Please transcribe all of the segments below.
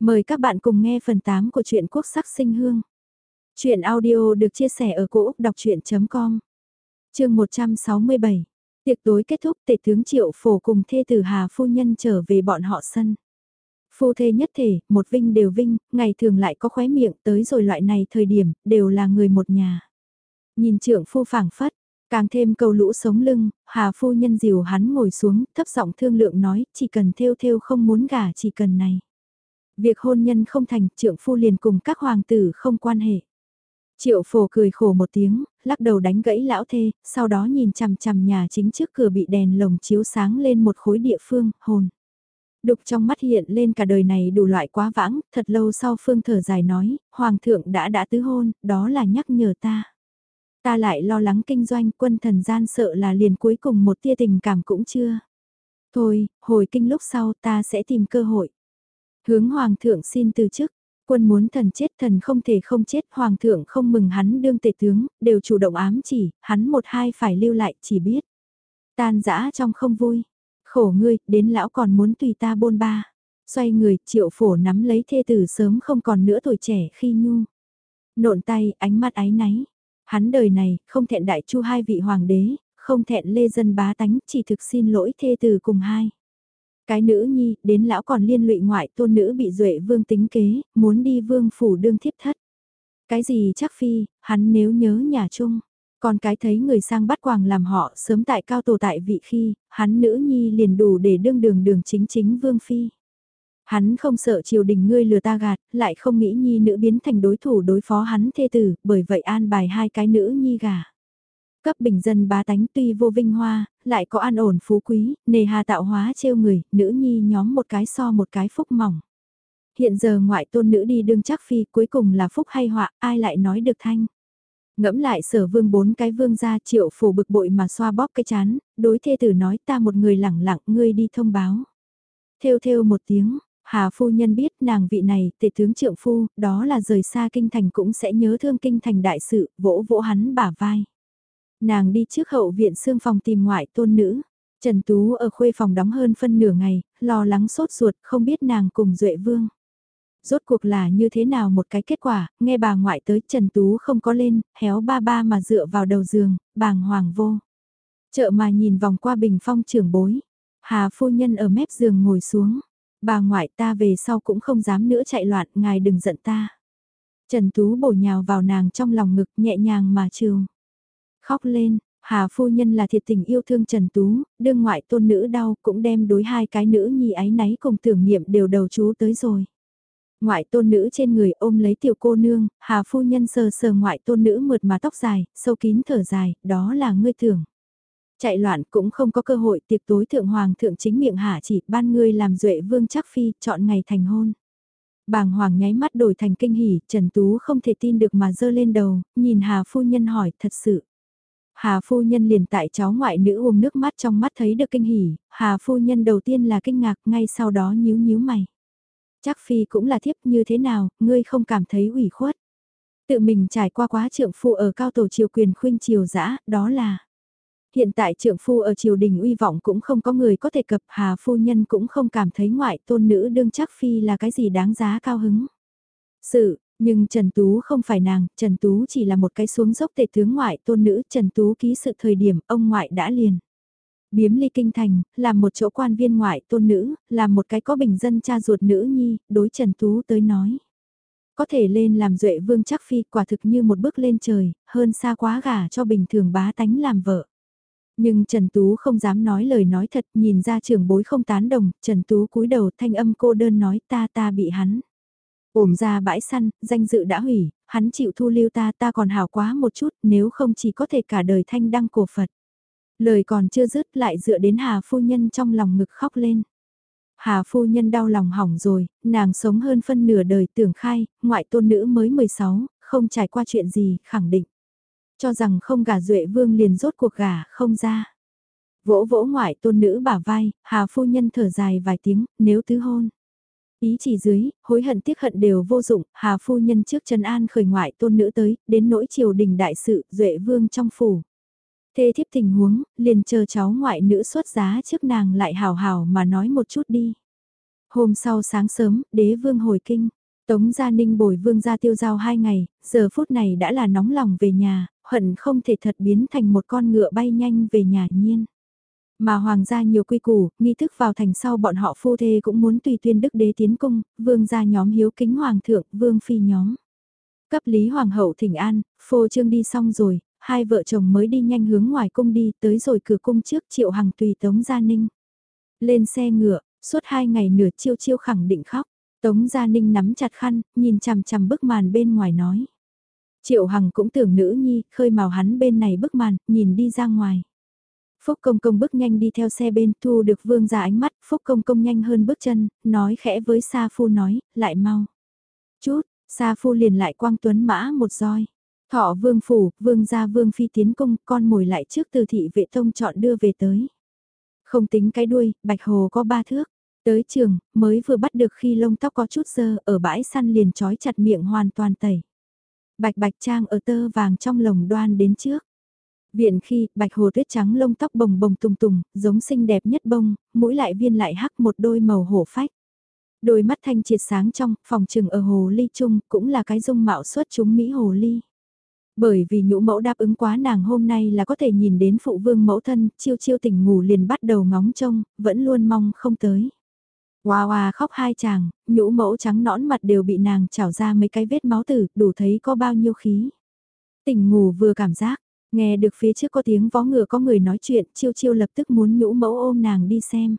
Mời các bạn cùng nghe phần 8 của truyện Quốc sắc sinh hương. Chuyện audio được chia sẻ ở cỗ đọc chuyện.com Trường 167 Tiệc tối kết thúc tể tướng Triệu Phổ cùng thê tử Hà Phu Nhân trở về bọn họ sân. Phu thê nhất thể, một vinh đều vinh, ngày thường lại có khóe miệng tới rồi loại này thời điểm, đều là người một nhà. Nhìn trưởng phu phảng phất, càng thêm cầu lũ sống lưng, Hà Phu Nhân dìu hắn ngồi xuống, thấp giọng thương lượng nói, chỉ cần theo theo không muốn gả chỉ cần này. Việc hôn nhân không thành, trượng phu liền cùng các hoàng tử không quan hệ. Triệu phổ cười khổ một tiếng, lắc đầu đánh gãy lão thê, sau đó nhìn chằm chằm nhà chính trước cửa bị đèn lồng chiếu sáng lên một khối địa phương, hồn. Đục trong mắt hiện lên cả đời này đủ loại quá vãng, thật lâu sau phương thở dài nói, Hoàng thượng đã đã tứ hôn, đó là nhắc nhở ta. Ta lại lo lắng kinh doanh quân thần gian sợ là liền cuối cùng một tia tình cảm cũng chưa. Thôi, hồi kinh lúc sau ta sẽ tìm cơ hội. Hướng hoàng thượng xin từ chức, quân muốn thần chết thần không thể không chết, hoàng thượng không mừng hắn đương tể tướng, đều chủ động ám chỉ, hắn một hai phải lưu lại chỉ biết. Tan dã trong không vui, khổ ngươi, đến lão còn muốn tùy ta bôn ba. Xoay người, triệu phổ nắm lấy thê tử sớm không còn nữa tuổi trẻ khi nhu. Nộn tay, ánh mắt ái náy. Hắn đời này, không thẹn đại chu hai vị hoàng đế, không thẹn lê dân bá tánh, chỉ thực xin lỗi thê tử cùng hai. Cái nữ nhi, đến lão còn liên lụy ngoại tôn nữ bị duệ vương tính kế, muốn đi vương phủ đương thiếp thất. Cái gì chắc phi, hắn nếu nhớ nhà chung. Còn cái thấy người sang bắt quàng làm họ sớm tại cao tổ tại vị khi, hắn nữ nhi liền đủ để đương đường đường chính chính vương phi. Hắn không sợ triều đình ngươi lừa ta gạt, lại không nghĩ nhi nữ biến thành đối thủ đối phó hắn thê tử, bởi vậy an bài hai cái nữ nhi gà. Cấp bình dân bá tánh tuy vô vinh hoa, lại có an ổn phú quý, nề hà tạo hóa trêu người, nữ nhi nhóm một cái so một cái phúc mỏng. Hiện giờ ngoại tôn nữ đi đương chắc phi cuối cùng là phúc hay họa, ai lại nói được thanh. Ngẫm lại sở vương bốn cái vương ra triệu phủ bực bội mà xoa bóp cái chán, đối thê tử nói ta một người lẳng lặng ngươi đi thông báo. Theo theo một tiếng, Hà phu nhân biết nàng vị này, tể tướng trượng phu, đó là rời xa kinh thành cũng sẽ nhớ thương kinh thành đại sự, vỗ vỗ hắn bả vai. Nàng đi trước hậu viện xương phòng tìm ngoại tôn nữ. Trần Tú ở khuê phòng đóng hơn phân nửa ngày, lo lắng sốt ruột không biết nàng cùng Duệ Vương. Rốt cuộc là như thế nào một cái kết quả, nghe bà ngoại tới Trần Tú không có lên, héo ba ba mà dựa vào đầu giường, bàng hoàng vô. Chợ mà nhìn vòng qua bình phong trưởng bối, Hà phu nhân ở mép giường ngồi xuống, bà ngoại ta về sau cũng không dám nữa chạy loạn, ngài đừng giận ta. Trần Tú bổ nhào vào nàng trong lòng ngực nhẹ nhàng mà trường. Khóc lên, Hà phu nhân là thiệt tình yêu thương Trần Tú, đương ngoại tôn nữ đau cũng đem đối hai cái nữ nhi ái náy cùng tưởng niệm đều đầu chú tới rồi. Ngoại tôn nữ trên người ôm lấy tiểu cô nương, Hà phu nhân sờ sờ ngoại tôn nữ mượt mà tóc dài, sâu kín thở dài, đó là ngươi thưởng. Chạy loạn cũng không có cơ hội tiệc tối thượng hoàng thượng chính miệng hạ chỉ ban ngươi làm duệ vương chắc phi chọn ngày thành hôn. Bàng hoàng nháy mắt đổi thành kinh hỉ, Trần Tú không thể tin được mà dơ lên đầu, nhìn Hà phu nhân hỏi thật sự. Hà phu nhân liền tại cháu ngoại nữ uống nước mắt trong mắt thấy được kinh hỉ, Hà phu nhân đầu tiên là kinh ngạc ngay sau đó nhíu nhíu mày. Chắc phi cũng là thiếp như thế nào, ngươi không cảm thấy ủy khuất. Tự mình trải qua quá trượng phu ở cao tổ triều quyền khuynh triều dã đó là... Hiện tại trượng phu ở triều đình uy vọng cũng không có người có thể cập Hà phu nhân cũng không cảm thấy ngoại tôn nữ đương chắc phi là cái gì đáng giá cao hứng. Sự, nhưng Trần Tú không phải nàng, Trần Tú chỉ là một cái xuống dốc tệ tướng ngoại tôn nữ, Trần Tú ký sự thời điểm ông ngoại đã liền. Biếm ly kinh thành, làm một chỗ quan viên ngoại tôn nữ, làm một cái có bình dân cha ruột nữ nhi, đối Trần Tú tới nói. Có thể lên làm duệ vương chắc phi quả thực như một bước lên trời, hơn xa quá gả cho bình thường bá tánh làm vợ. Nhưng Trần Tú không dám nói lời nói thật, nhìn ra trường bối không tán đồng, Trần Tú cúi đầu thanh âm cô đơn nói ta ta bị hắn. Ổm ra bãi săn, danh dự đã hủy, hắn chịu thu lưu ta ta còn hào quá một chút nếu không chỉ có thể cả đời thanh đăng cổ Phật. Lời còn chưa dứt lại dựa đến Hà Phu Nhân trong lòng ngực khóc lên. Hà Phu Nhân đau lòng hỏng rồi, nàng sống hơn phân nửa đời tưởng khai, ngoại tôn nữ mới 16, không trải qua chuyện gì, khẳng định. Cho rằng không gả Duệ Vương liền rốt cuộc gả, không ra. Vỗ vỗ ngoại tôn nữ bả vai, Hà Phu Nhân thở dài vài tiếng, nếu tứ hôn. Ý chỉ dưới, hối hận tiếc hận đều vô dụng, Hà phu nhân trước Trần An khởi ngoại tôn nữ tới, đến nỗi triều đình đại sự, duệ vương trong phủ. Thê thiếp tình huống, liền chờ cháu ngoại nữ xuất giá trước nàng lại hào hào mà nói một chút đi. Hôm sau sáng sớm, đế vương hồi kinh. Tống Gia Ninh bồi vương gia tiêu giao hai ngày, giờ phút này đã là nóng lòng về nhà, hận không thể thật biến thành một con ngựa bay nhanh về nhà nhiên. Mà hoàng gia nhiều quy củ, nghi thức vào thành sau bọn họ phu thê cũng muốn tùy tuyên đức đế tiến cung, vương gia nhóm hiếu kính hoàng thượng, vương phi nhóm. Cấp lý hoàng hậu thỉnh an, phô trương đi xong rồi, hai vợ chồng mới đi nhanh hướng ngoài cung đi tới rồi cửa cung trước triệu hằng tùy tống gia ninh. Lên xe ngựa, suốt hai ngày nửa chiêu chiêu khẳng định khóc, tống gia ninh nắm chặt khăn, nhìn chằm chằm bức màn bên ngoài nói. Triệu hằng cũng tưởng nữ nhi, khơi màu hắn bên này bức màn, nhìn đi ra ngoài. Phúc công công bước nhanh đi theo xe bên thu được vương ra ánh mắt, Phúc công công nhanh hơn bước chân, nói khẽ với Sa Phu nói, lại mau. Chút, Sa Phu liền lại quang tuấn mã một roi. Thọ vương phủ, vương gia vương phi tiến cung, con mồi lại trước từ thị vệ tông chọn đưa về tới. Không tính cái đuôi, bạch hồ có ba thước. Tới trường, mới vừa bắt được khi lông tóc có chút dơ, ở bãi săn liền trói chặt miệng hoàn toàn tẩy. Bạch bạch trang ở tơ vàng trong lồng đoan đến trước. Viện khi, bạch hồ tuyết trắng lông tóc bồng bồng tùng tùng, giống xinh đẹp nhất bông, mũi lại viên lại hắc một đôi màu hổ phách. Đôi mắt thanh triệt sáng trong, phòng trừng ở hồ ly chung, cũng là cái dung mạo xuất chúng Mỹ hồ ly. Bởi vì nhũ mẫu đáp ứng quá nàng hôm nay là có thể nhìn đến phụ vương mẫu thân, chiêu chiêu tỉnh ngủ liền bắt đầu ngóng trông, vẫn luôn mong không tới. Hoa hoa khóc hai chàng, nhũ mẫu trắng nõn mặt đều bị nàng chảo ra mấy cái vết máu tử, đủ thấy có bao nhiêu khí. Tỉnh ngủ vừa cảm giác, nghe được phía trước có tiếng vó ngựa có người nói chuyện, chiêu chiêu lập tức muốn nhũ mẫu ôm nàng đi xem.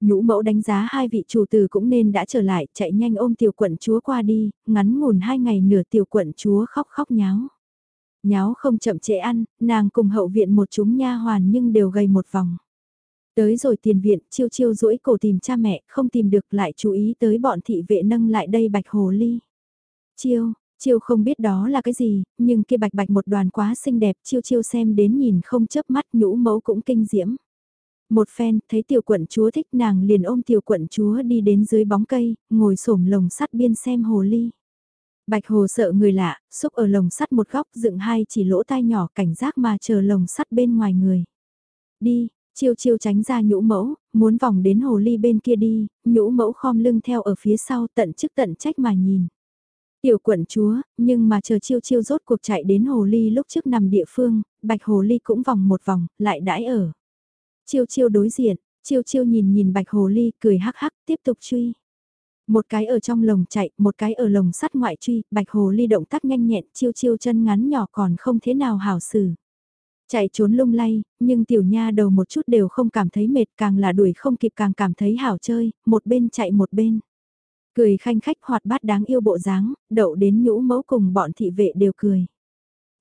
Nhũ mẫu đánh giá hai vị chủ tử cũng nên đã trở lại, chạy nhanh ôm tiểu quận chúa qua đi, ngắn ngủn hai ngày nửa tiểu quận chúa khóc khóc nháo. Nháo không chậm trễ ăn, nàng cùng hậu viện một chúng nha hoàn nhưng đều gầy một vòng. Tới rồi tiền viện, chiêu chiêu rũi cổ tìm cha mẹ, không tìm được lại chú ý tới bọn thị vệ nâng lại đây bạch hồ ly. Chiêu, chiêu không biết đó là cái gì, nhưng kia bạch bạch một đoàn quá xinh đẹp, chiêu chiêu xem đến nhìn không chớp mắt nhũ mẫu cũng kinh diễm. Một phen, thấy tiểu quận chúa thích nàng liền ôm tiểu quận chúa đi đến dưới bóng cây, ngồi xổm lồng sắt biên xem hồ ly. Bạch hồ sợ người lạ, xúc ở lồng sắt một góc dựng hai chỉ lỗ tai nhỏ cảnh giác mà chờ lồng sắt bên ngoài người. Đi, chiêu chiêu tránh ra nhũ mẫu, muốn vòng đến hồ ly bên kia đi, nhũ mẫu khom lưng theo ở phía sau tận chức tận trách mà nhìn. Tiểu quận chúa, nhưng mà chờ chiêu chiêu rốt cuộc chạy đến hồ ly lúc trước nằm địa phương, bạch hồ ly cũng vòng một vòng, lại đãi ở. Chiêu chiêu đối diện, chiêu chiêu nhìn nhìn bạch hồ ly cười hắc hắc tiếp tục truy. Một cái ở trong lồng chạy, một cái ở lồng sắt ngoại truy, bạch hồ ly động tác nhanh nhẹn, chiêu chiêu chân ngắn nhỏ còn không thế nào hảo xử. Chạy trốn lung lay, nhưng tiểu nha đầu một chút đều không cảm thấy mệt càng là đuổi không kịp càng cảm thấy hảo chơi, một bên chạy một bên. Cười khanh khách hoạt bát đáng yêu bộ dáng, đậu đến nhũ mẫu cùng bọn thị vệ đều cười.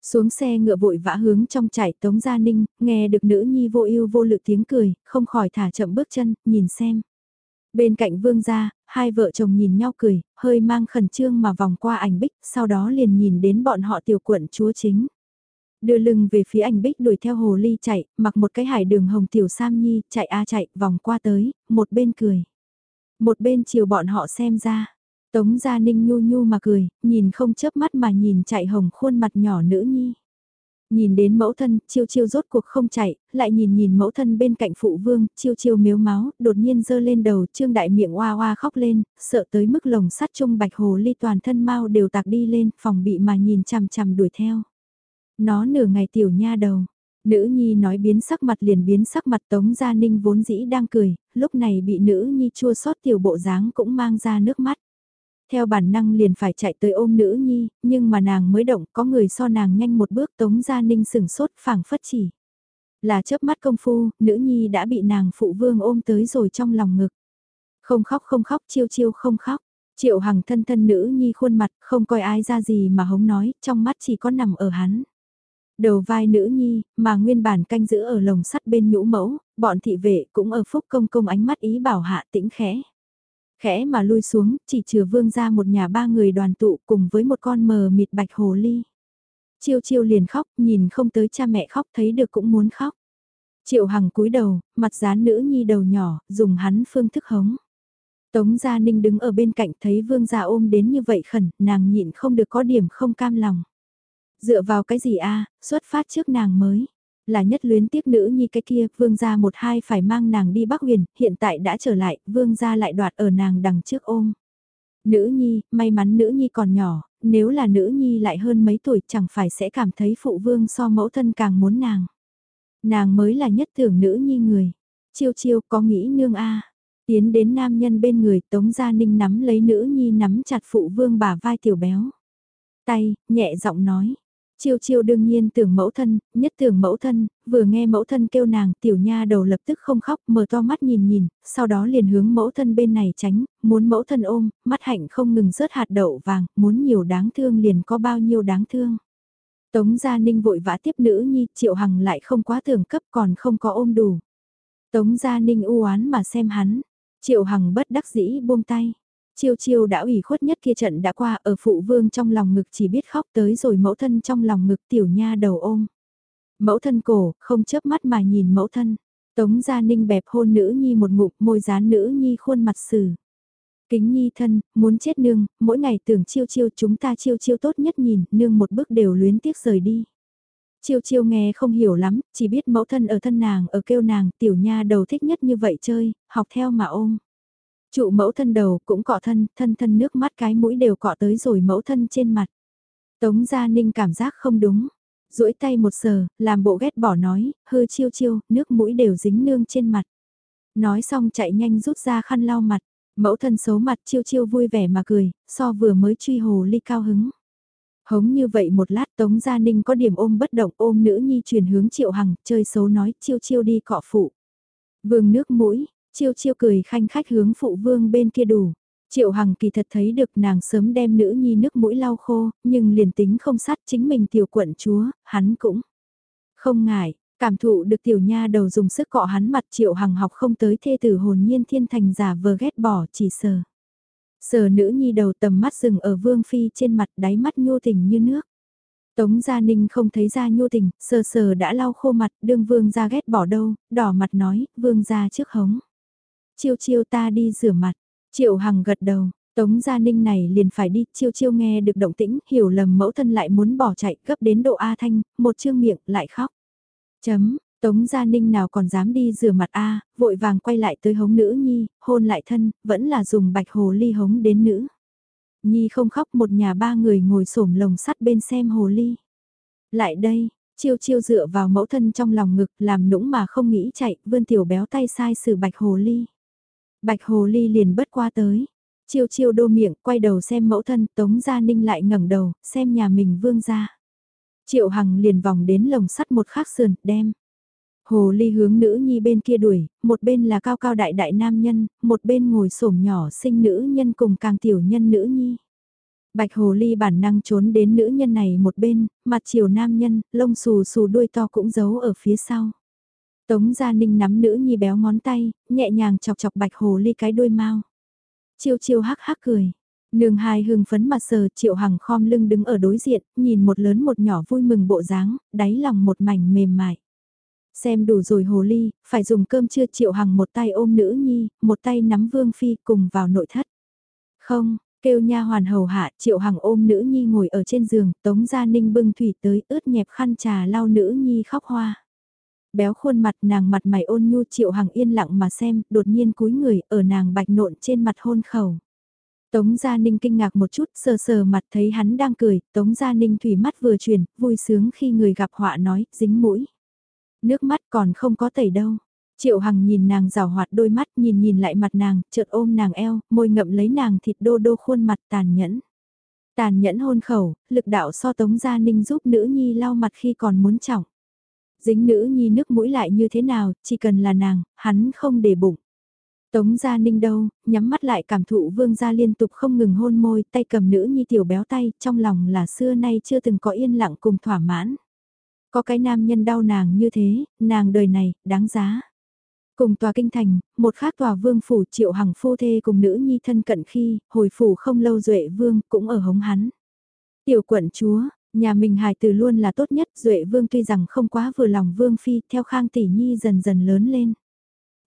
Xuống xe ngựa vội vã hướng trong chạy Tống Gia Ninh, nghe được nữ nhi vô ưu vô lự tiếng cười, không khỏi thả chậm bước chân, nhìn xem. Bên cạnh vương gia, hai vợ chồng nhìn nhau cười, hơi mang khẩn trương mà vòng qua ảnh bích, sau đó liền nhìn đến bọn họ tiểu quận chúa chính. Đưa lưng về phía ảnh bích đuổi theo hồ ly chạy, mặc một cái hải đường hồng tiểu sam nhi, chạy a chạy, vòng qua tới, một bên cười. Một bên chiều bọn họ xem ra. Tống Gia Ninh nhu nhu mà cười, nhìn không chớp mắt mà nhìn chạy hồng khuôn mặt nhỏ nữ nhi. Nhìn đến mẫu thân, chiêu chiêu rốt cuộc không chạy, lại nhìn nhìn mẫu thân bên cạnh phụ vương, chiêu chiêu miếu máu, đột nhiên giơ lên đầu, trương đại miệng oa oa khóc lên, sợ tới mức lồng sắt trung bạch hồ ly toàn thân mau đều tạc đi lên, phòng bị mà nhìn chằm chằm đuổi theo. Nó nửa ngày tiểu nha đầu, nữ nhi nói biến sắc mặt liền biến sắc mặt tống gia ninh vốn dĩ đang cười, lúc này bị nữ nhi chua xót tiểu bộ dáng cũng mang ra nước mắt theo bản năng liền phải chạy tới ôm nữ nhi, nhưng mà nàng mới động có người so nàng nhanh một bước tống gia ninh sừng sốt phảng phất chỉ. Là chớp mắt công phu, nữ nhi đã bị nàng phụ vương ôm tới rồi trong lòng ngực. Không khóc không khóc chiêu chiêu không khóc. Triệu hằng thân thân nữ nhi khuôn mặt không coi ai ra gì mà hống nói, trong mắt chỉ có nằm ở hắn. Đầu vai nữ nhi, mà nguyên bản canh giữ ở lồng sắt bên nhũ mẫu, bọn thị vệ cũng ở phúc công công ánh mắt ý bảo hạ tĩnh khẽ. Khẽ mà lui xuống, chỉ trừ vương ra một nhà ba người đoàn tụ cùng với một con mờ mịt bạch hồ ly. Chiêu chiêu liền khóc, nhìn không tới cha mẹ khóc thấy được cũng muốn khóc. Triệu Hằng cúi đầu, mặt dán nữ nhi đầu nhỏ, dùng hắn phương thức hống. Tống Gia Ninh đứng ở bên cạnh thấy vương gia ôm đến như vậy khẩn, nàng nhịn không được có điểm không cam lòng. Dựa vào cái gì a xuất phát trước nàng mới. Là nhất luyến tiếc nữ nhi cái kia, vương gia một hai phải mang nàng đi Bắc Huyền, hiện tại đã trở lại, vương gia lại đoạt ở nàng đằng trước ôm. Nữ nhi, may mắn nữ nhi còn nhỏ, nếu là nữ nhi lại hơn mấy tuổi chẳng phải sẽ cảm thấy phụ vương so mẫu thân càng muốn nàng. Nàng mới là nhất tưởng nữ nhi người. Chiêu chiêu có nghĩ nương a Tiến đến nam nhân bên người Tống Gia Ninh nắm lấy nữ nhi nắm chặt phụ vương bà vai tiểu béo. Tay, nhẹ giọng nói. Chiêu chiêu đương nhiên tưởng mẫu thân, nhất tưởng mẫu thân, vừa nghe mẫu thân kêu nàng tiểu nha đầu lập tức không khóc mở to mắt nhìn nhìn, sau đó liền hướng mẫu thân bên này tránh, muốn mẫu thân ôm, mắt hạnh không ngừng rớt hạt đậu vàng, muốn nhiều đáng thương liền có bao nhiêu đáng thương. Tống Gia Ninh vội vã tiếp nữ nhi, Triệu Hằng lại không quá tưởng cấp còn không có ôm đủ. Tống Gia Ninh u oán mà xem hắn, Triệu Hằng bất đắc dĩ buông tay. Chiêu chiêu đã ủy khuất nhất kia trận đã qua ở phụ vương trong lòng ngực chỉ biết khóc tới rồi mẫu thân trong lòng ngực tiểu nha đầu ôm. Mẫu thân cổ, không chớp mắt mà nhìn mẫu thân. Tống Gia Ninh bẹp hôn nữ nhi một ngụm môi dán nữ nhi khuôn mặt xử Kính nhi thân, muốn chết nương, mỗi ngày tưởng chiêu chiêu chúng ta chiêu chiêu tốt nhất nhìn, nương một bước đều luyến tiếc rời đi. Chiêu chiêu nghe không hiểu lắm, chỉ biết mẫu thân ở thân nàng ở kêu nàng tiểu nha đầu thích nhất như vậy chơi, học theo mà ôm. Trụ mẫu thân đầu cũng cọ thân, thân thân nước mắt cái mũi đều cọ tới rồi mẫu thân trên mặt. Tống Gia Ninh cảm giác không đúng, duỗi tay một sờ, làm bộ ghét bỏ nói, hư chiêu chiêu, nước mũi đều dính nương trên mặt. Nói xong chạy nhanh rút ra khăn lau mặt, mẫu thân xấu mặt chiêu chiêu vui vẻ mà cười, so vừa mới truy hồ ly cao hứng. Hống như vậy một lát Tống Gia Ninh có điểm ôm bất động ôm nữ nhi truyền hướng Triệu Hằng, chơi xấu nói chiêu chiêu đi cọ phụ. Vương nước mũi, chiêu chiêu cười khanh khách hướng phụ vương bên kia đủ. Triệu Hằng kỳ thật thấy được nàng sớm đem nữ nhi nước mũi lau khô, nhưng liền tính không sát chính mình tiểu quận chúa, hắn cũng không ngại, cảm thụ được tiểu nha đầu dùng sức cọ hắn mặt Triệu Hằng học không tới thê tử hồn nhiên thiên thành giả vờ ghét bỏ chỉ sờ. Sờ nữ nhi đầu tầm mắt rừng ở vương phi trên mặt đáy mắt nhô tình như nước. Tống Gia Ninh không thấy ra nhô tình, sờ sờ đã lau khô mặt, đương vương gia ghét bỏ đâu, đỏ mặt nói, vương gia trước hống. Chiêu chiêu ta đi rửa mặt, triệu hằng gật đầu, Tống Gia Ninh này liền phải đi, chiêu chiêu nghe được động tĩnh, hiểu lầm mẫu thân lại muốn bỏ chạy, gấp đến độ A thanh, một chương miệng, lại khóc. Chấm, Tống Gia Ninh nào còn dám đi rửa mặt a vội vàng quay lại tới hống nữ Nhi, hôn lại thân, vẫn là dùng bạch hồ ly hống đến nữ. Nhi không khóc một nhà ba người ngồi xổm lồng sắt bên xem hồ ly. Lại đây, chiêu chiêu dựa vào mẫu thân trong lòng ngực làm nũng mà không nghĩ chạy, vươn tiểu béo tay sai xử bạch hồ ly. Bạch hồ ly liền bất qua tới. Chiêu chiêu đô miệng, quay đầu xem mẫu thân, Tống Gia Ninh lại ngẩng đầu, xem nhà mình vương ra. Triệu Hằng liền vòng đến lồng sắt một khắc sườn, đem. Hồ ly hướng nữ nhi bên kia đuổi, một bên là cao cao đại đại nam nhân, một bên ngồi xổm nhỏ sinh nữ nhân cùng càng tiểu nhân nữ nhi. Bạch hồ ly bản năng trốn đến nữ nhân này một bên, mặt chiều nam nhân, lông xù xù đuôi to cũng giấu ở phía sau. Tống Gia Ninh nắm nữ nhi béo ngón tay, nhẹ nhàng chọc chọc bạch hồ ly cái đuôi mau. Chiêu chiêu hắc hắc cười. Nương hai hưng phấn mặt sờ triệu hằng khom lưng đứng ở đối diện, nhìn một lớn một nhỏ vui mừng bộ dáng, đáy lòng một mảnh mềm mại. Xem đủ rồi hồ ly, phải dùng cơm trưa triệu hằng một tay ôm nữ nhi, một tay nắm vương phi cùng vào nội thất. Không, kêu nha hoàn hầu hạ triệu hằng ôm nữ nhi ngồi ở trên giường, tống gia ninh bưng thủy tới ướt nhẹp khăn trà lau nữ nhi khóc hoa. Béo khuôn mặt nàng mặt mày ôn nhu triệu hằng yên lặng mà xem, đột nhiên cúi người ở nàng bạch nộn trên mặt hôn khẩu. Tống Gia Ninh kinh ngạc một chút, sờ sờ mặt thấy hắn đang cười, Tống Gia Ninh thủy mắt vừa chuyển, vui sướng khi người gặp họa nói, dính mũi. Nước mắt còn không có tẩy đâu. Triệu Hằng nhìn nàng rào hoạt đôi mắt nhìn nhìn lại mặt nàng, chợt ôm nàng eo, môi ngậm lấy nàng thịt đô đô khuôn mặt tàn nhẫn. Tàn nhẫn hôn khẩu, lực đạo so Tống Gia Ninh giúp nữ nhi lau mặt khi còn muốn trọng. Dính nữ nhi nước mũi lại như thế nào, chỉ cần là nàng, hắn không để bụng. Tống Gia Ninh đâu, nhắm mắt lại cảm thụ vương gia liên tục không ngừng hôn môi, tay cầm nữ nhi tiểu béo tay, trong lòng là xưa nay chưa từng có yên lặng cùng thỏa mãn. Có cái nam nhân đau nàng như thế, nàng đời này, đáng giá. Cùng tòa kinh thành, một khác tòa vương phủ triệu hằng phu thê cùng nữ nhi thân cận khi, hồi phủ không lâu duệ vương cũng ở hống hắn. Tiểu quận chúa, nhà mình hài từ luôn là tốt nhất, duệ vương tuy rằng không quá vừa lòng vương phi, theo khang tỷ nhi dần dần lớn lên.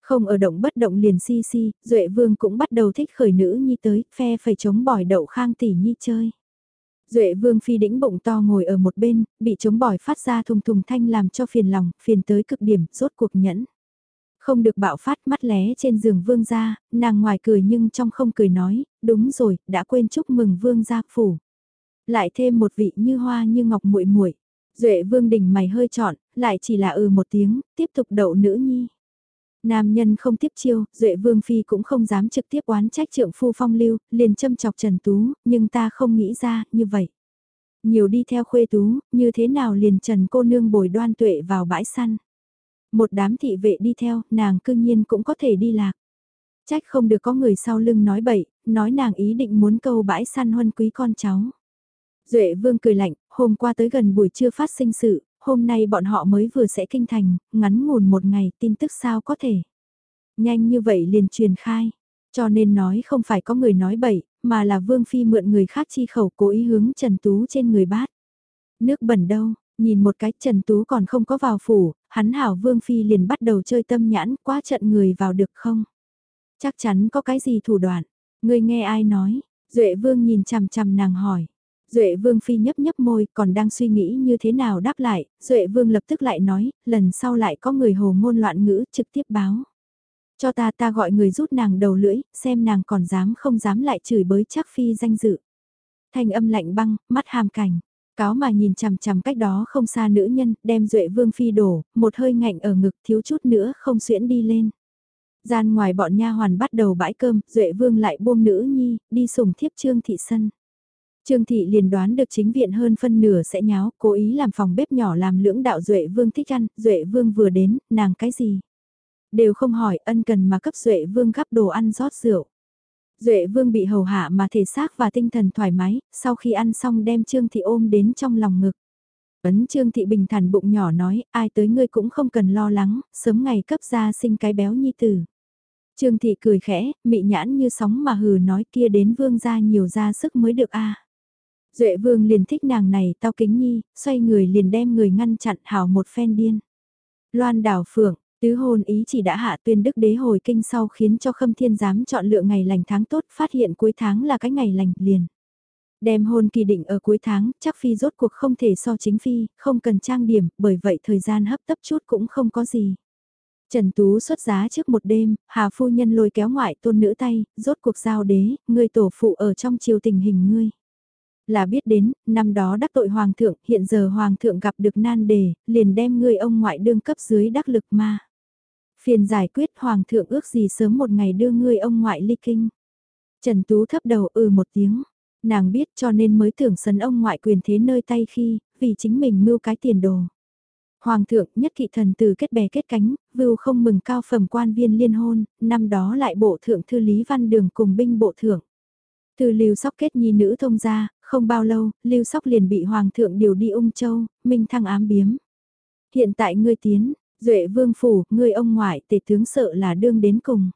Không ở động bất động liền si si, duệ vương cũng bắt đầu thích khởi nữ nhi tới, phe phải chống bỏi đậu khang tỷ nhi chơi. Duệ vương phi đĩnh bụng to ngồi ở một bên, bị chống bỏi phát ra thùng thùng thanh làm cho phiền lòng, phiền tới cực điểm, rốt cuộc nhẫn. Không được bạo phát mắt lé trên giường vương gia, nàng ngoài cười nhưng trong không cười nói, đúng rồi, đã quên chúc mừng vương gia phủ. Lại thêm một vị như hoa như ngọc muội muội Duệ vương đỉnh mày hơi chọn, lại chỉ là ừ một tiếng, tiếp tục đậu nữ nhi. Nam nhân không tiếp chiêu, Duệ Vương Phi cũng không dám trực tiếp oán trách trượng phu phong lưu, liền châm chọc Trần Tú, nhưng ta không nghĩ ra, như vậy. Nhiều đi theo khuê tú, như thế nào liền Trần cô nương bồi đoan tuệ vào bãi săn. Một đám thị vệ đi theo, nàng cương nhiên cũng có thể đi lạc. Trách không được có người sau lưng nói bậy, nói nàng ý định muốn câu bãi săn huân quý con cháu. Duệ Vương cười lạnh, hôm qua tới gần buổi trưa phát sinh sự, hôm nay bọn họ mới vừa sẽ kinh thành, ngắn ngủn một ngày tin tức sao có thể. Nhanh như vậy liền truyền khai, cho nên nói không phải có người nói bậy, mà là Vương Phi mượn người khác chi khẩu cố ý hướng Trần Tú trên người bát. Nước bẩn đâu, nhìn một cái Trần Tú còn không có vào phủ, hắn hảo Vương Phi liền bắt đầu chơi tâm nhãn quá trận người vào được không? Chắc chắn có cái gì thủ đoạn, người nghe ai nói, Duệ Vương nhìn chằm chằm nàng hỏi. Duệ Vương Phi nhấp nhấp môi còn đang suy nghĩ như thế nào đáp lại, Duệ Vương lập tức lại nói, lần sau lại có người hồ ngôn loạn ngữ trực tiếp báo. Cho ta ta gọi người rút nàng đầu lưỡi, xem nàng còn dám không dám lại chửi bới chắc Phi danh dự. Thanh âm lạnh băng, mắt hàm cảnh. Cáo mà nhìn chằm chằm cách đó không xa nữ nhân, đem Duệ Vương Phi đổ, một hơi ngạnh ở ngực thiếu chút nữa không xuyễn đi lên. Gian ngoài bọn nha hoàn bắt đầu bãi cơm, Duệ Vương lại buông nữ nhi, đi sùng thiếp trương thị sân. Trương Thị liền đoán được chính viện hơn phân nửa sẽ nháo, cố ý làm phòng bếp nhỏ làm lưỡng đạo Duệ Vương thích ăn, Duệ Vương vừa đến, nàng cái gì? Đều không hỏi ân cần mà cấp Duệ Vương gắp đồ ăn rót rượu. Duệ Vương bị hầu hạ mà thể xác và tinh thần thoải mái, sau khi ăn xong đem Trương Thị ôm đến trong lòng ngực. Ấn Trương Thị bình thản bụng nhỏ nói, ai tới ngươi cũng không cần lo lắng, sớm ngày cấp ra sinh cái béo nhi tử. Trương Thị cười khẽ, mị nhãn như sóng mà hừ nói kia đến vương gia nhiều ra sức mới được a. Duệ vương liền thích nàng này tao kính nhi, xoay người liền đem người ngăn chặn hào một phen điên. Loan đảo phượng, tứ hôn ý chỉ đã hạ tuyên đức đế hồi kinh sau khiến cho khâm thiên giám chọn lựa ngày lành tháng tốt phát hiện cuối tháng là cái ngày lành liền. Đem hôn kỳ định ở cuối tháng, chắc phi rốt cuộc không thể so chính phi, không cần trang điểm, bởi vậy thời gian hấp tấp chút cũng không có gì. Trần Tú xuất giá trước một đêm, Hà Phu Nhân lôi kéo ngoại tôn nữ tay, rốt cuộc giao đế, người tổ phụ ở trong triều tình hình ngươi. Là biết đến, năm đó đắc tội hoàng thượng, hiện giờ hoàng thượng gặp được nan đề, liền đem ngươi ông ngoại đương cấp dưới đắc lực ma. Phiền giải quyết hoàng thượng ước gì sớm một ngày đưa ngươi ông ngoại ly kinh. Trần Tú thấp đầu ừ một tiếng, nàng biết cho nên mới tưởng sấn ông ngoại quyền thế nơi tay khi, vì chính mình mưu cái tiền đồ. Hoàng thượng nhất kỵ thần từ kết bè kết cánh, vưu không mừng cao phẩm quan viên liên hôn, năm đó lại bộ thượng thư Lý Văn Đường cùng binh bộ thượng. Từ lưu sóc kết nhi nữ thông ra, không bao lâu, lưu sóc liền bị hoàng thượng điều đi ung châu, minh thăng ám biếm. Hiện tại ngươi tiến, duệ vương phủ, ngươi ông ngoại tề tướng sợ là đương đến cùng.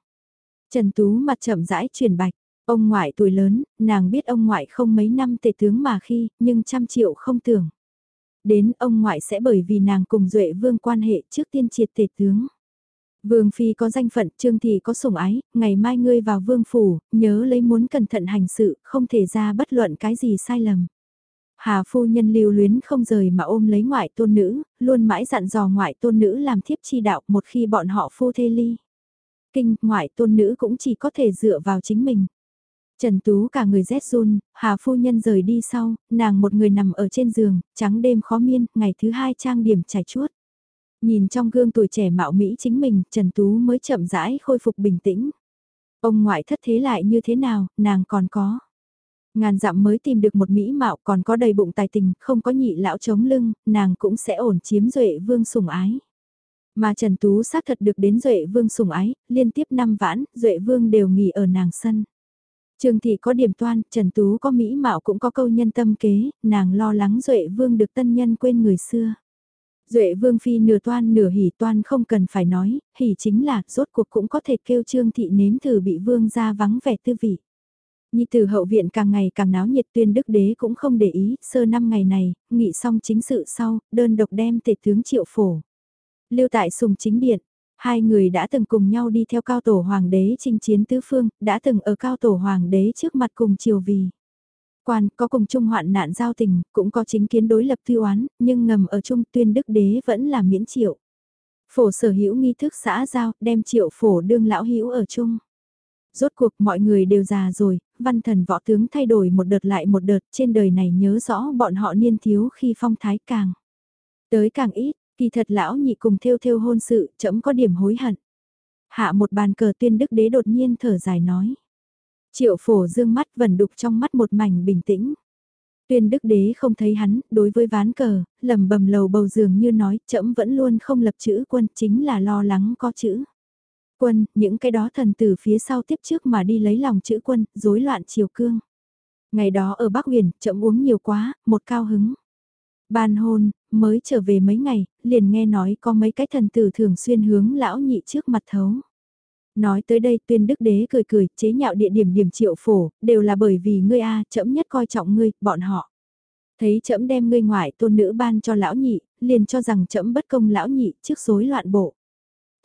Trần Tú mặt chậm rãi truyền bạch, ông ngoại tuổi lớn, nàng biết ông ngoại không mấy năm tề tướng mà khi, nhưng trăm triệu không tưởng. Đến ông ngoại sẽ bởi vì nàng cùng duệ vương quan hệ trước tiên triệt tề tướng. Vương Phi có danh phận, Trương Thị có sủng ái, ngày mai ngươi vào Vương Phủ, nhớ lấy muốn cẩn thận hành sự, không thể ra bất luận cái gì sai lầm. Hà phu nhân lưu luyến không rời mà ôm lấy ngoại tôn nữ, luôn mãi dặn dò ngoại tôn nữ làm thiếp chi đạo một khi bọn họ phu thê ly. Kinh, ngoại tôn nữ cũng chỉ có thể dựa vào chính mình. Trần Tú cả người rét run, Hà phu nhân rời đi sau, nàng một người nằm ở trên giường, trắng đêm khó miên, ngày thứ hai trang điểm trải chuốt. Nhìn trong gương tuổi trẻ mạo Mỹ chính mình, Trần Tú mới chậm rãi khôi phục bình tĩnh. Ông ngoại thất thế lại như thế nào, nàng còn có. Ngàn dặm mới tìm được một Mỹ mạo còn có đầy bụng tài tình, không có nhị lão chống lưng, nàng cũng sẽ ổn chiếm Duệ Vương sủng ái. Mà Trần Tú xác thật được đến Duệ Vương sủng ái, liên tiếp năm vãn, Duệ Vương đều nghỉ ở nàng sân. Trương Thị có điểm toan, Trần Tú có Mỹ mạo cũng có câu nhân tâm kế, nàng lo lắng Duệ Vương được tân nhân quên người xưa. Duệ Vương Phi nửa toan nửa hỉ toan không cần phải nói, hỉ chính là rốt cuộc cũng có thể kêu Trương Thị nếm thử bị Vương ra vắng vẻ tư vị. Nhi từ hậu viện càng ngày càng náo nhiệt tuyên đức đế cũng không để ý, sơ năm ngày này, nghị xong chính sự sau, đơn độc đem tể tướng triệu phổ. Lưu tại sùng chính điện, hai người đã từng cùng nhau đi theo cao tổ hoàng đế chinh chiến tứ phương, đã từng ở cao tổ hoàng đế trước mặt cùng triều vì. Quan có cùng chung hoạn nạn giao tình, cũng có chính kiến đối lập tiêu oán, nhưng ngầm ở chung tuyên đức đế vẫn là miễn triệu. Phổ sở hữu nghi thức xã giao, đem triệu phổ đương lão hữu ở chung. Rốt cuộc mọi người đều già rồi, văn thần võ tướng thay đổi một đợt lại một đợt trên đời này nhớ rõ bọn họ niên thiếu khi phong thái càng. Tới càng ít, kỳ thật lão nhị cùng theo theo hôn sự, chấm có điểm hối hận. Hạ một bàn cờ tuyên đức đế đột nhiên thở dài nói. Triệu phổ dương mắt vẩn đục trong mắt một mảnh bình tĩnh. Tuyên đức đế không thấy hắn, đối với ván cờ, lầm bầm lầu bầu dường như nói, trẫm vẫn luôn không lập chữ quân, chính là lo lắng có chữ. Quân, những cái đó thần tử phía sau tiếp trước mà đi lấy lòng chữ quân, rối loạn triều cương. Ngày đó ở Bắc Huyền, trẫm uống nhiều quá, một cao hứng. Ban hôn, mới trở về mấy ngày, liền nghe nói có mấy cái thần tử thường xuyên hướng lão nhị trước mặt thấu. Nói tới đây tuyên đức đế cười cười, chế nhạo địa điểm điểm triệu phổ, đều là bởi vì ngươi a chậm nhất coi trọng ngươi, bọn họ. Thấy chậm đem ngươi ngoại tôn nữ ban cho lão nhị, liền cho rằng chậm bất công lão nhị trước rối loạn bộ.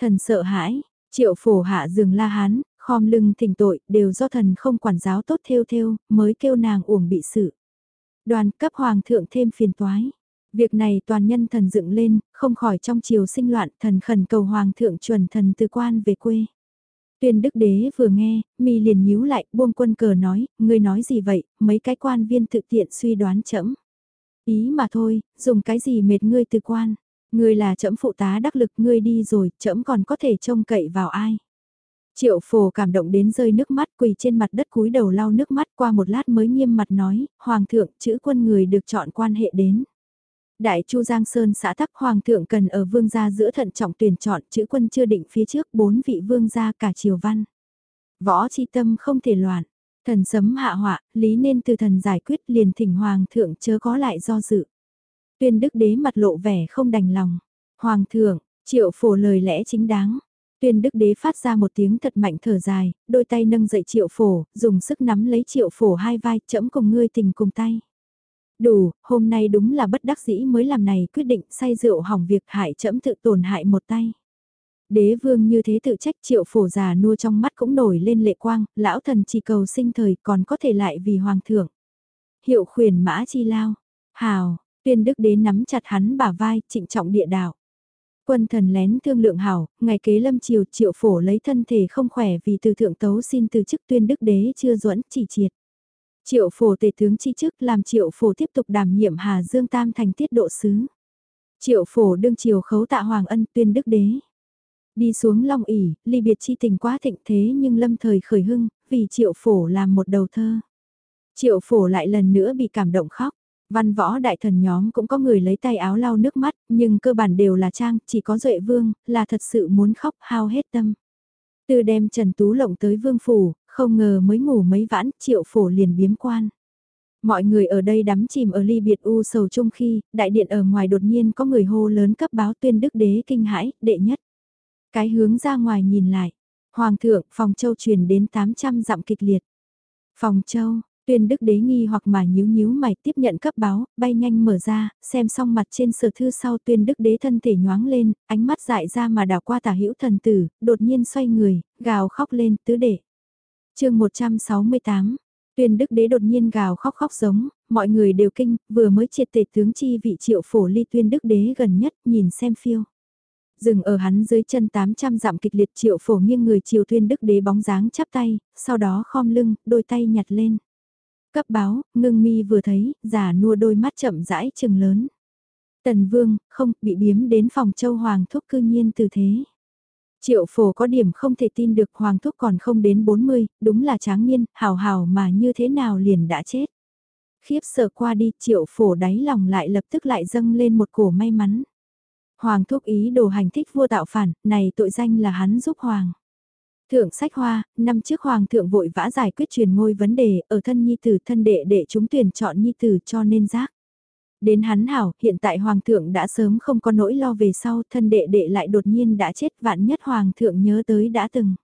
Thần sợ hãi, triệu phổ hạ dừng la hán, khom lưng thỉnh tội, đều do thần không quản giáo tốt theo theo, mới kêu nàng uổng bị sự. Đoàn cấp hoàng thượng thêm phiền toái. Việc này toàn nhân thần dựng lên, không khỏi trong chiều sinh loạn thần khẩn cầu hoàng thượng chuẩn thần từ quan về quê. Tuyên đức đế vừa nghe, mi liền nhíu lại, buông quân cờ nói, ngươi nói gì vậy, mấy cái quan viên tự tiện suy đoán chậm. Ý mà thôi, dùng cái gì mệt ngươi từ quan. Ngươi là chậm phụ tá đắc lực ngươi đi rồi, chậm còn có thể trông cậy vào ai. Triệu phổ cảm động đến rơi nước mắt quỳ trên mặt đất cúi đầu lau nước mắt qua một lát mới nghiêm mặt nói, Hoàng thượng chữ quân người được chọn quan hệ đến. Đại Chu Giang Sơn xã tắc Hoàng thượng cần ở vương gia giữa thận trọng tuyển chọn chữ quân chưa định phía trước bốn vị vương gia cả triều văn. Võ chi tâm không thể loạn, thần sấm hạ họa, lý nên từ thần giải quyết liền thỉnh Hoàng thượng chớ có lại do dự. Tuyên đức đế mặt lộ vẻ không đành lòng. Hoàng thượng, triệu phổ lời lẽ chính đáng. Tuyên đức đế phát ra một tiếng thật mạnh thở dài, đôi tay nâng dậy triệu phổ, dùng sức nắm lấy triệu phổ hai vai, chẫm cùng ngươi tình cùng tay. Đủ, hôm nay đúng là bất đắc dĩ mới làm này quyết định say rượu hỏng việc hại chẫm tự tổn hại một tay. Đế vương như thế tự trách triệu phổ già nua trong mắt cũng nổi lên lệ quang, lão thần chỉ cầu sinh thời còn có thể lại vì hoàng thượng. Hiệu khuyển mã chi lao, hào, tuyên đức đế nắm chặt hắn bả vai, trịnh trọng địa đạo. Quân thần lén thương lượng hảo, ngày kế lâm triều triệu phổ lấy thân thể không khỏe vì từ thượng tấu xin từ chức tuyên đức đế chưa duẫn chỉ triệt. Triệu phổ tề tướng chi chức làm triệu phổ tiếp tục đảm nhiệm Hà Dương Tam thành tiết độ sứ. Triệu phổ đương triều khấu tạ Hoàng ân tuyên đức đế. Đi xuống Long ỉ, ly biệt chi tình quá thịnh thế nhưng lâm thời khởi hưng, vì triệu phổ làm một đầu thơ. Triệu phổ lại lần nữa bị cảm động khóc. Văn võ đại thần nhóm cũng có người lấy tay áo lau nước mắt, nhưng cơ bản đều là trang, chỉ có Duệ Vương, là thật sự muốn khóc hao hết tâm. Từ đem Trần Tú Lộng tới Vương Phủ, không ngờ mới ngủ mấy vãn, triệu phổ liền biếm quan. Mọi người ở đây đắm chìm ở ly biệt u sầu chung khi, đại điện ở ngoài đột nhiên có người hô lớn cấp báo tuyên đức đế kinh hãi, đệ nhất. Cái hướng ra ngoài nhìn lại, Hoàng thượng, phòng châu truyền đến 800 dặm kịch liệt. Phòng châu, tuyên đức đế nghi hoặc mà nhíu nhíu mày tiếp nhận cấp báo, bay nhanh mở ra, xem xong mặt trên sở thư sau tuyên đức đế thân thể nhoáng lên, ánh mắt dại ra mà đảo qua tả hữu thần tử, đột nhiên xoay người, gào khóc lên tứ đệ chương 168, tuyên đức đế đột nhiên gào khóc khóc giống, mọi người đều kinh, vừa mới triệt tề tướng chi vị triệu phổ ly tuyên đức đế gần nhất, nhìn xem phiêu. Dừng ở hắn dưới chân 800 dặm kịch liệt triệu phổ nghiêng người chiều tuyên đức đế bóng dáng chắp tay, sau đó khom lưng, đôi tay nhặt lên. Cấp báo, ngưng mi vừa thấy, giả nua đôi mắt chậm rãi chừng lớn. Tần vương, không, bị biếm đến phòng châu hoàng thúc cư nhiên từ thế. Triệu phổ có điểm không thể tin được hoàng thúc còn không đến 40, đúng là tráng niên, hào hào mà như thế nào liền đã chết. Khiếp sợ qua đi triệu phổ đáy lòng lại lập tức lại dâng lên một cổ may mắn. Hoàng thúc ý đồ hành thích vua tạo phản, này tội danh là hắn giúp hoàng. Thượng sách hoa, năm trước hoàng thượng vội vã giải quyết truyền ngôi vấn đề ở thân nhi tử thân đệ để chúng tuyển chọn nhi tử cho nên giác. Đến hắn hảo, hiện tại hoàng thượng đã sớm không có nỗi lo về sau, thân đệ đệ lại đột nhiên đã chết vạn nhất hoàng thượng nhớ tới đã từng.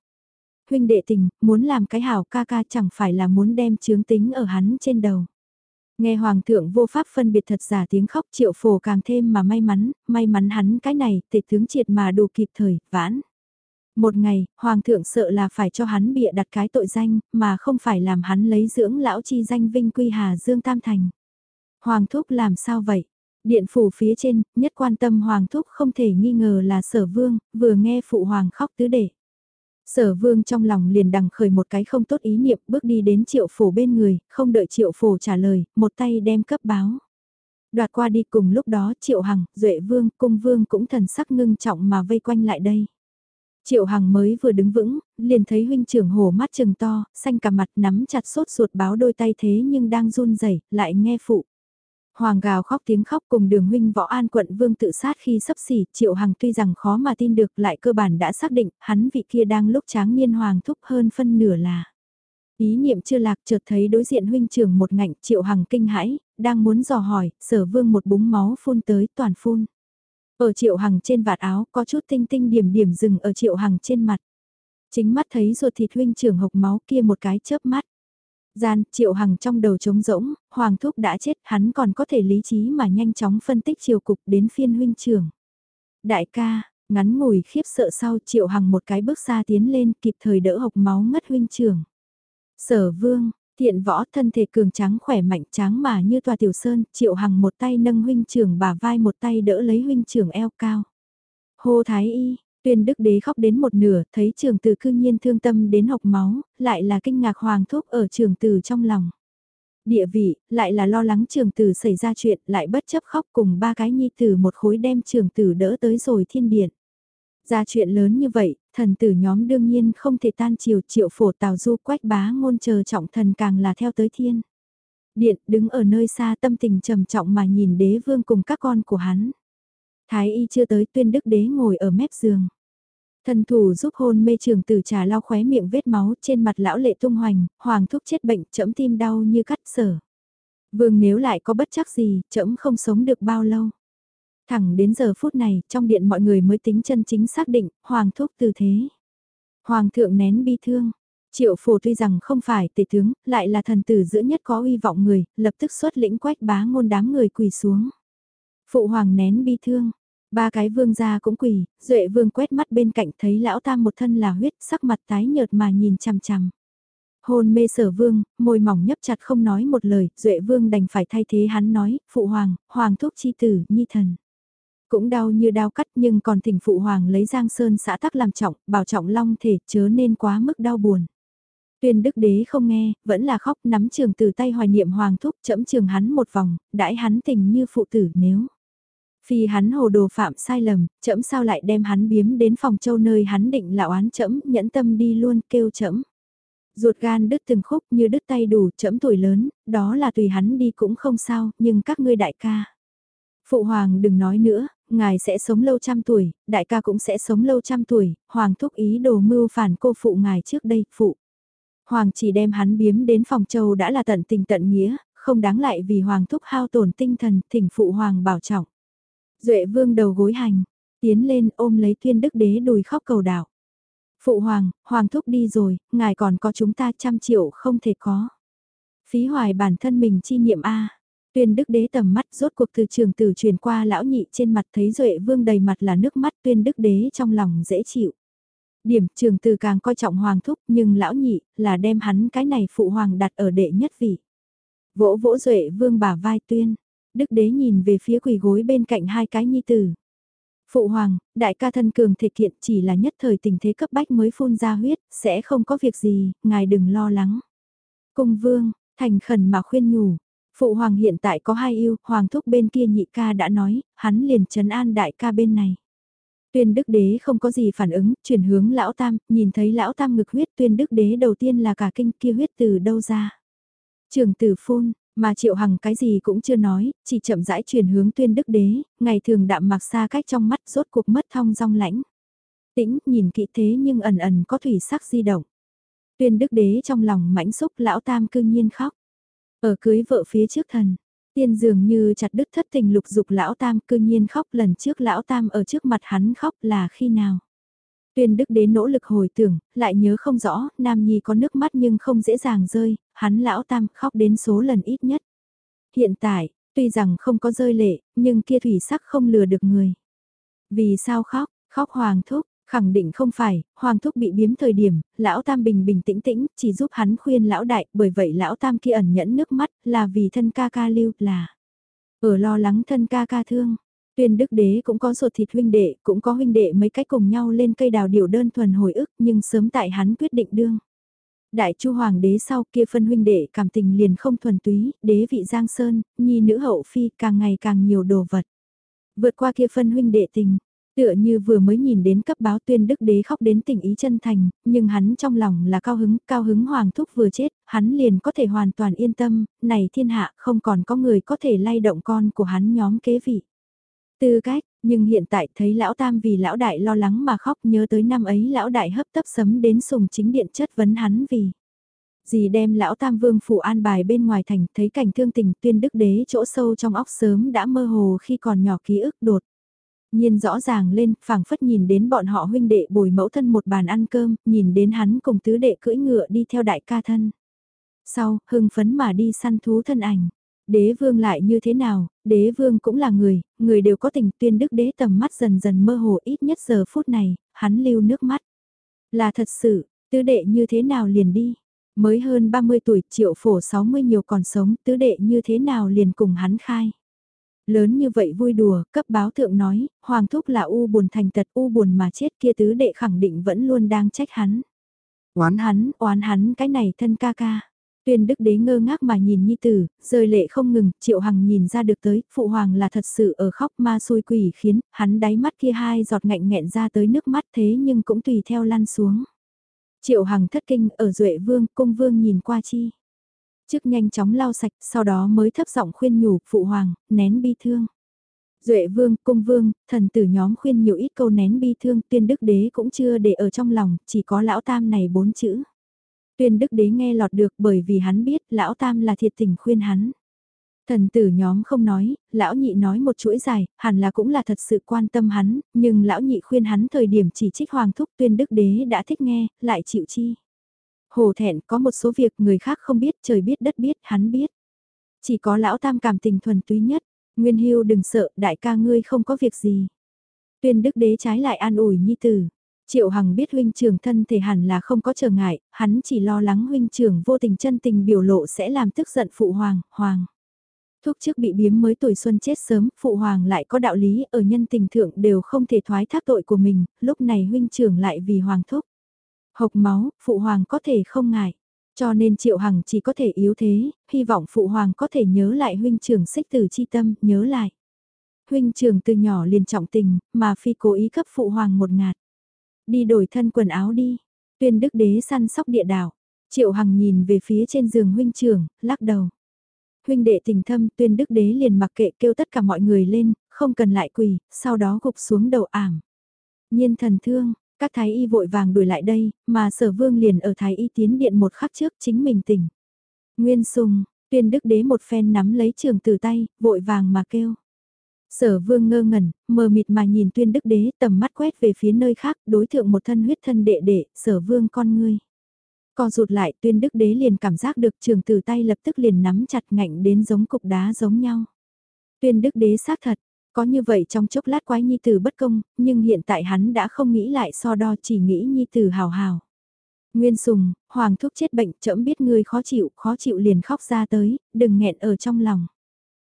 Huynh đệ tình, muốn làm cái hảo ca ca chẳng phải là muốn đem chướng tính ở hắn trên đầu. Nghe hoàng thượng vô pháp phân biệt thật giả tiếng khóc triệu phổ càng thêm mà may mắn, may mắn hắn cái này, tệ tướng triệt mà đủ kịp thời, vãn. Một ngày, Hoàng thượng sợ là phải cho hắn bịa đặt cái tội danh, mà không phải làm hắn lấy dưỡng lão chi danh vinh quy Hà Dương Tam Thành. Hoàng thúc làm sao vậy? Điện phủ phía trên, nhất quan tâm Hoàng thúc không thể nghi ngờ là sở vương, vừa nghe phụ Hoàng khóc tứ đệ. Sở vương trong lòng liền đằng khởi một cái không tốt ý niệm bước đi đến triệu phổ bên người, không đợi triệu phổ trả lời, một tay đem cấp báo. Đoạt qua đi cùng lúc đó triệu hằng, duệ vương, cung vương cũng thần sắc ngưng trọng mà vây quanh lại đây. Triệu Hằng mới vừa đứng vững, liền thấy huynh trưởng hổ mắt trừng to, xanh cả mặt nắm chặt sốt ruột báo đôi tay thế nhưng đang run rẩy lại nghe phụ. Hoàng gào khóc tiếng khóc cùng đường huynh võ an quận vương tự sát khi sắp xỉ, Triệu Hằng tuy rằng khó mà tin được lại cơ bản đã xác định hắn vị kia đang lúc tráng niên hoàng thúc hơn phân nửa là. Ý niệm chưa lạc chợt thấy đối diện huynh trưởng một ngạnh Triệu Hằng kinh hãi, đang muốn dò hỏi, sở vương một búng máu phun tới toàn phun. Ở triệu hằng trên vạt áo có chút tinh tinh điểm điểm dừng ở triệu hằng trên mặt. Chính mắt thấy ruột thịt huynh trưởng hộc máu kia một cái chớp mắt. Gian, triệu hằng trong đầu trống rỗng, hoàng thúc đã chết, hắn còn có thể lý trí mà nhanh chóng phân tích chiều cục đến phiên huynh trưởng. Đại ca, ngắn ngủi khiếp sợ sau triệu hằng một cái bước xa tiến lên kịp thời đỡ hộc máu ngất huynh trưởng. Sở vương, thiện võ thân thể cường tráng khỏe mạnh tráng mà như tòa tiểu sơn, triệu hằng một tay nâng huynh trưởng bả vai một tay đỡ lấy huynh trưởng eo cao. Hô thái y, tuyên đức đế khóc đến một nửa, thấy trường tử cư nhiên thương tâm đến học máu, lại là kinh ngạc hoàng thúc ở trường tử trong lòng. Địa vị, lại là lo lắng trường tử xảy ra chuyện, lại bất chấp khóc cùng ba cái nhi tử một khối đem trường tử đỡ tới rồi thiên điện. Ra chuyện lớn như vậy, thần tử nhóm đương nhiên không thể tan chiều triệu phổ tào du quách bá ngôn chờ trọng thần càng là theo tới thiên. Điện đứng ở nơi xa tâm tình trầm trọng mà nhìn đế vương cùng các con của hắn. Thái y chưa tới tuyên đức đế ngồi ở mép giường. Thần thủ giúp hôn mê trường tử trà lau khóe miệng vết máu trên mặt lão lệ tung hoành, hoàng thúc chết bệnh chẫm tim đau như cắt sở. Vương nếu lại có bất chắc gì, chẫm không sống được bao lâu. Thẳng đến giờ phút này, trong điện mọi người mới tính chân chính xác định, hoàng thúc từ thế. Hoàng thượng nén bi thương. Triệu phổ tuy rằng không phải tể tướng, lại là thần tử giữa nhất có uy vọng người, lập tức xuất lĩnh quách bá ngôn đám người quỳ xuống. Phụ hoàng nén bi thương, ba cái vương gia cũng quỳ, duệ vương quét mắt bên cạnh thấy lão tam một thân là huyết, sắc mặt tái nhợt mà nhìn chằm chằm. Hôn mê sở vương, môi mỏng nhấp chặt không nói một lời, duệ vương đành phải thay thế hắn nói, phụ hoàng, hoàng thúc chi tử, nhi thần. Cũng đau như đau cắt nhưng còn thỉnh phụ hoàng lấy giang sơn xã tắc làm trọng, bảo trọng long thể chớ nên quá mức đau buồn. Tuyên đức đế không nghe, vẫn là khóc nắm trường từ tay hoài niệm hoàng thúc chẫm trường hắn một vòng, đãi hắn tình như phụ tử nếu. Phi hắn hồ đồ phạm sai lầm, chậm sao lại đem hắn biếm đến phòng châu nơi hắn định lão oán chậm, nhẫn tâm đi luôn kêu chậm. Ruột gan đứt từng khúc như đứt tay đủ chậm tuổi lớn, đó là tùy hắn đi cũng không sao, nhưng các ngươi đại ca. Phụ hoàng đừng nói nữa, ngài sẽ sống lâu trăm tuổi, đại ca cũng sẽ sống lâu trăm tuổi, hoàng thúc ý đồ mưu phản cô phụ ngài trước đây, phụ. Hoàng chỉ đem hắn biếm đến phòng châu đã là tận tình tận nghĩa, không đáng lại vì hoàng thúc hao tổn tinh thần, thỉnh phụ hoàng bảo trọng. Duệ vương đầu gối hành, tiến lên ôm lấy tuyên đức đế đùi khóc cầu đảo. Phụ hoàng, hoàng thúc đi rồi, ngài còn có chúng ta trăm triệu không thể có. Phí hoài bản thân mình chi niệm A. Tuyên đức đế tầm mắt rốt cuộc từ trường tử truyền qua lão nhị trên mặt thấy Duệ vương đầy mặt là nước mắt tuyên đức đế trong lòng dễ chịu. Điểm trường tử càng coi trọng hoàng thúc nhưng lão nhị là đem hắn cái này phụ hoàng đặt ở đệ nhất vị. Vỗ vỗ Duệ vương bả vai tuyên, đức đế nhìn về phía quỳ gối bên cạnh hai cái nhi tử. Phụ hoàng, đại ca thân cường thể kiện chỉ là nhất thời tình thế cấp bách mới phun ra huyết, sẽ không có việc gì, ngài đừng lo lắng. Cung vương, thành khẩn mà khuyên nhủ, Phụ hoàng hiện tại có hai yêu, hoàng thúc bên kia nhị ca đã nói, hắn liền trấn an đại ca bên này. Tuyên đức đế không có gì phản ứng, chuyển hướng lão tam, nhìn thấy lão tam ngực huyết tuyên đức đế đầu tiên là cả kinh kia huyết từ đâu ra. Trường tử phun, mà triệu hằng cái gì cũng chưa nói, chỉ chậm rãi chuyển hướng tuyên đức đế, ngày thường đạm mặc xa cách trong mắt rốt cuộc mất thong rong lãnh. Tĩnh nhìn kỹ thế nhưng ẩn ẩn có thủy sắc di động. Tuyên đức đế trong lòng mãnh xúc lão tam cương nhiên khóc. Ở cưới vợ phía trước thần, tiên dường như chặt đứt thất tình lục dục lão tam cương nhiên khóc lần trước lão tam ở trước mặt hắn khóc là khi nào. Tuyên đức đến nỗ lực hồi tưởng, lại nhớ không rõ, nam nhi có nước mắt nhưng không dễ dàng rơi, hắn lão tam khóc đến số lần ít nhất. Hiện tại, tuy rằng không có rơi lệ, nhưng kia thủy sắc không lừa được người. Vì sao khóc, khóc hoàng thúc, Khẳng định không phải, Hoàng Thúc bị biếm thời điểm, lão Tam bình bình tĩnh tĩnh, chỉ giúp hắn khuyên lão đại, bởi vậy lão Tam kia ẩn nhẫn nước mắt, là vì thân ca ca lưu, là ở lo lắng thân ca ca thương. Tuyên đức đế cũng có ruột thịt huynh đệ, cũng có huynh đệ mấy cái cùng nhau lên cây đào điểu đơn thuần hồi ức nhưng sớm tại hắn quyết định đương. Đại chu hoàng đế sau kia phân huynh đệ cảm tình liền không thuần túy, đế vị giang sơn, nhi nữ hậu phi càng ngày càng nhiều đồ vật. Vượt qua kia phân huynh đệ tình, tựa như vừa mới nhìn đến cấp báo tuyên đức đế khóc đến tình ý chân thành, nhưng hắn trong lòng là cao hứng, cao hứng hoàng thúc vừa chết, hắn liền có thể hoàn toàn yên tâm, này thiên hạ không còn có người có thể lay động con của hắn nhóm kế vị. Tư cách, nhưng hiện tại thấy lão tam vì lão đại lo lắng mà khóc nhớ tới năm ấy lão đại hấp tấp sấm đến sùng chính điện chất vấn hắn vì. Dì đem lão tam vương phủ an bài bên ngoài thành thấy cảnh thương tình tuyên đức đế chỗ sâu trong óc sớm đã mơ hồ khi còn nhỏ ký ức đột. Nhiên rõ ràng lên, phảng phất nhìn đến bọn họ huynh đệ bồi mẫu thân một bàn ăn cơm, nhìn đến hắn cùng tứ đệ cưỡi ngựa đi theo đại ca thân. Sau, hưng phấn mà đi săn thú thân ảnh Đế vương lại như thế nào, đế vương cũng là người, người đều có tình tuyên đức đế tầm mắt dần dần mơ hồ ít nhất giờ phút này, hắn lưu nước mắt. Là thật sự, tứ đệ như thế nào liền đi. Mới hơn 30 tuổi, triệu phổ 60 nhiều còn sống, tứ đệ như thế nào liền cùng hắn khai. Lớn như vậy vui đùa, cấp báo thượng nói, hoàng thúc là u buồn thành tật u buồn mà chết kia tứ đệ khẳng định vẫn luôn đang trách hắn. Oán hắn, oán hắn cái này thân ca ca. Tuyên đức đế ngơ ngác mà nhìn nhi tử, rơi lệ không ngừng, triệu hằng nhìn ra được tới, phụ hoàng là thật sự ở khóc ma xui quỷ khiến, hắn đáy mắt kia hai giọt ngạnh nghẹn ra tới nước mắt thế nhưng cũng tùy theo lăn xuống. Triệu hằng thất kinh ở duệ vương, cung vương nhìn qua chi. Trước nhanh chóng lau sạch, sau đó mới thấp giọng khuyên nhủ, phụ hoàng, nén bi thương. Duệ vương, cung vương, thần tử nhóm khuyên nhiều ít câu nén bi thương, tuyên đức đế cũng chưa để ở trong lòng, chỉ có lão tam này bốn chữ. Tuyên đức đế nghe lọt được bởi vì hắn biết lão tam là thiệt tình khuyên hắn. Thần tử nhóm không nói, lão nhị nói một chuỗi dài, hẳn là cũng là thật sự quan tâm hắn, nhưng lão nhị khuyên hắn thời điểm chỉ trích hoàng thúc tuyên đức đế đã thích nghe, lại chịu chi. Hồ thẹn có một số việc người khác không biết, trời biết đất biết, hắn biết. Chỉ có lão tam cảm tình thuần túy nhất, nguyên hưu đừng sợ, đại ca ngươi không có việc gì. Tuyên đức đế trái lại an ủi nhi tử, Triệu Hằng biết huynh trưởng thân thể hẳn là không có trở ngại, hắn chỉ lo lắng huynh trưởng vô tình chân tình biểu lộ sẽ làm tức giận phụ hoàng, hoàng. Thuốc trước bị biếm mới tuổi xuân chết sớm, phụ hoàng lại có đạo lý ở nhân tình thượng đều không thể thoái thác tội của mình, lúc này huynh trưởng lại vì hoàng thúc. Hộc máu, phụ hoàng có thể không ngại. Cho nên Triệu Hằng chỉ có thể yếu thế, hy vọng phụ hoàng có thể nhớ lại huynh trưởng xích từ chi tâm, nhớ lại. Huynh trưởng từ nhỏ liền trọng tình, mà phi cố ý cấp phụ hoàng một ngạt. Đi đổi thân quần áo đi. Tuyên đức đế săn sóc địa đảo. Triệu Hằng nhìn về phía trên giường huynh trưởng, lắc đầu. Huynh đệ tình thâm tuyên đức đế liền mặc kệ kêu tất cả mọi người lên, không cần lại quỳ, sau đó gục xuống đầu ảm. Nhiên thần thương, các thái y vội vàng đuổi lại đây, mà sở vương liền ở thái y tiến điện một khắc trước chính mình tỉnh. Nguyên sùng, tuyên đức đế một phen nắm lấy trường từ tay, vội vàng mà kêu. Sở vương ngơ ngẩn, mờ mịt mà nhìn tuyên đức đế tầm mắt quét về phía nơi khác đối thượng một thân huyết thân đệ đệ, sở vương con ngươi. Co rụt lại tuyên đức đế liền cảm giác được trường từ tay lập tức liền nắm chặt ngạnh đến giống cục đá giống nhau. Tuyên đức đế xác thật, có như vậy trong chốc lát quái nhi tử bất công, nhưng hiện tại hắn đã không nghĩ lại so đo chỉ nghĩ nhi tử hào hào. Nguyên sùng, hoàng thúc chết bệnh chậm biết ngươi khó chịu, khó chịu liền khóc ra tới, đừng nghẹn ở trong lòng.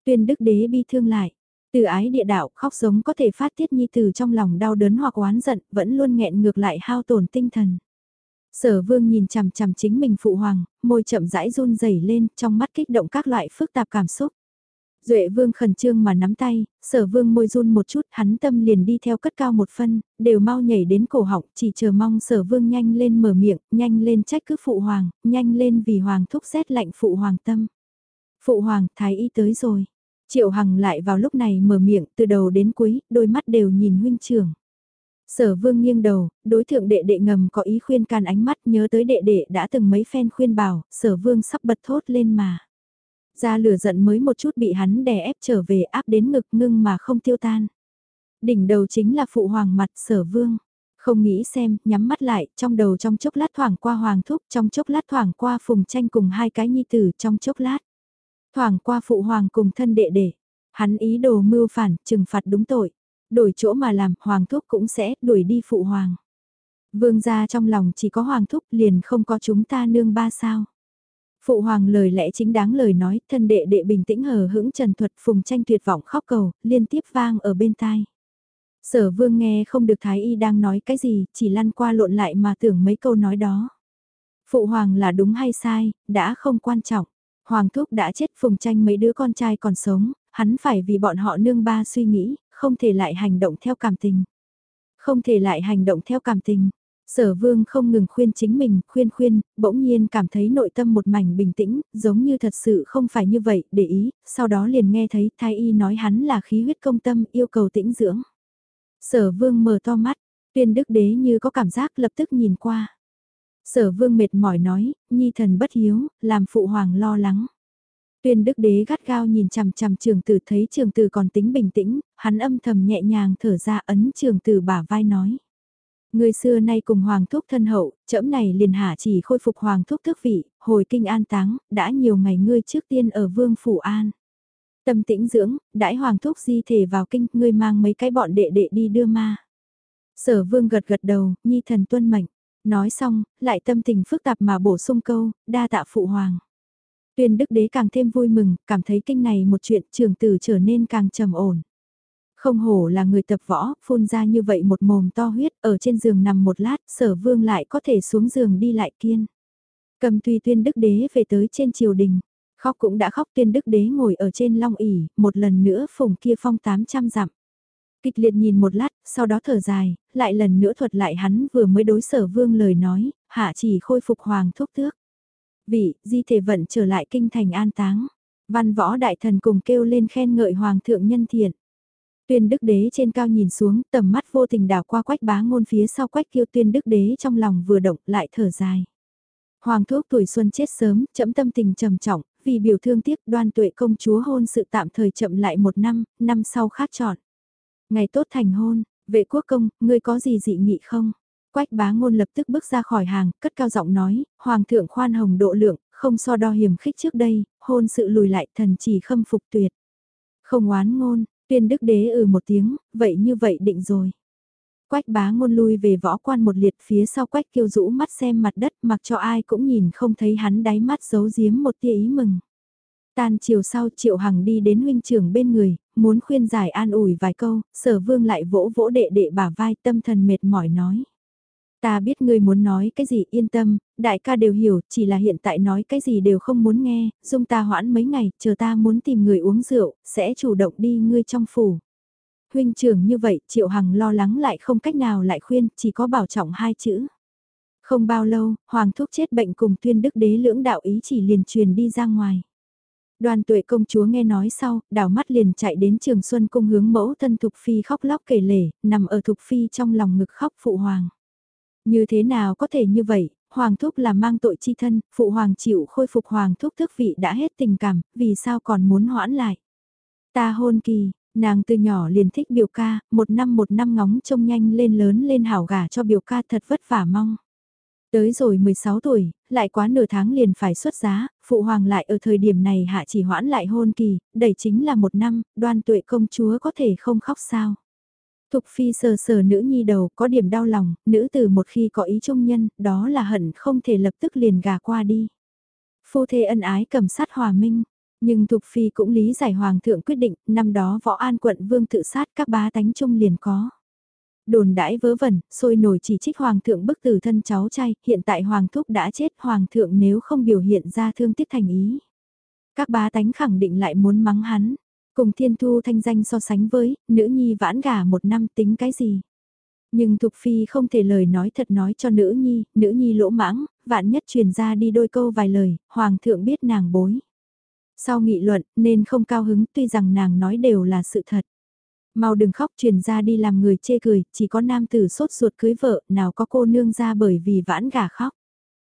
Tuyên đức đế bi thương lại, từ ái địa đạo khóc giống có thể phát tiết nhi từ trong lòng đau đớn hoặc oán giận, vẫn luôn nghẹn ngược lại hao tổn tinh thần. Sở vương nhìn chằm chằm chính mình phụ hoàng, môi chậm rãi run rẩy lên, trong mắt kích động các loại phức tạp cảm xúc. Duệ vương khẩn trương mà nắm tay, sở vương môi run một chút, hắn tâm liền đi theo cất cao một phân, đều mau nhảy đến cổ họng, chỉ chờ mong sở vương nhanh lên mở miệng, nhanh lên trách cứ phụ hoàng, nhanh lên vì hoàng thúc rét lạnh phụ hoàng tâm. Phụ hoàng, thái y tới rồi. Triệu Hằng lại vào lúc này mở miệng từ đầu đến cuối, đôi mắt đều nhìn huynh trưởng. Sở vương nghiêng đầu, đối thượng đệ đệ ngầm có ý khuyên can ánh mắt nhớ tới đệ đệ đã từng mấy phen khuyên bảo, sở vương sắp bật thốt lên mà. Ra lửa giận mới một chút bị hắn đè ép trở về áp đến ngực ngưng mà không tiêu tan. Đỉnh đầu chính là phụ hoàng mặt sở vương. Không nghĩ xem, nhắm mắt lại, trong đầu trong chốc lát thoảng qua hoàng thúc, trong chốc lát thoảng qua phùng tranh cùng hai cái nhi tử trong chốc lát. Thoảng qua phụ hoàng cùng thân đệ đệ. Hắn ý đồ mưu phản, trừng phạt đúng tội. Đổi chỗ mà làm, hoàng thúc cũng sẽ đuổi đi phụ hoàng. Vương gia trong lòng chỉ có hoàng thúc liền không có chúng ta nương ba sao. Phụ hoàng lời lẽ chính đáng lời nói, thân đệ đệ bình tĩnh hờ hững trần thuật phùng tranh tuyệt vọng khóc cầu, liên tiếp vang ở bên tai. Sở vương nghe không được thái y đang nói cái gì, chỉ lăn qua lộn lại mà tưởng mấy câu nói đó. Phụ hoàng là đúng hay sai, đã không quan trọng. Hoàng thúc đã chết phùng tranh mấy đứa con trai còn sống, hắn phải vì bọn họ nương ba suy nghĩ, không thể lại hành động theo cảm tình. Không thể lại hành động theo cảm tình. Sở vương không ngừng khuyên chính mình, khuyên khuyên, bỗng nhiên cảm thấy nội tâm một mảnh bình tĩnh, giống như thật sự không phải như vậy, để ý, sau đó liền nghe thấy thái y nói hắn là khí huyết công tâm, yêu cầu tĩnh dưỡng. Sở vương mở to mắt, tuyên đức đế như có cảm giác lập tức nhìn qua. Sở vương mệt mỏi nói, nhi thần bất hiếu, làm phụ hoàng lo lắng. Tuyên đức đế gắt gao nhìn chằm chằm trường tử thấy trường tử còn tính bình tĩnh, hắn âm thầm nhẹ nhàng thở ra ấn trường tử bả vai nói. Người xưa nay cùng hoàng thúc thân hậu, trẫm này liền hạ chỉ khôi phục hoàng thúc thức vị, hồi kinh an táng, đã nhiều ngày ngươi trước tiên ở vương phủ an. Tâm tĩnh dưỡng, đãi hoàng thúc di thể vào kinh, ngươi mang mấy cái bọn đệ đệ đi đưa ma. Sở vương gật gật đầu, nhi thần tuân mệnh. Nói xong, lại tâm tình phức tạp mà bổ sung câu, đa tạ phụ hoàng. Tuyên đức đế càng thêm vui mừng, cảm thấy kinh này một chuyện trường tử trở nên càng trầm ổn. Không hổ là người tập võ, phun ra như vậy một mồm to huyết, ở trên giường nằm một lát, sở vương lại có thể xuống giường đi lại kiên. Cầm tùy tuyên đức đế về tới trên triều đình, khóc cũng đã khóc tuyên đức đế ngồi ở trên long ỉ, một lần nữa phùng kia phong 800 dặm. Kịch liệt nhìn một lát, sau đó thở dài, lại lần nữa thuật lại hắn vừa mới đối sở vương lời nói, hạ chỉ khôi phục hoàng thuốc tước. Vị, di thể vận trở lại kinh thành an táng. Văn võ đại thần cùng kêu lên khen ngợi hoàng thượng nhân thiện. Tuyên đức đế trên cao nhìn xuống, tầm mắt vô tình đảo qua quách bá ngôn phía sau quách kiêu tuyên đức đế trong lòng vừa động lại thở dài. Hoàng thuốc tuổi xuân chết sớm, chậm tâm tình trầm trọng, vì biểu thương tiếc đoan tuệ công chúa hôn sự tạm thời chậm lại một năm, năm sau khác chọn. Ngày tốt thành hôn, vệ quốc công, ngươi có gì dị nghị không? Quách bá ngôn lập tức bước ra khỏi hàng, cất cao giọng nói, Hoàng thượng khoan hồng độ lượng, không so đo hiểm khích trước đây, hôn sự lùi lại thần chỉ khâm phục tuyệt. Không oán ngôn, tuyên đức đế ừ một tiếng, vậy như vậy định rồi. Quách bá ngôn lui về võ quan một liệt phía sau quách kiêu rũ mắt xem mặt đất mặc cho ai cũng nhìn không thấy hắn đáy mắt giấu giếm một tia ý mừng. Tan chiều sau Triệu Hằng đi đến huynh trưởng bên người, muốn khuyên giải an ủi vài câu, sở vương lại vỗ vỗ đệ đệ bả vai tâm thần mệt mỏi nói. Ta biết ngươi muốn nói cái gì yên tâm, đại ca đều hiểu, chỉ là hiện tại nói cái gì đều không muốn nghe, dung ta hoãn mấy ngày, chờ ta muốn tìm người uống rượu, sẽ chủ động đi ngươi trong phủ. Huynh trưởng như vậy, Triệu Hằng lo lắng lại không cách nào lại khuyên, chỉ có bảo trọng hai chữ. Không bao lâu, Hoàng thúc chết bệnh cùng tuyên đức đế lưỡng đạo ý chỉ liền truyền đi ra ngoài. Đoàn tuệ công chúa nghe nói sau, đảo mắt liền chạy đến trường xuân cung hướng mẫu thân Thục Phi khóc lóc kể lể, nằm ở Thục Phi trong lòng ngực khóc phụ hoàng. Như thế nào có thể như vậy, hoàng thúc là mang tội chi thân, phụ hoàng chịu khôi phục hoàng thúc thức vị đã hết tình cảm, vì sao còn muốn hoãn lại. Ta hôn kỳ, nàng từ nhỏ liền thích biểu ca, một năm một năm ngóng trông nhanh lên lớn lên hảo gả cho biểu ca thật vất vả mong. Tới rồi 16 tuổi, lại quá nửa tháng liền phải xuất giá, phụ hoàng lại ở thời điểm này hạ chỉ hoãn lại hôn kỳ, đẩy chính là một năm, đoan tuệ công chúa có thể không khóc sao. Thục phi sờ sờ nữ nhi đầu có điểm đau lòng, nữ từ một khi có ý trung nhân, đó là hận không thể lập tức liền gà qua đi. Phu thê ân ái cầm sát hòa minh, nhưng Thục phi cũng lý giải hoàng thượng quyết định, năm đó võ an quận vương tự sát các bá tánh trung liền có. Đồn đãi vớ vẩn, sôi nổi chỉ trích hoàng thượng bức tử thân cháu trai, hiện tại hoàng thúc đã chết hoàng thượng nếu không biểu hiện ra thương tiếc thành ý. Các bá tánh khẳng định lại muốn mắng hắn, cùng thiên thu thanh danh so sánh với, nữ nhi vãn gà một năm tính cái gì. Nhưng Thục Phi không thể lời nói thật nói cho nữ nhi, nữ nhi lỗ mãng, vạn nhất truyền ra đi đôi câu vài lời, hoàng thượng biết nàng bối. Sau nghị luận, nên không cao hứng tuy rằng nàng nói đều là sự thật. Mau đừng khóc truyền ra đi làm người chê cười, chỉ có nam tử sốt ruột cưới vợ, nào có cô nương ra bởi vì vãn gà khóc.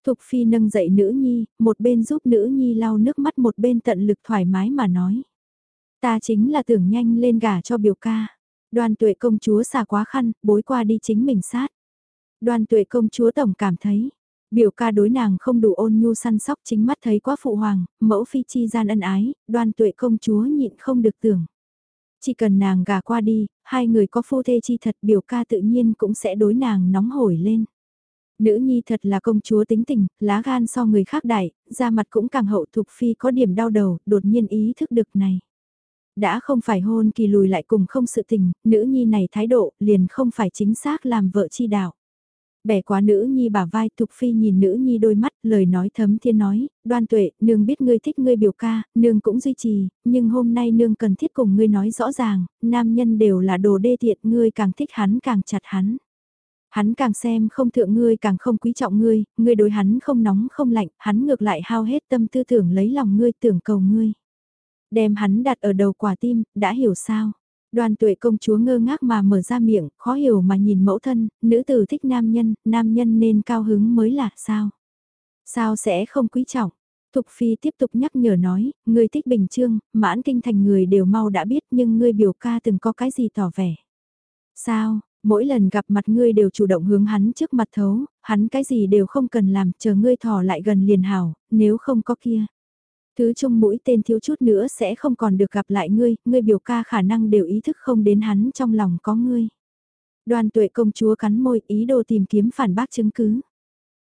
Thục Phi nâng dậy nữ nhi, một bên giúp nữ nhi lau nước mắt một bên tận lực thoải mái mà nói. Ta chính là tưởng nhanh lên gả cho biểu ca. Đoan tuệ công chúa xả quá khăn, bối qua đi chính mình sát. Đoan tuệ công chúa tổng cảm thấy, biểu ca đối nàng không đủ ôn nhu săn sóc chính mắt thấy quá phụ hoàng, mẫu phi chi gian ân ái, đoan tuệ công chúa nhịn không được tưởng. Chỉ cần nàng gà qua đi, hai người có phu thê chi thật biểu ca tự nhiên cũng sẽ đối nàng nóng hổi lên. Nữ nhi thật là công chúa tính tình, lá gan so người khác đại, da mặt cũng càng hậu thục phi có điểm đau đầu, đột nhiên ý thức được này. Đã không phải hôn kỳ lùi lại cùng không sự tình, nữ nhi này thái độ liền không phải chính xác làm vợ chi đạo. Bẻ quá nữ nhi bả vai Thục Phi nhìn nữ nhi đôi mắt, lời nói thấm thiên nói, đoan tuệ, nương biết ngươi thích ngươi biểu ca, nương cũng duy trì, nhưng hôm nay nương cần thiết cùng ngươi nói rõ ràng, nam nhân đều là đồ đê tiện, ngươi càng thích hắn càng chặt hắn. Hắn càng xem không thượng ngươi càng không quý trọng ngươi, ngươi đối hắn không nóng không lạnh, hắn ngược lại hao hết tâm tư tưởng lấy lòng ngươi tưởng cầu ngươi. Đem hắn đặt ở đầu quả tim, đã hiểu sao? Đoàn tuệ công chúa ngơ ngác mà mở ra miệng, khó hiểu mà nhìn mẫu thân, nữ tử thích nam nhân, nam nhân nên cao hứng mới là sao? Sao sẽ không quý trọng? Thục Phi tiếp tục nhắc nhở nói, ngươi thích bình trương, mãn kinh thành người đều mau đã biết nhưng ngươi biểu ca từng có cái gì tỏ vẻ. Sao, mỗi lần gặp mặt ngươi đều chủ động hướng hắn trước mặt thấu, hắn cái gì đều không cần làm, chờ ngươi thỏ lại gần liền hảo, nếu không có kia. Thứ chung mũi tên thiếu chút nữa sẽ không còn được gặp lại ngươi, ngươi biểu ca khả năng đều ý thức không đến hắn trong lòng có ngươi. Đoàn tuệ công chúa cắn môi ý đồ tìm kiếm phản bác chứng cứ.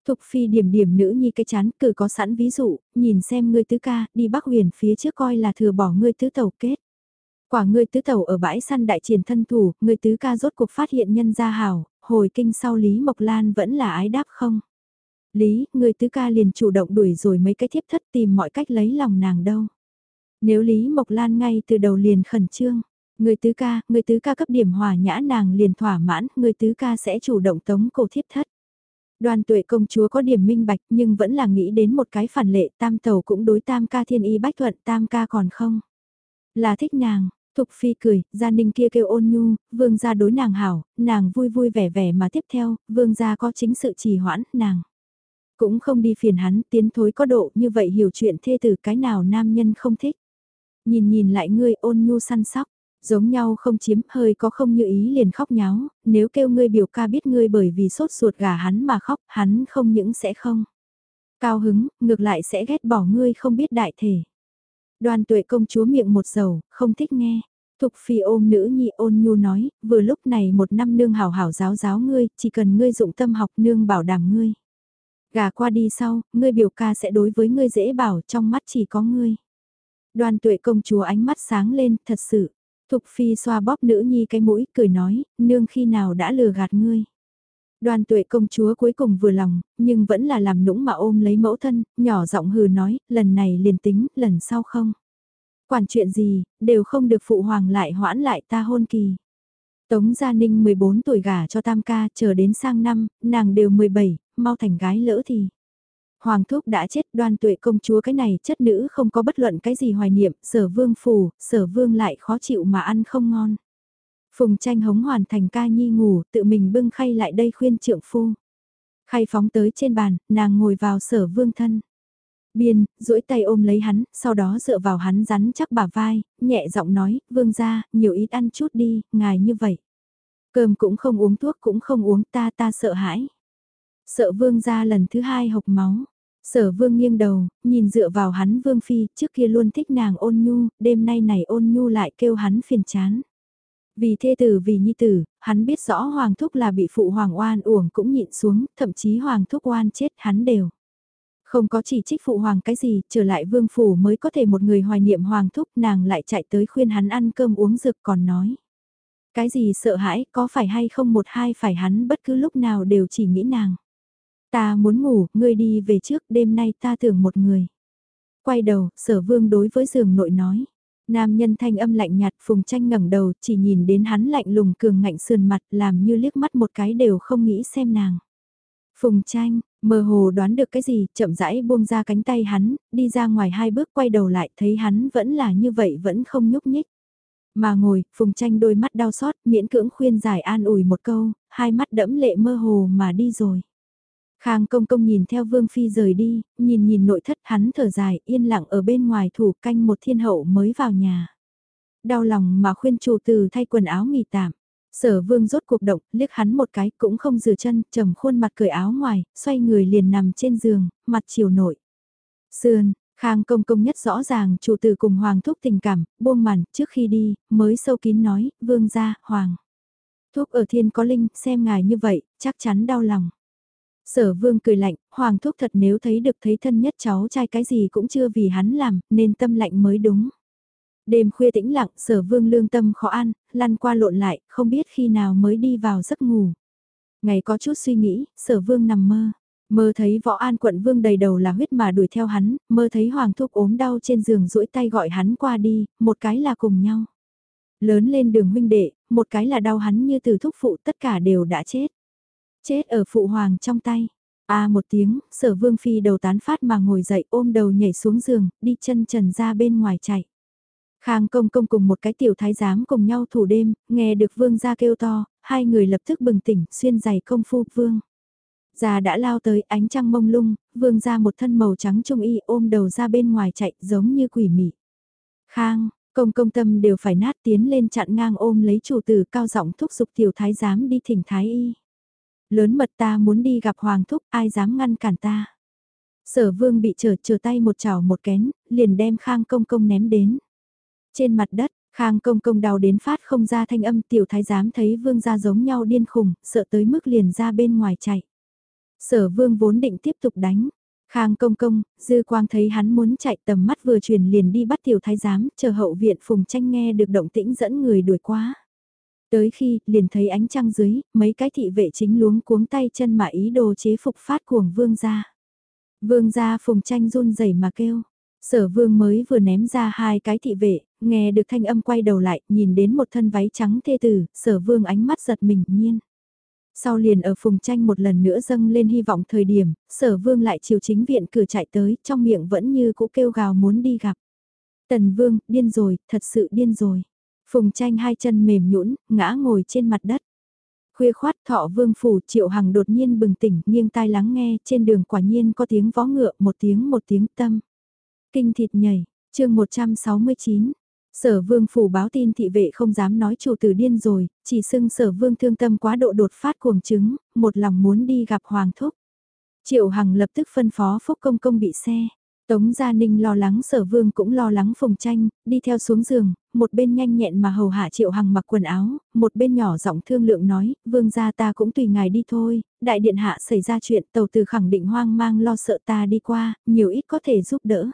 Thục phi điểm điểm nữ nhi cái chán cử có sẵn ví dụ, nhìn xem ngươi tứ ca, đi bắc huyền phía trước coi là thừa bỏ ngươi tứ tàu kết. Quả ngươi tứ tàu ở bãi săn đại triển thân thủ, ngươi tứ ca rốt cuộc phát hiện nhân gia hảo, hồi kinh sau Lý Mộc Lan vẫn là ái đáp không? Lý, người tứ ca liền chủ động đuổi rồi mấy cái thiếp thất tìm mọi cách lấy lòng nàng đâu. Nếu Lý Mộc Lan ngay từ đầu liền khẩn trương, người tứ ca, người tứ ca cấp điểm hòa nhã nàng liền thỏa mãn, người tứ ca sẽ chủ động tống cổ thiếp thất. Đoàn tuệ công chúa có điểm minh bạch nhưng vẫn là nghĩ đến một cái phản lệ tam tàu cũng đối tam ca thiên y bách thuận tam ca còn không. Là thích nàng, Thục Phi cười, gia ninh kia kêu ôn nhu, vương gia đối nàng hảo, nàng vui vui vẻ vẻ mà tiếp theo, vương gia có chính sự trì hoãn, nàng. Cũng không đi phiền hắn, tiến thối có độ như vậy hiểu chuyện thê tử cái nào nam nhân không thích. Nhìn nhìn lại ngươi ôn nhu săn sóc, giống nhau không chiếm hơi có không như ý liền khóc nháo, nếu kêu ngươi biểu ca biết ngươi bởi vì sốt ruột gà hắn mà khóc, hắn không những sẽ không. Cao hứng, ngược lại sẽ ghét bỏ ngươi không biết đại thể. Đoàn tuệ công chúa miệng một dầu, không thích nghe. Thục phi ôm nữ nhi ôn nhu nói, vừa lúc này một năm nương hảo hảo giáo giáo ngươi, chỉ cần ngươi dụng tâm học nương bảo đảm ngươi. Gà qua đi sau, ngươi biểu ca sẽ đối với ngươi dễ bảo trong mắt chỉ có ngươi. Đoàn tuệ công chúa ánh mắt sáng lên, thật sự. Thục phi xoa bóp nữ nhi cái mũi, cười nói, nương khi nào đã lừa gạt ngươi. Đoàn tuệ công chúa cuối cùng vừa lòng, nhưng vẫn là làm nũng mà ôm lấy mẫu thân, nhỏ giọng hừ nói, lần này liền tính, lần sau không. Quản chuyện gì, đều không được phụ hoàng lại hoãn lại ta hôn kỳ. Tống Gia Ninh 14 tuổi gả cho Tam Ca, chờ đến sang năm, nàng đều 17, mau thành gái lỡ thì. Hoàng thúc đã chết đoan tuệ công chúa cái này chất nữ không có bất luận cái gì hoài niệm, sở vương phù, sở vương lại khó chịu mà ăn không ngon. Phùng tranh hống hoàn thành ca nhi ngủ, tự mình bưng khay lại đây khuyên trượng phu. Khay phóng tới trên bàn, nàng ngồi vào sở vương thân. Biên, duỗi tay ôm lấy hắn, sau đó dựa vào hắn rắn chắc bả vai, nhẹ giọng nói, vương ra, nhiều ít ăn chút đi, ngài như vậy. Cơm cũng không uống thuốc cũng không uống ta ta sợ hãi. Sợ vương ra lần thứ hai hộc máu. Sở vương nghiêng đầu, nhìn dựa vào hắn vương phi, trước kia luôn thích nàng ôn nhu, đêm nay này ôn nhu lại kêu hắn phiền chán. Vì thê tử vì nhi tử, hắn biết rõ hoàng thúc là bị phụ hoàng oan uổng cũng nhịn xuống, thậm chí hoàng thúc oan chết hắn đều. Không có chỉ trích phụ hoàng cái gì, trở lại vương phủ mới có thể một người hoài niệm hoàng thúc nàng lại chạy tới khuyên hắn ăn cơm uống rực còn nói. Cái gì sợ hãi, có phải hay không một hai phải hắn bất cứ lúc nào đều chỉ nghĩ nàng. Ta muốn ngủ, ngươi đi về trước, đêm nay ta tưởng một người. Quay đầu, sở vương đối với giường nội nói. Nam nhân thanh âm lạnh nhạt phùng tranh ngẩng đầu chỉ nhìn đến hắn lạnh lùng cường ngạnh sườn mặt làm như liếc mắt một cái đều không nghĩ xem nàng. Phùng tranh, mơ hồ đoán được cái gì, chậm rãi buông ra cánh tay hắn, đi ra ngoài hai bước quay đầu lại thấy hắn vẫn là như vậy vẫn không nhúc nhích. Mà ngồi, phùng tranh đôi mắt đau xót, miễn cưỡng khuyên giải an ủi một câu, hai mắt đẫm lệ mơ hồ mà đi rồi. Khang công công nhìn theo vương phi rời đi, nhìn nhìn nội thất hắn thở dài, yên lặng ở bên ngoài thủ canh một thiên hậu mới vào nhà. Đau lòng mà khuyên chủ từ thay quần áo nghỉ tạm. Sở vương rốt cuộc động, liếc hắn một cái cũng không rửa chân, trầm khuôn mặt cởi áo ngoài, xoay người liền nằm trên giường, mặt chiều nội. Sườn, Khang công công nhất rõ ràng chủ tử cùng hoàng thúc tình cảm, buông màn, trước khi đi, mới sâu kín nói, vương gia, hoàng. Thúc ở thiên có linh, xem ngài như vậy, chắc chắn đau lòng. Sở vương cười lạnh, hoàng thúc thật nếu thấy được thấy thân nhất cháu trai cái gì cũng chưa vì hắn làm, nên tâm lạnh mới đúng. Đêm khuya tĩnh lặng, sở vương lương tâm khó ăn, lăn qua lộn lại, không biết khi nào mới đi vào giấc ngủ. Ngày có chút suy nghĩ, sở vương nằm mơ. Mơ thấy võ an quận vương đầy đầu là huyết mà đuổi theo hắn, mơ thấy hoàng thúc ốm đau trên giường duỗi tay gọi hắn qua đi, một cái là cùng nhau. Lớn lên đường huynh đệ, một cái là đau hắn như từ thúc phụ tất cả đều đã chết. Chết ở phụ hoàng trong tay. A một tiếng, sở vương phi đầu tán phát mà ngồi dậy ôm đầu nhảy xuống giường, đi chân trần ra bên ngoài chạy. Khang công công cùng một cái tiểu thái giám cùng nhau thủ đêm, nghe được vương gia kêu to, hai người lập tức bừng tỉnh, xuyên giày công phu vương. Già đã lao tới ánh trăng mông lung, vương ra một thân màu trắng trung y ôm đầu ra bên ngoài chạy giống như quỷ mị. Khang, công công tâm đều phải nát tiến lên chặn ngang ôm lấy chủ tử cao giọng thúc giục tiểu thái giám đi thỉnh thái y. Lớn mật ta muốn đi gặp hoàng thúc ai dám ngăn cản ta. Sở vương bị trở trở tay một chảo một kén, liền đem khang công công ném đến. Trên mặt đất, Khang công công đau đến phát không ra thanh âm tiểu thái giám thấy vương gia giống nhau điên khùng, sợ tới mức liền ra bên ngoài chạy. Sở vương vốn định tiếp tục đánh. Khang công công, dư quang thấy hắn muốn chạy tầm mắt vừa chuyển liền đi bắt tiểu thái giám, chờ hậu viện phùng tranh nghe được động tĩnh dẫn người đuổi quá. Tới khi, liền thấy ánh trăng dưới, mấy cái thị vệ chính luống cuống tay chân mà ý đồ chế phục phát cuồng vương gia. Vương gia phùng tranh run rẩy mà kêu. Sở vương mới vừa ném ra hai cái thị vệ, nghe được thanh âm quay đầu lại, nhìn đến một thân váy trắng thê tử, sở vương ánh mắt giật mình nhiên. Sau liền ở phùng tranh một lần nữa dâng lên hy vọng thời điểm, sở vương lại chiều chính viện cửa chạy tới, trong miệng vẫn như cũ kêu gào muốn đi gặp. Tần vương, điên rồi, thật sự điên rồi. Phùng tranh hai chân mềm nhũn ngã ngồi trên mặt đất. Khuya khoát thọ vương phủ triệu hằng đột nhiên bừng tỉnh nghiêng tai lắng nghe trên đường quả nhiên có tiếng vó ngựa một tiếng một tiếng tâm. Kinh thịt nhảy, chương 169. Sở vương phủ báo tin thị vệ không dám nói chủ tử điên rồi, chỉ xưng sở vương thương tâm quá độ đột phát cuồng chứng, một lòng muốn đi gặp hoàng thúc. Triệu Hằng lập tức phân phó Phúc Công Công bị xe. Tống Gia Ninh lo lắng sở vương cũng lo lắng phùng tranh, đi theo xuống giường, một bên nhanh nhẹn mà hầu hạ Triệu Hằng mặc quần áo, một bên nhỏ giọng thương lượng nói, vương gia ta cũng tùy ngài đi thôi, đại điện hạ xảy ra chuyện tàu từ khẳng định hoang mang lo sợ ta đi qua, nhiều ít có thể giúp đỡ.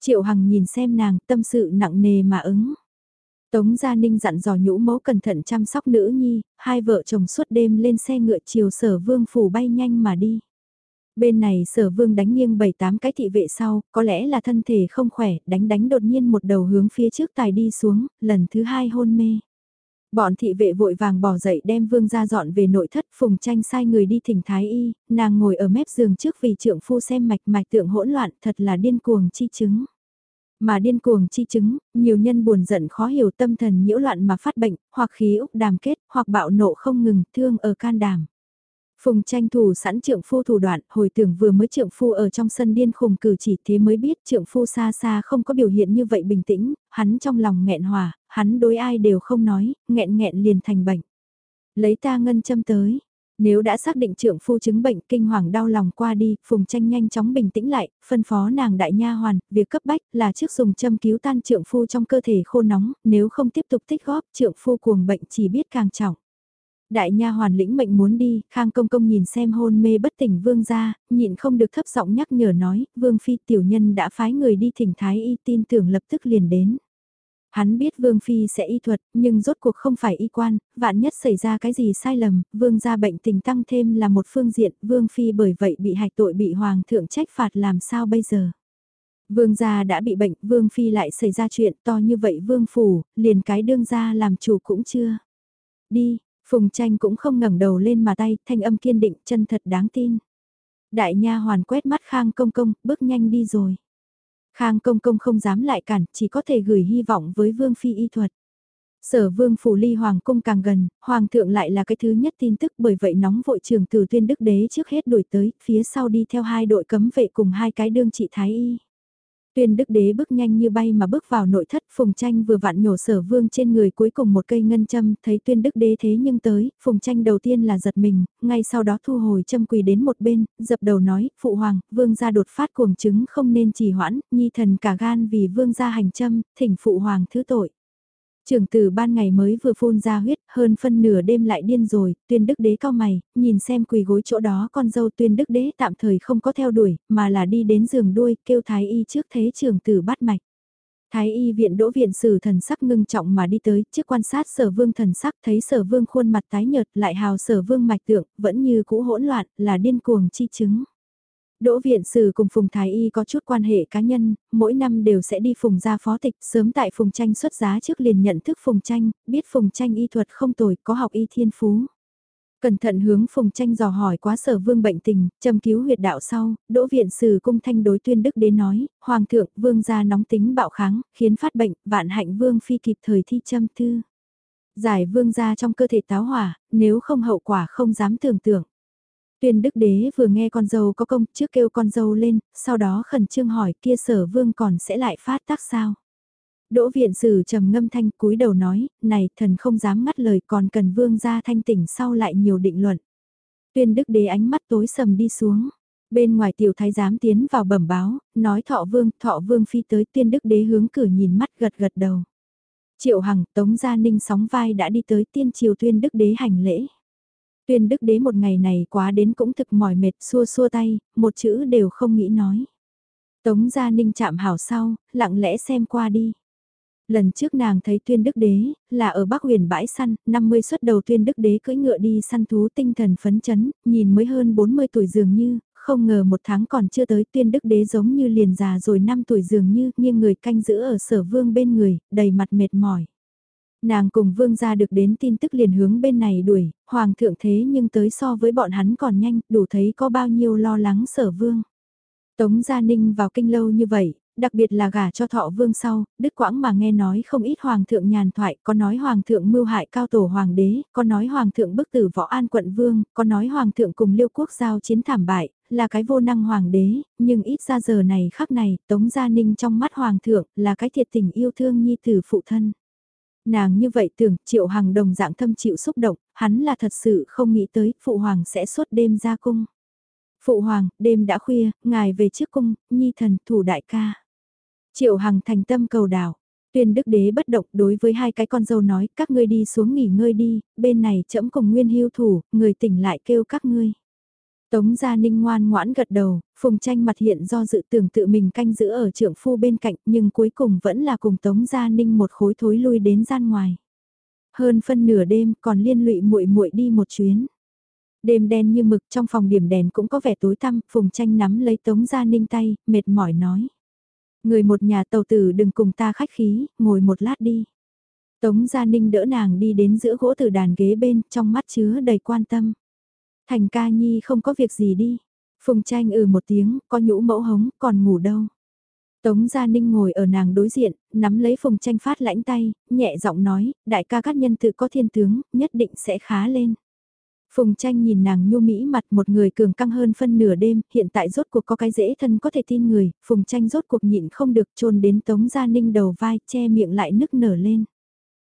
Triệu Hằng nhìn xem nàng tâm sự nặng nề mà ứng. Tống Gia Ninh dặn dò nhũ mẫu cẩn thận chăm sóc nữ nhi, hai vợ chồng suốt đêm lên xe ngựa chiều sở vương phủ bay nhanh mà đi. Bên này sở vương đánh nghiêng bảy tám cái thị vệ sau, có lẽ là thân thể không khỏe, đánh đánh đột nhiên một đầu hướng phía trước tài đi xuống, lần thứ hai hôn mê. Bọn thị vệ vội vàng bỏ dậy đem vương ra dọn về nội thất phùng tranh sai người đi thỉnh thái y, nàng ngồi ở mép giường trước vì trượng phu xem mạch mạch tượng hỗn loạn thật là điên cuồng chi chứng. Mà điên cuồng chi chứng, nhiều nhân buồn giận khó hiểu tâm thần nhiễu loạn mà phát bệnh, hoặc khí úc đàm kết, hoặc bạo nộ không ngừng, thương ở can đảm. Phùng tranh thủ sẵn trượng phu thủ đoạn, hồi tưởng vừa mới trượng phu ở trong sân điên khùng cử chỉ thế mới biết trượng phu xa xa không có biểu hiện như vậy bình tĩnh, hắn trong lòng nghẹn hòa, hắn đối ai đều không nói, nghẹn nghẹn liền thành bệnh. Lấy ta ngân châm tới, nếu đã xác định trượng phu chứng bệnh kinh hoàng đau lòng qua đi, Phùng Tranh nhanh chóng bình tĩnh lại, phân phó nàng đại nha hoàn, việc cấp bách là trước dùng châm cứu tan trượng phu trong cơ thể khô nóng, nếu không tiếp tục tích góp trượng phu cuồng bệnh chỉ biết càng trọng. Đại nha hoàn lĩnh mệnh muốn đi, Khang Công Công nhìn xem hôn mê bất tỉnh vương gia, nhịn không được thấp giọng nhắc nhở nói, vương phi tiểu nhân đã phái người đi thỉnh thái y tin tưởng lập tức liền đến. Hắn biết Vương Phi sẽ y thuật, nhưng rốt cuộc không phải y quan, vạn nhất xảy ra cái gì sai lầm, Vương gia bệnh tình tăng thêm là một phương diện, Vương Phi bởi vậy bị hạch tội bị Hoàng thượng trách phạt làm sao bây giờ. Vương gia đã bị bệnh, Vương Phi lại xảy ra chuyện to như vậy Vương Phủ, liền cái đương gia làm chủ cũng chưa. Đi, Phùng tranh cũng không ngẩng đầu lên mà tay, thanh âm kiên định, chân thật đáng tin. Đại nha hoàn quét mắt Khang Công Công, bước nhanh đi rồi. Khang Công Công không dám lại cản, chỉ có thể gửi hy vọng với Vương Phi y thuật. Sở Vương Phủ Ly Hoàng Cung càng gần, Hoàng thượng lại là cái thứ nhất tin tức bởi vậy nóng vội trường từ tuyên đức đế trước hết đuổi tới, phía sau đi theo hai đội cấm vệ cùng hai cái đương trị thái y. Tuyên đức đế bước nhanh như bay mà bước vào nội thất phùng tranh vừa vặn nhổ sở vương trên người cuối cùng một cây ngân châm thấy tuyên đức đế thế nhưng tới, phùng tranh đầu tiên là giật mình, ngay sau đó thu hồi châm quỳ đến một bên, dập đầu nói, phụ hoàng, vương gia đột phát cuồng chứng không nên trì hoãn, nhi thần cả gan vì vương gia hành châm, thỉnh phụ hoàng thứ tội. Trường tử ban ngày mới vừa phun ra huyết, hơn phân nửa đêm lại điên rồi, tuyên đức đế cao mày, nhìn xem quỳ gối chỗ đó con dâu tuyên đức đế tạm thời không có theo đuổi, mà là đi đến giường đuôi, kêu thái y trước thế trường tử bắt mạch. Thái y viện đỗ viện sử thần sắc ngưng trọng mà đi tới, trước quan sát sở vương thần sắc thấy sở vương khuôn mặt tái nhợt lại hào sở vương mạch tượng, vẫn như cũ hỗn loạn, là điên cuồng chi chứng. Đỗ viện sử cùng Phùng Thái Y có chút quan hệ cá nhân, mỗi năm đều sẽ đi Phùng ra phó tịch, sớm tại Phùng Tranh xuất giá trước liền nhận thức Phùng Tranh, biết Phùng Tranh y thuật không tồi, có học y thiên phú. Cẩn thận hướng Phùng Tranh dò hỏi quá sở vương bệnh tình, châm cứu huyệt đạo sau, Đỗ viện sử cung thanh đối tuyên đức đến nói, Hoàng thượng, vương gia nóng tính bạo kháng, khiến phát bệnh, vạn hạnh vương phi kịp thời thi châm thư. Giải vương gia trong cơ thể táo hỏa, nếu không hậu quả không dám tưởng tượng. Tuyên đức đế vừa nghe con dâu có công trước kêu con dâu lên, sau đó khẩn trương hỏi kia sở vương còn sẽ lại phát tác sao. Đỗ viện sử trầm ngâm thanh cúi đầu nói, này thần không dám ngắt lời còn cần vương ra thanh tỉnh sau lại nhiều định luận. Tuyên đức đế ánh mắt tối sầm đi xuống. Bên ngoài tiểu thái giám tiến vào bẩm báo, nói thọ vương, thọ vương phi tới tuyên đức đế hướng cửa nhìn mắt gật gật đầu. Triệu Hằng, Tống Gia Ninh sóng vai đã đi tới tiên triều tuyên đức đế hành lễ. Tuyên đức đế một ngày này quá đến cũng thực mỏi mệt xua xua tay, một chữ đều không nghĩ nói. Tống Gia Ninh chạm hảo sau, lặng lẽ xem qua đi. Lần trước nàng thấy tuyên đức đế, là ở Bắc huyền bãi săn, 50 xuất đầu tuyên đức đế cưỡi ngựa đi săn thú tinh thần phấn chấn, nhìn mới hơn 40 tuổi dường như, không ngờ một tháng còn chưa tới tuyên đức đế giống như liền già rồi 5 tuổi dường như, nhưng người canh giữ ở sở vương bên người, đầy mặt mệt mỏi. Nàng cùng vương gia được đến tin tức liền hướng bên này đuổi, hoàng thượng thế nhưng tới so với bọn hắn còn nhanh, đủ thấy có bao nhiêu lo lắng sở vương. Tống Gia Ninh vào kinh lâu như vậy, đặc biệt là gả cho thọ vương sau, đức quãng mà nghe nói không ít hoàng thượng nhàn thoại, có nói hoàng thượng mưu hại cao tổ hoàng đế, có nói hoàng thượng bức tử võ an quận vương, có nói hoàng thượng cùng liêu quốc giao chiến thảm bại, là cái vô năng hoàng đế, nhưng ít ra giờ này khắc này, Tống Gia Ninh trong mắt hoàng thượng là cái thiệt tình yêu thương nhi tử phụ thân. Nàng như vậy tưởng triệu hằng đồng dạng thâm chịu xúc động, hắn là thật sự không nghĩ tới phụ hoàng sẽ suốt đêm ra cung. Phụ hoàng, đêm đã khuya, ngài về trước cung, nhi thần thủ đại ca. Triệu hằng thành tâm cầu đảo. Tuyên đức đế bất động đối với hai cái con dâu nói các ngươi đi xuống nghỉ ngơi đi, bên này trẫm cùng nguyên hưu thủ, người tỉnh lại kêu các ngươi. Tống Gia Ninh ngoan ngoãn gật đầu, Phùng Tranh mặt hiện do dự tưởng tự mình canh giữ ở trưởng phu bên cạnh nhưng cuối cùng vẫn là cùng Tống Gia Ninh một khối thối lui đến gian ngoài. Hơn phân nửa đêm còn liên lụy muội muội đi một chuyến. Đêm đen như mực trong phòng điểm đèn cũng có vẻ tối tăm, Phùng Tranh nắm lấy Tống Gia Ninh tay, mệt mỏi nói. Người một nhà tàu tử đừng cùng ta khách khí, ngồi một lát đi. Tống Gia Ninh đỡ nàng đi đến giữa gỗ từ đàn ghế bên, trong mắt chứa đầy quan tâm. Thành ca nhi không có việc gì đi. Phùng tranh ừ một tiếng, có nhũ mẫu hống, còn ngủ đâu. Tống Gia Ninh ngồi ở nàng đối diện, nắm lấy phùng tranh phát lãnh tay, nhẹ giọng nói, đại ca các nhân tự có thiên tướng, nhất định sẽ khá lên. Phùng tranh nhìn nàng nhu mỹ mặt một người cường căng hơn phân nửa đêm, hiện tại rốt cuộc có cái dễ thân có thể tin người, phùng tranh rốt cuộc nhịn không được trôn đến Tống Gia Ninh đầu vai, che miệng lại nức nở lên.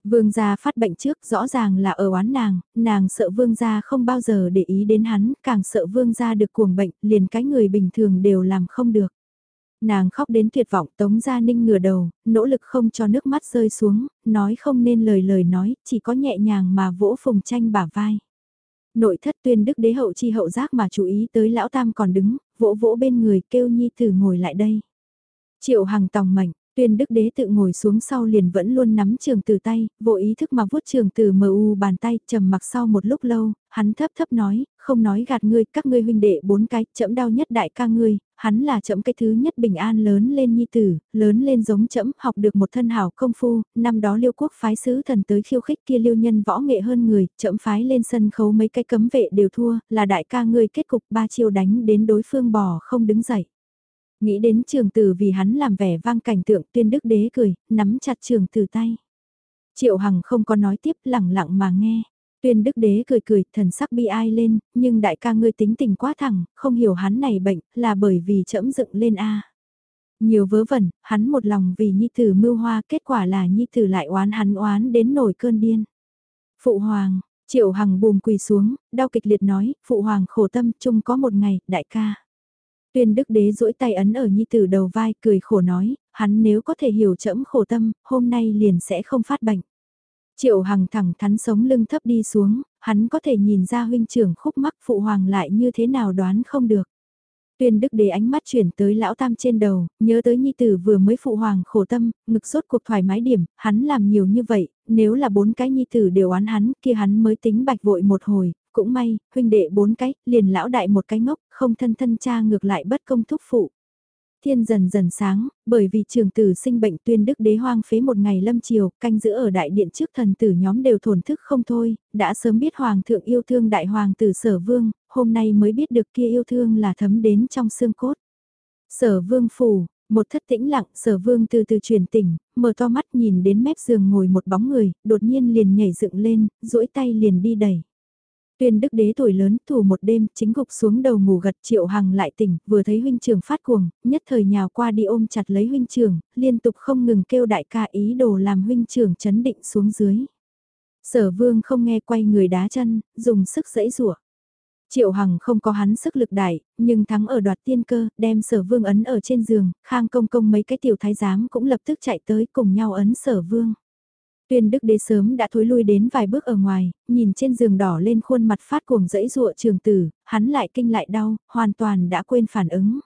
Vương gia phát bệnh trước rõ ràng là ở oán nàng, nàng sợ vương gia không bao giờ để ý đến hắn, càng sợ vương gia được cuồng bệnh, liền cái người bình thường đều làm không được. Nàng khóc đến tuyệt vọng tống gia ninh ngửa đầu, nỗ lực không cho nước mắt rơi xuống, nói không nên lời lời nói, chỉ có nhẹ nhàng mà vỗ phùng tranh bả vai. Nội thất tuyên đức đế hậu chi hậu giác mà chú ý tới lão tam còn đứng, vỗ vỗ bên người kêu nhi tử ngồi lại đây. Triệu hằng tòng mảnh. Tuyên đức đế tự ngồi xuống sau liền vẫn luôn nắm trường từ tay, vô ý thức mà vuốt trường từ mờ u bàn tay, trầm mặc sau một lúc lâu, hắn thấp thấp nói, không nói gạt ngươi, các ngươi huynh đệ bốn cái, chậm đau nhất đại ca ngươi, hắn là chậm cái thứ nhất bình an lớn lên nhi tử, lớn lên giống chậm, học được một thân hảo công phu, năm đó liêu quốc phái sứ thần tới khiêu khích kia liêu nhân võ nghệ hơn người, chậm phái lên sân khấu mấy cái cấm vệ đều thua, là đại ca ngươi kết cục ba chiêu đánh đến đối phương bỏ không đứng dậy. Nghĩ đến trường tử vì hắn làm vẻ vang cảnh tượng tuyên đức đế cười, nắm chặt trường tử tay. Triệu Hằng không có nói tiếp lẳng lặng mà nghe. Tuyên đức đế cười cười, thần sắc bi ai lên, nhưng đại ca ngươi tính tình quá thẳng, không hiểu hắn này bệnh, là bởi vì chẫm dựng lên A. Nhiều vớ vẩn, hắn một lòng vì nhi tử mưu hoa, kết quả là nhi tử lại oán hắn oán đến nổi cơn điên. Phụ hoàng, triệu hằng bùm quỳ xuống, đau kịch liệt nói, phụ hoàng khổ tâm, chung có một ngày, đại ca. Tuyên đức đế duỗi tay ấn ở nhi tử đầu vai cười khổ nói, hắn nếu có thể hiểu trẫm khổ tâm, hôm nay liền sẽ không phát bệnh. Triệu Hằng thẳng thắn sống lưng thấp đi xuống, hắn có thể nhìn ra huynh trưởng khúc mắc phụ hoàng lại như thế nào đoán không được. Tuyên đức đế ánh mắt chuyển tới lão tam trên đầu, nhớ tới nhi tử vừa mới phụ hoàng khổ tâm, ngực sốt cuộc thoải mái điểm, hắn làm nhiều như vậy, nếu là bốn cái nhi tử đều oán hắn, kia hắn mới tính bạch vội một hồi, cũng may, huynh đệ bốn cái, liền lão đại một cái ngốc, không thân thân cha ngược lại bất công thúc phụ. Thiên dần dần sáng, bởi vì trường tử sinh bệnh tuyên đức đế hoang phế một ngày lâm chiều, canh giữ ở đại điện trước thần tử nhóm đều thổn thức không thôi, đã sớm biết hoàng thượng yêu thương đại hoàng tử sở vương, hôm nay mới biết được kia yêu thương là thấm đến trong xương cốt. Sở vương phủ, một thất tĩnh lặng, sở vương từ từ chuyển tỉnh, mở to mắt nhìn đến mép giường ngồi một bóng người, đột nhiên liền nhảy dựng lên, duỗi tay liền đi đẩy. Tuyên đức đế tuổi lớn thủ một đêm chính gục xuống đầu ngủ gật triệu hằng lại tỉnh vừa thấy huynh trưởng phát cuồng nhất thời nhào qua đi ôm chặt lấy huynh trưởng liên tục không ngừng kêu đại ca ý đồ làm huynh trưởng chấn định xuống dưới. Sở vương không nghe quay người đá chân dùng sức dẫy rủa Triệu Hằng không có hắn sức lực đại, nhưng thắng ở đoạt tiên cơ, đem sở vương ấn ở trên giường, khang công công mấy cái tiểu thái giám cũng lập tức chạy tới cùng nhau ấn sở vương. Tuyên đức đế sớm đã thối lui đến vài bước ở ngoài, nhìn trên giường đỏ lên khuôn mặt phát cuồng dẫy dụa trường tử, hắn lại kinh lại đau, hoàn toàn đã quên phản ứng.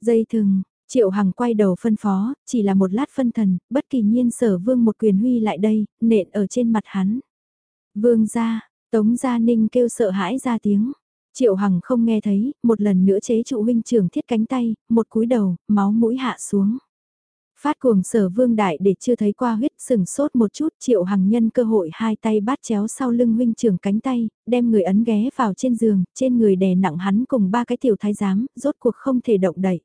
Dây thừng, Triệu Hằng quay đầu phân phó, chỉ là một lát phân thần, bất kỳ nhiên sở vương một quyền huy lại đây, nện ở trên mặt hắn. Vương ra, Tống Gia Ninh kêu sợ hãi ra tiếng. Triệu Hằng không nghe thấy, một lần nữa chế trụ huynh trưởng thiết cánh tay, một cúi đầu, máu mũi hạ xuống. Phát cuồng sở vương đại để chưa thấy qua huyết sừng sốt một chút triệu hằng nhân cơ hội hai tay bát chéo sau lưng huynh trưởng cánh tay, đem người ấn ghé vào trên giường, trên người đè nặng hắn cùng ba cái tiểu thái giám, rốt cuộc không thể động đậy.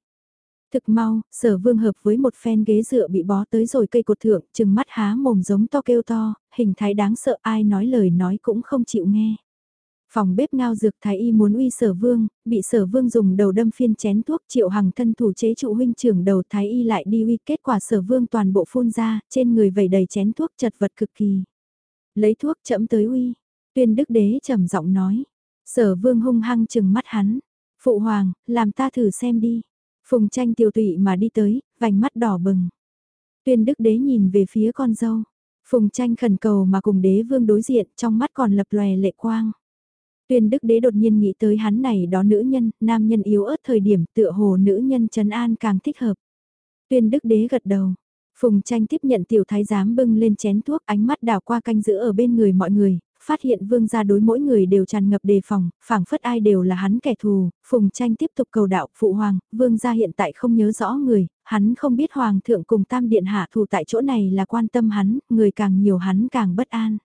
Thực mau, sở vương hợp với một phen ghế dựa bị bó tới rồi cây cột thượng, chừng mắt há mồm giống to kêu to, hình thái đáng sợ ai nói lời nói cũng không chịu nghe. Phòng bếp ngao dược thái y muốn uy sở vương, bị sở vương dùng đầu đâm phiên chén thuốc triệu hằng thân thủ chế trụ huynh trưởng đầu thái y lại đi uy kết quả sở vương toàn bộ phun ra, trên người vẩy đầy chén thuốc chật vật cực kỳ. Lấy thuốc chậm tới uy, tuyên đức đế trầm giọng nói, sở vương hung hăng chừng mắt hắn, phụ hoàng, làm ta thử xem đi. Phùng tranh tiêu tụy mà đi tới, vành mắt đỏ bừng. Tuyên đức đế nhìn về phía con dâu. Phùng tranh khẩn cầu mà cùng đế vương đối diện trong mắt còn lập lòe lệ quang. Tuyên đức đế đột nhiên nghĩ tới hắn này đó nữ nhân, nam nhân yếu ớt thời điểm tựa hồ nữ nhân trấn an càng thích hợp. Tuyên đức đế gật đầu. Phùng tranh tiếp nhận tiểu thái giám bưng lên chén thuốc ánh mắt đảo qua canh giữ ở bên người mọi người, phát hiện vương gia đối mỗi người đều tràn ngập đề phòng, phảng phất ai đều là hắn kẻ thù, phùng tranh tiếp tục cầu đạo, phụ hoàng, vương gia hiện tại không nhớ rõ người, hắn không biết hoàng thượng cùng tam điện hạ thù tại chỗ này là quan tâm hắn, người càng nhiều hắn càng bất an.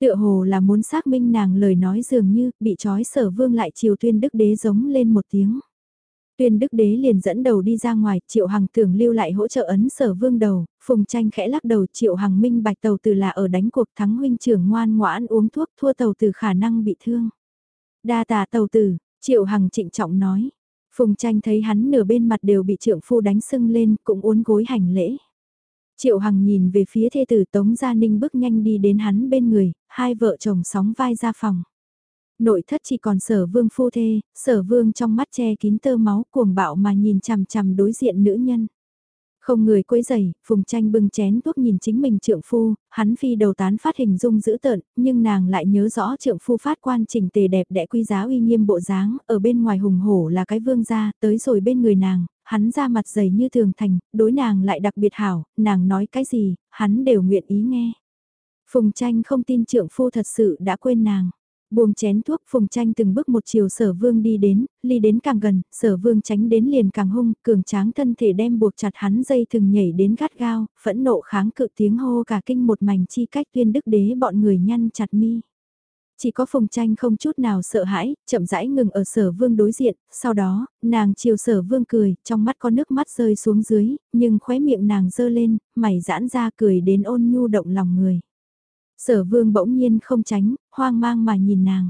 Tựa hồ là muốn xác minh nàng lời nói dường như bị trói sở vương lại chiều tuyên đức đế giống lên một tiếng. Tuyên đức đế liền dẫn đầu đi ra ngoài, triệu hằng tưởng lưu lại hỗ trợ ấn sở vương đầu, phùng tranh khẽ lắc đầu triệu hằng minh bạch tàu từ là ở đánh cuộc thắng huynh trưởng ngoan ngoãn uống thuốc thua tàu từ khả năng bị thương. Đa tà tàu từ triệu hằng trịnh trọng nói. Phùng tranh thấy hắn nửa bên mặt đều bị trượng phu đánh sưng lên cũng uốn gối hành lễ. Triệu Hằng nhìn về phía thê tử Tống Gia Ninh bước nhanh đi đến hắn bên người, hai vợ chồng sóng vai ra phòng. Nội thất chỉ còn sở vương phu thê, sở vương trong mắt che kín tơ máu cuồng bạo mà nhìn chằm chằm đối diện nữ nhân. Không người quấy giày, Phùng Tranh bưng chén thuốc nhìn chính mình trượng phu, hắn phi đầu tán phát hình dung dữ tợn, nhưng nàng lại nhớ rõ trượng phu phát quan trình tề đẹp đẽ quý giá uy nghiêm bộ dáng, ở bên ngoài hùng hổ là cái vương gia, tới rồi bên người nàng, hắn ra mặt dày như thường thành, đối nàng lại đặc biệt hảo, nàng nói cái gì, hắn đều nguyện ý nghe. Phùng tranh không tin trượng phu thật sự đã quên nàng. Buông chén thuốc phùng tranh từng bước một chiều sở vương đi đến, ly đến càng gần, sở vương tránh đến liền càng hung, cường tráng thân thể đem buộc chặt hắn dây thừng nhảy đến gắt gao, phẫn nộ kháng cự tiếng hô cả kinh một mảnh chi cách tuyên đức đế bọn người nhăn chặt mi. Chỉ có phùng tranh không chút nào sợ hãi, chậm rãi ngừng ở sở vương đối diện, sau đó, nàng chiều sở vương cười, trong mắt có nước mắt rơi xuống dưới, nhưng khóe miệng nàng dơ lên, mày giãn ra cười đến ôn nhu động lòng người. Sở vương bỗng nhiên không tránh, hoang mang mà nhìn nàng.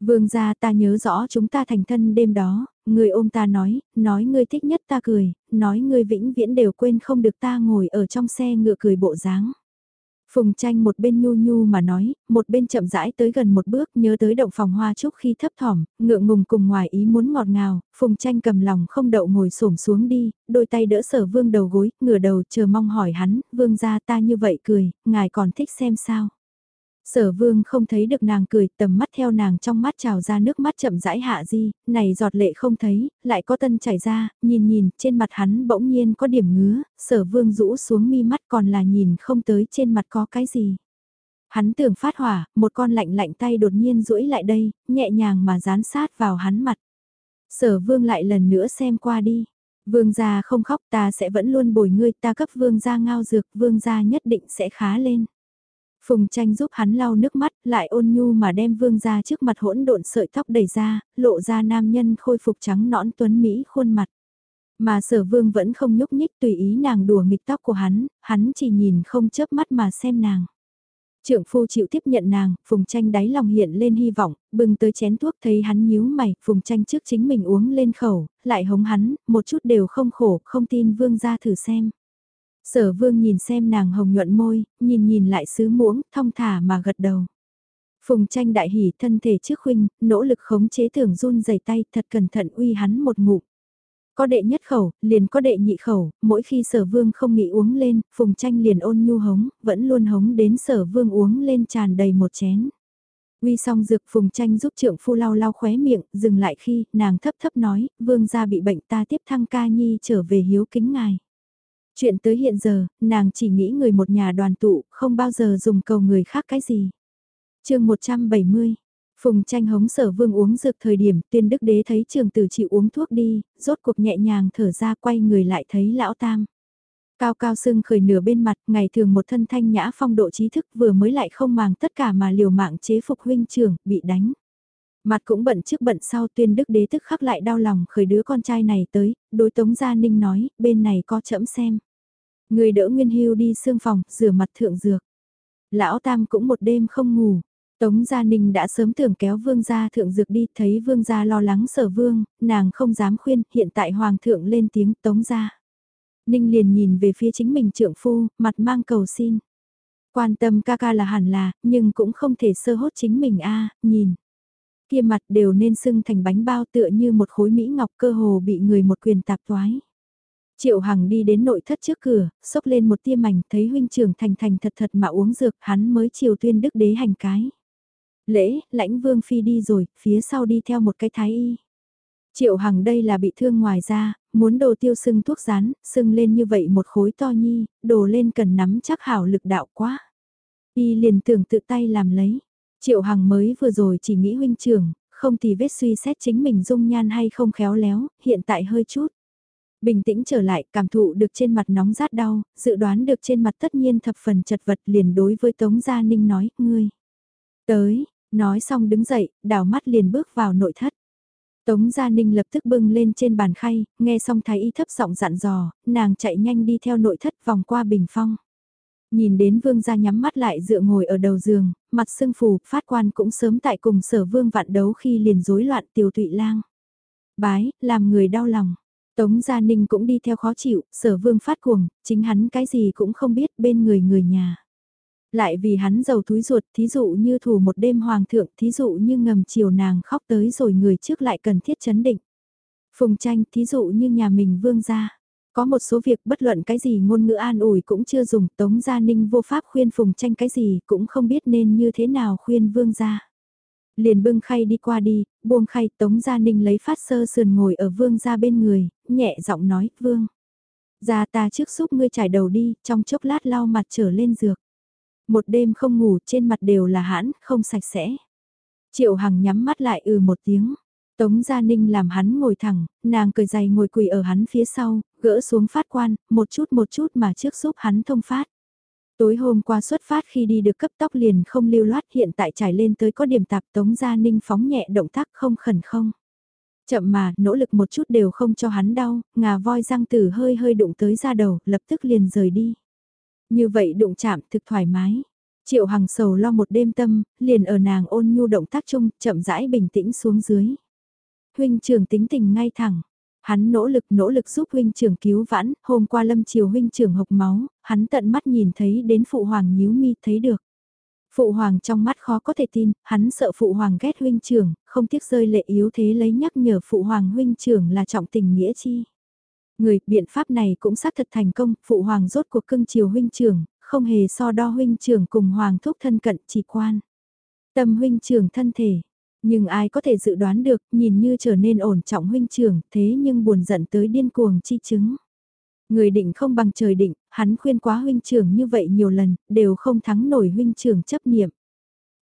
Vương gia ta nhớ rõ chúng ta thành thân đêm đó, người ôm ta nói, nói ngươi thích nhất ta cười, nói ngươi vĩnh viễn đều quên không được ta ngồi ở trong xe ngựa cười bộ dáng. Phùng tranh một bên nhu nhu mà nói, một bên chậm rãi tới gần một bước nhớ tới động phòng hoa trúc khi thấp thỏm, ngượng ngùng cùng ngoài ý muốn ngọt ngào, phùng tranh cầm lòng không đậu ngồi xổm xuống đi, đôi tay đỡ sở vương đầu gối, ngửa đầu chờ mong hỏi hắn, vương gia ta như vậy cười, ngài còn thích xem sao. Sở vương không thấy được nàng cười, tầm mắt theo nàng trong mắt trào ra nước mắt chậm rãi hạ di, này giọt lệ không thấy, lại có tân chảy ra, nhìn nhìn, trên mặt hắn bỗng nhiên có điểm ngứa, sở vương rũ xuống mi mắt còn là nhìn không tới trên mặt có cái gì. Hắn tưởng phát hỏa, một con lạnh lạnh tay đột nhiên duỗi lại đây, nhẹ nhàng mà dán sát vào hắn mặt. Sở vương lại lần nữa xem qua đi. Vương gia không khóc ta sẽ vẫn luôn bồi ngươi ta cấp vương gia ngao dược, vương gia nhất định sẽ khá lên. Phùng tranh giúp hắn lau nước mắt, lại ôn nhu mà đem vương ra trước mặt hỗn độn sợi tóc đẩy ra, lộ ra nam nhân khôi phục trắng nõn tuấn Mỹ khuôn mặt. Mà sở vương vẫn không nhúc nhích tùy ý nàng đùa nghịch tóc của hắn, hắn chỉ nhìn không chớp mắt mà xem nàng. Trưởng phu chịu tiếp nhận nàng, phùng tranh đáy lòng hiện lên hy vọng, bừng tới chén thuốc thấy hắn nhíu mày, phùng tranh trước chính mình uống lên khẩu, lại hống hắn, một chút đều không khổ, không tin vương ra thử xem. Sở vương nhìn xem nàng hồng nhuận môi, nhìn nhìn lại sứ muỗng, thong thả mà gật đầu. Phùng tranh đại hỉ thân thể trước huynh, nỗ lực khống chế tưởng run dày tay thật cẩn thận uy hắn một ngụm. Có đệ nhất khẩu, liền có đệ nhị khẩu, mỗi khi sở vương không nghĩ uống lên, phùng tranh liền ôn nhu hống, vẫn luôn hống đến sở vương uống lên tràn đầy một chén. Uy xong dược phùng tranh giúp trượng phu lau lau khóe miệng, dừng lại khi, nàng thấp thấp nói, vương gia bị bệnh ta tiếp thăng ca nhi trở về hiếu kính ngài. Chuyện tới hiện giờ, nàng chỉ nghĩ người một nhà đoàn tụ, không bao giờ dùng cầu người khác cái gì. chương 170 Phùng tranh hống sở vương uống dược thời điểm tuyên đức đế thấy trường tử chịu uống thuốc đi, rốt cuộc nhẹ nhàng thở ra quay người lại thấy lão tam. Cao cao sưng khởi nửa bên mặt, ngày thường một thân thanh nhã phong độ trí thức vừa mới lại không màng tất cả mà liều mạng chế phục huynh trưởng, bị đánh. Mặt cũng bận trước bận sau tuyên đức đế tức khắc lại đau lòng khởi đứa con trai này tới, đối tống gia ninh nói, bên này có chậm xem. Người đỡ Nguyên Hưu đi xương phòng, rửa mặt thượng dược. Lão Tam cũng một đêm không ngủ. Tống Gia Ninh đã sớm tưởng kéo vương gia thượng dược đi, thấy vương gia lo lắng sở vương, nàng không dám khuyên, hiện tại hoàng thượng lên tiếng tống gia. Ninh liền nhìn về phía chính mình trượng phu, mặt mang cầu xin. Quan tâm ca ca là hẳn là, nhưng cũng không thể sơ hốt chính mình a nhìn. Kia mặt đều nên sưng thành bánh bao tựa như một khối mỹ ngọc cơ hồ bị người một quyền tạp toái. Triệu Hằng đi đến nội thất trước cửa, xốc lên một tia mảnh, thấy huynh trưởng thành thành thật thật mà uống dược, hắn mới chiều tuyên đức đế hành cái. Lễ, lãnh vương phi đi rồi, phía sau đi theo một cái thái y. Triệu Hằng đây là bị thương ngoài ra, muốn đồ tiêu sưng thuốc rán, sưng lên như vậy một khối to nhi, đồ lên cần nắm chắc hảo lực đạo quá. Y liền tưởng tự tay làm lấy. Triệu Hằng mới vừa rồi chỉ nghĩ huynh trưởng, không thì vết suy xét chính mình dung nhan hay không khéo léo, hiện tại hơi chút. Bình tĩnh trở lại, cảm thụ được trên mặt nóng rát đau, dự đoán được trên mặt tất nhiên thập phần chật vật liền đối với Tống Gia Ninh nói, ngươi. Tới, nói xong đứng dậy, đảo mắt liền bước vào nội thất. Tống Gia Ninh lập tức bưng lên trên bàn khay, nghe xong thái y thấp giọng dặn dò, nàng chạy nhanh đi theo nội thất vòng qua bình phong. Nhìn đến vương gia nhắm mắt lại dựa ngồi ở đầu giường, mặt sưng phù, phát quan cũng sớm tại cùng sở vương vạn đấu khi liền rối loạn tiêu tụy lang. Bái, làm người đau lòng. Tống Gia Ninh cũng đi theo khó chịu, sở vương phát cuồng, chính hắn cái gì cũng không biết bên người người nhà. Lại vì hắn giàu túi ruột, thí dụ như thủ một đêm hoàng thượng, thí dụ như ngầm chiều nàng khóc tới rồi người trước lại cần thiết chấn định. Phùng tranh, thí dụ như nhà mình vương gia. Có một số việc bất luận cái gì ngôn ngữ an ủi cũng chưa dùng, Tống Gia Ninh vô pháp khuyên Phùng tranh cái gì cũng không biết nên như thế nào khuyên vương gia liền bưng khay đi qua đi, buông khay Tống Gia Ninh lấy phát sơ sườn ngồi ở vương gia bên người, nhẹ giọng nói, vương. Gia ta trước giúp ngươi trải đầu đi, trong chốc lát lau mặt trở lên dược. Một đêm không ngủ trên mặt đều là hãn, không sạch sẽ. Triệu Hằng nhắm mắt lại ừ một tiếng. Tống Gia Ninh làm hắn ngồi thẳng, nàng cười dày ngồi quỳ ở hắn phía sau, gỡ xuống phát quan, một chút một chút mà trước giúp hắn thông phát. Tối hôm qua xuất phát khi đi được cấp tóc liền không lưu loát hiện tại trải lên tới có điểm tạp Tống Gia Ninh phóng nhẹ động tác không khẩn không. Chậm mà, nỗ lực một chút đều không cho hắn đau, ngà voi răng tử hơi hơi đụng tới ra đầu, lập tức liền rời đi. Như vậy đụng chạm thực thoải mái. Triệu Hằng sầu lo một đêm tâm, liền ở nàng ôn nhu động tác chung, chậm rãi bình tĩnh xuống dưới. Huynh trường tính tình ngay thẳng, Hắn nỗ lực nỗ lực giúp huynh trưởng cứu vãn, hôm qua lâm chiều huynh trưởng hộc máu, hắn tận mắt nhìn thấy đến phụ hoàng nhíu mi thấy được. Phụ hoàng trong mắt khó có thể tin, hắn sợ phụ hoàng ghét huynh trưởng, không tiếc rơi lệ yếu thế lấy nhắc nhở phụ hoàng huynh trưởng là trọng tình nghĩa chi. Người, biện pháp này cũng xác thật thành công, phụ hoàng rốt cuộc cưng chiều huynh trưởng, không hề so đo huynh trưởng cùng hoàng thúc thân cận chỉ quan. Tâm huynh trưởng thân thể, nhưng ai có thể dự đoán được, nhìn như trở nên ổn trọng huynh trưởng, thế nhưng buồn giận tới điên cuồng chi chứng. Người định không bằng trời định, hắn khuyên quá huynh trưởng như vậy nhiều lần, đều không thắng nổi huynh trưởng chấp niệm.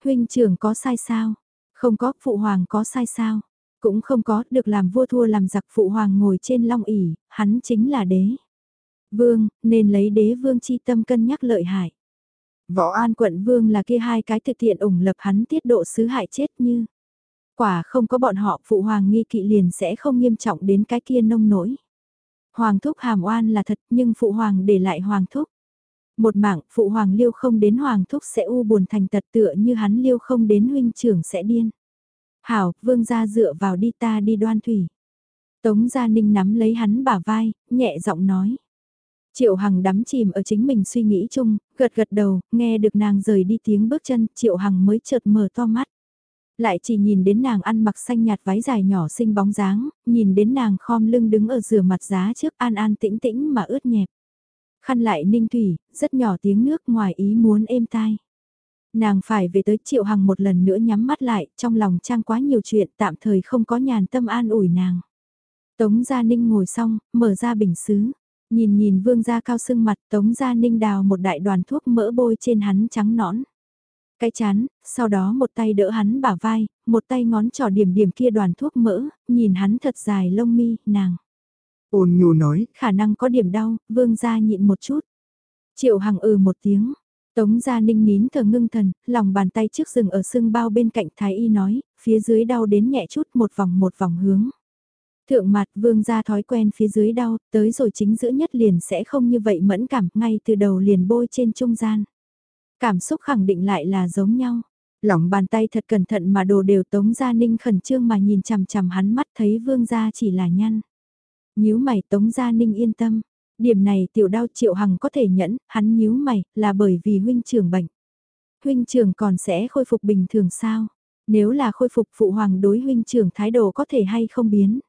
Huynh trưởng có sai sao? Không có, phụ hoàng có sai sao? Cũng không có, được làm vua thua làm giặc phụ hoàng ngồi trên long ỷ hắn chính là đế. Vương, nên lấy đế vương chi tâm cân nhắc lợi hại. Võ An quận vương là kia hai cái thực thiện ủng lập hắn tiết độ sứ hại chết như. Quả không có bọn họ phụ hoàng nghi kỵ liền sẽ không nghiêm trọng đến cái kia nông nổi. Hoàng thúc hàm oan là thật nhưng phụ hoàng để lại hoàng thúc. Một mảng phụ hoàng liêu không đến hoàng thúc sẽ u buồn thành tật tựa như hắn liêu không đến huynh trưởng sẽ điên. Hảo, vương gia dựa vào đi ta đi đoan thủy. Tống Gia Ninh nắm lấy hắn bả vai, nhẹ giọng nói. Triệu Hằng đắm chìm ở chính mình suy nghĩ chung, gật gật đầu, nghe được nàng rời đi tiếng bước chân, Triệu Hằng mới chợt mở to mắt. Lại chỉ nhìn đến nàng ăn mặc xanh nhạt váy dài nhỏ xinh bóng dáng, nhìn đến nàng khom lưng đứng ở rửa mặt giá trước an an tĩnh tĩnh mà ướt nhẹp. Khăn lại ninh thủy, rất nhỏ tiếng nước ngoài ý muốn êm tai. Nàng phải về tới triệu hằng một lần nữa nhắm mắt lại, trong lòng trang quá nhiều chuyện tạm thời không có nhàn tâm an ủi nàng. Tống Gia Ninh ngồi xong, mở ra bình xứ. Nhìn nhìn vương gia cao sưng mặt Tống Gia Ninh đào một đại đoàn thuốc mỡ bôi trên hắn trắng nõn. Cái chán, sau đó một tay đỡ hắn bả vai, một tay ngón trỏ điểm điểm kia đoàn thuốc mỡ, nhìn hắn thật dài lông mi, nàng. Ôn nhu nói, khả năng có điểm đau, vương gia nhịn một chút. Triệu Hằng ừ một tiếng, Tống Gia Ninh nín thở ngưng thần, lòng bàn tay trước rừng ở xương bao bên cạnh Thái Y nói, phía dưới đau đến nhẹ chút một vòng một vòng hướng. Thượng mặt vương gia thói quen phía dưới đau, tới rồi chính giữa nhất liền sẽ không như vậy mẫn cảm, ngay từ đầu liền bôi trên trung gian. Cảm xúc khẳng định lại là giống nhau. Lỏng bàn tay thật cẩn thận mà đồ đều Tống Gia Ninh khẩn trương mà nhìn chằm chằm hắn mắt thấy vương gia chỉ là nhăn. nhíu mày Tống Gia Ninh yên tâm. Điểm này tiểu đau triệu hằng có thể nhẫn, hắn nhíu mày, là bởi vì huynh trưởng bệnh. Huynh trưởng còn sẽ khôi phục bình thường sao? Nếu là khôi phục phụ hoàng đối huynh trưởng thái độ có thể hay không biến?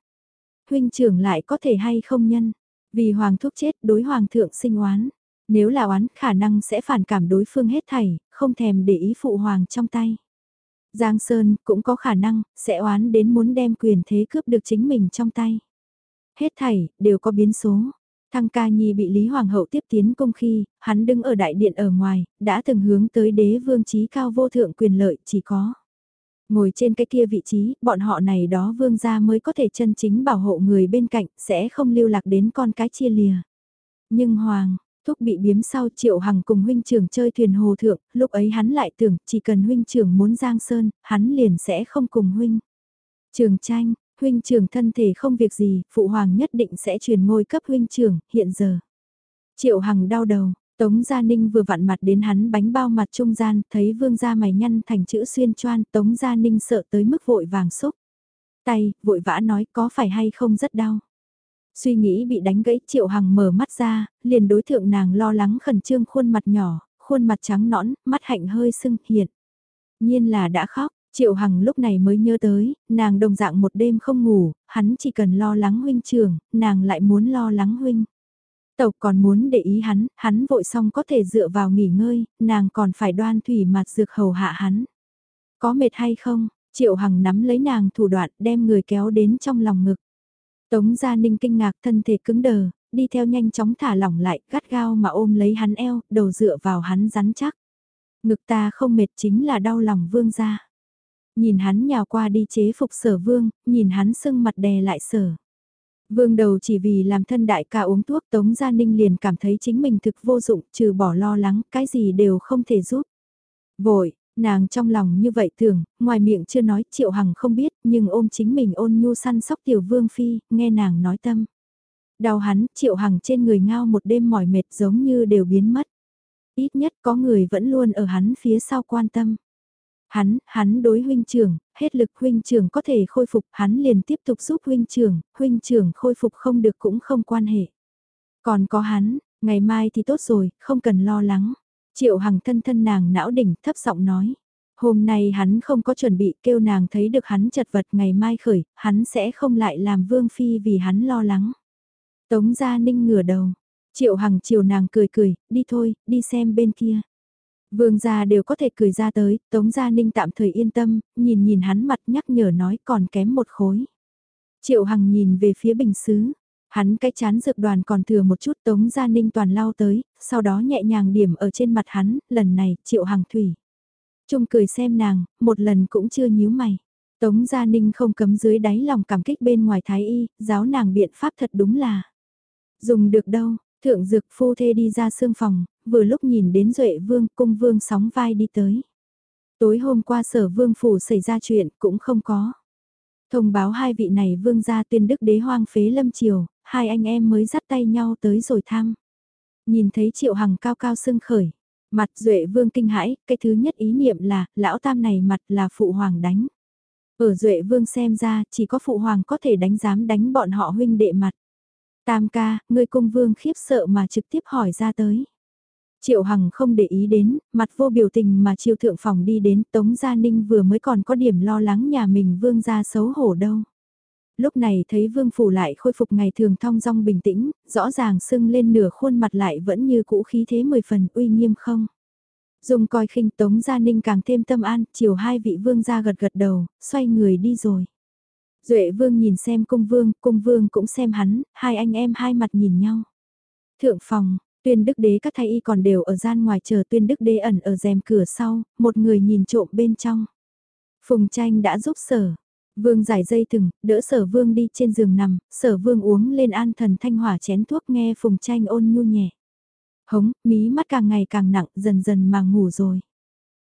Huynh trưởng lại có thể hay không nhân? Vì hoàng thuốc chết đối hoàng thượng sinh oán. Nếu là oán khả năng sẽ phản cảm đối phương hết thảy, không thèm để ý phụ hoàng trong tay. Giang Sơn cũng có khả năng sẽ oán đến muốn đem quyền thế cướp được chính mình trong tay. Hết thảy đều có biến số. Thăng ca nhi bị Lý Hoàng hậu tiếp tiến công khi, hắn đứng ở đại điện ở ngoài, đã từng hướng tới đế vương trí cao vô thượng quyền lợi chỉ có. Ngồi trên cái kia vị trí, bọn họ này đó vương gia mới có thể chân chính bảo hộ người bên cạnh, sẽ không lưu lạc đến con cái chia lìa. Nhưng Hoàng, thúc bị biếm sau triệu hằng cùng huynh trưởng chơi thuyền hồ thượng, lúc ấy hắn lại tưởng chỉ cần huynh trưởng muốn giang sơn, hắn liền sẽ không cùng huynh. Trường tranh, huynh trưởng thân thể không việc gì, phụ hoàng nhất định sẽ truyền ngôi cấp huynh trưởng, hiện giờ. Triệu Hằng đau đầu, Tống Gia Ninh vừa vặn mặt đến hắn bánh bao mặt trung gian, thấy vương gia mày nhăn thành chữ xuyên choan, Tống Gia Ninh sợ tới mức vội vàng xúc. Tay, vội vã nói có phải hay không rất đau. Suy nghĩ bị đánh gãy Triệu Hằng mở mắt ra, liền đối thượng nàng lo lắng khẩn trương khuôn mặt nhỏ, khuôn mặt trắng nõn, mắt hạnh hơi sưng hiện. Nhiên là đã khóc, Triệu Hằng lúc này mới nhớ tới, nàng đồng dạng một đêm không ngủ, hắn chỉ cần lo lắng huynh trường, nàng lại muốn lo lắng huynh. Tộc còn muốn để ý hắn, hắn vội xong có thể dựa vào nghỉ ngơi, nàng còn phải đoan thủy mặt dược hầu hạ hắn. Có mệt hay không? Triệu Hằng nắm lấy nàng thủ đoạn đem người kéo đến trong lòng ngực. Tống Gia Ninh kinh ngạc thân thể cứng đờ, đi theo nhanh chóng thả lỏng lại, gắt gao mà ôm lấy hắn eo, đầu dựa vào hắn rắn chắc. Ngực ta không mệt chính là đau lòng vương gia. Nhìn hắn nhào qua đi chế phục sở vương, nhìn hắn sưng mặt đè lại sở. Vương đầu chỉ vì làm thân đại ca uống thuốc Tống Gia Ninh liền cảm thấy chính mình thực vô dụng trừ bỏ lo lắng cái gì đều không thể giúp. Vội, nàng trong lòng như vậy tưởng, ngoài miệng chưa nói Triệu Hằng không biết nhưng ôm chính mình ôn nhu săn sóc tiểu vương phi, nghe nàng nói tâm. Đau hắn, Triệu Hằng trên người ngao một đêm mỏi mệt giống như đều biến mất. Ít nhất có người vẫn luôn ở hắn phía sau quan tâm. Hắn, hắn đối huynh trưởng, hết lực huynh trưởng có thể khôi phục, hắn liền tiếp tục giúp huynh trưởng, huynh trưởng khôi phục không được cũng không quan hệ. Còn có hắn, ngày mai thì tốt rồi, không cần lo lắng. Triệu Hằng thân thân nàng não đỉnh thấp giọng nói. Hôm nay hắn không có chuẩn bị kêu nàng thấy được hắn chật vật ngày mai khởi, hắn sẽ không lại làm vương phi vì hắn lo lắng. Tống Gia Ninh ngửa đầu, Triệu Hằng chiều nàng cười cười, đi thôi, đi xem bên kia. Vương gia đều có thể cười ra tới, Tống Gia Ninh tạm thời yên tâm, nhìn nhìn hắn mặt nhắc nhở nói còn kém một khối. Triệu Hằng nhìn về phía bình xứ, hắn cái chán dược đoàn còn thừa một chút Tống Gia Ninh toàn lao tới, sau đó nhẹ nhàng điểm ở trên mặt hắn, lần này Triệu Hằng thủy. Trung cười xem nàng, một lần cũng chưa nhíu mày. Tống Gia Ninh không cấm dưới đáy lòng cảm kích bên ngoài thái y, giáo nàng biện pháp thật đúng là. Dùng được đâu, thượng dược phu thê đi ra sương phòng, vừa lúc nhìn đến Duệ Vương, cung Vương sóng vai đi tới. Tối hôm qua sở Vương phủ xảy ra chuyện cũng không có. Thông báo hai vị này Vương gia tuyên đức đế hoang phế lâm triều, hai anh em mới dắt tay nhau tới rồi thăm. Nhìn thấy Triệu Hằng cao cao sưng khởi, mặt Duệ Vương kinh hãi, cái thứ nhất ý niệm là, lão tam này mặt là phụ hoàng đánh. Ở Duệ Vương xem ra, chỉ có phụ hoàng có thể đánh dám đánh bọn họ huynh đệ mặt. Tam ca, người cung vương khiếp sợ mà trực tiếp hỏi ra tới. Triệu Hằng không để ý đến, mặt vô biểu tình mà chiêu thượng phòng đi đến Tống Gia Ninh vừa mới còn có điểm lo lắng nhà mình vương gia xấu hổ đâu. Lúc này thấy vương phủ lại khôi phục ngày thường thong dong bình tĩnh, rõ ràng sưng lên nửa khuôn mặt lại vẫn như cũ khí thế mười phần uy nghiêm không. Dùng coi khinh Tống Gia Ninh càng thêm tâm an, chiều hai vị vương gia gật gật đầu, xoay người đi rồi. Duệ vương nhìn xem cung vương, cung vương cũng xem hắn, hai anh em hai mặt nhìn nhau. Thượng phòng, tuyên đức đế các thái y còn đều ở gian ngoài chờ tuyên đức đế ẩn ở rèm cửa sau, một người nhìn trộm bên trong. Phùng tranh đã giúp sở. Vương giải dây thừng, đỡ sở vương đi trên giường nằm, sở vương uống lên an thần thanh hỏa chén thuốc nghe phùng tranh ôn nhu nhẹ. Hống, mí mắt càng ngày càng nặng, dần dần mà ngủ rồi.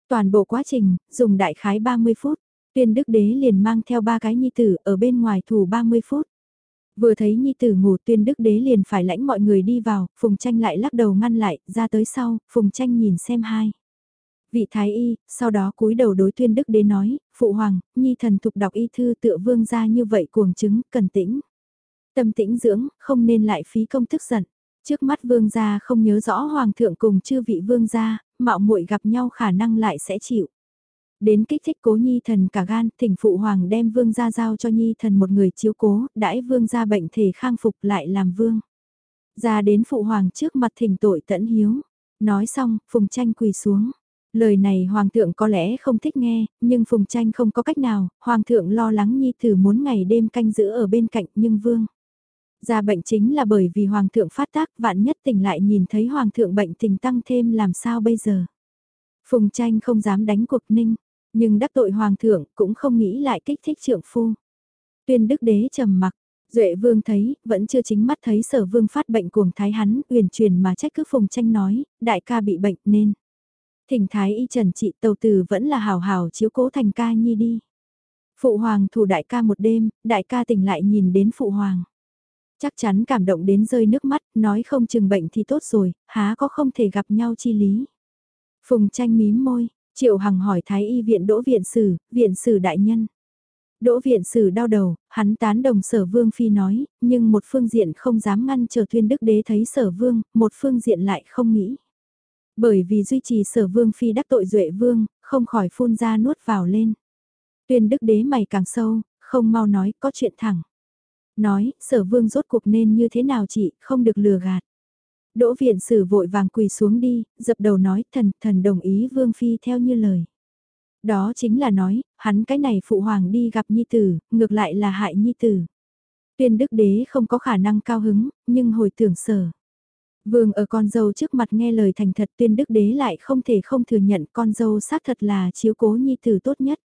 Toàn bộ quá trình, dùng đại khái 30 phút. Tuyên đức đế liền mang theo ba cái nhi tử ở bên ngoài thủ 30 phút. Vừa thấy nhi tử ngủ tuyên đức đế liền phải lãnh mọi người đi vào, phùng tranh lại lắc đầu ngăn lại, ra tới sau, phùng tranh nhìn xem hai. Vị thái y, sau đó cúi đầu đối tuyên đức đế nói, phụ hoàng, nhi thần thục đọc y thư tựa vương ra như vậy cuồng chứng, cần tĩnh. Tâm tĩnh dưỡng, không nên lại phí công thức giận. Trước mắt vương gia không nhớ rõ hoàng thượng cùng chư vị vương gia, mạo muội gặp nhau khả năng lại sẽ chịu. Đến kích thích cố nhi thần cả gan, thỉnh phụ hoàng đem vương gia giao cho nhi thần một người chiếu cố, đãi vương gia bệnh thể khang phục lại làm vương. Ra đến phụ hoàng trước mặt thỉnh tội tẫn hiếu. Nói xong, phùng tranh quỳ xuống. Lời này hoàng thượng có lẽ không thích nghe, nhưng phùng tranh không có cách nào, hoàng thượng lo lắng nhi tử muốn ngày đêm canh giữ ở bên cạnh nhưng vương. Ra bệnh chính là bởi vì hoàng thượng phát tác vạn nhất tỉnh lại nhìn thấy hoàng thượng bệnh tình tăng thêm làm sao bây giờ. Phùng tranh không dám đánh cuộc ninh, nhưng đắc tội hoàng thượng cũng không nghĩ lại kích thích trượng phu. Tuyên đức đế trầm mặc, Duệ vương thấy, vẫn chưa chính mắt thấy sở vương phát bệnh cuồng thái hắn, uyển truyền mà trách cứ phùng tranh nói, đại ca bị bệnh nên. Thỉnh thái y trần trị tàu từ vẫn là hào hào chiếu cố thành ca nhi đi. Phụ hoàng thủ đại ca một đêm, đại ca tỉnh lại nhìn đến phụ hoàng. Chắc chắn cảm động đến rơi nước mắt, nói không chừng bệnh thì tốt rồi, há có không thể gặp nhau chi lý. Phùng tranh mím môi, Triệu Hằng hỏi Thái y viện đỗ viện sử, viện sử đại nhân. Đỗ viện sử đau đầu, hắn tán đồng sở vương phi nói, nhưng một phương diện không dám ngăn chờ tuyên đức đế thấy sở vương, một phương diện lại không nghĩ. Bởi vì duy trì sở vương phi đắc tội duệ vương, không khỏi phun ra nuốt vào lên. Tuyên đức đế mày càng sâu, không mau nói có chuyện thẳng. Nói, sở vương rốt cuộc nên như thế nào chị, không được lừa gạt. Đỗ viện sử vội vàng quỳ xuống đi, dập đầu nói thần, thần đồng ý vương phi theo như lời. Đó chính là nói, hắn cái này phụ hoàng đi gặp nhi tử, ngược lại là hại nhi tử. Tuyên đức đế không có khả năng cao hứng, nhưng hồi tưởng sở. Vương ở con dâu trước mặt nghe lời thành thật tuyên đức đế lại không thể không thừa nhận con dâu xác thật là chiếu cố nhi tử tốt nhất.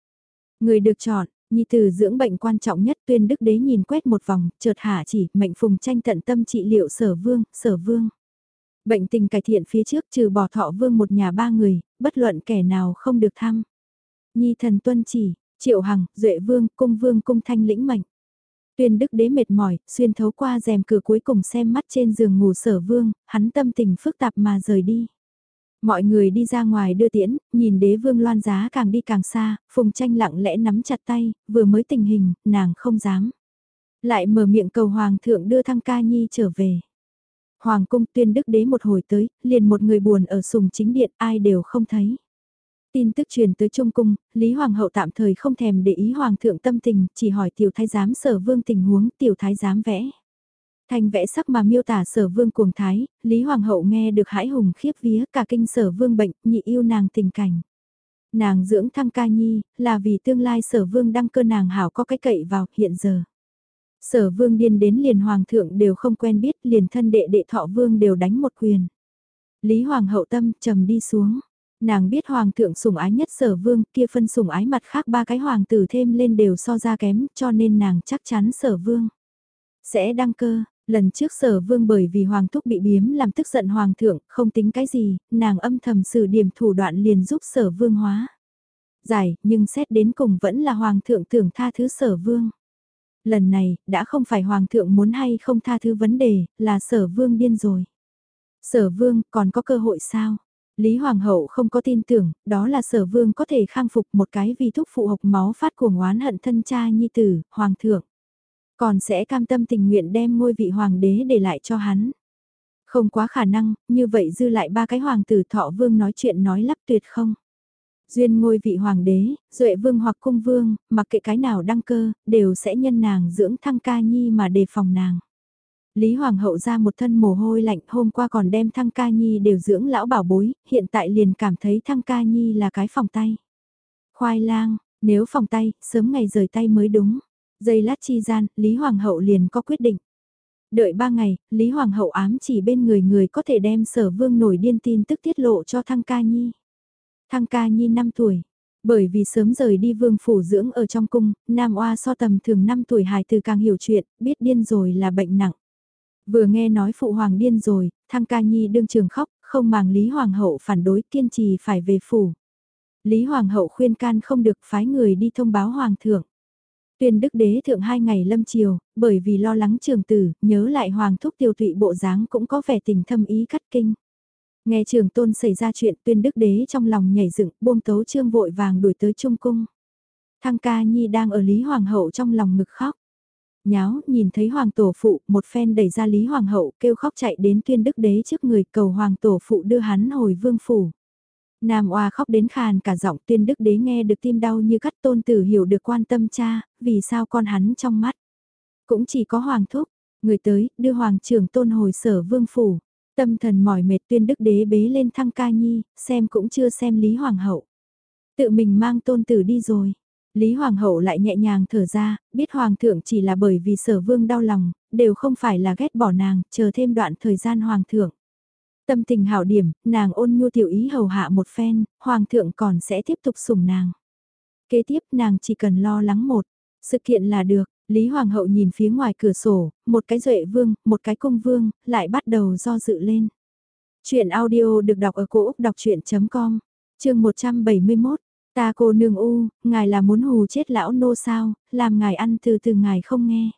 Người được chọn, nhi tử dưỡng bệnh quan trọng nhất tuyên đức đế nhìn quét một vòng, chợt hạ chỉ mệnh phùng tranh tận tâm trị liệu sở vương, sở vương. Bệnh tình cải thiện phía trước trừ bỏ thọ vương một nhà ba người, bất luận kẻ nào không được thăm. Nhi thần tuân chỉ, triệu hằng, duệ vương, cung vương cung thanh lĩnh mệnh. Tuyên đức đế mệt mỏi, xuyên thấu qua rèm cửa cuối cùng xem mắt trên giường ngủ sở vương, hắn tâm tình phức tạp mà rời đi. Mọi người đi ra ngoài đưa tiễn, nhìn đế vương loan giá càng đi càng xa, phùng tranh lặng lẽ nắm chặt tay, vừa mới tình hình, nàng không dám. Lại mở miệng cầu hoàng thượng đưa thăng ca nhi trở về. Hoàng cung tuyên đức đế một hồi tới, liền một người buồn ở sùng chính điện ai đều không thấy. Tin tức truyền tới Trung Cung, Lý Hoàng hậu tạm thời không thèm để ý Hoàng thượng tâm tình, chỉ hỏi tiểu thái giám sở vương tình huống tiểu thái giám vẽ. Thành vẽ sắc mà miêu tả sở vương cuồng thái, Lý Hoàng hậu nghe được hãi hùng khiếp vía cả kinh sở vương bệnh, nhị yêu nàng tình cảnh. Nàng dưỡng thăng ca nhi, là vì tương lai sở vương đăng cơ nàng hảo có cái cậy vào hiện giờ. Sở vương điên đến liền hoàng thượng đều không quen biết liền thân đệ đệ thọ vương đều đánh một quyền. Lý hoàng hậu tâm trầm đi xuống. Nàng biết hoàng thượng sủng ái nhất sở vương kia phân sủng ái mặt khác ba cái hoàng tử thêm lên đều so ra kém cho nên nàng chắc chắn sở vương. Sẽ đăng cơ, lần trước sở vương bởi vì hoàng thúc bị biếm làm tức giận hoàng thượng không tính cái gì, nàng âm thầm xử điểm thủ đoạn liền giúp sở vương hóa. Giải, nhưng xét đến cùng vẫn là hoàng thượng tưởng tha thứ sở vương. Lần này, đã không phải hoàng thượng muốn hay không tha thứ vấn đề, là sở vương điên rồi. Sở vương còn có cơ hội sao? Lý Hoàng hậu không có tin tưởng, đó là sở vương có thể khang phục một cái vì thúc phụ hộc máu phát cuồng oán hận thân cha nhi tử, hoàng thượng. Còn sẽ cam tâm tình nguyện đem ngôi vị hoàng đế để lại cho hắn. Không quá khả năng, như vậy dư lại ba cái hoàng tử thọ vương nói chuyện nói lắp tuyệt không. Duyên ngôi vị hoàng đế, duệ vương hoặc cung vương, mặc kệ cái nào đăng cơ, đều sẽ nhân nàng dưỡng thăng ca nhi mà đề phòng nàng. Lý Hoàng hậu ra một thân mồ hôi lạnh hôm qua còn đem thăng ca nhi đều dưỡng lão bảo bối, hiện tại liền cảm thấy thăng ca nhi là cái phòng tay. Khoai lang, nếu phòng tay, sớm ngày rời tay mới đúng. Giây lát chi gian, Lý Hoàng hậu liền có quyết định. Đợi ba ngày, Lý Hoàng hậu ám chỉ bên người người có thể đem sở vương nổi điên tin tức tiết lộ cho thăng ca nhi. Thăng ca nhi 5 tuổi. Bởi vì sớm rời đi vương phủ dưỡng ở trong cung, nam oa so tầm thường 5 tuổi hài từ càng hiểu chuyện, biết điên rồi là bệnh nặng. Vừa nghe nói phụ hoàng điên rồi, thăng ca nhi đương trường khóc, không màng Lý Hoàng hậu phản đối kiên trì phải về phủ. Lý Hoàng hậu khuyên can không được phái người đi thông báo Hoàng thượng. Tuyên đức đế thượng hai ngày lâm chiều, bởi vì lo lắng trường tử, nhớ lại Hoàng thúc tiêu thụy bộ dáng cũng có vẻ tình thâm ý cắt kinh. Nghe trường tôn xảy ra chuyện tuyên đức đế trong lòng nhảy dựng buông tấu trương vội vàng đuổi tới trung cung. Thăng ca nhi đang ở Lý Hoàng hậu trong lòng ngực khóc. Nháo, nhìn thấy hoàng tổ phụ, một phen đẩy ra Lý Hoàng hậu, kêu khóc chạy đến tuyên đức đế trước người cầu hoàng tổ phụ đưa hắn hồi vương phủ. Nam oa khóc đến khàn cả giọng tuyên đức đế nghe được tim đau như cắt tôn tử hiểu được quan tâm cha, vì sao con hắn trong mắt. Cũng chỉ có hoàng thúc, người tới, đưa hoàng trưởng tôn hồi sở vương phủ. Tâm thần mỏi mệt tuyên đức đế bế lên thăng ca nhi, xem cũng chưa xem Lý Hoàng hậu. Tự mình mang tôn tử đi rồi. Lý Hoàng hậu lại nhẹ nhàng thở ra, biết Hoàng thượng chỉ là bởi vì sở vương đau lòng, đều không phải là ghét bỏ nàng, chờ thêm đoạn thời gian Hoàng thượng. Tâm tình hảo điểm, nàng ôn nhu tiểu ý hầu hạ một phen, Hoàng thượng còn sẽ tiếp tục sủng nàng. Kế tiếp nàng chỉ cần lo lắng một, sự kiện là được, Lý Hoàng hậu nhìn phía ngoài cửa sổ, một cái duệ vương, một cái cung vương, lại bắt đầu do dự lên. Chuyện audio được đọc ở cổ Úc đọc chuyện.com, chương 171. Ta cô nương u, ngài là muốn hù chết lão nô sao, làm ngài ăn từ từ ngài không nghe.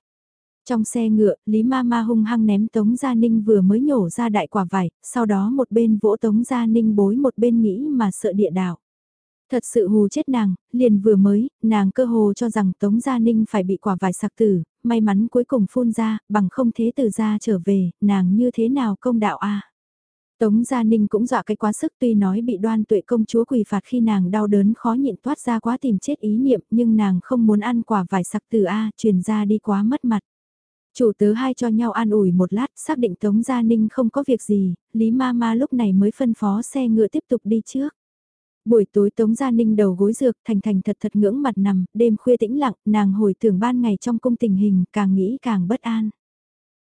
Trong xe ngựa, Lý Ma Ma hung hăng ném Tống Gia Ninh vừa mới nhổ ra đại quả vải, sau đó một bên vỗ Tống Gia Ninh bối một bên nghĩ mà sợ địa đạo. Thật sự hù chết nàng, liền vừa mới, nàng cơ hồ cho rằng Tống Gia Ninh phải bị quả vải sạc tử, may mắn cuối cùng phun ra, bằng không thế từ ra trở về, nàng như thế nào công đạo a Tống Gia Ninh cũng dọa cái quá sức tuy nói bị đoan tuệ công chúa quỳ phạt khi nàng đau đớn khó nhịn toát ra quá tìm chết ý niệm nhưng nàng không muốn ăn quả vải sặc từ A truyền ra đi quá mất mặt. Chủ tớ hai cho nhau an ủi một lát xác định Tống Gia Ninh không có việc gì, Lý Ma Ma lúc này mới phân phó xe ngựa tiếp tục đi trước. Buổi tối Tống Gia Ninh đầu gối dược thành thành thật thật ngưỡng mặt nằm, đêm khuya tĩnh lặng, nàng hồi tưởng ban ngày trong cung tình hình, càng nghĩ càng bất an.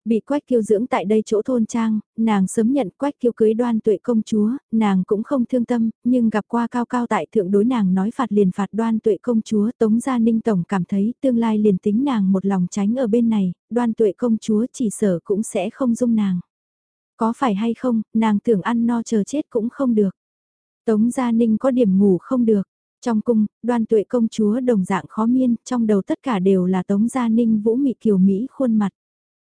Bị Quách Kiêu dưỡng tại đây chỗ thôn trang, nàng sớm nhận Quách Kiêu cưới đoan tuệ công chúa, nàng cũng không thương tâm, nhưng gặp qua cao cao tại thượng đối nàng nói phạt liền phạt đoan tuệ công chúa Tống Gia Ninh Tổng cảm thấy tương lai liền tính nàng một lòng tránh ở bên này, đoan tuệ công chúa chỉ sở cũng sẽ không dung nàng. Có phải hay không, nàng tưởng ăn no chờ chết cũng không được. Tống Gia Ninh có điểm ngủ không được. Trong cung, đoan tuệ công chúa đồng dạng khó miên, trong đầu tất cả đều là Tống Gia Ninh vũ mị kiều Mỹ khuôn mặt.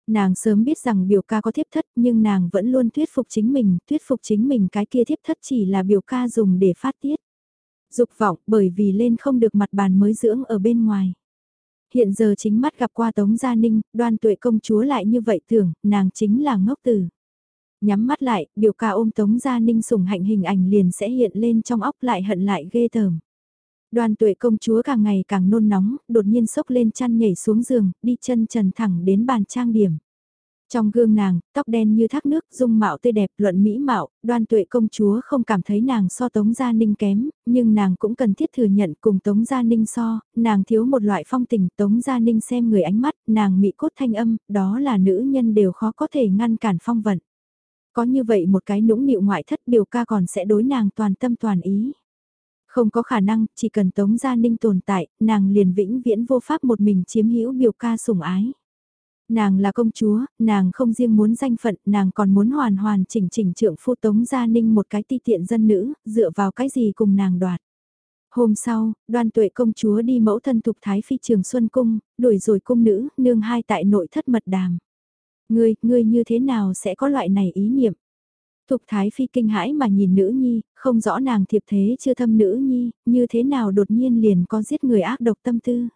Nàng sớm biết rằng biểu ca có thiếp thất nhưng nàng vẫn luôn thuyết phục chính mình, thuyết phục chính mình cái kia thiếp thất chỉ là biểu ca dùng để phát tiết. Dục vọng bởi vì lên không được mặt bàn mới dưỡng ở bên ngoài. Hiện giờ chính mắt gặp qua Tống Gia Ninh, đoan tuệ công chúa lại như vậy tưởng, nàng chính là ngốc tử. Nhắm mắt lại, biểu ca ôm Tống Gia Ninh sủng hạnh hình ảnh liền sẽ hiện lên trong óc lại hận lại ghê tởm. Đoàn tuệ công chúa càng ngày càng nôn nóng, đột nhiên sốc lên chăn nhảy xuống giường, đi chân trần thẳng đến bàn trang điểm. Trong gương nàng, tóc đen như thác nước, dung mạo tươi đẹp, luận mỹ mạo, đoan tuệ công chúa không cảm thấy nàng so Tống Gia Ninh kém, nhưng nàng cũng cần thiết thừa nhận cùng Tống Gia Ninh so, nàng thiếu một loại phong tình, Tống Gia Ninh xem người ánh mắt, nàng mị cốt thanh âm, đó là nữ nhân đều khó có thể ngăn cản phong vận. Có như vậy một cái nũng nịu ngoại thất biểu ca còn sẽ đối nàng toàn tâm toàn ý. Không có khả năng, chỉ cần Tống Gia Ninh tồn tại, nàng liền vĩnh viễn vô pháp một mình chiếm hữu biểu ca sủng ái. Nàng là công chúa, nàng không riêng muốn danh phận, nàng còn muốn hoàn hoàn chỉnh chỉnh trượng phu Tống Gia Ninh một cái ti tiện dân nữ, dựa vào cái gì cùng nàng đoạt. Hôm sau, đoan tuệ công chúa đi mẫu thân thục thái phi trường Xuân Cung, đuổi rồi cung nữ, nương hai tại nội thất mật đàm. Ngươi, ngươi như thế nào sẽ có loại này ý niệm? Thục Thái Phi kinh hãi mà nhìn nữ nhi, không rõ nàng thiệp thế chưa thâm nữ nhi, như thế nào đột nhiên liền có giết người ác độc tâm tư.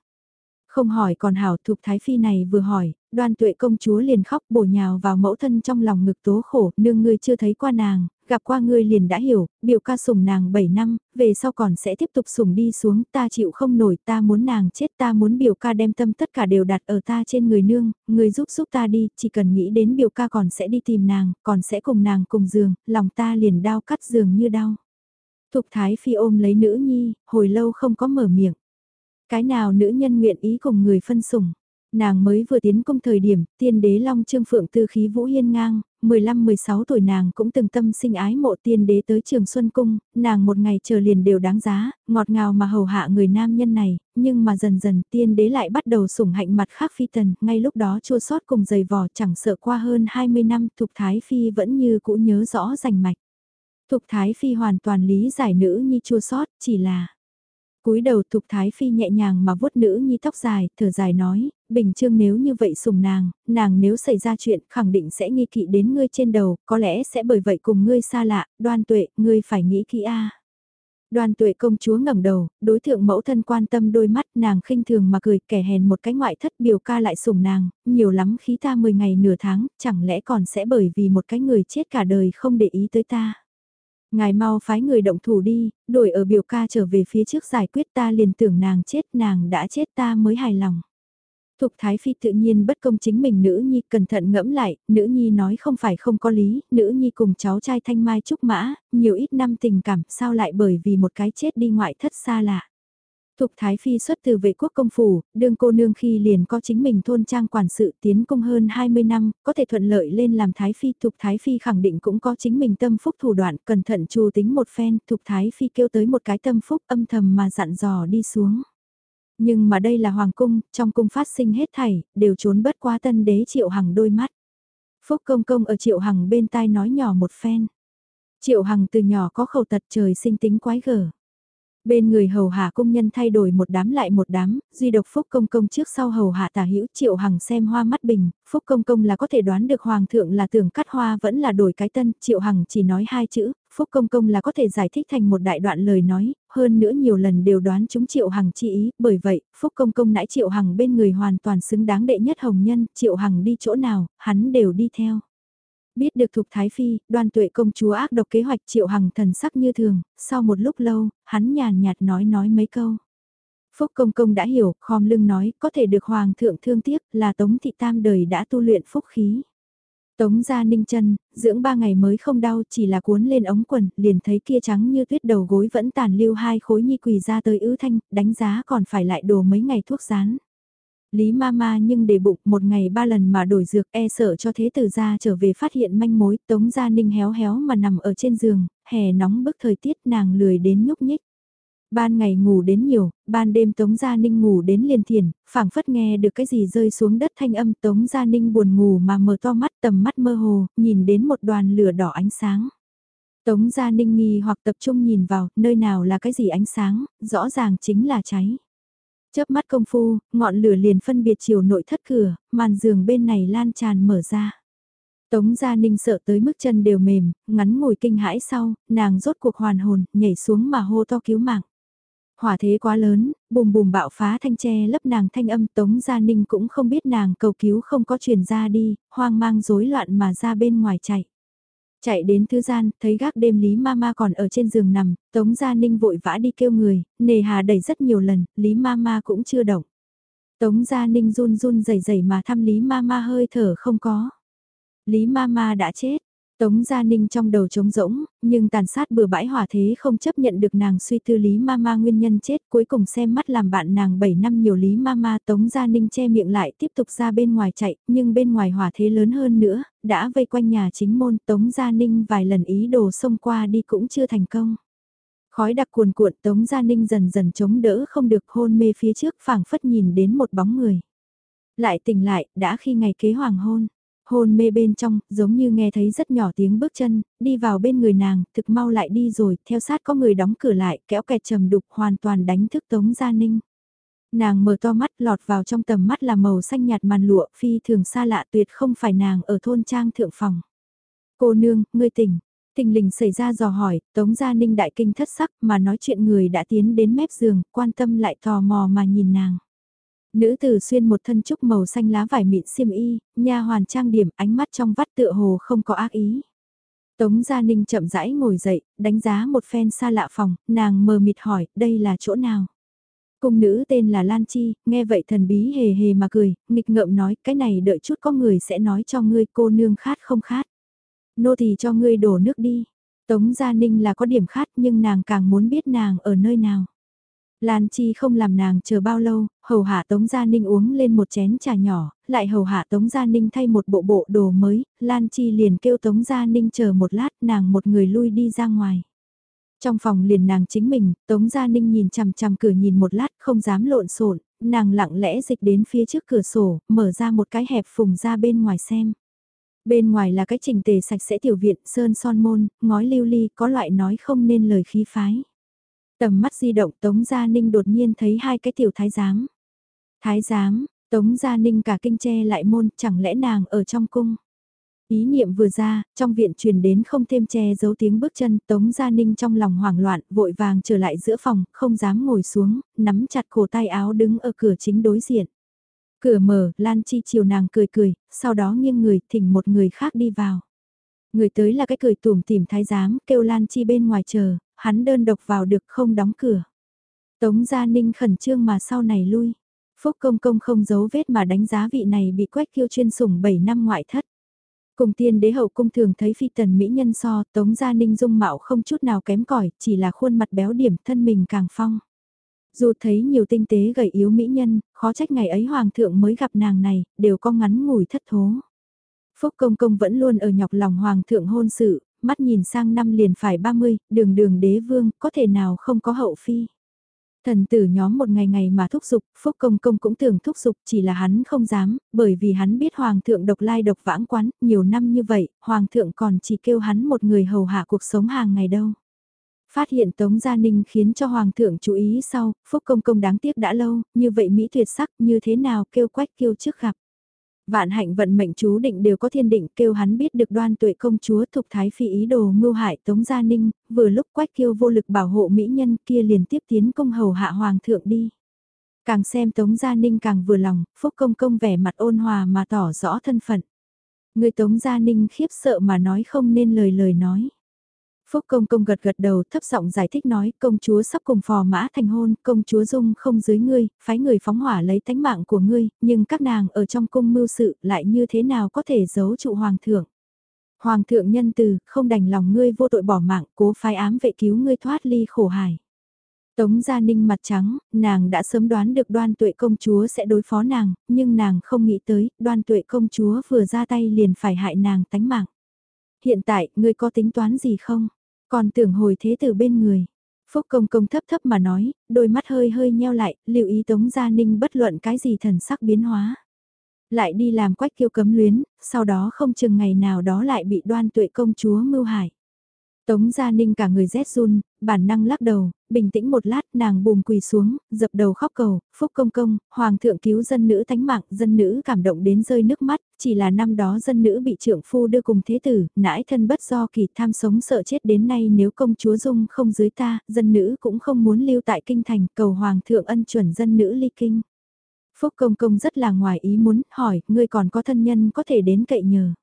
Không hỏi còn hảo Thục Thái Phi này vừa hỏi, đoan tuệ công chúa liền khóc bổ nhào vào mẫu thân trong lòng ngực tố khổ, nương ngươi chưa thấy qua nàng, gặp qua ngươi liền đã hiểu, biểu ca sủng nàng 7 năm, về sau còn sẽ tiếp tục sủng đi xuống, ta chịu không nổi, ta muốn nàng chết, ta muốn biểu ca đem tâm tất cả đều đặt ở ta trên người nương, người giúp giúp ta đi, chỉ cần nghĩ đến biểu ca còn sẽ đi tìm nàng, còn sẽ cùng nàng cùng giường, lòng ta liền đau cắt giường như đau. Thục Thái Phi ôm lấy nữ nhi, hồi lâu không có mở miệng. Cái nào nữ nhân nguyện ý cùng người phân sủng Nàng mới vừa tiến công thời điểm, tiên đế Long Trương Phượng tư khí vũ hiên ngang, 15-16 tuổi nàng cũng từng tâm sinh ái mộ tiên đế tới trường Xuân Cung, nàng một ngày chờ liền đều đáng giá, ngọt ngào mà hầu hạ người nam nhân này, nhưng mà dần dần tiên đế lại bắt đầu sủng hạnh mặt khác phi tần, ngay lúc đó chua sót cùng giày vò chẳng sợ qua hơn 20 năm Thục Thái Phi vẫn như cũ nhớ rõ rành mạch. Thục Thái Phi hoàn toàn lý giải nữ nhi chua sót, chỉ là cúi đầu Thục Thái Phi nhẹ nhàng mà vuốt nữ nhi tóc dài, thở dài nói, Bình Trương nếu như vậy sùng nàng, nàng nếu xảy ra chuyện khẳng định sẽ nghi kỵ đến ngươi trên đầu, có lẽ sẽ bởi vậy cùng ngươi xa lạ, đoan tuệ, ngươi phải nghĩ kỹ a. Đoan tuệ công chúa ngẩng đầu, đối thượng mẫu thân quan tâm đôi mắt nàng khinh thường mà cười kẻ hèn một cái ngoại thất biểu ca lại sủng nàng, nhiều lắm khí ta 10 ngày nửa tháng, chẳng lẽ còn sẽ bởi vì một cái người chết cả đời không để ý tới ta. Ngài mau phái người động thủ đi, đổi ở biểu ca trở về phía trước giải quyết ta liền tưởng nàng chết nàng đã chết ta mới hài lòng. Thục Thái Phi tự nhiên bất công chính mình nữ nhi cẩn thận ngẫm lại, nữ nhi nói không phải không có lý, nữ nhi cùng cháu trai thanh mai trúc mã, nhiều ít năm tình cảm sao lại bởi vì một cái chết đi ngoại thất xa lạ. Thục Thái Phi xuất từ vệ quốc công phủ, đương cô nương khi liền có chính mình thôn trang quản sự tiến công hơn 20 năm, có thể thuận lợi lên làm Thái Phi. Thục Thái Phi khẳng định cũng có chính mình tâm phúc thủ đoạn, cẩn thận chu tính một phen, Thục Thái Phi kêu tới một cái tâm phúc âm thầm mà dặn dò đi xuống. Nhưng mà đây là hoàng cung, trong cung phát sinh hết thảy, đều trốn bất qua tân đế triệu hằng đôi mắt. Phúc công công ở triệu hằng bên tai nói nhỏ một phen. Triệu hằng từ nhỏ có khẩu tật trời sinh tính quái gở. Bên người hầu hạ công nhân thay đổi một đám lại một đám, duy độc Phúc Công Công trước sau hầu hạ tả hữu triệu hằng xem hoa mắt bình, Phúc Công Công là có thể đoán được Hoàng thượng là tưởng cắt hoa vẫn là đổi cái tân, triệu hằng chỉ nói hai chữ, Phúc Công Công là có thể giải thích thành một đại đoạn lời nói, hơn nữa nhiều lần đều đoán chúng Triệu Hằng chi ý, bởi vậy, Phúc Công Công nãy Triệu Hằng bên người hoàn toàn xứng đáng đệ nhất hồng nhân, Triệu Hằng đi chỗ nào, hắn đều đi theo. Biết được Thục Thái Phi, đoan tuệ công chúa ác độc kế hoạch Triệu Hằng thần sắc như thường, sau một lúc lâu, hắn nhàn nhạt nói nói mấy câu. Phúc Công Công đã hiểu, khom lưng nói, có thể được Hoàng thượng thương tiếc là Tống Thị Tam đời đã tu luyện phúc khí. Tống ra ninh chân, dưỡng ba ngày mới không đau chỉ là cuốn lên ống quần, liền thấy kia trắng như tuyết đầu gối vẫn tàn lưu hai khối nhi quỳ ra tới ứ thanh, đánh giá còn phải lại đồ mấy ngày thuốc rán. Lý ma ma nhưng để bụng một ngày ba lần mà đổi dược e sợ cho thế tử ra trở về phát hiện manh mối tống gia ninh héo héo mà nằm ở trên giường, hè nóng bức thời tiết nàng lười đến nhúc nhích. Ban ngày ngủ đến nhiều, ban đêm Tống Gia Ninh ngủ đến liền thiền, phảng phất nghe được cái gì rơi xuống đất thanh âm Tống Gia Ninh buồn ngủ mà mở to mắt tầm mắt mơ hồ, nhìn đến một đoàn lửa đỏ ánh sáng. Tống Gia Ninh nghi hoặc tập trung nhìn vào, nơi nào là cái gì ánh sáng, rõ ràng chính là cháy. Chớp mắt công phu, ngọn lửa liền phân biệt chiều nội thất cửa, màn giường bên này lan tràn mở ra. Tống Gia Ninh sợ tới mức chân đều mềm, ngắn ngồi kinh hãi sau, nàng rốt cuộc hoàn hồn, nhảy xuống mà hô to cứu mạng. Hỏa thế quá lớn, bùm bùm bạo phá thanh tre lấp nàng thanh âm Tống Gia Ninh cũng không biết nàng cầu cứu không có truyền ra đi, hoang mang rối loạn mà ra bên ngoài chạy. Chạy đến thư gian, thấy gác đêm Lý Mama còn ở trên giường nằm, Tống Gia Ninh vội vã đi kêu người, nề hà đẩy rất nhiều lần, Lý Mama cũng chưa động. Tống Gia Ninh run run rẩy rẩy mà thăm Lý Mama hơi thở không có. Lý Mama đã chết, Tống Gia Ninh trong đầu trống rỗng, nhưng tàn sát bừa bãi hỏa thế không chấp nhận được nàng suy tư Lý Mama nguyên nhân chết cuối cùng xem mắt làm bạn nàng 7 năm nhiều Lý Mama Tống Gia Ninh che miệng lại tiếp tục ra bên ngoài chạy, nhưng bên ngoài hỏa thế lớn hơn nữa, đã vây quanh nhà chính môn Tống Gia Ninh vài lần ý đồ xông qua đi cũng chưa thành công. Khói đặc cuồn cuộn Tống Gia Ninh dần dần chống đỡ không được hôn mê phía trước phảng phất nhìn đến một bóng người. Lại tỉnh lại, đã khi ngày kế hoàng hôn hôn mê bên trong, giống như nghe thấy rất nhỏ tiếng bước chân, đi vào bên người nàng, thực mau lại đi rồi, theo sát có người đóng cửa lại, kéo kẹt trầm đục hoàn toàn đánh thức Tống Gia Ninh. Nàng mở to mắt lọt vào trong tầm mắt là màu xanh nhạt màn lụa phi thường xa lạ tuyệt không phải nàng ở thôn trang thượng phòng. Cô nương, ngươi tỉnh. Tình lình xảy ra dò hỏi, Tống Gia Ninh đại kinh thất sắc mà nói chuyện người đã tiến đến mép giường, quan tâm lại tò mò mà nhìn nàng. Nữ tử xuyên một thân trúc màu xanh lá vải mịn xiêm y, nha hoàn trang điểm ánh mắt trong vắt tựa hồ không có ác ý. Tống Gia Ninh chậm rãi ngồi dậy, đánh giá một phen xa lạ phòng, nàng mờ mịt hỏi, đây là chỗ nào? Cung nữ tên là Lan Chi, nghe vậy thần bí hề hề mà cười, nghịch ngợm nói, cái này đợi chút có người sẽ nói cho ngươi cô nương khát không khát. Nô thì cho ngươi đổ nước đi. Tống Gia Ninh là có điểm khát nhưng nàng càng muốn biết nàng ở nơi nào. Lan Chi không làm nàng chờ bao lâu, hầu hạ Tống Gia Ninh uống lên một chén trà nhỏ, lại hầu hạ Tống Gia Ninh thay một bộ bộ đồ mới, Lan Chi liền kêu Tống Gia Ninh chờ một lát nàng một người lui đi ra ngoài. Trong phòng liền nàng chính mình, Tống Gia Ninh nhìn chằm chằm cửa nhìn một lát không dám lộn xộn, nàng lặng lẽ dịch đến phía trước cửa sổ, mở ra một cái hẹp phùng ra bên ngoài xem. Bên ngoài là cái trình tề sạch sẽ tiểu viện, sơn son môn, ngói lưu ly, có loại nói không nên lời khí phái. Tầm mắt di động Tống Gia Ninh đột nhiên thấy hai cái tiểu thái giám. Thái giám, Tống Gia Ninh cả kinh che lại môn, chẳng lẽ nàng ở trong cung. Ý niệm vừa ra, trong viện truyền đến không thêm che giấu tiếng bước chân, Tống Gia Ninh trong lòng hoảng loạn, vội vàng trở lại giữa phòng, không dám ngồi xuống, nắm chặt cổ tay áo đứng ở cửa chính đối diện. Cửa mở, Lan Chi chiều nàng cười cười, sau đó nghiêng người, thỉnh một người khác đi vào. Người tới là cái cười tủm tìm thái giám, kêu Lan Chi bên ngoài chờ, hắn đơn độc vào được không đóng cửa. Tống Gia Ninh khẩn trương mà sau này lui. Phúc công công không giấu vết mà đánh giá vị này bị quách kiêu chuyên sủng 7 năm ngoại thất. Cùng tiên đế hậu cung thường thấy phi tần mỹ nhân so, Tống Gia Ninh dung mạo không chút nào kém cỏi chỉ là khuôn mặt béo điểm thân mình càng phong. Dù thấy nhiều tinh tế gầy yếu mỹ nhân, khó trách ngày ấy hoàng thượng mới gặp nàng này, đều có ngắn ngủi thất thố. Phúc Công Công vẫn luôn ở nhọc lòng hoàng thượng hôn sự, mắt nhìn sang năm liền phải 30, đường đường đế vương, có thể nào không có hậu phi. Thần tử nhóm một ngày ngày mà thúc giục, Phúc Công Công cũng tưởng thúc giục chỉ là hắn không dám, bởi vì hắn biết Hoàng thượng độc lai độc vãng quán, nhiều năm như vậy, Hoàng thượng còn chỉ kêu hắn một người hầu hạ cuộc sống hàng ngày đâu. Phát hiện Tống Gia Ninh khiến cho Hoàng thượng chú ý sau, Phúc Công Công đáng tiếc đã lâu, như vậy Mỹ tuyệt sắc như thế nào kêu quách kêu trước gặp. Vạn hạnh vận mệnh chú định đều có thiên định kêu hắn biết được đoan tuệ công chúa thục thái phi ý đồ mưu hại Tống Gia Ninh, vừa lúc quách kiêu vô lực bảo hộ mỹ nhân kia liền tiếp tiến công hầu hạ hoàng thượng đi. Càng xem Tống Gia Ninh càng vừa lòng, Phúc Công Công vẻ mặt ôn hòa mà tỏ rõ thân phận. Người Tống Gia Ninh khiếp sợ mà nói không nên lời lời nói. Phúc công công gật gật đầu thấp giọng giải thích nói công chúa sắp cùng phò mã thành hôn, công chúa dung không dưới ngươi, phái người phóng hỏa lấy tánh mạng của ngươi, nhưng các nàng ở trong cung mưu sự lại như thế nào có thể giấu trụ hoàng thượng. Hoàng thượng nhân từ, không đành lòng ngươi vô tội bỏ mạng, cố phái ám vệ cứu ngươi thoát ly khổ hải. Tống Gia Ninh mặt trắng, nàng đã sớm đoán được đoan tuệ công chúa sẽ đối phó nàng, nhưng nàng không nghĩ tới, đoan tuệ công chúa vừa ra tay liền phải hại nàng tánh mạng. Hiện tại, ngươi có tính toán gì không? Còn tưởng hồi thế từ bên người. Phúc công công thấp thấp mà nói, đôi mắt hơi hơi nheo lại, lưu ý Tống Gia Ninh bất luận cái gì thần sắc biến hóa. Lại đi làm quách kiêu cấm luyến, sau đó không chừng ngày nào đó lại bị đoan tuệ công chúa mưu hại. Tống Gia Ninh cả người rét run, bản năng lắc đầu, bình tĩnh một lát nàng bùm quỳ xuống, dập đầu khóc cầu, phúc công công, hoàng thượng cứu dân nữ thánh mạng, dân nữ cảm động đến rơi nước mắt, chỉ là năm đó dân nữ bị trượng phu đưa cùng thế tử, nãi thân bất do kỳ tham sống sợ chết đến nay nếu công chúa dung không dưới ta, dân nữ cũng không muốn lưu tại kinh thành, cầu hoàng thượng ân chuẩn dân nữ ly kinh. Phúc công công rất là ngoài ý muốn, hỏi, ngươi còn có thân nhân có thể đến cậy nhờ.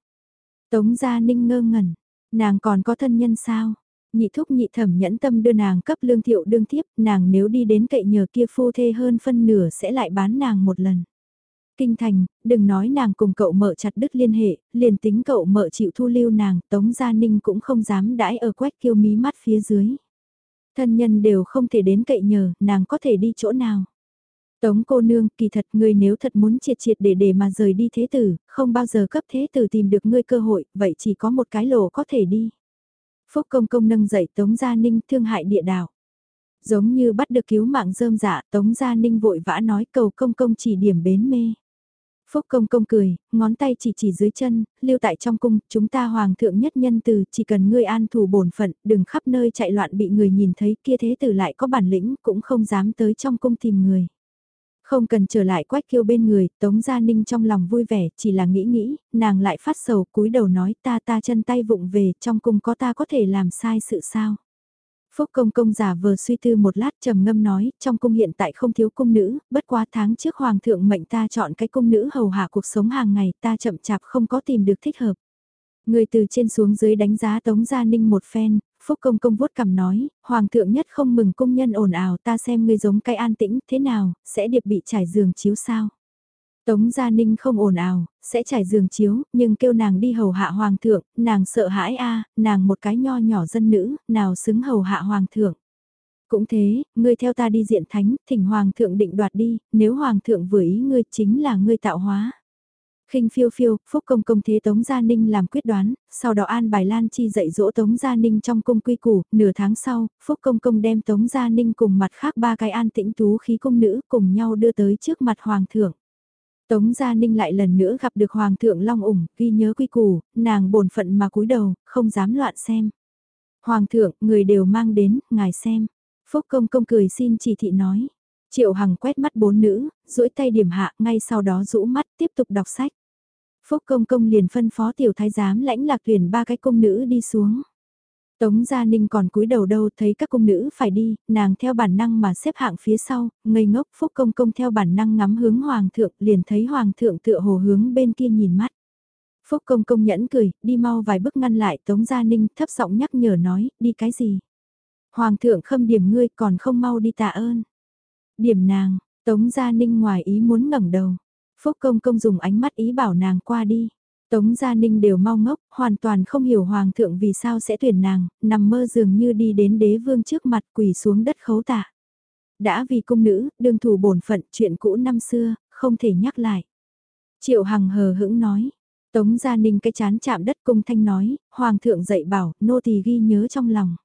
Tống Gia Ninh ngơ ngẩn, nàng còn có thân nhân sao? Nhị thúc nhị thẩm nhẫn tâm đưa nàng cấp lương thiệu đương tiếp, nàng nếu đi đến cậy nhờ kia phu thê hơn phân nửa sẽ lại bán nàng một lần. Kinh thành, đừng nói nàng cùng cậu mợ chặt đứt liên hệ, liền tính cậu mợ chịu thu lưu nàng, Tống Gia Ninh cũng không dám đãi ở quách kiêu mí mắt phía dưới. Thân nhân đều không thể đến cậy nhờ, nàng có thể đi chỗ nào. Tống cô nương, kỳ thật ngươi nếu thật muốn triệt triệt để để mà rời đi thế tử, không bao giờ cấp thế tử tìm được ngươi cơ hội, vậy chỉ có một cái lộ có thể đi. Phúc công công nâng dậy Tống Gia Ninh thương hại địa đạo. Giống như bắt được cứu mạng rơm dạ, Tống Gia Ninh vội vã nói cầu công công chỉ điểm bến mê. Phúc công công cười, ngón tay chỉ chỉ dưới chân, lưu tại trong cung, chúng ta hoàng thượng nhất nhân từ, chỉ cần ngươi an thủ bổn phận, đừng khắp nơi chạy loạn bị người nhìn thấy kia thế tử lại có bản lĩnh, cũng không dám tới trong cung tìm người. Không cần trở lại quách kiêu bên người, Tống Gia Ninh trong lòng vui vẻ, chỉ là nghĩ nghĩ, nàng lại phát sầu cúi đầu nói ta ta chân tay vụng về, trong cung có ta có thể làm sai sự sao. Phúc công công giả vờ suy tư một lát trầm ngâm nói, trong cung hiện tại không thiếu cung nữ, bất quá tháng trước hoàng thượng mệnh ta chọn cái cung nữ hầu hạ cuộc sống hàng ngày ta chậm chạp không có tìm được thích hợp. Người từ trên xuống dưới đánh giá Tống Gia Ninh một phen, Phúc Công Công vuốt cằm nói, Hoàng thượng nhất không mừng công nhân ồn ào ta xem ngươi giống cái an tĩnh thế nào, sẽ điệp bị trải giường chiếu sao. Tống Gia Ninh không ồn ào, sẽ trải giường chiếu, nhưng kêu nàng đi hầu hạ Hoàng thượng, nàng sợ hãi a nàng một cái nho nhỏ dân nữ, nào xứng hầu hạ Hoàng thượng. Cũng thế, ngươi theo ta đi diện thánh, thỉnh Hoàng thượng định đoạt đi, nếu Hoàng thượng vừa ý ngươi chính là ngươi tạo hóa khinh phiêu phiêu, Phúc Công Công thế Tống Gia Ninh làm quyết đoán, sau đó an bài Lan Chi dạy dỗ Tống Gia Ninh trong cung quy củ, nửa tháng sau, Phúc Công Công đem Tống Gia Ninh cùng mặt khác ba cái an tĩnh tú khí công nữ cùng nhau đưa tới trước mặt Hoàng thượng. Tống Gia Ninh lại lần nữa gặp được Hoàng thượng Long ủng, ghi nhớ quy củ, nàng bổn phận mà cúi đầu, không dám loạn xem. Hoàng thượng, người đều mang đến, ngài xem. Phúc Công Công cười xin chỉ thị nói. Triệu Hằng quét mắt bốn nữ, duỗi tay điểm hạ, ngay sau đó rũ mắt tiếp tục đọc sách. Phúc Công Công liền phân phó tiểu thái giám lãnh lạc tuyển ba cái công nữ đi xuống. Tống Gia Ninh còn cúi đầu đâu thấy các công nữ phải đi, nàng theo bản năng mà xếp hạng phía sau, ngây ngốc Phúc Công Công theo bản năng ngắm hướng Hoàng thượng liền thấy Hoàng thượng tựa hồ hướng bên kia nhìn mắt. Phúc Công Công nhẫn cười, đi mau vài bước ngăn lại Tống Gia Ninh thấp giọng nhắc nhở nói, đi cái gì? Hoàng thượng khâm điểm ngươi còn không mau đi tạ ơn. Điểm nàng, Tống Gia Ninh ngoài ý muốn ngẩng đầu. Phúc Công Công dùng ánh mắt ý bảo nàng qua đi. Tống Gia Ninh đều mau ngốc, hoàn toàn không hiểu Hoàng thượng vì sao sẽ tuyển nàng, nằm mơ dường như đi đến đế vương trước mặt quỳ xuống đất khấu tạ. Đã vì cung nữ, đương thủ bổn phận chuyện cũ năm xưa, không thể nhắc lại. Triệu Hằng hờ hững nói. Tống Gia Ninh cái chán chạm đất cung thanh nói, Hoàng thượng dạy bảo, nô tỳ ghi nhớ trong lòng.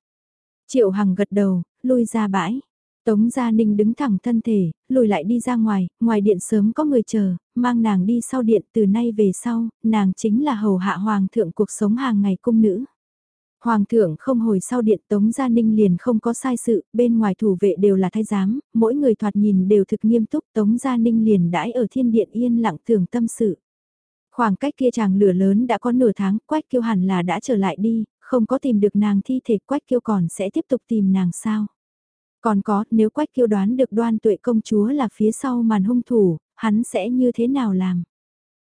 Triệu Hằng gật đầu, lui ra bãi. Tống Gia Ninh đứng thẳng thân thể, lùi lại đi ra ngoài, ngoài điện sớm có người chờ, mang nàng đi sau điện từ nay về sau, nàng chính là hầu hạ hoàng thượng cuộc sống hàng ngày cung nữ. Hoàng thượng không hồi sau điện Tống Gia Ninh liền không có sai sự, bên ngoài thủ vệ đều là thái giám, mỗi người thoạt nhìn đều thực nghiêm túc Tống Gia Ninh liền đãi ở thiên điện yên lặng thường tâm sự. Khoảng cách kia chàng lửa lớn đã có nửa tháng, Quách Kiêu hẳn là đã trở lại đi, không có tìm được nàng thi thể Quách Kiêu còn sẽ tiếp tục tìm nàng sao. Còn có, nếu Quách Kiêu đoán được đoan tuệ công chúa là phía sau màn hung thủ, hắn sẽ như thế nào làm?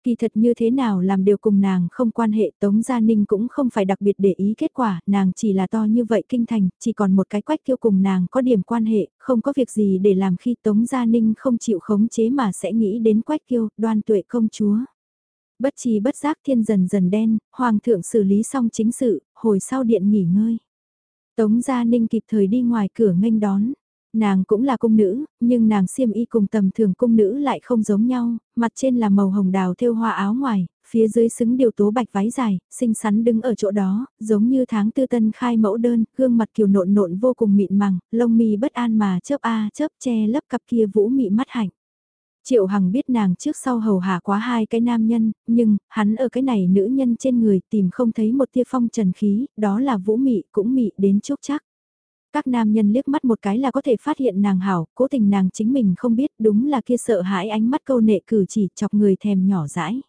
Kỳ thật như thế nào làm đều cùng nàng không quan hệ Tống Gia Ninh cũng không phải đặc biệt để ý kết quả, nàng chỉ là to như vậy kinh thành, chỉ còn một cái quách kiêu cùng nàng có điểm quan hệ, không có việc gì để làm khi Tống Gia Ninh không chịu khống chế mà sẽ nghĩ đến quách kiêu, đoan tuệ công chúa. Bất trí bất giác thiên dần dần đen, hoàng thượng xử lý xong chính sự, hồi sau điện nghỉ ngơi. Tống Gia Ninh kịp thời đi ngoài cửa nghênh đón. Nàng cũng là cung nữ, nhưng nàng xiêm y cùng tầm thường cung nữ lại không giống nhau, mặt trên là màu hồng đào thêu hoa áo ngoài, phía dưới xứng điều tố bạch váy dài, xinh xắn đứng ở chỗ đó, giống như tháng tư tân khai mẫu đơn, gương mặt kiều nộn nộn vô cùng mịn màng, lông mi bất an mà chớp a chớp che lấp cặp kia vũ mị mắt hạnh. Triệu Hằng biết nàng trước sau hầu hạ quá hai cái nam nhân, nhưng, hắn ở cái này nữ nhân trên người tìm không thấy một tia phong trần khí, đó là vũ mị cũng mị đến chốc chắc. Các nam nhân liếc mắt một cái là có thể phát hiện nàng hảo, cố tình nàng chính mình không biết đúng là kia sợ hãi ánh mắt câu nệ cử chỉ chọc người thèm nhỏ dãi.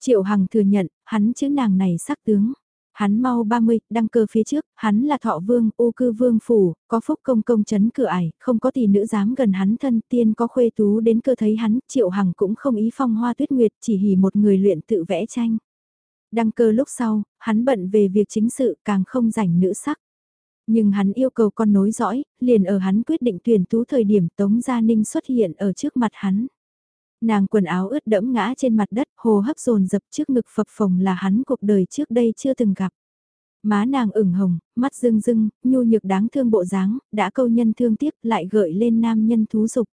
Triệu Hằng thừa nhận, hắn chứ nàng này sắc tướng. Hắn mau 30, đăng cơ phía trước, hắn là thọ vương, ô cư vương phủ, có phúc công công chấn cửa ải, không có tỷ nữ dám gần hắn thân tiên có khuê tú đến cơ thấy hắn, triệu hằng cũng không ý phong hoa tuyết nguyệt, chỉ hỉ một người luyện tự vẽ tranh. Đăng cơ lúc sau, hắn bận về việc chính sự càng không rảnh nữ sắc. Nhưng hắn yêu cầu con nối dõi, liền ở hắn quyết định tuyển tú thời điểm Tống Gia Ninh xuất hiện ở trước mặt hắn. Nàng quần áo ướt đẫm ngã trên mặt đất, hồ hấp dồn dập trước ngực phập phồng là hắn cuộc đời trước đây chưa từng gặp. Má nàng ửng hồng, mắt rưng rưng, nhu nhược đáng thương bộ dáng, đã câu nhân thương tiếc lại gợi lên nam nhân thú dục.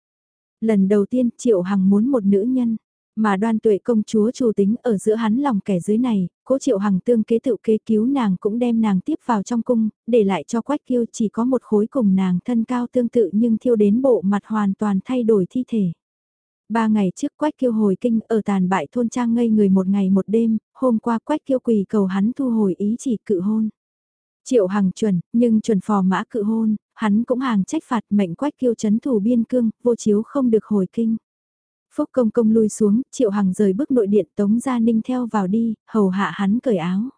Lần đầu tiên Triệu Hằng muốn một nữ nhân, mà đoan tuệ công chúa chủ tính ở giữa hắn lòng kẻ dưới này, cố Triệu Hằng tương kế tự kế cứu nàng cũng đem nàng tiếp vào trong cung, để lại cho Quách Kiêu chỉ có một khối cùng nàng thân cao tương tự nhưng thiêu đến bộ mặt hoàn toàn thay đổi thi thể. Ba ngày trước Quách Kiêu hồi kinh ở tàn bại thôn trang ngây người một ngày một đêm, hôm qua Quách Kiêu quỳ cầu hắn thu hồi ý chỉ cự hôn. Triệu Hằng chuẩn, nhưng chuẩn phò mã cự hôn, hắn cũng hàng trách phạt mệnh Quách Kiêu chấn thủ biên cương, vô chiếu không được hồi kinh. Phúc công công lui xuống, Triệu Hằng rời bước nội điện Tống Gia Ninh theo vào đi, hầu hạ hắn cởi áo.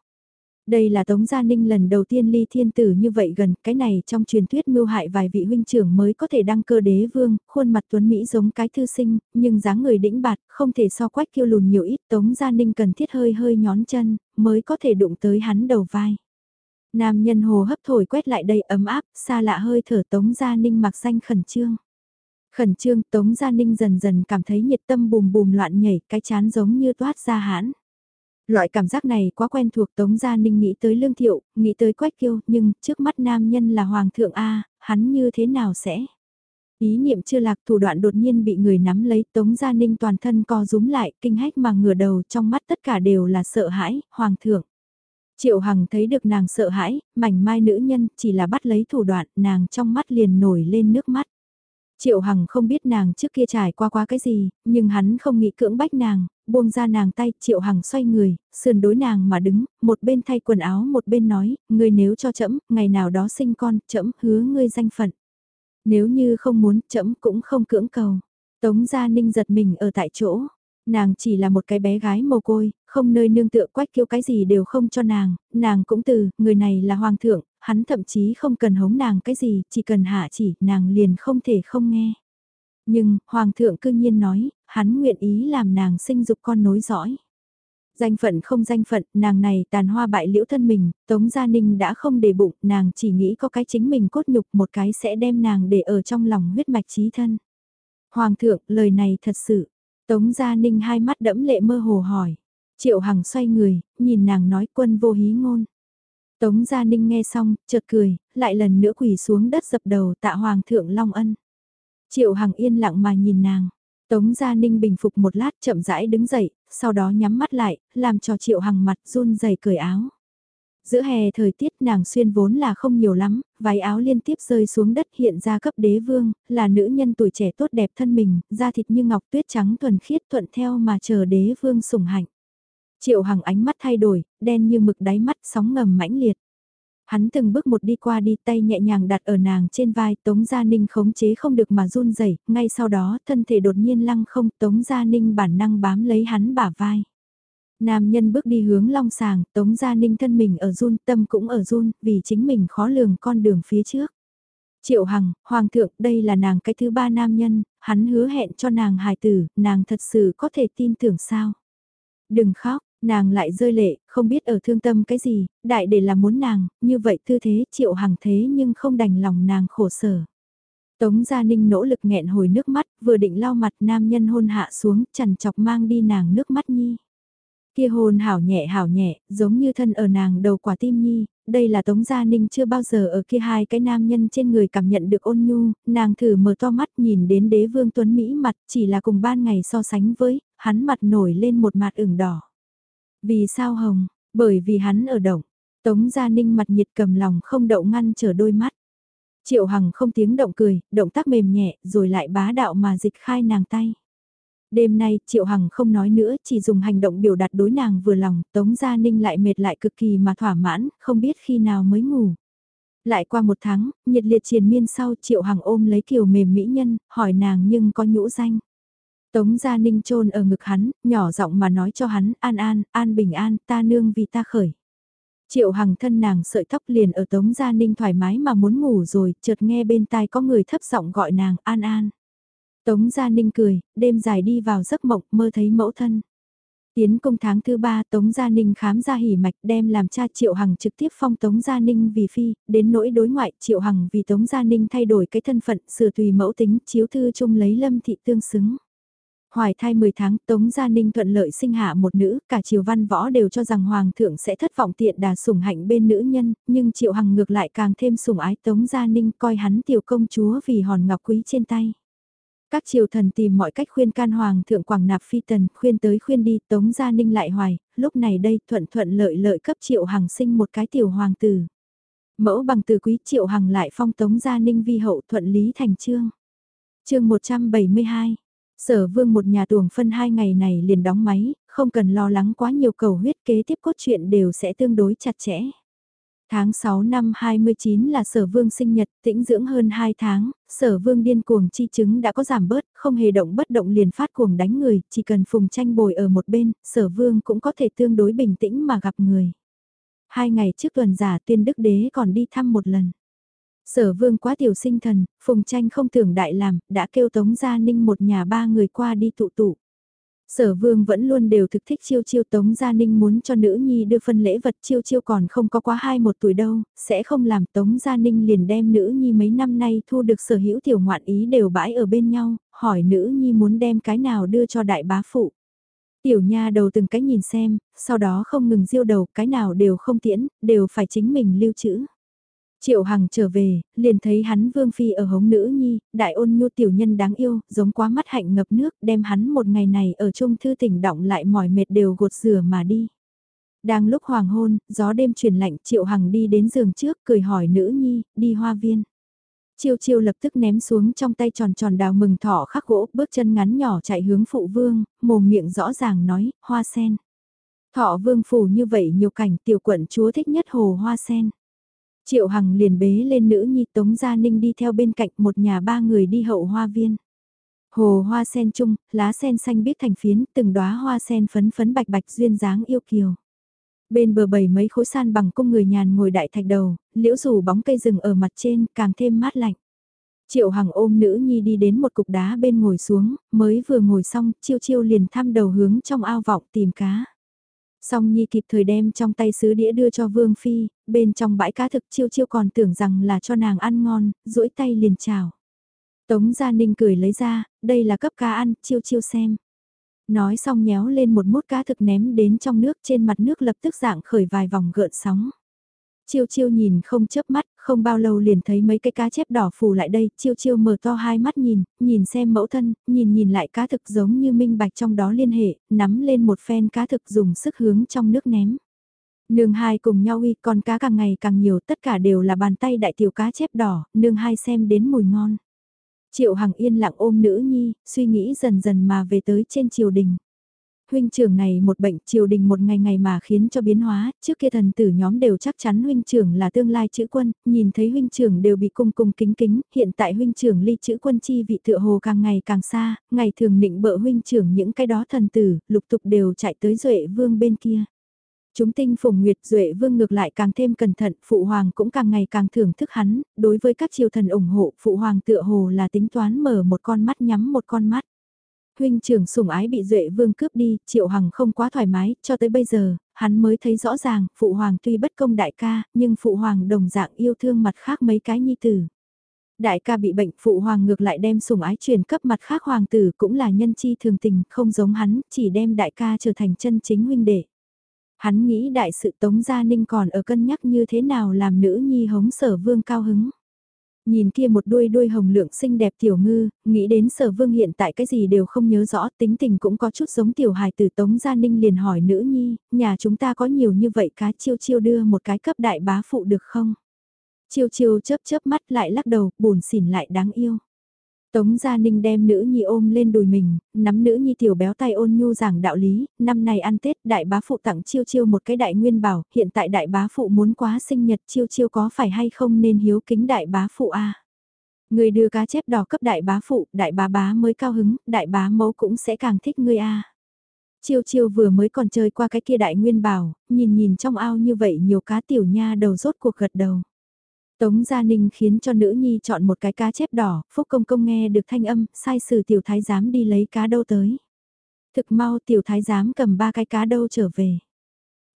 Đây là Tống Gia Ninh lần đầu tiên ly thiên tử như vậy gần, cái này trong truyền thuyết mưu hại vài vị huynh trưởng mới có thể đăng cơ đế vương, khuôn mặt tuấn Mỹ giống cái thư sinh, nhưng dáng người đĩnh bạt, không thể so quách kiêu lùn nhiều ít, Tống Gia Ninh cần thiết hơi hơi nhón chân, mới có thể đụng tới hắn đầu vai. Nam nhân hồ hấp thổi quét lại đây ấm áp, xa lạ hơi thở Tống Gia Ninh mặc danh khẩn trương. Khẩn trương Tống Gia Ninh dần dần cảm thấy nhiệt tâm bùm bùm loạn nhảy, cái chán giống như toát ra hãn. Loại cảm giác này quá quen thuộc Tống Gia Ninh nghĩ tới Lương Thiệu, nghĩ tới Quách Kiêu, nhưng trước mắt nam nhân là Hoàng thượng A, hắn như thế nào sẽ? Ý niệm chưa lạc thủ đoạn đột nhiên bị người nắm lấy Tống Gia Ninh toàn thân co rúm lại, kinh hách mà ngửa đầu trong mắt tất cả đều là sợ hãi, Hoàng thượng. Triệu Hằng thấy được nàng sợ hãi, mảnh mai nữ nhân chỉ là bắt lấy thủ đoạn, nàng trong mắt liền nổi lên nước mắt. Triệu Hằng không biết nàng trước kia trải qua quá cái gì, nhưng hắn không nghĩ cưỡng bách nàng, buông ra nàng tay, Triệu Hằng xoay người, sườn đối nàng mà đứng, một bên thay quần áo một bên nói, ngươi nếu cho trẫm ngày nào đó sinh con, trẫm hứa ngươi danh phận. Nếu như không muốn, trẫm cũng không cưỡng cầu. Tống Gia Ninh giật mình ở tại chỗ, nàng chỉ là một cái bé gái mồ côi, không nơi nương tựa quách kêu cái gì đều không cho nàng, nàng cũng từ, người này là hoàng thượng, hắn thậm chí không cần hống nàng cái gì, chỉ cần hạ chỉ, nàng liền không thể không nghe. Nhưng, hoàng thượng cư nhiên nói, hắn nguyện ý làm nàng sinh dục con nối dõi. Danh phận không danh phận, nàng này tàn hoa bại liễu thân mình, Tống Gia Ninh đã không để bụng, nàng chỉ nghĩ có cái chính mình cốt nhục một cái sẽ đem nàng để ở trong lòng huyết mạch trí thân. Hoàng thượng, lời này thật sự. Tống Gia Ninh hai mắt đẫm lệ mơ hồ hỏi. Triệu Hằng xoay người, nhìn nàng nói quân vô hí ngôn. Tống Gia Ninh nghe xong, chợt cười, lại lần nữa quỳ xuống đất dập đầu tạ Hoàng thượng Long Ân. Triệu Hằng yên lặng mà nhìn nàng. Tống Gia Ninh bình phục một lát chậm rãi đứng dậy, sau đó nhắm mắt lại, làm cho Triệu Hằng mặt run rẩy cởi áo. Giữa hè thời tiết nàng xuyên vốn là không nhiều lắm, váy áo liên tiếp rơi xuống đất hiện ra cấp đế vương, là nữ nhân tuổi trẻ tốt đẹp thân mình, da thịt như ngọc tuyết trắng thuần khiết thuận theo mà chờ đế vương sủng hạnh. Triệu Hằng ánh mắt thay đổi, đen như mực đáy mắt sóng ngầm mãnh liệt. Hắn từng bước một đi qua đi tay nhẹ nhàng đặt ở nàng trên vai Tống Gia Ninh khống chế không được mà run rẩy ngay sau đó thân thể đột nhiên lăng không Tống Gia Ninh bản năng bám lấy hắn bả vai. Nam nhân bước đi hướng long sàng, Tống Gia Ninh thân mình ở run, tâm cũng ở run, vì chính mình khó lường con đường phía trước. Triệu Hằng, Hoàng thượng, đây là nàng cái thứ ba nam nhân, hắn hứa hẹn cho nàng hài tử, nàng thật sự có thể tin tưởng sao. Đừng khóc, Nàng lại rơi lệ, không biết ở thương tâm cái gì, đại để là muốn nàng, như vậy tư thế triệu hằng thế nhưng không đành lòng nàng khổ sở. Tống Gia Ninh nỗ lực nghẹn hồi nước mắt, vừa định lau mặt nam nhân hôn hạ xuống, chằn chọc mang đi nàng nước mắt nhi. Kia hôn hảo nhẹ hảo nhẹ, giống như thân ở nàng đầu quả tim nhi, đây là Tống Gia Ninh chưa bao giờ ở kia hai cái nam nhân trên người cảm nhận được ôn nhu, nàng thử mở to mắt nhìn đến đế vương tuấn Mỹ mặt chỉ là cùng ban ngày so sánh với, hắn mặt nổi lên một mặt ửng đỏ. Vì sao hồng? Bởi vì hắn ở động. Tống Gia Ninh mặt nhiệt cầm lòng không đậu ngăn trở đôi mắt. Triệu Hằng không tiếng động cười, động tác mềm nhẹ, rồi lại bá đạo mà dịch khai nàng tay. Đêm nay, Triệu Hằng không nói nữa, chỉ dùng hành động biểu đạt đối nàng vừa lòng, Tống Gia Ninh lại mệt lại cực kỳ mà thỏa mãn, không biết khi nào mới ngủ. Lại qua một tháng, nhiệt liệt triền miên sau Triệu Hằng ôm lấy kiều mềm mỹ nhân, hỏi nàng nhưng có nhũ danh. Tống Gia Ninh trôn ở ngực hắn, nhỏ giọng mà nói cho hắn, an an, an bình an, ta nương vì ta khởi. Triệu Hằng thân nàng sợi tóc liền ở Tống Gia Ninh thoải mái mà muốn ngủ rồi, chợt nghe bên tai có người thấp giọng gọi nàng, an an. Tống Gia Ninh cười, đêm dài đi vào giấc mộng, mơ thấy mẫu thân. Tiến công tháng thứ ba Tống Gia Ninh khám ra hỉ mạch đem làm cha Triệu Hằng trực tiếp phong Tống Gia Ninh vì phi, đến nỗi đối ngoại Triệu Hằng vì Tống Gia Ninh thay đổi cái thân phận sửa tùy mẫu tính chiếu thư chung lấy lâm thị tương xứng. Hoài thai 10 tháng, Tống Gia Ninh thuận lợi sinh hạ một nữ, cả triều văn võ đều cho rằng Hoàng thượng sẽ thất vọng tiện đà sủng hạnh bên nữ nhân, nhưng Triệu Hằng ngược lại càng thêm sủng ái Tống Gia Ninh coi hắn tiểu công chúa vì hòn ngọc quý trên tay. Các triều thần tìm mọi cách khuyên can Hoàng thượng Quảng Nạp Phi Tần, khuyên tới khuyên đi, Tống Gia Ninh lại hoài, lúc này đây thuận thuận lợi lợi cấp Triệu Hằng sinh một cái tiểu hoàng tử. Mẫu bằng từ quý Triệu Hằng lại phong Tống Gia Ninh vi hậu thuận lý thành trương. chương 172 Sở vương một nhà tuồng phân hai ngày này liền đóng máy, không cần lo lắng quá nhiều cầu huyết kế tiếp cốt truyện đều sẽ tương đối chặt chẽ. Tháng 6 năm 29 là sở vương sinh nhật, tĩnh dưỡng hơn 2 tháng, sở vương điên cuồng chi chứng đã có giảm bớt, không hề động bất động liền phát cuồng đánh người, chỉ cần phùng tranh bồi ở một bên, sở vương cũng có thể tương đối bình tĩnh mà gặp người. Hai ngày trước tuần giả tuyên đức đế còn đi thăm một lần. Sở vương quá tiểu sinh thần, phùng tranh không tưởng đại làm, đã kêu tống gia ninh một nhà ba người qua đi tụ tụ. Sở vương vẫn luôn đều thực thích chiêu chiêu tống gia ninh muốn cho nữ nhi đưa phân lễ vật chiêu chiêu còn không có quá hai một tuổi đâu, sẽ không làm tống gia ninh liền đem nữ nhi mấy năm nay thu được sở hữu tiểu ngoạn ý đều bãi ở bên nhau, hỏi nữ nhi muốn đem cái nào đưa cho đại bá phụ. Tiểu nha đầu từng cái nhìn xem, sau đó không ngừng diêu đầu, cái nào đều không tiễn, đều phải chính mình lưu trữ. Triệu Hằng trở về, liền thấy hắn vương phi ở hống nữ nhi, đại ôn nhu tiểu nhân đáng yêu, giống quá mắt hạnh ngập nước, đem hắn một ngày này ở trung thư tỉnh động lại mỏi mệt đều gột rửa mà đi. Đang lúc hoàng hôn, gió đêm truyền lạnh, Triệu Hằng đi đến giường trước, cười hỏi nữ nhi, đi hoa viên. Chiêu chiêu lập tức ném xuống trong tay tròn tròn đào mừng thỏ khắc gỗ, bước chân ngắn nhỏ chạy hướng phụ vương, mồm miệng rõ ràng nói, hoa sen. Thọ vương phủ như vậy nhiều cảnh tiểu quận chúa thích nhất hồ hoa sen. Triệu Hằng liền bế lên nữ nhi Tống Gia Ninh đi theo bên cạnh một nhà ba người đi hậu hoa viên. Hồ hoa sen chung, lá sen xanh biết thành phiến, từng đóa hoa sen phấn phấn bạch bạch duyên dáng yêu kiều. Bên bờ bầy mấy khối san bằng cung người nhàn ngồi đại thạch đầu, liễu rủ bóng cây rừng ở mặt trên càng thêm mát lạnh. Triệu Hằng ôm nữ nhi đi đến một cục đá bên ngồi xuống, mới vừa ngồi xong, chiêu chiêu liền thăm đầu hướng trong ao vọng tìm cá. Song Nhi kịp thời đem trong tay sứ đĩa đưa cho Vương Phi, bên trong bãi cá thực chiêu chiêu còn tưởng rằng là cho nàng ăn ngon, duỗi tay liền chào. Tống Gia Ninh cười lấy ra, đây là cấp cá ăn, chiêu chiêu xem. Nói xong nhéo lên một mút cá thực ném đến trong nước trên mặt nước lập tức dạng khởi vài vòng gợn sóng. Chiêu chiêu nhìn không chớp mắt, không bao lâu liền thấy mấy cái cá chép đỏ phù lại đây, chiêu chiêu mở to hai mắt nhìn, nhìn xem mẫu thân, nhìn nhìn lại cá thực giống như minh bạch trong đó liên hệ, nắm lên một phen cá thực dùng sức hướng trong nước ném. Nương hai cùng nhau uy, con cá càng ngày càng nhiều, tất cả đều là bàn tay đại tiểu cá chép đỏ, nương hai xem đến mùi ngon. Triệu Hằng yên lặng ôm nữ nhi, suy nghĩ dần dần mà về tới trên triều đình huynh trưởng này một bệnh triều đình một ngày ngày mà khiến cho biến hóa, trước kia thần tử nhóm đều chắc chắn huynh trưởng là tương lai chữ quân, nhìn thấy huynh trưởng đều bị cung cung kính kính, hiện tại huynh trưởng ly chữ quân chi vị tựa hồ càng ngày càng xa, ngày thường định bợ huynh trưởng những cái đó thần tử, lục tục đều chạy tới duệ vương bên kia. Chúng tinh phùng nguyệt duệ vương ngược lại càng thêm cẩn thận, phụ hoàng cũng càng ngày càng thưởng thức hắn, đối với các triều thần ủng hộ, phụ hoàng tựa hồ là tính toán mở một con mắt nhắm một con mắt huynh trưởng sủng ái bị Duệ Vương cướp đi, Triệu Hằng không quá thoải mái, cho tới bây giờ, hắn mới thấy rõ ràng, Phụ Hoàng tuy bất công đại ca, nhưng Phụ Hoàng đồng dạng yêu thương mặt khác mấy cái nhi tử. Đại ca bị bệnh, Phụ Hoàng ngược lại đem sủng ái truyền cấp mặt khác Hoàng tử cũng là nhân chi thường tình, không giống hắn, chỉ đem đại ca trở thành chân chính huynh đệ. Hắn nghĩ đại sự Tống Gia Ninh còn ở cân nhắc như thế nào làm nữ nhi hống sở vương cao hứng. Nhìn kia một đuôi đuôi hồng lượng xinh đẹp tiểu ngư, nghĩ đến sở vương hiện tại cái gì đều không nhớ rõ, tính tình cũng có chút giống tiểu hài tử Tống Gia Ninh liền hỏi nữ nhi, nhà chúng ta có nhiều như vậy cá chiêu chiêu đưa một cái cấp đại bá phụ được không? Chiêu chiêu chớp chớp mắt lại lắc đầu, buồn xỉn lại đáng yêu. Tống Gia Ninh đem nữ nhi ôm lên đùi mình, nắm nữ nhi tiểu béo tay ôn nhu giảng đạo lý, năm nay ăn Tết đại bá phụ tặng chiêu chiêu một cái đại nguyên bảo, hiện tại đại bá phụ muốn quá sinh nhật chiêu chiêu có phải hay không nên hiếu kính đại bá phụ a Người đưa cá chép đỏ cấp đại bá phụ, đại bá bá mới cao hứng, đại bá mẫu cũng sẽ càng thích ngươi a Chiêu chiêu vừa mới còn chơi qua cái kia đại nguyên bảo, nhìn nhìn trong ao như vậy nhiều cá tiểu nha đầu rốt cuộc gật đầu. Tống Gia Ninh khiến cho nữ nhi chọn một cái cá chép đỏ, Phúc Công Công nghe được thanh âm, sai sử tiểu thái giám đi lấy cá đâu tới. Thực mau tiểu thái giám cầm ba cái cá đâu trở về.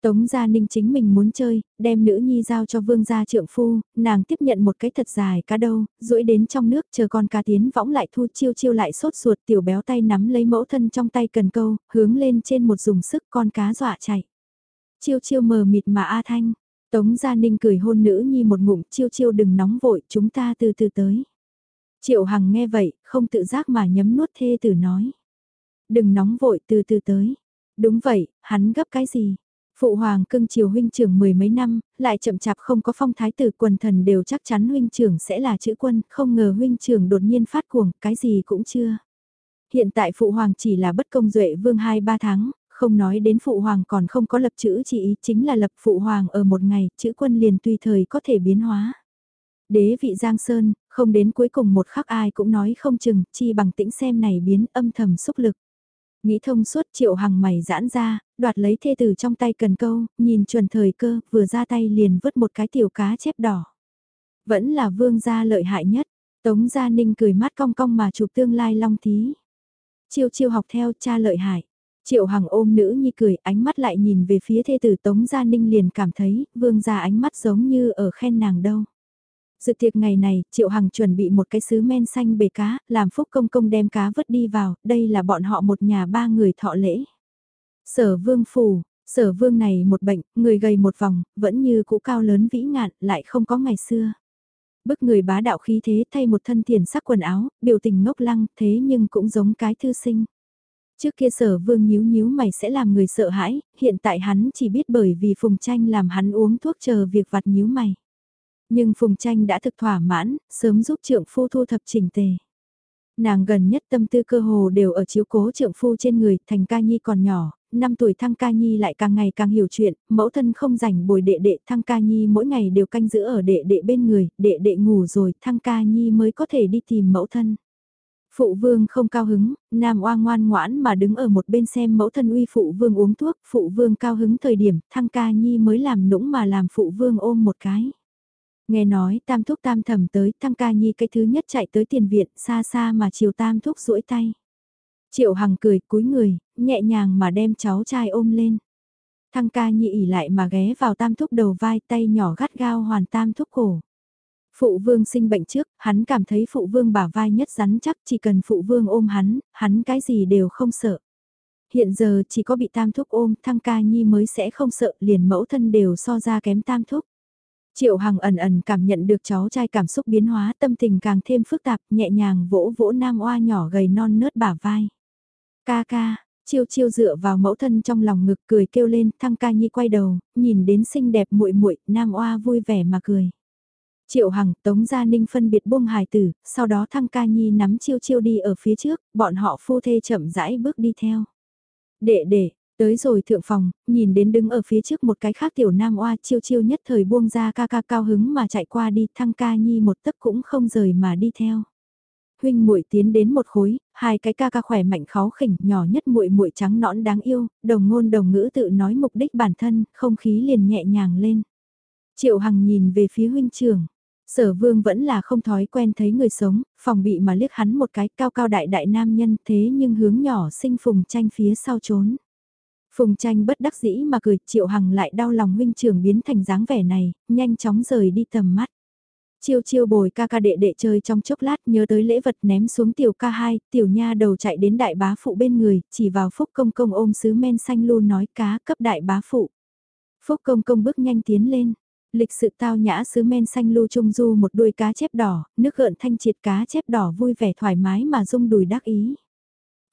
Tống Gia Ninh chính mình muốn chơi, đem nữ nhi giao cho vương gia trượng phu, nàng tiếp nhận một cái thật dài cá đâu, duỗi đến trong nước chờ con cá tiến võng lại thu chiêu chiêu lại sốt ruột tiểu béo tay nắm lấy mẫu thân trong tay cần câu, hướng lên trên một dùng sức con cá dọa chạy. Chiêu chiêu mờ mịt mà A Thanh, Tống Gia Ninh cười hôn nữ nhi một ngụm chiêu chiêu đừng nóng vội chúng ta từ từ tới. Triệu Hằng nghe vậy, không tự giác mà nhấm nuốt thê tử nói. Đừng nóng vội từ từ tới. Đúng vậy, hắn gấp cái gì? Phụ hoàng cưng chiều huynh trưởng mười mấy năm, lại chậm chạp không có phong thái tử quần thần đều chắc chắn huynh trưởng sẽ là chữ quân, không ngờ huynh trưởng đột nhiên phát cuồng, cái gì cũng chưa. Hiện tại phụ hoàng chỉ là bất công duệ vương 2-3 tháng, không nói đến phụ hoàng còn không có lập chữ chỉ ý chính là lập phụ hoàng ở một ngày, chữ quân liền tùy thời có thể biến hóa. Đế vị Giang Sơn, không đến cuối cùng một khắc ai cũng nói không chừng, chi bằng tĩnh xem này biến âm thầm xúc lực. Nghĩ thông suốt triệu hằng mày giãn ra, đoạt lấy thê tử trong tay cần câu, nhìn chuẩn thời cơ, vừa ra tay liền vứt một cái tiểu cá chép đỏ. Vẫn là vương gia lợi hại nhất, tống gia ninh cười mắt cong cong mà chụp tương lai long thí. Chiêu chiêu học theo cha lợi hại. Triệu Hằng ôm nữ nhi cười, ánh mắt lại nhìn về phía thê tử Tống Gia Ninh liền cảm thấy, vương gia ánh mắt giống như ở khen nàng đâu. Dự tiệc ngày này, Triệu Hằng chuẩn bị một cái sứ men xanh bề cá, làm phúc công công đem cá vứt đi vào, đây là bọn họ một nhà ba người thọ lễ. Sở vương phủ, sở vương này một bệnh, người gầy một vòng, vẫn như cũ cao lớn vĩ ngạn, lại không có ngày xưa. Bức người bá đạo khí thế thay một thân tiền sắc quần áo, biểu tình ngốc lăng, thế nhưng cũng giống cái thư sinh. Trước kia sở vương nhíu nhíu mày sẽ làm người sợ hãi, hiện tại hắn chỉ biết bởi vì Phùng Tranh làm hắn uống thuốc chờ việc vặt nhíu mày. Nhưng Phùng Tranh đã thực thỏa mãn, sớm giúp trượng phu thu thập chỉnh tề. Nàng gần nhất tâm tư cơ hồ đều ở chiếu cố trượng phu trên người, thành ca nhi còn nhỏ, năm tuổi thăng ca nhi lại càng ngày càng hiểu chuyện, mẫu thân không rảnh bồi đệ đệ thăng ca nhi mỗi ngày đều canh giữ ở đệ đệ bên người, đệ đệ ngủ rồi thăng ca nhi mới có thể đi tìm mẫu thân. Phụ vương không cao hứng, nam oa ngoan ngoãn mà đứng ở một bên xem mẫu thân uy phụ vương uống thuốc, phụ vương cao hứng thời điểm thăng ca nhi mới làm nũng mà làm phụ vương ôm một cái. Nghe nói tam thúc tam thẩm tới thăng ca nhi cái thứ nhất chạy tới tiền viện xa xa mà chiều tam thúc duỗi tay. Triệu hằng cười cúi người, nhẹ nhàng mà đem cháu trai ôm lên. Thăng ca nhi ỉ lại mà ghé vào tam thúc đầu vai tay nhỏ gắt gao hoàn tam thúc cổ. Phụ vương sinh bệnh trước, hắn cảm thấy phụ vương bả vai nhất rắn chắc chỉ cần phụ vương ôm hắn, hắn cái gì đều không sợ. Hiện giờ chỉ có bị tam thúc ôm, thăng ca nhi mới sẽ không sợ, liền mẫu thân đều so ra kém tam thúc. Triệu Hằng ẩn ẩn cảm nhận được cháu trai cảm xúc biến hóa tâm tình càng thêm phức tạp, nhẹ nhàng vỗ vỗ nam oa nhỏ gầy non nớt bả vai. Ca ca, chiêu chiêu dựa vào mẫu thân trong lòng ngực cười kêu lên, thăng ca nhi quay đầu, nhìn đến xinh đẹp muội muội nam oa vui vẻ mà cười. Triệu Hằng, Tống Gia Ninh phân biệt buông hài tử, sau đó Thăng Ca Nhi nắm chiêu chiêu đi ở phía trước, bọn họ phu thê chậm rãi bước đi theo. Đệ đệ, tới rồi thượng phòng, nhìn đến đứng ở phía trước một cái khác tiểu nam oa chiêu chiêu nhất thời buông ra ca ca cao hứng mà chạy qua đi, Thăng Ca Nhi một tấc cũng không rời mà đi theo. Huynh muội tiến đến một khối, hai cái ca ca khỏe mạnh khó khỉnh, nhỏ nhất muội muội trắng nõn đáng yêu, đồng ngôn đồng ngữ tự nói mục đích bản thân, không khí liền nhẹ nhàng lên. Triệu Hằng nhìn về phía huynh trưởng, Sở vương vẫn là không thói quen thấy người sống, phòng bị mà liếc hắn một cái cao cao đại đại nam nhân thế nhưng hướng nhỏ sinh phùng tranh phía sau trốn. Phùng tranh bất đắc dĩ mà cười, triệu hằng lại đau lòng huynh trưởng biến thành dáng vẻ này, nhanh chóng rời đi tầm mắt. Chiêu chiêu bồi ca ca đệ đệ chơi trong chốc lát nhớ tới lễ vật ném xuống tiểu ca hai, tiểu nha đầu chạy đến đại bá phụ bên người, chỉ vào phúc công công ôm sứ men xanh luôn nói cá cấp đại bá phụ. Phúc công công bước nhanh tiến lên, Lịch sự tao nhã sứ men xanh lưu trung du một đuôi cá chép đỏ, nước gợn thanh triệt cá chép đỏ vui vẻ thoải mái mà rung đùi đắc ý.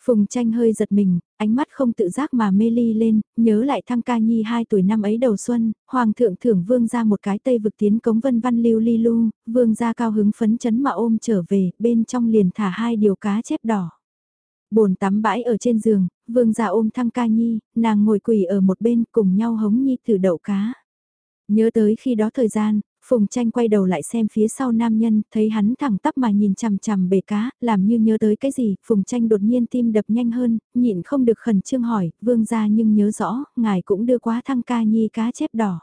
Phùng tranh hơi giật mình, ánh mắt không tự giác mà mê ly lên, nhớ lại thăng ca nhi 2 tuổi năm ấy đầu xuân, hoàng thượng thưởng vương ra một cái tây vực tiến cống vân văn lưu ly lu, vương ra cao hứng phấn chấn mà ôm trở về, bên trong liền thả hai điều cá chép đỏ. Bồn tắm bãi ở trên giường, vương ra ôm thăng ca nhi, nàng ngồi quỳ ở một bên cùng nhau hống nhi thử đậu cá. Nhớ tới khi đó thời gian, Phùng tranh quay đầu lại xem phía sau nam nhân, thấy hắn thẳng tắp mà nhìn chằm chằm bể cá, làm như nhớ tới cái gì, Phùng tranh đột nhiên tim đập nhanh hơn, nhịn không được khẩn trương hỏi, vương ra nhưng nhớ rõ, ngài cũng đưa quá thăng ca nhi cá chép đỏ.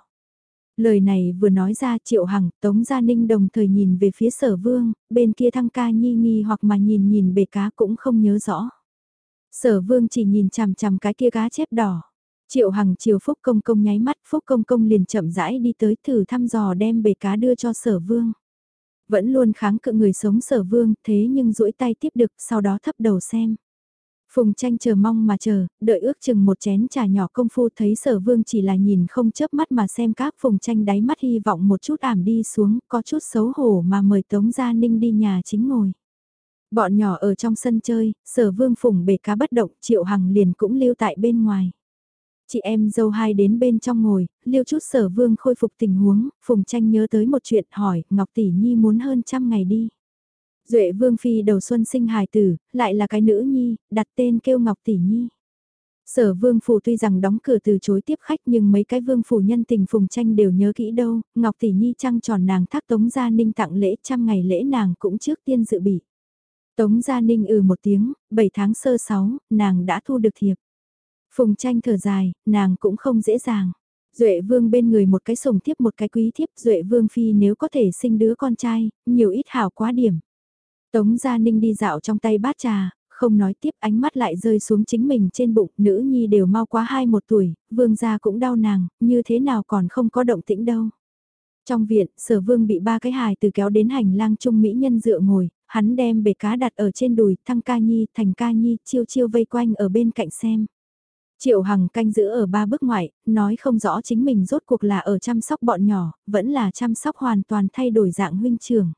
Lời này vừa nói ra triệu hằng, tống gia ninh đồng thời nhìn về phía sở vương, bên kia thăng ca nhi nghi hoặc mà nhìn nhìn bể cá cũng không nhớ rõ. Sở vương chỉ nhìn chằm chằm cái kia cá chép đỏ. Triệu Hằng chiều Phúc Công Công nháy mắt, Phúc Công Công liền chậm rãi đi tới thử thăm dò đem bể cá đưa cho sở vương. Vẫn luôn kháng cự người sống sở vương, thế nhưng duỗi tay tiếp được, sau đó thấp đầu xem. Phùng tranh chờ mong mà chờ, đợi ước chừng một chén trà nhỏ công phu thấy sở vương chỉ là nhìn không chớp mắt mà xem các phùng tranh đáy mắt hy vọng một chút ảm đi xuống, có chút xấu hổ mà mời Tống Gia Ninh đi nhà chính ngồi. Bọn nhỏ ở trong sân chơi, sở vương phùng bể cá bất động, triệu hằng liền cũng lưu tại bên ngoài chị em dâu hai đến bên trong ngồi, liêu chút sở vương khôi phục tình huống, Phùng Tranh nhớ tới một chuyện hỏi, Ngọc Tỷ Nhi muốn hơn trăm ngày đi. Duệ vương phi đầu xuân sinh hài tử, lại là cái nữ nhi, đặt tên kêu Ngọc Tỷ Nhi. Sở vương phủ tuy rằng đóng cửa từ chối tiếp khách nhưng mấy cái vương phủ nhân tình Phùng Tranh đều nhớ kỹ đâu, Ngọc Tỷ Nhi trăng tròn nàng thác Tống Gia Ninh tặng lễ trăm ngày lễ nàng cũng trước tiên dự bị. Tống Gia Ninh ừ một tiếng, 7 tháng sơ 6, nàng đã thu được thiệp. Phùng tranh thở dài, nàng cũng không dễ dàng. Duệ vương bên người một cái sủng thiếp một cái quý thiếp, Duệ vương phi nếu có thể sinh đứa con trai, nhiều ít hảo quá điểm. Tống Gia Ninh đi dạo trong tay bát trà, không nói tiếp ánh mắt lại rơi xuống chính mình trên bụng, nữ nhi đều mau quá hai một tuổi, vương gia cũng đau nàng, như thế nào còn không có động tĩnh đâu. Trong viện, sở vương bị ba cái hài từ kéo đến hành lang trung mỹ nhân dựa ngồi, hắn đem bể cá đặt ở trên đùi, thăng ca nhi, thành ca nhi, chiêu chiêu vây quanh ở bên cạnh xem. Triệu Hằng canh giữ ở ba bước ngoại, nói không rõ chính mình rốt cuộc là ở chăm sóc bọn nhỏ, vẫn là chăm sóc hoàn toàn thay đổi dạng huynh trưởng.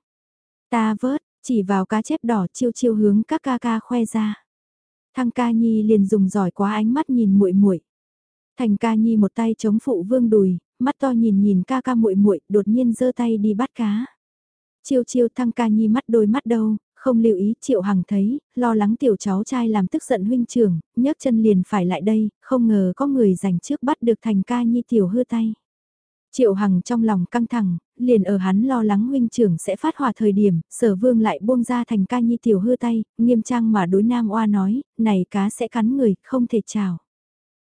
Ta vớt, chỉ vào cá chép đỏ chiêu chiêu hướng các ca ca khoe ra. Thăng ca nhi liền dùng giỏi quá ánh mắt nhìn muội muội. Thành ca nhi một tay chống phụ vương đùi, mắt to nhìn nhìn ca ca muội muội, đột nhiên giơ tay đi bắt cá. Chiêu chiêu thăng ca nhi mắt đôi mắt đâu, không lưu ý Triệu Hằng thấy, lo lắng tiểu cháu trai làm tức giận huynh trưởng, nhấc chân liền phải lại đây, không ngờ có người giành trước bắt được thành ca nhi tiểu hư tay. Triệu Hằng trong lòng căng thẳng, liền ở hắn lo lắng huynh trưởng sẽ phát hỏa thời điểm, sở vương lại buông ra thành ca nhi tiểu hư tay, nghiêm trang mà đối nam oa nói, này cá sẽ cắn người, không thể chào.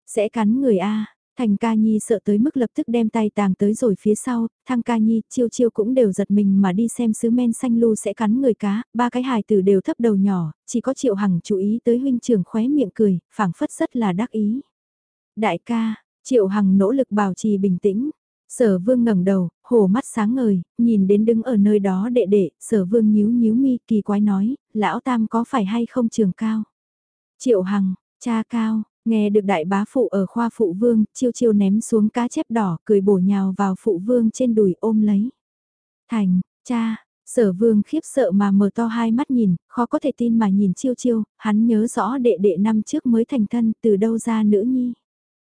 Sẽ cắn người a Thành ca nhi sợ tới mức lập tức đem tay tàng tới rồi phía sau, thăng ca nhi, chiêu chiêu cũng đều giật mình mà đi xem sứ men xanh lu sẽ cắn người cá, ba cái hài tử đều thấp đầu nhỏ, chỉ có triệu hằng chú ý tới huynh trưởng khóe miệng cười, phảng phất rất là đắc ý. Đại ca, triệu hằng nỗ lực bảo trì bình tĩnh, sở vương ngẩng đầu, hồ mắt sáng ngời, nhìn đến đứng ở nơi đó đệ đệ, sở vương nhíu nhíu mi kỳ quái nói, lão tam có phải hay không trường cao. Triệu hằng, cha cao, Nghe được đại bá phụ ở khoa phụ vương, chiêu chiêu ném xuống cá chép đỏ, cười bổ nhào vào phụ vương trên đùi ôm lấy. Thành, cha, sở vương khiếp sợ mà mở to hai mắt nhìn, khó có thể tin mà nhìn chiêu chiêu, hắn nhớ rõ đệ đệ năm trước mới thành thân, từ đâu ra nữ nhi.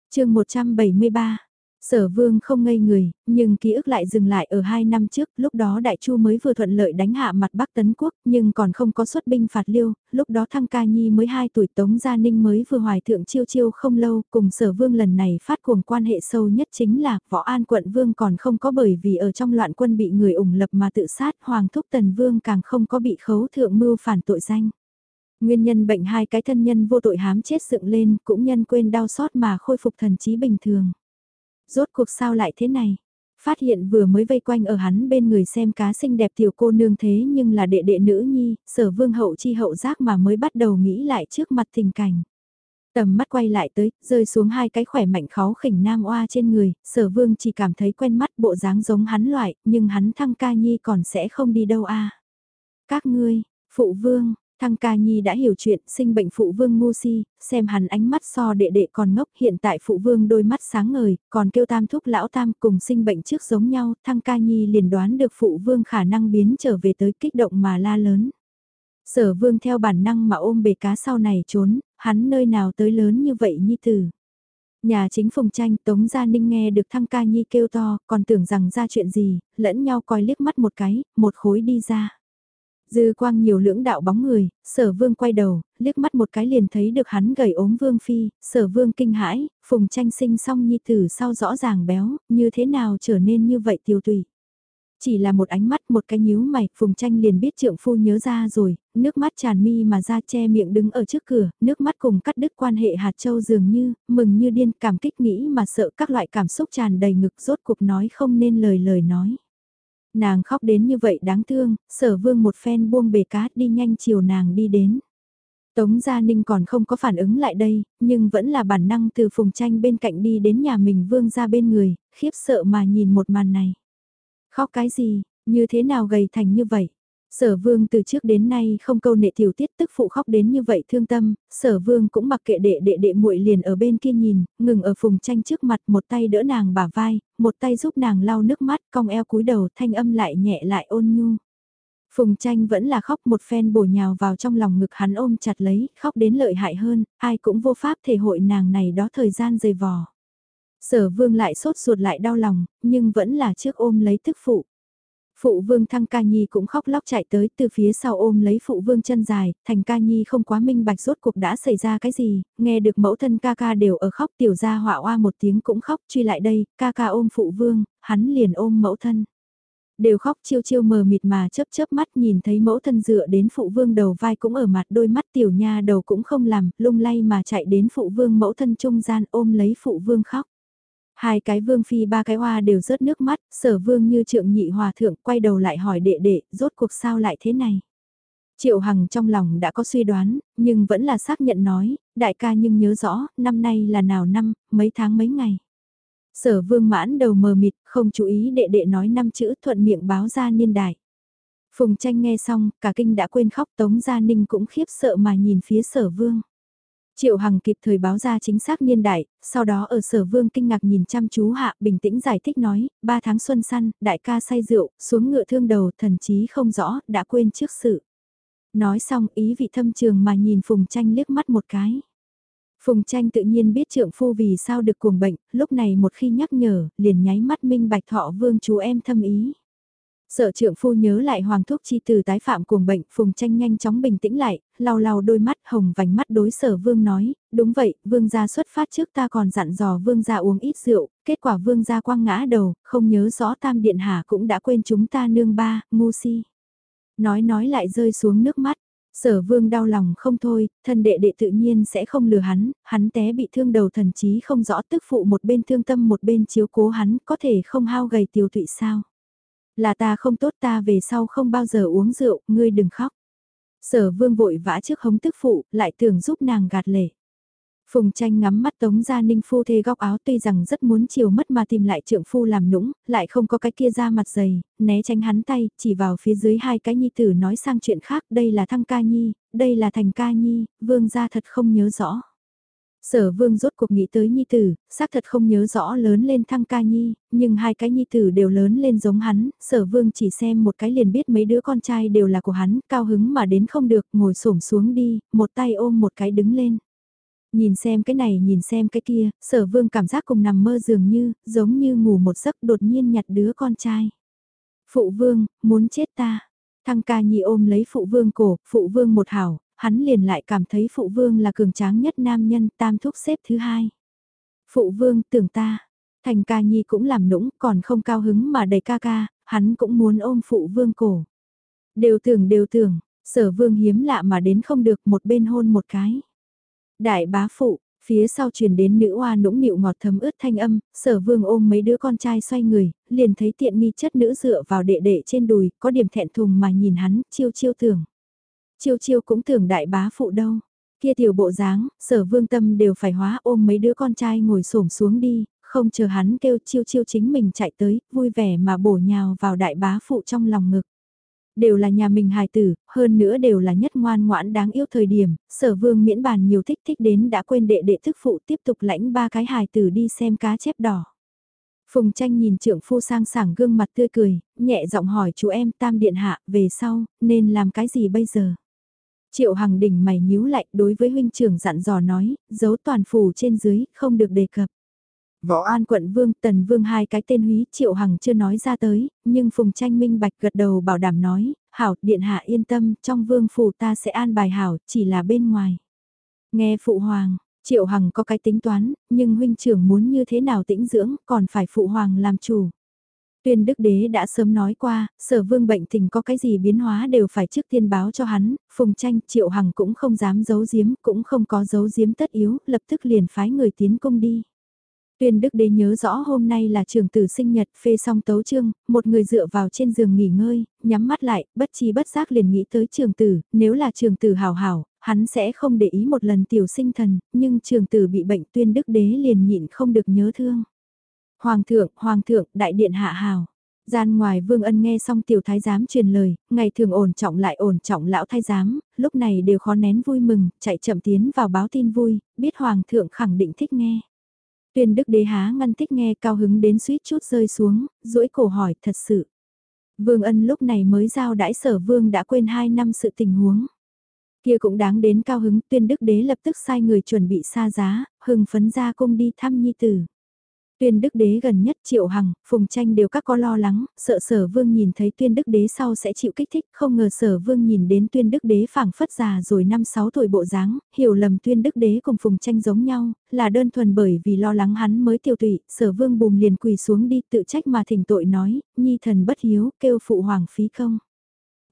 chương 173 Sở vương không ngây người, nhưng ký ức lại dừng lại ở hai năm trước, lúc đó Đại Chu mới vừa thuận lợi đánh hạ mặt Bắc Tấn Quốc, nhưng còn không có xuất binh phạt liêu, lúc đó Thăng Ca Nhi mới 2 tuổi Tống Gia Ninh mới vừa hoài thượng chiêu chiêu không lâu, cùng sở vương lần này phát cuồng quan hệ sâu nhất chính là, võ an quận vương còn không có bởi vì ở trong loạn quân bị người ủng lập mà tự sát, Hoàng Thúc Tần Vương càng không có bị khấu thượng mưu phản tội danh. Nguyên nhân bệnh hai cái thân nhân vô tội hám chết dựng lên, cũng nhân quên đau xót mà khôi phục thần trí bình thường. Rốt cuộc sao lại thế này? Phát hiện vừa mới vây quanh ở hắn bên người xem cá xinh đẹp tiểu cô nương thế nhưng là đệ đệ nữ nhi, sở vương hậu chi hậu giác mà mới bắt đầu nghĩ lại trước mặt tình cảnh. Tầm mắt quay lại tới, rơi xuống hai cái khỏe mạnh khó khỉnh nam oa trên người, sở vương chỉ cảm thấy quen mắt bộ dáng giống hắn loại, nhưng hắn thăng ca nhi còn sẽ không đi đâu a Các ngươi, phụ vương, Thăng ca nhi đã hiểu chuyện, sinh bệnh phụ vương ngu si, xem hắn ánh mắt so đệ đệ còn ngốc, hiện tại phụ vương đôi mắt sáng ngời, còn kêu tam thúc lão tam cùng sinh bệnh trước giống nhau, thăng ca nhi liền đoán được phụ vương khả năng biến trở về tới kích động mà la lớn. Sở vương theo bản năng mà ôm bể cá sau này trốn, hắn nơi nào tới lớn như vậy nhi tử. Nhà chính Phùng Tranh, Tống Gia Ninh nghe được Thăng Ca Nhi kêu to, còn tưởng rằng ra chuyện gì, lẫn nhau coi liếc mắt một cái, một khối đi ra. Dư quang nhiều lưỡng đạo bóng người, sở vương quay đầu, liếc mắt một cái liền thấy được hắn gầy ốm vương phi, sở vương kinh hãi, Phùng Tranh sinh xong nhi tử sau rõ ràng béo, như thế nào trở nên như vậy tiêu tùy. Chỉ là một ánh mắt một cái nhíu mày, Phùng Tranh liền biết trượng phu nhớ ra rồi, nước mắt tràn mi mà ra che miệng đứng ở trước cửa, nước mắt cùng cắt đứt quan hệ hạt châu dường như, mừng như điên, cảm kích nghĩ mà sợ các loại cảm xúc tràn đầy ngực rốt cuộc nói không nên lời lời nói. Nàng khóc đến như vậy đáng thương, sở vương một phen buông bề cá đi nhanh chiều nàng đi đến. Tống Gia Ninh còn không có phản ứng lại đây, nhưng vẫn là bản năng từ phùng tranh bên cạnh đi đến nhà mình vương ra bên người, khiếp sợ mà nhìn một màn này. Khóc cái gì, như thế nào gầy thành như vậy? Sở vương từ trước đến nay không câu nệ tiểu tiết tức phụ khóc đến như vậy thương tâm, sở vương cũng mặc kệ đệ đệ đệ muội liền ở bên kia nhìn, ngừng ở phùng tranh trước mặt một tay đỡ nàng bả vai, một tay giúp nàng lau nước mắt cong eo cúi đầu thanh âm lại nhẹ lại ôn nhu. Phùng tranh vẫn là khóc một phen bổ nhào vào trong lòng ngực hắn ôm chặt lấy, khóc đến lợi hại hơn, ai cũng vô pháp thể hội nàng này đó thời gian dày vò. Sở vương lại sốt ruột lại đau lòng, nhưng vẫn là trước ôm lấy thức phụ. Phụ vương thăng ca nhi cũng khóc lóc chạy tới từ phía sau ôm lấy phụ vương chân dài, thành ca nhi không quá minh bạch rốt cuộc đã xảy ra cái gì, nghe được mẫu thân ca ca đều ở khóc tiểu ra họa oa một tiếng cũng khóc truy lại đây, ca ca ôm phụ vương, hắn liền ôm mẫu thân. Đều khóc chiêu chiêu mờ mịt mà chớp chớp mắt nhìn thấy mẫu thân dựa đến phụ vương đầu vai cũng ở mặt đôi mắt tiểu nha đầu cũng không làm, lung lay mà chạy đến phụ vương mẫu thân trung gian ôm lấy phụ vương khóc. Hai cái vương phi ba cái hoa đều rớt nước mắt, sở vương như trượng nhị hòa thượng quay đầu lại hỏi đệ đệ, rốt cuộc sao lại thế này. Triệu Hằng trong lòng đã có suy đoán, nhưng vẫn là xác nhận nói, đại ca nhưng nhớ rõ, năm nay là nào năm, mấy tháng mấy ngày. Sở vương mãn đầu mờ mịt, không chú ý đệ đệ nói năm chữ thuận miệng báo ra niên đại. Phùng tranh nghe xong, cả kinh đã quên khóc Tống Gia Ninh cũng khiếp sợ mà nhìn phía sở vương. Triệu Hằng kịp thời báo ra chính xác niên đại, sau đó ở sở vương kinh ngạc nhìn chăm chú hạ bình tĩnh giải thích nói, ba tháng xuân săn, đại ca say rượu, xuống ngựa thương đầu, thần chí không rõ, đã quên trước sự. Nói xong ý vị thâm trường mà nhìn Phùng Tranh liếc mắt một cái. Phùng Tranh tự nhiên biết trượng phu vì sao được cuồng bệnh, lúc này một khi nhắc nhở, liền nháy mắt minh bạch thọ vương chú em thâm ý. Sợ trượng phu nhớ lại hoàng thúc chi từ tái phạm cuồng bệnh, phùng tranh nhanh chóng bình tĩnh lại, lau lau đôi mắt hồng vành mắt đối sở vương nói, đúng vậy, vương gia xuất phát trước ta còn dặn dò vương gia uống ít rượu, kết quả vương gia quăng ngã đầu, không nhớ rõ tam điện hạ cũng đã quên chúng ta nương ba, ngu si. Nói nói lại rơi xuống nước mắt. Sở vương đau lòng không thôi, thân đệ đệ tự nhiên sẽ không lừa hắn, hắn té bị thương đầu thần chí không rõ tức phụ một bên thương tâm một bên chiếu cố hắn, có thể không hao gầy tiêu tụy sao. Là ta không tốt ta về sau không bao giờ uống rượu, ngươi đừng khóc. Sở vương vội vã trước hống tức phụ, lại tưởng giúp nàng gạt lệ. Phùng tranh ngắm mắt Tống Gia Ninh phu thê góc áo tuy rằng rất muốn chiều mất mà tìm lại trượng phu làm nũng, lại không có cái kia ra mặt dày, né tránh hắn tay, chỉ vào phía dưới hai cái nhi tử nói sang chuyện khác, đây là thăng ca nhi, đây là thành ca nhi, vương gia thật không nhớ rõ. Sở vương rốt cuộc nghĩ tới nhi tử, xác thật không nhớ rõ lớn lên thăng ca nhi, nhưng hai cái nhi tử đều lớn lên giống hắn, sở vương chỉ xem một cái liền biết mấy đứa con trai đều là của hắn, cao hứng mà đến không được, ngồi xổm xuống đi, một tay ôm một cái đứng lên. Nhìn xem cái này nhìn xem cái kia, sở vương cảm giác cùng nằm mơ dường như, giống như ngủ một giấc đột nhiên nhặt đứa con trai. Phụ vương, muốn chết ta. Thăng ca nhi ôm lấy phụ vương cổ, phụ vương một hảo, hắn liền lại cảm thấy phụ vương là cường tráng nhất nam nhân tam thúc xếp thứ hai. Phụ vương tưởng ta, thành ca nhi cũng làm nũng còn không cao hứng mà đầy ca ca, hắn cũng muốn ôm phụ vương cổ. Đều tưởng đều tưởng, sở vương hiếm lạ mà đến không được một bên hôn một cái. Đại bá phụ, phía sau truyền đến nữ oa nũng nịu ngọt thấm ướt thanh âm, sở vương ôm mấy đứa con trai xoay người, liền thấy tiện nghi chất nữ dựa vào đệ đệ trên đùi, có điểm thẹn thùng mà nhìn hắn, chiêu chiêu tưởng. Chiêu chiêu cũng tưởng đại bá phụ đâu. Kia tiểu bộ dáng, sở vương tâm đều phải hóa ôm mấy đứa con trai ngồi xổm xuống đi, không chờ hắn kêu chiêu chiêu chính mình chạy tới, vui vẻ mà bổ nhào vào đại bá phụ trong lòng ngực. Đều là nhà mình hài tử, hơn nữa đều là nhất ngoan ngoãn đáng yêu thời điểm, sở vương miễn bàn nhiều thích thích đến đã quên đệ đệ thức phụ tiếp tục lãnh ba cái hài tử đi xem cá chép đỏ. Phùng tranh nhìn trưởng phu sang sảng gương mặt tươi cười, nhẹ giọng hỏi chú em tam điện hạ về sau, nên làm cái gì bây giờ? Triệu Hằng đỉnh mày nhíu lại đối với huynh trưởng dặn dò nói, giấu toàn phủ trên dưới, không được đề cập. Võ An quận Vương, Tần Vương hai cái tên húy Triệu Hằng chưa nói ra tới, nhưng Phùng Tranh Minh Bạch gật đầu bảo đảm nói, Hảo, Điện Hạ yên tâm, trong Vương phủ ta sẽ an bài Hảo, chỉ là bên ngoài. Nghe Phụ Hoàng, Triệu Hằng có cái tính toán, nhưng huynh trưởng muốn như thế nào tĩnh dưỡng, còn phải Phụ Hoàng làm chủ. Tuyên đức đế đã sớm nói qua, sở vương bệnh tình có cái gì biến hóa đều phải trước tiên báo cho hắn, phùng tranh triệu hằng cũng không dám giấu giếm, cũng không có giấu giếm tất yếu, lập tức liền phái người tiến công đi. Tuyên đức đế nhớ rõ hôm nay là trường tử sinh nhật phê xong tấu trương, một người dựa vào trên giường nghỉ ngơi, nhắm mắt lại, bất chi bất giác liền nghĩ tới trường tử, nếu là trường tử hào hảo, hắn sẽ không để ý một lần tiểu sinh thần, nhưng trường tử bị bệnh tuyên đức đế liền nhịn không được nhớ thương. Hoàng thượng, hoàng thượng, đại điện hạ hào. Gian ngoài vương ân nghe xong tiểu thái giám truyền lời, ngày thường ổn trọng lại ổn trọng lão thái giám, lúc này đều khó nén vui mừng, chạy chậm tiến vào báo tin vui, biết hoàng thượng khẳng định thích nghe. Tuyên đức đế há ngăn thích nghe cao hứng đến suýt chút rơi xuống, duỗi cổ hỏi thật sự. Vương ân lúc này mới giao đãi sở vương đã quên hai năm sự tình huống. Kia cũng đáng đến cao hứng tuyên đức đế lập tức sai người chuẩn bị xa giá, hưng phấn ra cung đi thăm nhi tử. Tuyên đức đế gần nhất triệu hằng, phùng tranh đều các có lo lắng, sợ sở vương nhìn thấy tuyên đức đế sau sẽ chịu kích thích, không ngờ sở vương nhìn đến tuyên đức đế phảng phất già rồi năm sáu tuổi bộ dáng, hiểu lầm tuyên đức đế cùng phùng tranh giống nhau, là đơn thuần bởi vì lo lắng hắn mới tiêu tụy, sở vương bùm liền quỳ xuống đi tự trách mà thỉnh tội nói, nhi thần bất hiếu, kêu phụ hoàng phí không.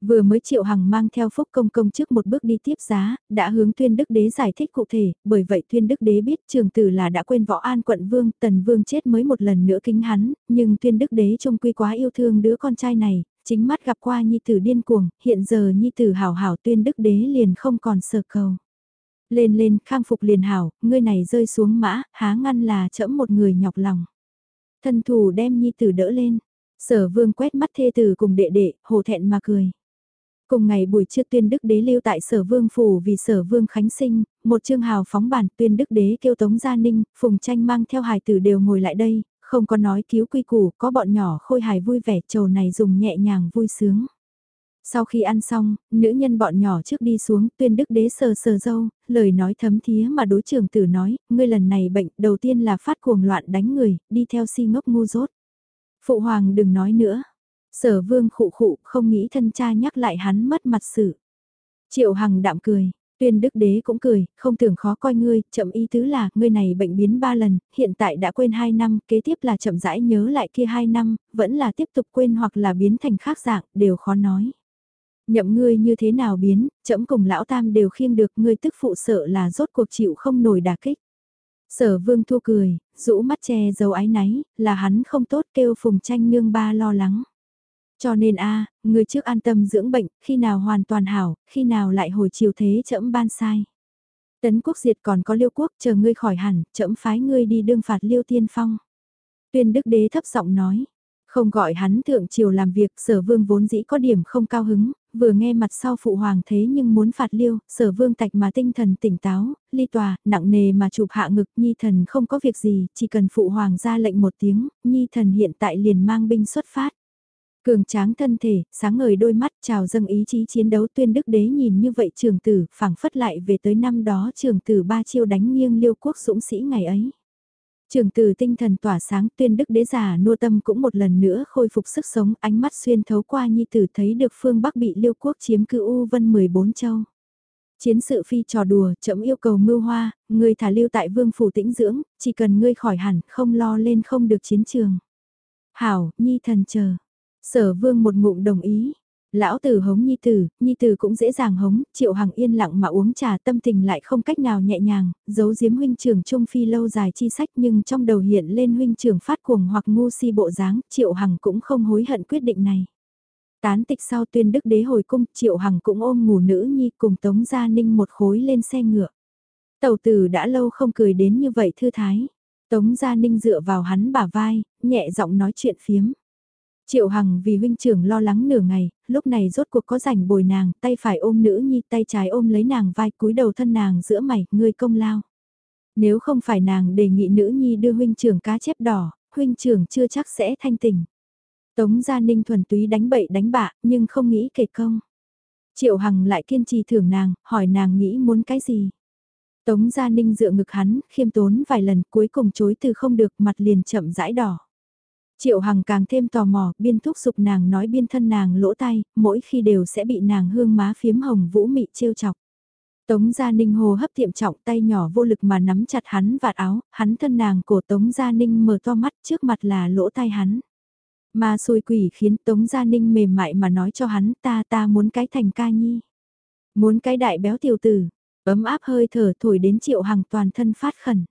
Vừa mới Triệu Hằng mang theo Phúc Công Công trước một bước đi tiếp giá, đã hướng Tuyên Đức Đế giải thích cụ thể, bởi vậy Tuyên Đức Đế biết trường tử là đã quên võ an quận Vương, Tần Vương chết mới một lần nữa kính hắn, nhưng Tuyên Đức Đế trông quy quá yêu thương đứa con trai này, chính mắt gặp qua Nhi Tử điên cuồng, hiện giờ Nhi Tử hảo hảo Tuyên Đức Đế liền không còn sợ cầu. Lên lên, khang phục liền hảo, ngươi này rơi xuống mã, há ngăn là chẫm một người nhọc lòng. Thân thủ đem Nhi Tử đỡ lên, sở vương quét mắt thê tử cùng đệ đệ, hồ thẹn mà cười. Cùng ngày buổi trưa tuyên đức đế lưu tại sở vương phủ vì sở vương khánh sinh, một chương hào phóng bản tuyên đức đế kêu tống gia ninh, phùng tranh mang theo hài tử đều ngồi lại đây, không có nói cứu quy củ, có bọn nhỏ khôi hài vui vẻ trầu này dùng nhẹ nhàng vui sướng. Sau khi ăn xong, nữ nhân bọn nhỏ trước đi xuống, tuyên đức đế sờ sờ dâu, lời nói thấm thía mà đối trường tử nói, ngươi lần này bệnh đầu tiên là phát cuồng loạn đánh người, đi theo si ngốc ngu dốt. Phụ hoàng đừng nói nữa, Sở vương khụ khụ không nghĩ thân cha nhắc lại hắn mất mặt sự. Triệu Hằng đạm cười, tuyên đức đế cũng cười, không tưởng khó coi ngươi, chậm ý tứ là, ngươi này bệnh biến ba lần, hiện tại đã quên hai năm, kế tiếp là chậm rãi nhớ lại kia hai năm, vẫn là tiếp tục quên hoặc là biến thành khác dạng, đều khó nói. Nhậm ngươi như thế nào biến, chậm cùng lão tam đều khiêng được ngươi tức phụ sợ là rốt cuộc chịu không nổi đả kích. Sở vương thu cười, rũ mắt che dầu ái náy, là hắn không tốt kêu phùng tranh nương ba lo lắng. Cho nên a người trước an tâm dưỡng bệnh, khi nào hoàn toàn hảo, khi nào lại hồi chiều thế chậm ban sai. Tấn quốc diệt còn có liêu quốc chờ ngươi khỏi hẳn, chậm phái ngươi đi đương phạt liêu tiên phong. Tuyên đức đế thấp giọng nói, không gọi hắn thượng triều làm việc, sở vương vốn dĩ có điểm không cao hứng, vừa nghe mặt sau phụ hoàng thế nhưng muốn phạt liêu, sở vương tạch mà tinh thần tỉnh táo, ly tòa, nặng nề mà chụp hạ ngực, nhi thần không có việc gì, chỉ cần phụ hoàng ra lệnh một tiếng, nhi thần hiện tại liền mang binh xuất phát. Cường tráng thân thể, sáng ngời đôi mắt trào dâng ý chí chiến đấu tuyên đức đế nhìn như vậy trường tử phảng phất lại về tới năm đó trường tử ba chiêu đánh nghiêng liêu quốc dũng sĩ ngày ấy. Trường tử tinh thần tỏa sáng tuyên đức đế già nô tâm cũng một lần nữa khôi phục sức sống ánh mắt xuyên thấu qua nhi tử thấy được phương Bắc bị liêu quốc chiếm cư U vân 14 châu. Chiến sự phi trò đùa, chậm yêu cầu mưu hoa, người thả lưu tại vương phủ tĩnh dưỡng, chỉ cần ngươi khỏi hẳn, không lo lên không được chiến trường. Hảo, nhi thần chờ. Sở vương một ngụm đồng ý. Lão tử hống nhi tử, nhi tử cũng dễ dàng hống, triệu hằng yên lặng mà uống trà tâm tình lại không cách nào nhẹ nhàng, giấu giếm huynh trưởng trung phi lâu dài chi sách nhưng trong đầu hiện lên huynh trưởng phát cuồng hoặc ngu si bộ dáng, triệu hằng cũng không hối hận quyết định này. Tán tịch sau tuyên đức đế hồi cung, triệu hằng cũng ôm ngủ nữ nhi cùng tống gia ninh một khối lên xe ngựa. Tàu tử đã lâu không cười đến như vậy thư thái. Tống Gia Ninh dựa vào hắn bả vai, nhẹ giọng nói chuyện phiếm. Triệu Hằng vì huynh trưởng lo lắng nửa ngày, lúc này rốt cuộc có rảnh bồi nàng, tay phải ôm nữ nhi, tay trái ôm lấy nàng vai cúi đầu thân nàng giữa mày, ngươi công lao. Nếu không phải nàng đề nghị nữ nhi đưa huynh trưởng cá chép đỏ, huynh trưởng chưa chắc sẽ thanh tỉnh. Tống Gia Ninh thuần túy đánh bậy đánh bạ, nhưng không nghĩ kể công. Triệu Hằng lại kiên trì thưởng nàng, hỏi nàng nghĩ muốn cái gì. Tống Gia Ninh dựa ngực hắn, khiêm tốn vài lần cuối cùng chối từ không được mặt liền chậm rãi đỏ. Triệu Hằng càng thêm tò mò, biên thúc sụp nàng nói biên thân nàng lỗ tay, mỗi khi đều sẽ bị nàng hương má phiếm hồng vũ mị trêu chọc. Tống Gia Ninh hồ hấp tiệm trọng tay nhỏ vô lực mà nắm chặt hắn vạt áo, hắn thân nàng cổ Tống Gia Ninh mở to mắt trước mặt là lỗ tai hắn. Mà xôi quỷ khiến Tống Gia Ninh mềm mại mà nói cho hắn ta ta muốn cái thành ca nhi. Muốn cái đại béo tiểu tử, ấm áp hơi thở thổi đến triệu hằng toàn thân phát khẩn.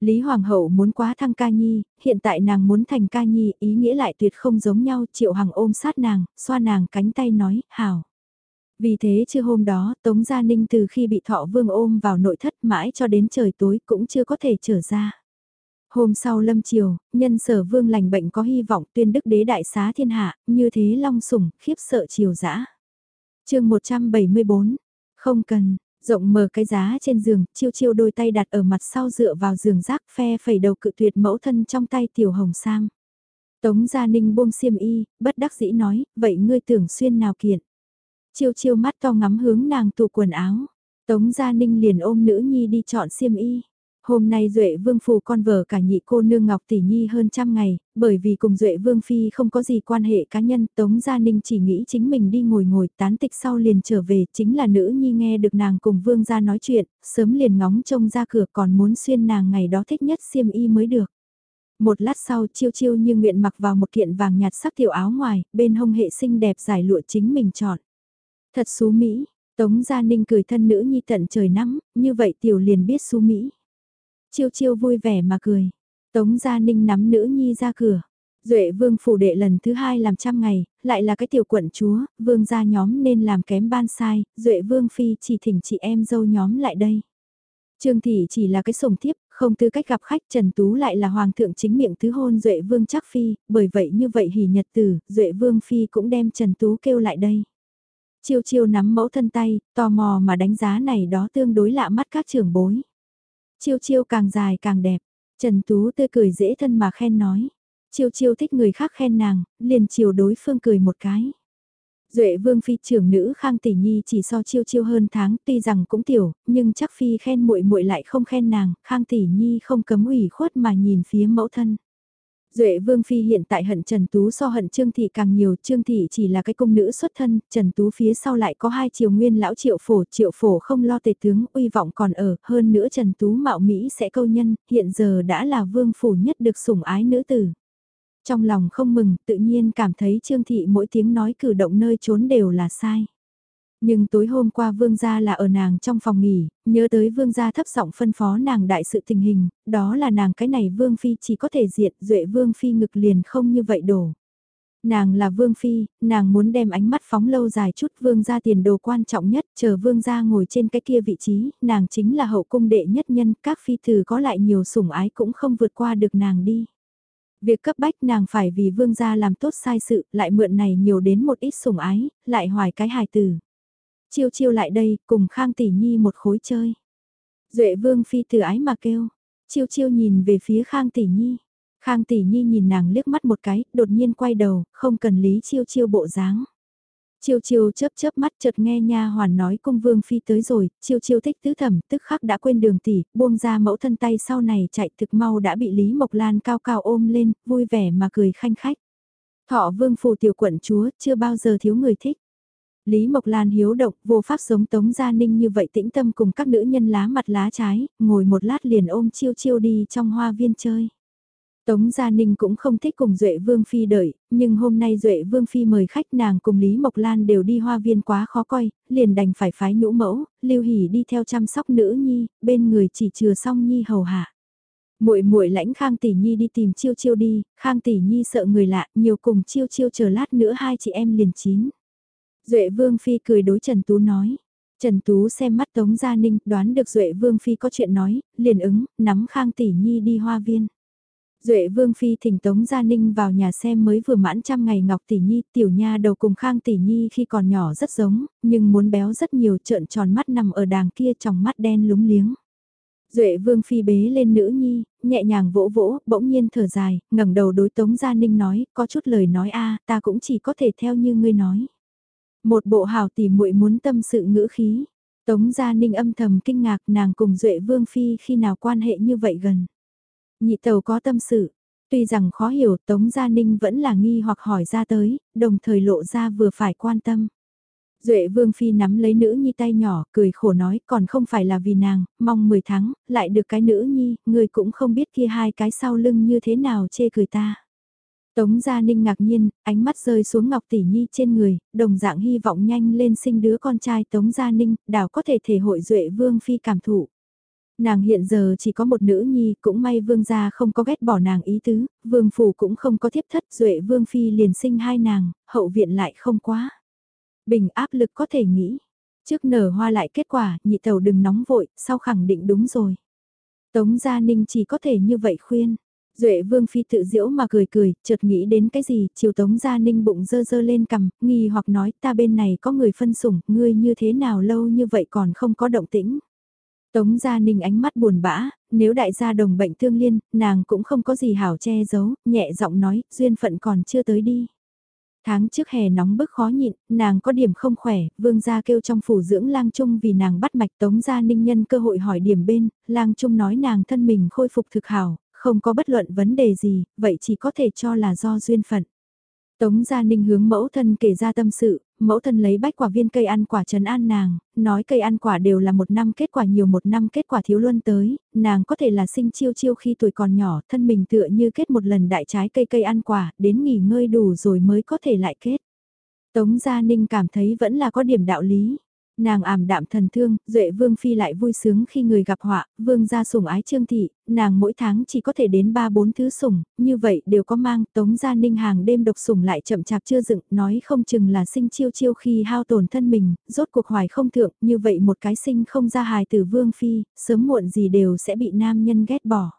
Lý Hoàng hậu muốn quá thăng ca nhi, hiện tại nàng muốn thành ca nhi, ý nghĩa lại tuyệt không giống nhau, triệu hằng ôm sát nàng, xoa nàng cánh tay nói, hảo. Vì thế chưa hôm đó, Tống Gia Ninh từ khi bị thọ vương ôm vào nội thất mãi cho đến trời tối cũng chưa có thể trở ra. Hôm sau lâm chiều, nhân sở vương lành bệnh có hy vọng tuyên đức đế đại xá thiên hạ, như thế long sủng, khiếp sợ chiều dã. chương 174, không cần, rộng mở cái giá trên giường, chiêu chiêu đôi tay đặt ở mặt sau dựa vào giường rác phe phẩy đầu cự tuyệt mẫu thân trong tay tiểu hồng sam. Tống Gia Ninh buông xiêm y, bất đắc dĩ nói, vậy ngươi tưởng xuyên nào kiện. Chiêu chiêu mắt to ngắm hướng nàng tụ quần áo. Tống Gia Ninh liền ôm nữ nhi đi chọn xiêm y. Hôm nay Duệ Vương phù con vợ cả nhị cô nương Ngọc Tỷ Nhi hơn trăm ngày, bởi vì cùng Duệ Vương Phi không có gì quan hệ cá nhân, Tống Gia Ninh chỉ nghĩ chính mình đi ngồi ngồi tán tịch sau liền trở về, chính là nữ nhi nghe được nàng cùng Vương gia nói chuyện, sớm liền ngóng trông ra cửa còn muốn xuyên nàng ngày đó thích nhất xiêm y mới được. Một lát sau chiêu chiêu như nguyện mặc vào một kiện vàng nhạt sắc tiểu áo ngoài, bên hông hệ xinh đẹp giải lụa chính mình chọn. Thật xú Mỹ, Tống Gia Ninh cười thân nữ nhi tận trời nắm, như vậy tiểu liền biết xú Mỹ. Chiêu chiêu vui vẻ mà cười. Tống Gia Ninh nắm nữ nhi ra cửa. Duệ vương phủ đệ lần thứ hai làm trăm ngày, lại là cái tiểu quận chúa, vương gia nhóm nên làm kém ban sai, Duệ vương phi chỉ thỉnh chị em dâu nhóm lại đây. Trương Thị chỉ là cái sủng thiếp, không tư cách gặp khách Trần Tú lại là hoàng thượng chính miệng thứ hôn Duệ vương chắc phi, bởi vậy như vậy hỉ nhật tử, Duệ vương phi cũng đem Trần Tú kêu lại đây. Chiêu chiêu nắm mẫu thân tay, tò mò mà đánh giá này đó tương đối lạ mắt các trưởng bối. Chiêu chiêu càng dài càng đẹp, Trần Tú tươi cười dễ thân mà khen nói. Chiêu chiêu thích người khác khen nàng, liền chiều đối phương cười một cái. Duệ vương phi trưởng nữ Khang Tỷ Nhi chỉ so chiêu chiêu hơn tháng, tuy rằng cũng tiểu, nhưng chắc phi khen muội muội lại không khen nàng, Khang Tỷ Nhi không cấm ủy khuất mà nhìn phía mẫu thân. Duệ Vương Phi hiện tại hận Trần Tú so hận Trương Thị càng nhiều, Trương Thị chỉ là cái công nữ xuất thân, Trần Tú phía sau lại có hai triều nguyên lão triệu phổ, triệu phổ không lo tề tướng, uy vọng còn ở, hơn nữa Trần Tú mạo Mỹ sẽ câu nhân, hiện giờ đã là vương phủ nhất được sủng ái nữ tử. Trong lòng không mừng, tự nhiên cảm thấy Trương Thị mỗi tiếng nói cử động nơi trốn đều là sai. Nhưng tối hôm qua vương gia là ở nàng trong phòng nghỉ, nhớ tới vương gia thấp giọng phân phó nàng đại sự tình hình, đó là nàng cái này vương phi chỉ có thể diện, duệ vương phi ngực liền không như vậy đổ. Nàng là vương phi, nàng muốn đem ánh mắt phóng lâu dài chút vương gia tiền đồ quan trọng nhất, chờ vương gia ngồi trên cái kia vị trí, nàng chính là hậu cung đệ nhất nhân, các phi tử có lại nhiều sủng ái cũng không vượt qua được nàng đi. Việc cấp bách nàng phải vì vương gia làm tốt sai sự, lại mượn này nhiều đến một ít sủng ái, lại hoài cái hài tử chiêu chiêu lại đây, cùng Khang Tỷ Nhi một khối chơi. Duệ Vương Phi từ ái mà kêu, chiêu chiêu nhìn về phía Khang Tỷ Nhi. Khang Tỷ Nhi nhìn nàng liếc mắt một cái, đột nhiên quay đầu, không cần lý chiêu chiêu bộ dáng. Chiêu chiêu chớp chớp mắt chợt nghe nha hoàn nói cung vương phi tới rồi, chiêu chiêu thích tứ thẩm, tức khắc đã quên đường tỷ, buông ra mẫu thân tay sau này chạy thực mau đã bị Lý Mộc Lan cao cao ôm lên, vui vẻ mà cười khanh khách. Thọ vương phủ tiểu quận chúa, chưa bao giờ thiếu người thích. Lý Mộc Lan hiếu động, vô pháp sống Tống Gia Ninh như vậy tĩnh tâm cùng các nữ nhân lá mặt lá trái, ngồi một lát liền ôm chiêu chiêu đi trong hoa viên chơi. Tống Gia Ninh cũng không thích cùng Duệ Vương Phi đợi, nhưng hôm nay Duệ Vương Phi mời khách nàng cùng Lý Mộc Lan đều đi hoa viên quá khó coi, liền đành phải phái nhũ mẫu, Lưu Hỷ đi theo chăm sóc nữ nhi, bên người chỉ chừa Song nhi hầu hạ. Muội muội lãnh Khang Tỷ Nhi đi tìm Chiêu Chiêu đi, Khang Tỷ Nhi sợ người lạ, nhiều cùng Chiêu Chiêu chờ lát nữa hai chị em liền chín. Duệ Vương Phi cười đối Trần Tú nói. Trần Tú xem mắt Tống Gia Ninh, đoán được Duệ Vương Phi có chuyện nói, liền ứng, nắm Khang Tỷ Nhi đi hoa viên. Duệ Vương Phi thỉnh Tống Gia Ninh vào nhà xem mới vừa mãn trăm ngày Ngọc Tỷ Nhi, tiểu nha đầu cùng Khang Tỷ Nhi khi còn nhỏ rất giống, nhưng muốn béo rất nhiều trợn tròn mắt nằm ở đàng kia trong mắt đen lúng liếng. Duệ Vương Phi bế lên nữ nhi, nhẹ nhàng vỗ vỗ, bỗng nhiên thở dài, ngẩng đầu đối Tống Gia Ninh nói, có chút lời nói a ta cũng chỉ có thể theo như ngươi nói. Một bộ hào tỉ muội muốn tâm sự ngữ khí. Tống Gia Ninh âm thầm kinh ngạc nàng cùng Duệ Vương Phi khi nào quan hệ như vậy gần. Nhị tàu có tâm sự, tuy rằng khó hiểu Tống Gia Ninh vẫn là nghi hoặc hỏi ra tới, đồng thời lộ ra vừa phải quan tâm. Duệ Vương Phi nắm lấy nữ nhi tay nhỏ, cười khổ nói còn không phải là vì nàng, mong 10 tháng, lại được cái nữ nhi, người cũng không biết kia hai cái sau lưng như thế nào chê cười ta. Tống Gia Ninh ngạc nhiên, ánh mắt rơi xuống Ngọc Tỷ Nhi trên người, đồng dạng hy vọng nhanh lên sinh đứa con trai Tống Gia Ninh, đảo có thể thể hội Duệ Vương Phi cảm thụ. Nàng hiện giờ chỉ có một nữ nhi, cũng may vương gia không có ghét bỏ nàng ý tứ, vương phủ cũng không có thiếp thất, duệ vương phi liền sinh hai nàng, hậu viện lại không quá. Bình áp lực có thể nghĩ. Trước nở hoa lại kết quả, nhị tàu đừng nóng vội, sau khẳng định đúng rồi. Tống Gia Ninh chỉ có thể như vậy khuyên. Duệ Vương Phi tự diễu mà cười cười, chợt nghĩ đến cái gì, chiều Tống Gia Ninh bụng dơ dơ lên cầm, nghi hoặc nói ta bên này có người phân sủng, ngươi như thế nào lâu như vậy còn không có động tĩnh. Tống Gia Ninh ánh mắt buồn bã, nếu đại gia đồng bệnh thương liên, nàng cũng không có gì hảo che giấu, nhẹ giọng nói, duyên phận còn chưa tới đi. Tháng trước hè nóng bức khó nhịn, nàng có điểm không khỏe, vương gia kêu trong phủ dưỡng lang trung vì nàng bắt mạch tống gia ninh nhân cơ hội hỏi điểm bên, lang trung nói nàng thân mình khôi phục thực hảo, không có bất luận vấn đề gì, vậy chỉ có thể cho là do duyên phận. Tống Gia Ninh hướng mẫu thân kể ra tâm sự, mẫu thân lấy bách quả viên cây ăn quả trấn an nàng, nói cây ăn quả đều là một năm kết quả nhiều một năm kết quả thiếu luôn tới, nàng có thể là sinh chiêu chiêu khi tuổi còn nhỏ, thân mình tựa như kết một lần đại trái cây cây ăn quả, đến nghỉ ngơi đủ rồi mới có thể lại kết. Tống Gia Ninh cảm thấy vẫn là có điểm đạo lý. Nàng ảm đạm thần thương, Duệ Vương Phi lại vui sướng khi người gặp họa, Vương gia sủng ái trương thị, nàng mỗi tháng chỉ có thể đến 3-4 thứ sủng, như vậy đều có mang, tống gia ninh hàng đêm độc sủng lại chậm chạp chưa dựng, nói không chừng là sinh chiêu chiêu khi hao tổn thân mình, rốt cuộc hoài không thượng, như vậy một cái sinh không ra hài từ Vương Phi, sớm muộn gì đều sẽ bị nam nhân ghét bỏ.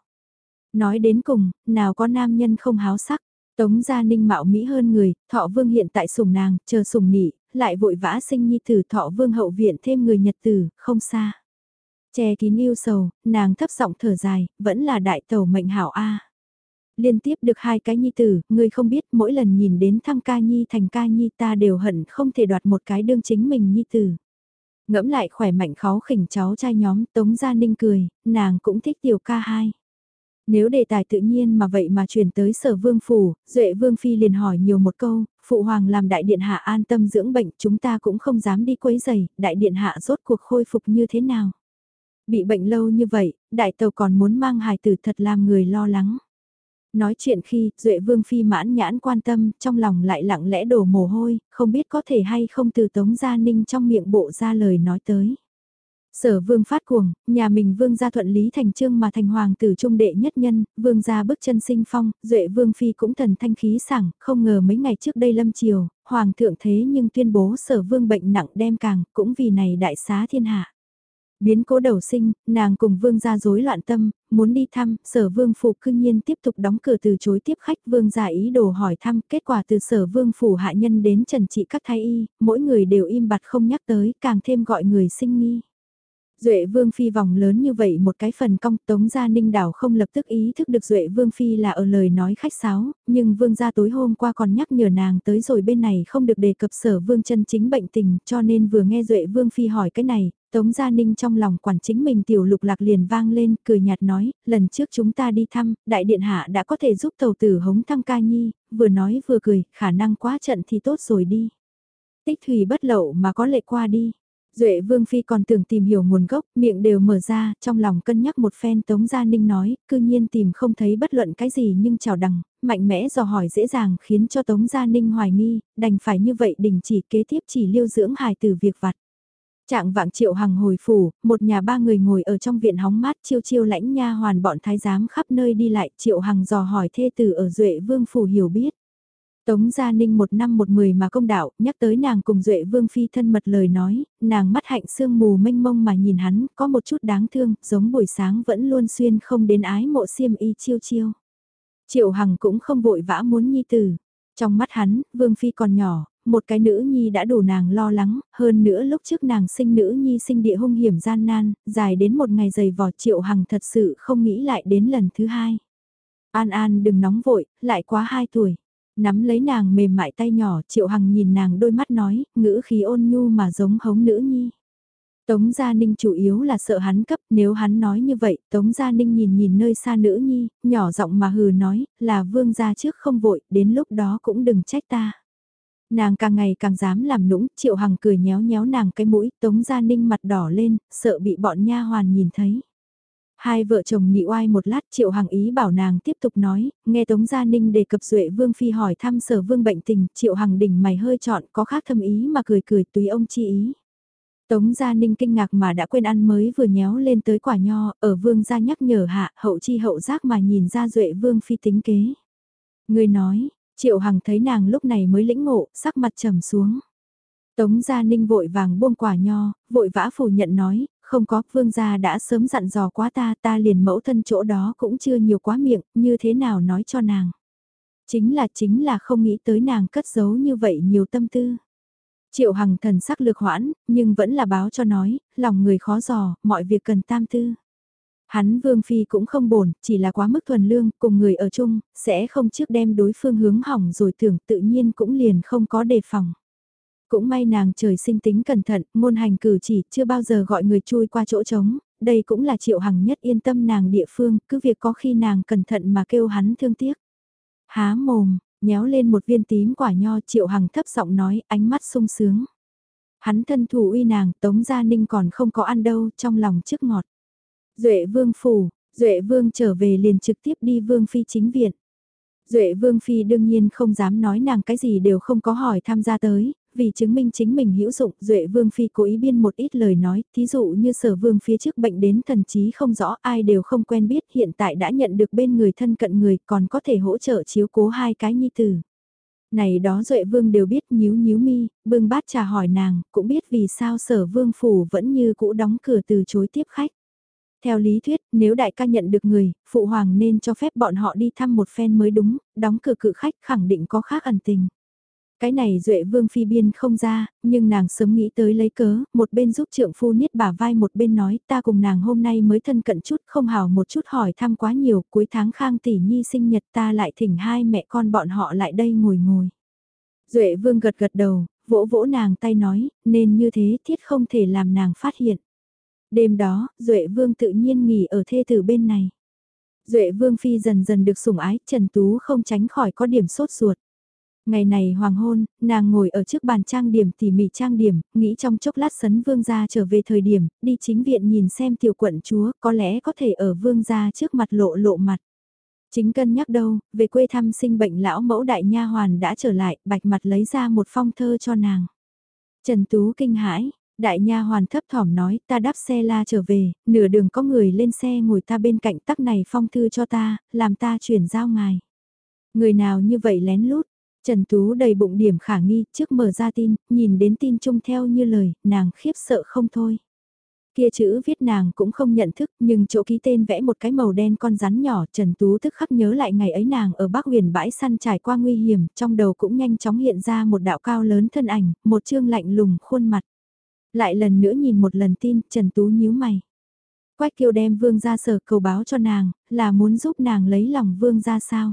Nói đến cùng, nào có nam nhân không háo sắc. Tống Gia Ninh mạo mỹ hơn người, thọ vương hiện tại sủng nàng, chờ sủng nị, lại vội vã sinh nhi tử thọ vương hậu viện thêm người nhật tử, không xa. Che kín yêu sầu, nàng thấp giọng thở dài, vẫn là đại tẩu mệnh hảo A. Liên tiếp được hai cái nhi tử, người không biết mỗi lần nhìn đến thăng ca nhi thành ca nhi ta đều hận không thể đoạt một cái đương chính mình nhi tử. Ngẫm lại khỏe mạnh khó khỉnh cháu trai nhóm Tống Gia Ninh cười, nàng cũng thích tiểu ca hai. Nếu đề tài tự nhiên mà vậy mà chuyển tới sở vương phủ, Duệ vương phi liền hỏi nhiều một câu, phụ hoàng làm đại điện hạ an tâm dưỡng bệnh chúng ta cũng không dám đi quấy giày, đại điện hạ rốt cuộc khôi phục như thế nào. Bị bệnh lâu như vậy, đại tàu còn muốn mang hài tử thật làm người lo lắng. Nói chuyện khi, Duệ Vương Phi mãn nhãn quan tâm, trong lòng lại lặng lẽ đổ mồ hôi, không biết có thể hay không từ Tống Gia Ninh trong miệng bộ ra lời nói tới. Sở vương phát cuồng, nhà mình vương gia thuận lý thành trương mà thành hoàng tử trung đệ nhất nhân, vương gia bước chân sinh phong, duệ vương phi cũng thần thanh khí sảng, không ngờ mấy ngày trước đây lâm chiều hoàng thượng thế nhưng tuyên bố sở vương bệnh nặng đem càng, cũng vì này đại xá thiên hạ. Biến cố đầu sinh, nàng cùng vương gia rối loạn tâm, muốn đi thăm, sở vương phủ cương nhiên tiếp tục đóng cửa từ chối tiếp khách vương gia ý đồ hỏi thăm, kết quả từ sở vương phủ hạ nhân đến trần trị các thái y, mỗi người đều im bặt không nhắc tới, càng thêm gọi người sinh nghi. Duệ Vương Phi vòng lớn như vậy một cái phần cong Tống Gia Ninh đảo không lập tức ý thức được Duệ Vương Phi là ở lời nói khách sáo, nhưng Vương gia tối hôm qua còn nhắc nhở nàng tới rồi bên này không được đề cập sở Vương chân chính bệnh tình cho nên vừa nghe Duệ Vương Phi hỏi cái này, Tống Gia Ninh trong lòng quản chính mình tiểu lục lạc liền vang lên cười nhạt nói, lần trước chúng ta đi thăm, Đại Điện Hạ đã có thể giúp tàu tử hống thăng ca nhi, vừa nói vừa cười, khả năng quá trận thì tốt rồi đi. Tích thủy bất lậu mà có lệ qua đi. Duệ Vương Phi còn tưởng tìm hiểu nguồn gốc, miệng đều mở ra, trong lòng cân nhắc một phen Tống Gia Ninh nói, cư nhiên tìm không thấy bất luận cái gì nhưng chào đằng, mạnh mẽ dò hỏi dễ dàng khiến cho Tống Gia Ninh hoài nghi, đành phải như vậy đình chỉ kế tiếp chỉ lưu dưỡng hài từ việc vặt. Trạng vạng triệu hằng hồi phủ, một nhà ba người ngồi ở trong viện hóng mát chiêu chiêu lãnh nha hoàn bọn thái giám khắp nơi đi lại triệu hằng dò hỏi thê tử ở Duệ Vương Phủ hiểu biết. Tống Gia Ninh một năm một mười mà công đạo, nhắc tới nàng cùng Duệ Vương Phi thân mật lời nói, nàng mắt hạnh sương mù mênh mông mà nhìn hắn, có một chút đáng thương, giống buổi sáng vẫn luôn xuyên không đến ái mộ xiêm y chiêu chiêu. Triệu Hằng cũng không vội vã muốn nhi tử. Trong mắt hắn, Vương Phi còn nhỏ, một cái nữ nhi đã đủ nàng lo lắng, hơn nữa lúc trước nàng sinh nữ nhi sinh địa hung hiểm gian nan, dài đến một ngày dày vò Triệu Hằng thật sự không nghĩ lại đến lần thứ hai. An An đừng nóng vội, lại quá hai tuổi. Nắm lấy nàng mềm mại tay nhỏ, Triệu Hằng nhìn nàng đôi mắt nói, ngữ khí ôn nhu mà giống hống nữ nhi. Tống Gia Ninh chủ yếu là sợ hắn cấp, nếu hắn nói như vậy, Tống Gia Ninh nhìn nhìn nơi xa nữ nhi, nhỏ giọng mà hừ nói, là vương gia trước không vội, đến lúc đó cũng đừng trách ta. Nàng càng ngày càng dám làm nũng, Triệu Hằng cười nhéo nhéo nàng cái mũi, Tống Gia Ninh mặt đỏ lên, sợ bị bọn nha hoàn nhìn thấy. Hai vợ chồng nhị oai một lát Triệu Hằng ý bảo nàng tiếp tục nói, nghe Tống Gia Ninh đề cập Duệ Vương Phi hỏi thăm sở vương bệnh tình, Triệu Hằng đỉnh mày hơi chọn có khác thâm ý mà cười cười tùy ông chi ý. Tống Gia Ninh kinh ngạc mà đã quên ăn mới vừa nhéo lên tới quả nho, ở vương gia nhắc nhở hạ hậu chi hậu giác mà nhìn ra Duệ Vương Phi tính kế. Người nói, Triệu Hằng thấy nàng lúc này mới lĩnh ngộ, sắc mặt trầm xuống. Tống Gia Ninh vội vàng buông quả nho, vội vã phủ nhận nói, không có, vương gia đã sớm dặn dò quá ta, ta liền mẫu thân chỗ đó cũng chưa nhiều quá miệng, như thế nào nói cho nàng. Chính là chính là không nghĩ tới nàng cất giấu như vậy nhiều tâm tư. Triệu Hằng thần sắc lược hoãn, nhưng vẫn là báo cho nói, lòng người khó dò, mọi việc cần tam tư. Hắn Vương Phi cũng không bổn, chỉ là quá mức thuần lương, cùng người ở chung, sẽ không trước đem đối phương hướng hỏng rồi tưởng tự nhiên cũng liền không có đề phòng. Cũng may nàng trời sinh tính cẩn thận, môn hành cử chỉ, chưa bao giờ gọi người chui qua chỗ trống, đây cũng là triệu hằng nhất yên tâm nàng địa phương, cứ việc có khi nàng cẩn thận mà kêu hắn thương tiếc. Há mồm, nhéo lên một viên tím quả nho triệu hằng thấp giọng nói, ánh mắt sung sướng. Hắn thân thủ uy nàng, tống gia ninh còn không có ăn đâu, trong lòng trước ngọt. Duệ vương phủ, Duệ vương trở về liền trực tiếp đi vương phi chính viện. Duệ Vương Phi đương nhiên không dám nói nàng cái gì đều không có hỏi tham gia tới, vì chứng minh chính mình hữu dụng, Duệ Vương Phi cố ý biên một ít lời nói, thí dụ như sở vương phía trước bệnh đến thần trí không rõ ai đều không quen biết hiện tại đã nhận được bên người thân cận người còn có thể hỗ trợ chiếu cố hai cái nhi tử. Này đó Duệ Vương đều biết nhíu nhíu mi, bưng bát trà hỏi nàng, cũng biết vì sao sở vương phủ vẫn như cũ đóng cửa từ chối tiếp khách. Theo lý thuyết, nếu đại ca nhận được người, phụ hoàng nên cho phép bọn họ đi thăm một phen mới đúng, đóng cửa cự khách khẳng định có khác ẩn tình. Cái này Duệ Vương Phi biên không ra, nhưng nàng sớm nghĩ tới lấy cớ, một bên giúp trượng phu niết bả vai một bên nói ta cùng nàng hôm nay mới thân cận chút không hào một chút hỏi thăm quá nhiều, cuối tháng khang tỷ nhi sinh nhật ta lại thỉnh hai mẹ con bọn họ lại đây ngồi ngồi. Duệ Vương gật gật đầu, vỗ vỗ nàng tay nói, nên như thế thiết không thể làm nàng phát hiện. Đêm đó, Duệ Vương tự nhiên nghỉ ở thê tử bên này. Duệ Vương Phi dần dần được sủng ái, Trần Tú không tránh khỏi có điểm sốt ruột. Ngày này hoàng hôn, nàng ngồi ở trước bàn trang điểm tỉ mỉ trang điểm, nghĩ trong chốc lát sấn vương gia trở về thời điểm, đi chính viện nhìn xem tiểu quận chúa, có lẽ có thể ở vương gia trước mặt lộ lộ mặt. Chính cân nhắc đâu, về quê thăm sinh bệnh lão mẫu đại nha hoàn đã trở lại, bạch mặt lấy ra một phong thơ cho nàng. Trần Tú kinh hãi, đại nha hoàn thấp thỏm nói, ta đáp xe la trở về, nửa đường có người lên xe ngồi ta bên cạnh tắc này phong thư cho ta, làm ta chuyển giao ngài. Người nào như vậy lén lút, Trần Tú đầy bụng điểm khả nghi, trước mở ra tin, nhìn đến tin chung theo như lời, nàng khiếp sợ không thôi. Kia chữ viết nàng cũng không nhận thức, nhưng chỗ ký tên vẽ một cái màu đen con rắn nhỏ, Trần Tú thức khắc nhớ lại ngày ấy nàng ở Bắc huyền bãi săn trải qua nguy hiểm, trong đầu cũng nhanh chóng hiện ra một đạo cao lớn thân ảnh, một chương lạnh lùng khuôn mặt. Lại lần nữa nhìn một lần tin, Trần Tú nhíu mày. Quách kiều đem vương ra sở cầu báo cho nàng, là muốn giúp nàng lấy lòng vương ra sao?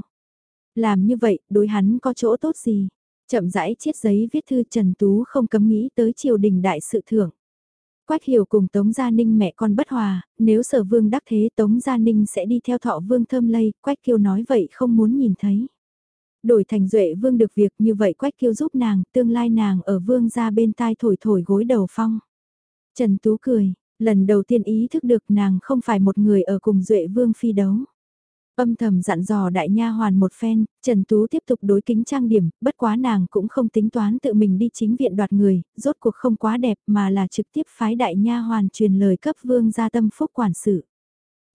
Làm như vậy, đối hắn có chỗ tốt gì? Chậm rãi chiết giấy viết thư Trần Tú không cấm nghĩ tới triều đình đại sự thưởng. Quách hiểu cùng Tống Gia Ninh mẹ con bất hòa, nếu sở vương đắc thế Tống Gia Ninh sẽ đi theo thọ vương thơm lây, Quách kiêu nói vậy không muốn nhìn thấy. Đổi thành duệ vương được việc như vậy Quách kiêu giúp nàng, tương lai nàng ở vương ra bên tai thổi thổi gối đầu phong. Trần Tú cười, lần đầu tiên ý thức được nàng không phải một người ở cùng duệ vương phi đấu. Âm thầm dặn dò đại nha hoàn một phen, Trần Tú tiếp tục đối kính trang điểm, bất quá nàng cũng không tính toán tự mình đi chính viện đoạt người, rốt cuộc không quá đẹp mà là trực tiếp phái đại nha hoàn truyền lời cấp vương gia tâm phúc quản sự.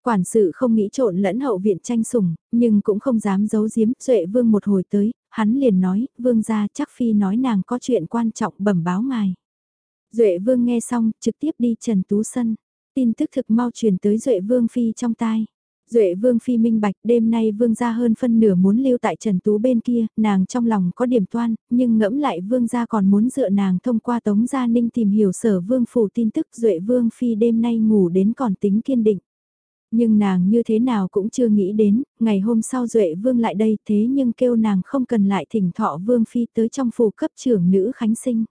Quản sự không nghĩ trộn lẫn hậu viện tranh sủng, nhưng cũng không dám giấu giếm, duệ vương một hồi tới, hắn liền nói, vương gia chắc phi nói nàng có chuyện quan trọng bẩm báo ngài. Duệ vương nghe xong, trực tiếp đi Trần Tú Sân, tin tức thực mau truyền tới Duệ vương phi trong tai. Duệ vương phi minh bạch đêm nay vương gia hơn phân nửa muốn lưu tại Trần Tú bên kia, nàng trong lòng có điểm toan, nhưng ngẫm lại vương gia còn muốn dựa nàng thông qua tống gia ninh tìm hiểu sở vương phủ tin tức Duệ vương phi đêm nay ngủ đến còn tính kiên định. Nhưng nàng như thế nào cũng chưa nghĩ đến, ngày hôm sau Duệ Vương lại đây thế nhưng kêu nàng không cần lại thỉnh thọ Vương Phi tới trong phủ cấp trưởng nữ Khánh Sinh.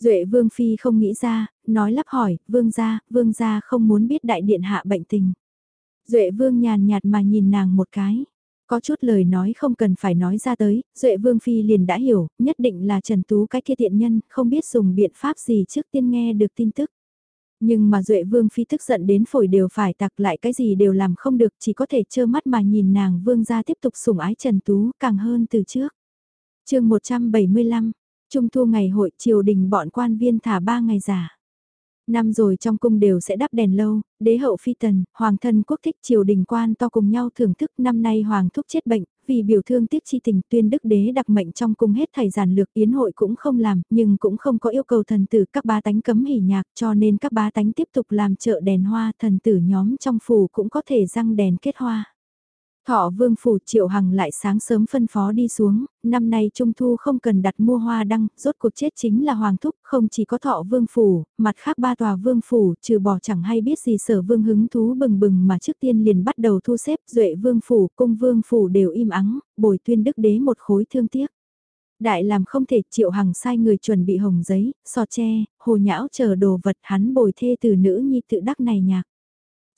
Duệ Vương Phi không nghĩ ra, nói lắp hỏi, Vương gia, Vương gia không muốn biết đại điện hạ bệnh tình. Duệ Vương nhàn nhạt mà nhìn nàng một cái. Có chút lời nói không cần phải nói ra tới, Duệ Vương Phi liền đã hiểu, nhất định là Trần Tú cái kia thiện nhân, không biết dùng biện pháp gì trước tiên nghe được tin tức. Nhưng mà Duệ Vương Phi tức giận đến phổi đều phải tặc lại cái gì đều làm không được, chỉ có thể trơ mắt mà nhìn nàng Vương ra tiếp tục sủng ái Trần Tú càng hơn từ trước. chương 175, Trung thu ngày hội triều đình bọn quan viên thả ba ngày giả. Năm rồi trong cung đều sẽ đắp đèn lâu, đế hậu phi tần, hoàng thân quốc thích triều đình quan to cùng nhau thưởng thức năm nay hoàng thúc chết bệnh, vì biểu thương tiếc chi tình tuyên đức đế đặc mệnh trong cung hết thầy giản lược yến hội cũng không làm, nhưng cũng không có yêu cầu thần tử các bá tánh cấm hỉ nhạc cho nên các bá tánh tiếp tục làm chợ đèn hoa thần tử nhóm trong phủ cũng có thể răng đèn kết hoa. Thọ vương phủ triệu hằng lại sáng sớm phân phó đi xuống, năm nay trung thu không cần đặt mua hoa đăng, rốt cuộc chết chính là hoàng thúc, không chỉ có thọ vương phủ, mặt khác ba tòa vương phủ, trừ bỏ chẳng hay biết gì sở vương hứng thú bừng bừng mà trước tiên liền bắt đầu thu xếp duệ vương phủ, cung vương phủ đều im ắng, bồi tuyên đức đế một khối thương tiếc. Đại làm không thể triệu hằng sai người chuẩn bị hồng giấy, so tre, hồ nhão chờ đồ vật hắn bồi thê từ nữ nhi tự đắc này nhạc.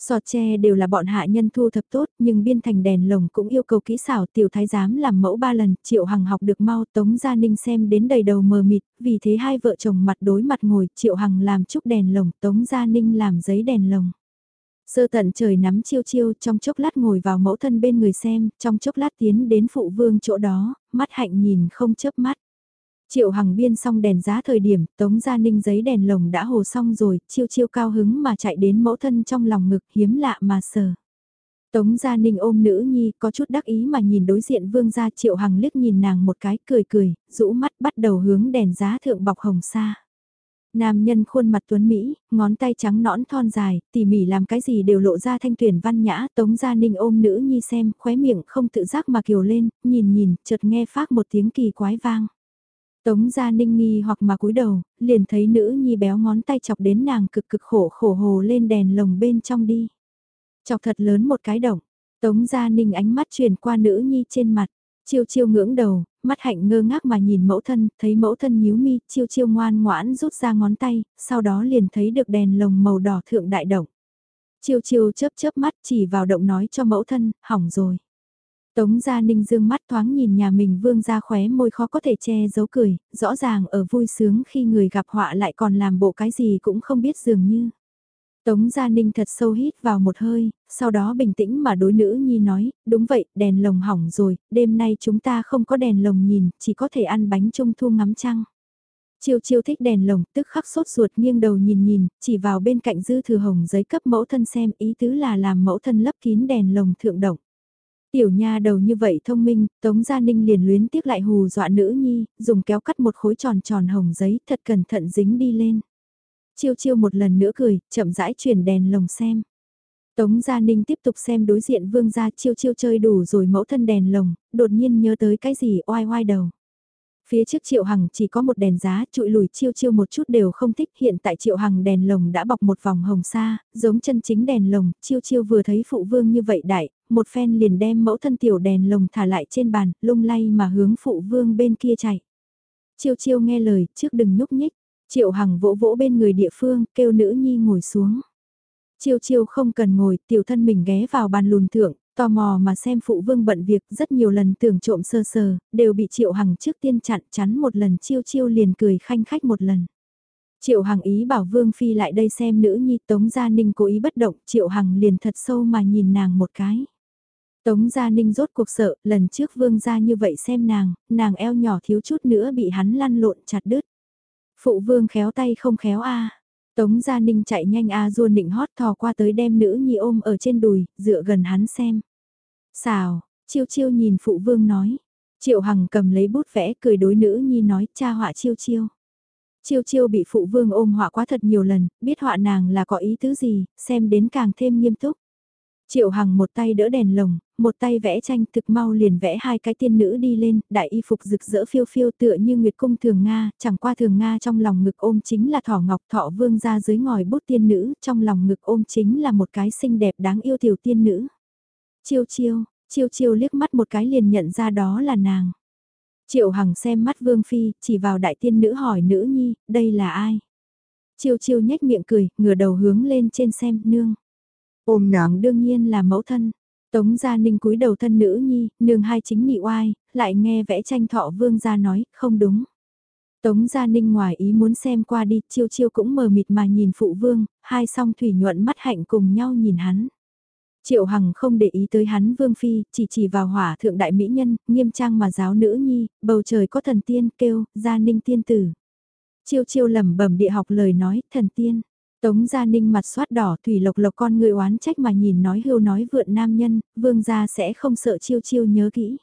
Sọt tre đều là bọn hạ nhân thu thập tốt, nhưng biên thành đèn lồng cũng yêu cầu kỹ xảo tiểu thái giám làm mẫu ba lần, triệu hằng học được mau tống gia ninh xem đến đầy đầu mờ mịt, vì thế hai vợ chồng mặt đối mặt ngồi, triệu hằng làm chúc đèn lồng, tống gia ninh làm giấy đèn lồng. Sơ tận trời nắm chiêu chiêu trong chốc lát ngồi vào mẫu thân bên người xem, trong chốc lát tiến đến phụ vương chỗ đó, mắt hạnh nhìn không chớp mắt. Triệu Hằng biên xong đèn giá thời điểm, Tống Gia Ninh giấy đèn lồng đã hồ xong rồi, chiêu chiêu cao hứng mà chạy đến mẫu thân trong lòng ngực hiếm lạ mà sờ. Tống Gia Ninh ôm nữ nhi có chút đắc ý mà nhìn đối diện vương gia Triệu Hằng liếc nhìn nàng một cái cười cười, rũ mắt bắt đầu hướng đèn giá thượng bọc hồng xa Nam nhân khuôn mặt tuấn Mỹ, ngón tay trắng nõn thon dài, tỉ mỉ làm cái gì đều lộ ra thanh tuyển văn nhã, Tống Gia Ninh ôm nữ nhi xem, khóe miệng không tự giác mà kiều lên, nhìn nhìn, chợt nghe phát một tiếng kỳ quái vang. Tống gia ninh nghi hoặc mà cúi đầu, liền thấy nữ nhi béo ngón tay chọc đến nàng cực cực khổ khổ hồ lên đèn lồng bên trong đi. Chọc thật lớn một cái động, tống gia ninh ánh mắt truyền qua nữ nhi trên mặt, chiêu chiêu ngưỡng đầu, mắt hạnh ngơ ngác mà nhìn mẫu thân, thấy mẫu thân nhíu mi, chiêu chiêu ngoan ngoãn rút ra ngón tay, sau đó liền thấy được đèn lồng màu đỏ thượng đại động. Chiêu chiêu chớp chớp mắt chỉ vào động nói cho mẫu thân, hỏng rồi. Tống Gia Ninh dương mắt thoáng nhìn nhà mình vương ra khóe môi khó có thể che giấu cười, rõ ràng ở vui sướng khi người gặp họa lại còn làm bộ cái gì cũng không biết dường như. Tống Gia Ninh thật sâu hít vào một hơi, sau đó bình tĩnh mà đối nữ nhi nói, đúng vậy, đèn lồng hỏng rồi, đêm nay chúng ta không có đèn lồng nhìn, chỉ có thể ăn bánh trung thu ngắm trăng. Chiêu chiêu thích đèn lồng, tức khắc sốt ruột nghiêng đầu nhìn nhìn, chỉ vào bên cạnh dư thừa hồng giấy cấp mẫu thân xem ý tứ là làm mẫu thân lấp kín đèn lồng thượng động. Tiểu nha đầu như vậy thông minh, Tống Gia Ninh liền luyến tiếc lại hù dọa nữ nhi, dùng kéo cắt một khối tròn tròn hồng giấy thật cẩn thận dính đi lên. Chiêu chiêu một lần nữa cười, chậm rãi chuyển đèn lồng xem. Tống Gia Ninh tiếp tục xem đối diện vương gia chiêu chiêu chơi đủ rồi mẫu thân đèn lồng, đột nhiên nhớ tới cái gì oai oai đầu. Phía trước Triệu Hằng chỉ có một đèn giá, trụi lùi chiêu chiêu một chút đều không thích. Hiện tại Triệu Hằng đèn lồng đã bọc một vòng hồng sa, giống chân chính đèn lồng, chiêu chiêu vừa thấy phụ vương như vậy đại, một phen liền đem mẫu thân tiểu đèn lồng thả lại trên bàn, lung lay mà hướng phụ vương bên kia chạy. Chiêu chiêu nghe lời, trước đừng nhúc nhích. Triệu Hằng vỗ vỗ bên người địa phương, kêu nữ nhi ngồi xuống. Chiêu chiêu không cần ngồi, tiểu thân mình ghé vào bàn lùn thượng, Tò mò mà xem phụ vương bận việc rất nhiều lần tưởng trộm sơ sờ, đều bị Triệu Hằng trước tiên chặn chắn một lần chiêu chiêu liền cười khanh khách một lần. Triệu Hằng ý bảo Vương Phi lại đây xem nữ nhi Tống Gia Ninh cố ý bất động, Triệu Hằng liền thật sâu mà nhìn nàng một cái. Tống Gia Ninh rốt cuộc sợ, lần trước Vương Gia như vậy xem nàng, nàng eo nhỏ thiếu chút nữa bị hắn lăn lộn chặt đứt. Phụ Vương khéo tay không khéo a Tống Gia Ninh chạy nhanh a à ruôn định hót thò qua tới đem nữ nhi ôm ở trên đùi, dựa gần hắn xem. Xào, chiêu chiêu nhìn phụ vương nói. Triệu Hằng cầm lấy bút vẽ cười đối nữ nhi nói cha họa chiêu chiêu. Chiêu chiêu bị phụ vương ôm họa quá thật nhiều lần, biết họa nàng là có ý tứ gì, xem đến càng thêm nghiêm túc. Triệu Hằng một tay đỡ đèn lồng, một tay vẽ tranh thực mau liền vẽ hai cái tiên nữ đi lên, đại y phục rực rỡ phiêu phiêu tựa như Nguyệt Cung Thường Nga, chẳng qua Thường Nga trong lòng ngực ôm chính là thỏ ngọc thọ vương ra dưới ngòi bút tiên nữ, trong lòng ngực ôm chính là một cái xinh đẹp đáng yêu tiểu tiên nữ. Chiêu chiêu, chiêu chiêu liếc mắt một cái liền nhận ra đó là nàng. Triệu Hằng xem mắt Vương Phi, chỉ vào đại tiên nữ hỏi nữ nhi, đây là ai? Chiêu chiêu nhếch miệng cười, ngửa đầu hướng lên trên xem, nương. Ôm nàng đương nhiên là mẫu thân. Tống Gia Ninh cúi đầu thân nữ nhi, nương hai chính nhị oai, lại nghe vẽ tranh thọ vương gia nói, không đúng. Tống Gia Ninh ngoài ý muốn xem qua đi, chiêu chiêu cũng mờ mịt mà nhìn phụ vương, hai song thủy nhuận mắt hạnh cùng nhau nhìn hắn. Triệu Hằng không để ý tới hắn vương phi, chỉ chỉ vào hỏa thượng đại mỹ nhân, nghiêm trang mà giáo nữ nhi, bầu trời có thần tiên kêu, Gia Ninh tiên tử. Chiêu chiêu lẩm bẩm địa học lời nói, thần tiên. Tống Gia Ninh mặt xoát đỏ thủy lộc lộc con người oán trách mà nhìn nói hưu nói vượn nam nhân, vương gia sẽ không sợ chiêu chiêu nhớ kỹ.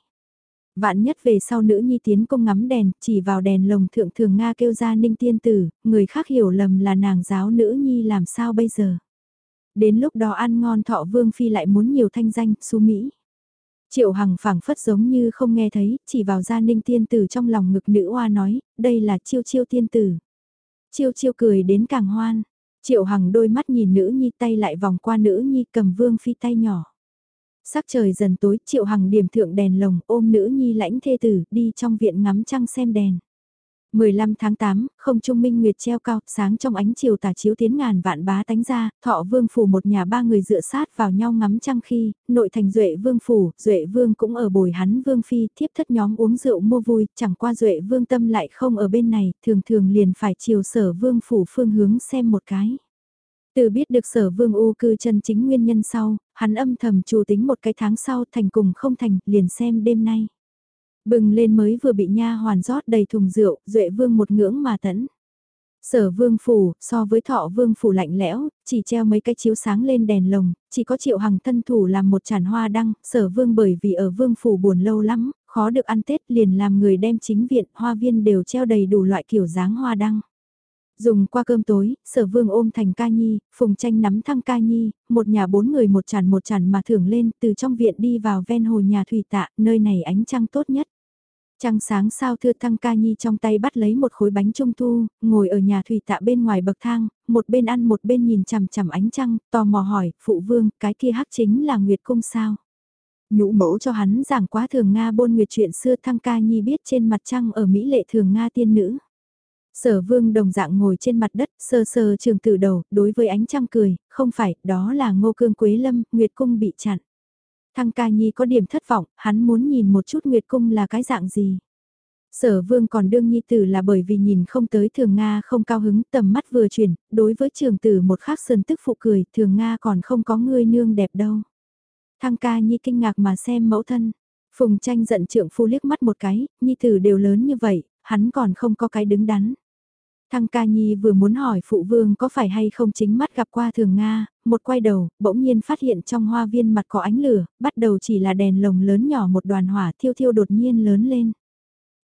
Vạn nhất về sau nữ nhi tiến công ngắm đèn, chỉ vào đèn lồng thượng thường Nga kêu Gia Ninh tiên tử, người khác hiểu lầm là nàng giáo nữ nhi làm sao bây giờ. Đến lúc đó ăn ngon thọ vương phi lại muốn nhiều thanh danh, su Mỹ. Triệu Hằng phảng phất giống như không nghe thấy, chỉ vào Gia Ninh tiên tử trong lòng ngực nữ oa nói, đây là chiêu chiêu tiên tử. Chiêu chiêu cười đến càng hoan, Triệu Hằng đôi mắt nhìn nữ nhi tay lại vòng qua nữ nhi cầm vương phi tay nhỏ. Sắc trời dần tối, Triệu Hằng điểm thượng đèn lồng ôm nữ nhi lãnh thê tử đi trong viện ngắm trăng xem đèn. 15 tháng 8, không trung minh nguyệt treo cao, sáng trong ánh chiều tà chiếu tiến ngàn vạn bá tánh ra, thọ vương phủ một nhà ba người dựa sát vào nhau ngắm trăng khi, nội thành duệ vương phủ, duệ vương cũng ở bồi hắn vương phi, thiếp thất nhóm uống rượu mua vui, chẳng qua duệ vương tâm lại không ở bên này, thường thường liền phải chiều sở vương phủ phương hướng xem một cái. Từ biết được sở vương u cư chân chính nguyên nhân sau, hắn âm thầm chủ tính một cái tháng sau thành cùng không thành, liền xem đêm nay. Bừng lên mới vừa bị nha hoàn rót đầy thùng rượu, duệ vương một ngưỡng mà tẫn. Sở vương phủ, so với thọ vương phủ lạnh lẽo, chỉ treo mấy cái chiếu sáng lên đèn lồng, chỉ có triệu hằng thân thủ làm một tràn hoa đăng, sở vương bởi vì ở vương phủ buồn lâu lắm, khó được ăn Tết liền làm người đem chính viện, hoa viên đều treo đầy đủ loại kiểu dáng hoa đăng. Dùng qua cơm tối, sở vương ôm thành ca nhi, phùng tranh nắm thăng ca nhi, một nhà bốn người một chản một chản mà thưởng lên từ trong viện đi vào ven hồ nhà thủy tạ, nơi này ánh trăng tốt nhất. Trăng sáng sao thưa thăng ca nhi trong tay bắt lấy một khối bánh trung thu, ngồi ở nhà thủy tạ bên ngoài bậc thang, một bên ăn một bên nhìn chằm chằm ánh trăng, tò mò hỏi, phụ vương, cái kia hắc chính là Nguyệt Cung sao? Nhũ mẫu cho hắn giảng quá thường Nga bôn Nguyệt chuyện xưa thăng ca nhi biết trên mặt trăng ở Mỹ lệ thường Nga tiên nữ. Sở vương đồng dạng ngồi trên mặt đất, sơ sơ trường tử đầu, đối với ánh trăng cười, không phải, đó là ngô cương quế lâm, Nguyệt Cung bị chặn. Thăng ca nhi có điểm thất vọng, hắn muốn nhìn một chút Nguyệt Cung là cái dạng gì. Sở vương còn đương nhi tử là bởi vì nhìn không tới thường Nga không cao hứng tầm mắt vừa chuyển, đối với trường tử một khắc sơn tức phụ cười, thường Nga còn không có ngươi nương đẹp đâu. Thăng ca nhi kinh ngạc mà xem mẫu thân. Phùng tranh giận trượng phu liếc mắt một cái, nhi tử đều lớn như vậy, hắn còn không có cái đứng đắn. Thăng ca nhi vừa muốn hỏi phụ vương có phải hay không chính mắt gặp qua thường Nga, một quay đầu, bỗng nhiên phát hiện trong hoa viên mặt có ánh lửa, bắt đầu chỉ là đèn lồng lớn nhỏ một đoàn hỏa thiêu thiêu đột nhiên lớn lên.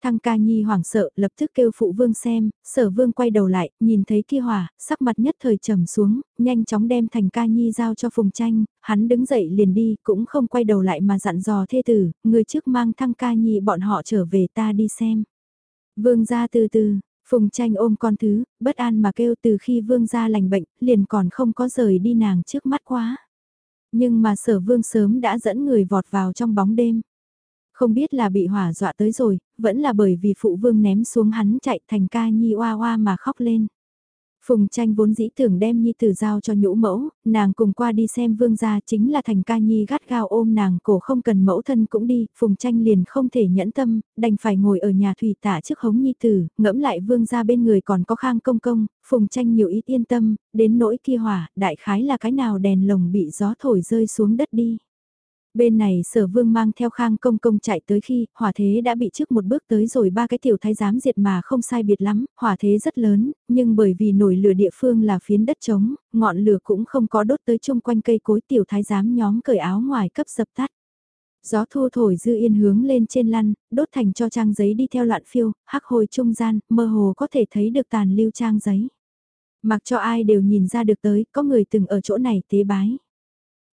Thăng ca nhi hoảng sợ, lập tức kêu phụ vương xem, sở vương quay đầu lại, nhìn thấy kia hỏa, sắc mặt nhất thời trầm xuống, nhanh chóng đem thành ca nhi giao cho phùng tranh, hắn đứng dậy liền đi, cũng không quay đầu lại mà dặn dò thê tử, người trước mang thăng ca nhi bọn họ trở về ta đi xem. Vương ra từ từ, Phùng tranh ôm con thứ, bất an mà kêu từ khi vương gia lành bệnh, liền còn không có rời đi nàng trước mắt quá. Nhưng mà sở vương sớm đã dẫn người vọt vào trong bóng đêm. Không biết là bị hỏa dọa tới rồi, vẫn là bởi vì phụ vương ném xuống hắn chạy thành ca nhi oa oa mà khóc lên. Phùng tranh vốn dĩ tưởng đem nhi tử giao cho nhũ mẫu, nàng cùng qua đi xem vương gia chính là thành ca nhi gắt gao ôm nàng cổ không cần mẫu thân cũng đi, phùng tranh liền không thể nhẫn tâm, đành phải ngồi ở nhà thủy tả trước hống nhi tử, ngẫm lại vương gia bên người còn có khang công công, phùng tranh nhiều ít yên tâm, đến nỗi kia hỏa, đại khái là cái nào đèn lồng bị gió thổi rơi xuống đất đi. Bên này sở vương mang theo khang công công chạy tới khi hỏa thế đã bị trước một bước tới rồi ba cái tiểu thái giám diệt mà không sai biệt lắm, hỏa thế rất lớn, nhưng bởi vì nổi lửa địa phương là phiến đất trống, ngọn lửa cũng không có đốt tới chung quanh cây cối tiểu thái giám nhóm cởi áo ngoài cấp dập tắt. Gió thu thổi dư yên hướng lên trên lăn, đốt thành cho trang giấy đi theo loạn phiêu, hắc hồi trung gian, mơ hồ có thể thấy được tàn lưu trang giấy. Mặc cho ai đều nhìn ra được tới, có người từng ở chỗ này tế bái.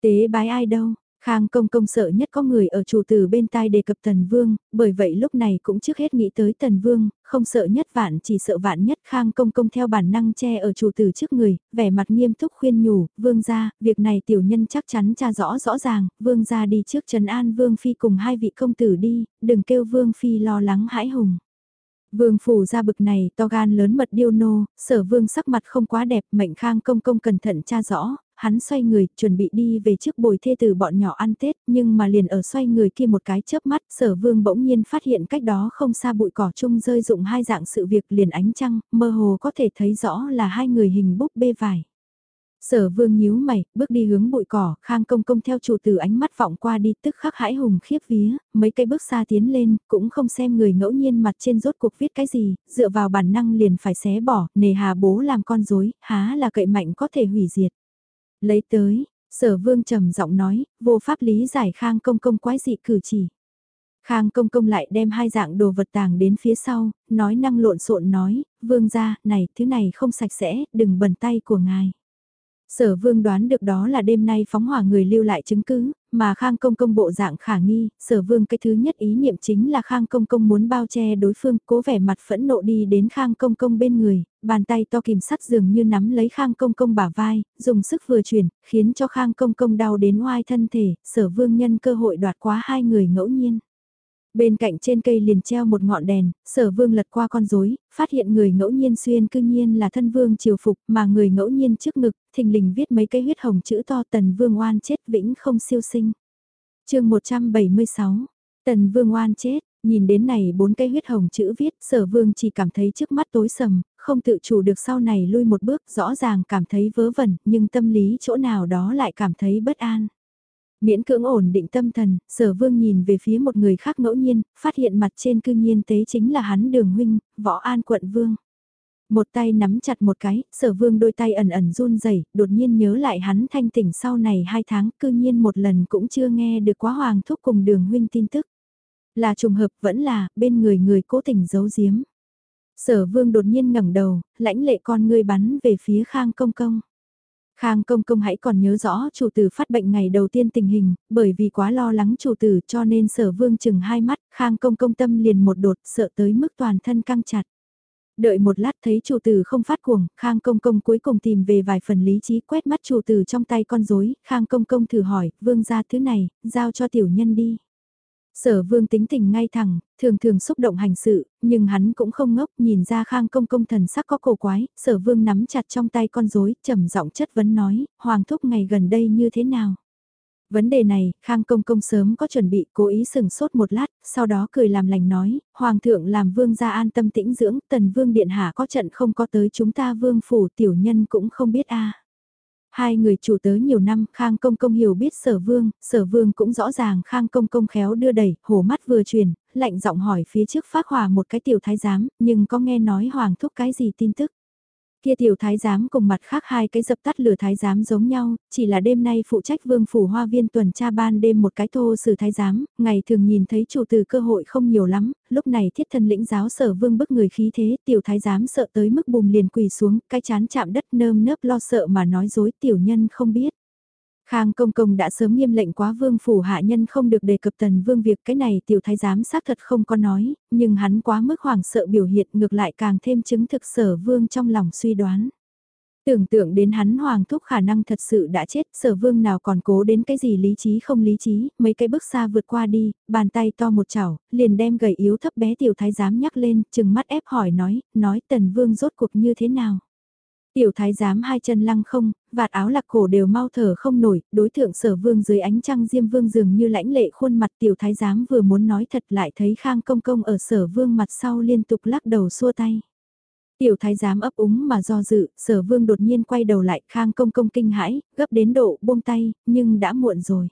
Tế bái ai đâu, Khang công công sợ nhất có người ở chủ tử bên tai đề cập tần vương, bởi vậy lúc này cũng trước hết nghĩ tới tần vương, không sợ nhất vạn chỉ sợ vạn nhất khang công công theo bản năng che ở chủ tử trước người, vẻ mặt nghiêm túc khuyên nhủ, vương gia, việc này tiểu nhân chắc chắn tra rõ rõ ràng, vương gia đi trước trần an vương phi cùng hai vị công tử đi, đừng kêu vương phi lo lắng hãi hùng. Vương phủ ra bực này to gan lớn mật điêu nô, sở vương sắc mặt không quá đẹp mệnh khang công công cẩn thận tra rõ, hắn xoay người, chuẩn bị đi về trước bồi thê từ bọn nhỏ ăn Tết, nhưng mà liền ở xoay người kia một cái chớp mắt, sở vương bỗng nhiên phát hiện cách đó không xa bụi cỏ chung rơi dụng hai dạng sự việc liền ánh trăng, mơ hồ có thể thấy rõ là hai người hình búp bê vải. Sở vương nhíu mày, bước đi hướng bụi cỏ, khang công công theo chủ tử ánh mắt vọng qua đi tức khắc hãi hùng khiếp vía, mấy cây bước xa tiến lên, cũng không xem người ngẫu nhiên mặt trên rốt cuộc viết cái gì, dựa vào bản năng liền phải xé bỏ, nề hà bố làm con dối, há là cậy mạnh có thể hủy diệt. Lấy tới, sở vương trầm giọng nói, vô pháp lý giải khang công công quái dị cử chỉ. Khang công công lại đem hai dạng đồ vật tàng đến phía sau, nói năng lộn xộn nói, vương ra, này, thứ này không sạch sẽ, đừng bẩn tay của ngài. Sở vương đoán được đó là đêm nay phóng hỏa người lưu lại chứng cứ, mà Khang Công Công bộ dạng khả nghi, sở vương cái thứ nhất ý niệm chính là Khang Công Công muốn bao che đối phương, cố vẻ mặt phẫn nộ đi đến Khang Công Công bên người, bàn tay to kìm sắt dường như nắm lấy Khang Công Công bả vai, dùng sức vừa chuyển, khiến cho Khang Công Công đau đến oai thân thể, sở vương nhân cơ hội đoạt quá hai người ngẫu nhiên. Bên cạnh trên cây liền treo một ngọn đèn, sở vương lật qua con rối, phát hiện người ngẫu nhiên xuyên cư nhiên là thân vương triều phục mà người ngẫu nhiên trước ngực, thình lình viết mấy cây huyết hồng chữ to tần vương oan chết vĩnh không siêu sinh. chương 176, tần vương oan chết, nhìn đến này bốn cây huyết hồng chữ viết, sở vương chỉ cảm thấy trước mắt tối sầm, không tự chủ được sau này lui một bước rõ ràng cảm thấy vớ vẩn, nhưng tâm lý chỗ nào đó lại cảm thấy bất an. Miễn cưỡng ổn định tâm thần, sở vương nhìn về phía một người khác ngẫu nhiên, phát hiện mặt trên cư nhiên tế chính là hắn đường huynh, võ an quận vương. Một tay nắm chặt một cái, sở vương đôi tay ẩn ẩn run rẩy đột nhiên nhớ lại hắn thanh tỉnh sau này hai tháng, cư nhiên một lần cũng chưa nghe được quá hoàng thúc cùng đường huynh tin tức. Là trùng hợp vẫn là, bên người người cố tình giấu giếm. Sở vương đột nhiên ngẩng đầu, lãnh lệ con ngươi bắn về phía khang công công. Khang công công hãy còn nhớ rõ chủ tử phát bệnh ngày đầu tiên tình hình, bởi vì quá lo lắng chủ tử cho nên sở vương chừng hai mắt, khang công công tâm liền một đột sợ tới mức toàn thân căng chặt. Đợi một lát thấy chủ tử không phát cuồng, khang công công cuối cùng tìm về vài phần lý trí quét mắt chủ tử trong tay con rối khang công công thử hỏi, vương ra thứ này, giao cho tiểu nhân đi. Sở vương tính tình ngay thẳng, thường thường xúc động hành sự, nhưng hắn cũng không ngốc nhìn ra khang công công thần sắc có cổ quái, sở vương nắm chặt trong tay con rối trầm giọng chất vấn nói, hoàng thúc ngày gần đây như thế nào. Vấn đề này, Khang Công Công sớm có chuẩn bị cố ý sừng sốt một lát, sau đó cười làm lành nói, Hoàng thượng làm vương gia an tâm tĩnh dưỡng, tần vương điện hạ có trận không có tới chúng ta vương phủ tiểu nhân cũng không biết a Hai người chủ tớ nhiều năm, Khang Công Công hiểu biết sở vương, sở vương cũng rõ ràng Khang Công Công khéo đưa đẩy, hổ mắt vừa truyền, lạnh giọng hỏi phía trước phát hòa một cái tiểu thái giám, nhưng có nghe nói hoàng thúc cái gì tin tức. Kia tiểu thái giám cùng mặt khác hai cái dập tắt lửa thái giám giống nhau, chỉ là đêm nay phụ trách vương phủ hoa viên tuần tra ban đêm một cái thô sử thái giám, ngày thường nhìn thấy chủ từ cơ hội không nhiều lắm, lúc này thiết thân lĩnh giáo sở vương bức người khí thế, tiểu thái giám sợ tới mức bùm liền quỳ xuống, cái chán chạm đất nơm nớp lo sợ mà nói dối tiểu nhân không biết. Khang công công đã sớm nghiêm lệnh quá vương phủ hạ nhân không được đề cập tần vương việc cái này tiểu thái giám xác thật không có nói, nhưng hắn quá mức hoảng sợ biểu hiện ngược lại càng thêm chứng thực sở vương trong lòng suy đoán. Tưởng tượng đến hắn hoàng thúc khả năng thật sự đã chết, sở vương nào còn cố đến cái gì lý trí không lý trí, mấy cái bước xa vượt qua đi, bàn tay to một chảo, liền đem gầy yếu thấp bé tiểu thái giám nhắc lên, chừng mắt ép hỏi nói, nói tần vương rốt cuộc như thế nào. Tiểu thái giám hai chân lăng không, vạt áo lạc cổ đều mau thở không nổi, đối tượng sở vương dưới ánh trăng diêm vương dường như lãnh lệ khuôn mặt tiểu thái giám vừa muốn nói thật lại thấy khang công công ở sở vương mặt sau liên tục lắc đầu xua tay. Tiểu thái giám ấp úng mà do dự, sở vương đột nhiên quay đầu lại khang công công kinh hãi, gấp đến độ buông tay, nhưng đã muộn rồi.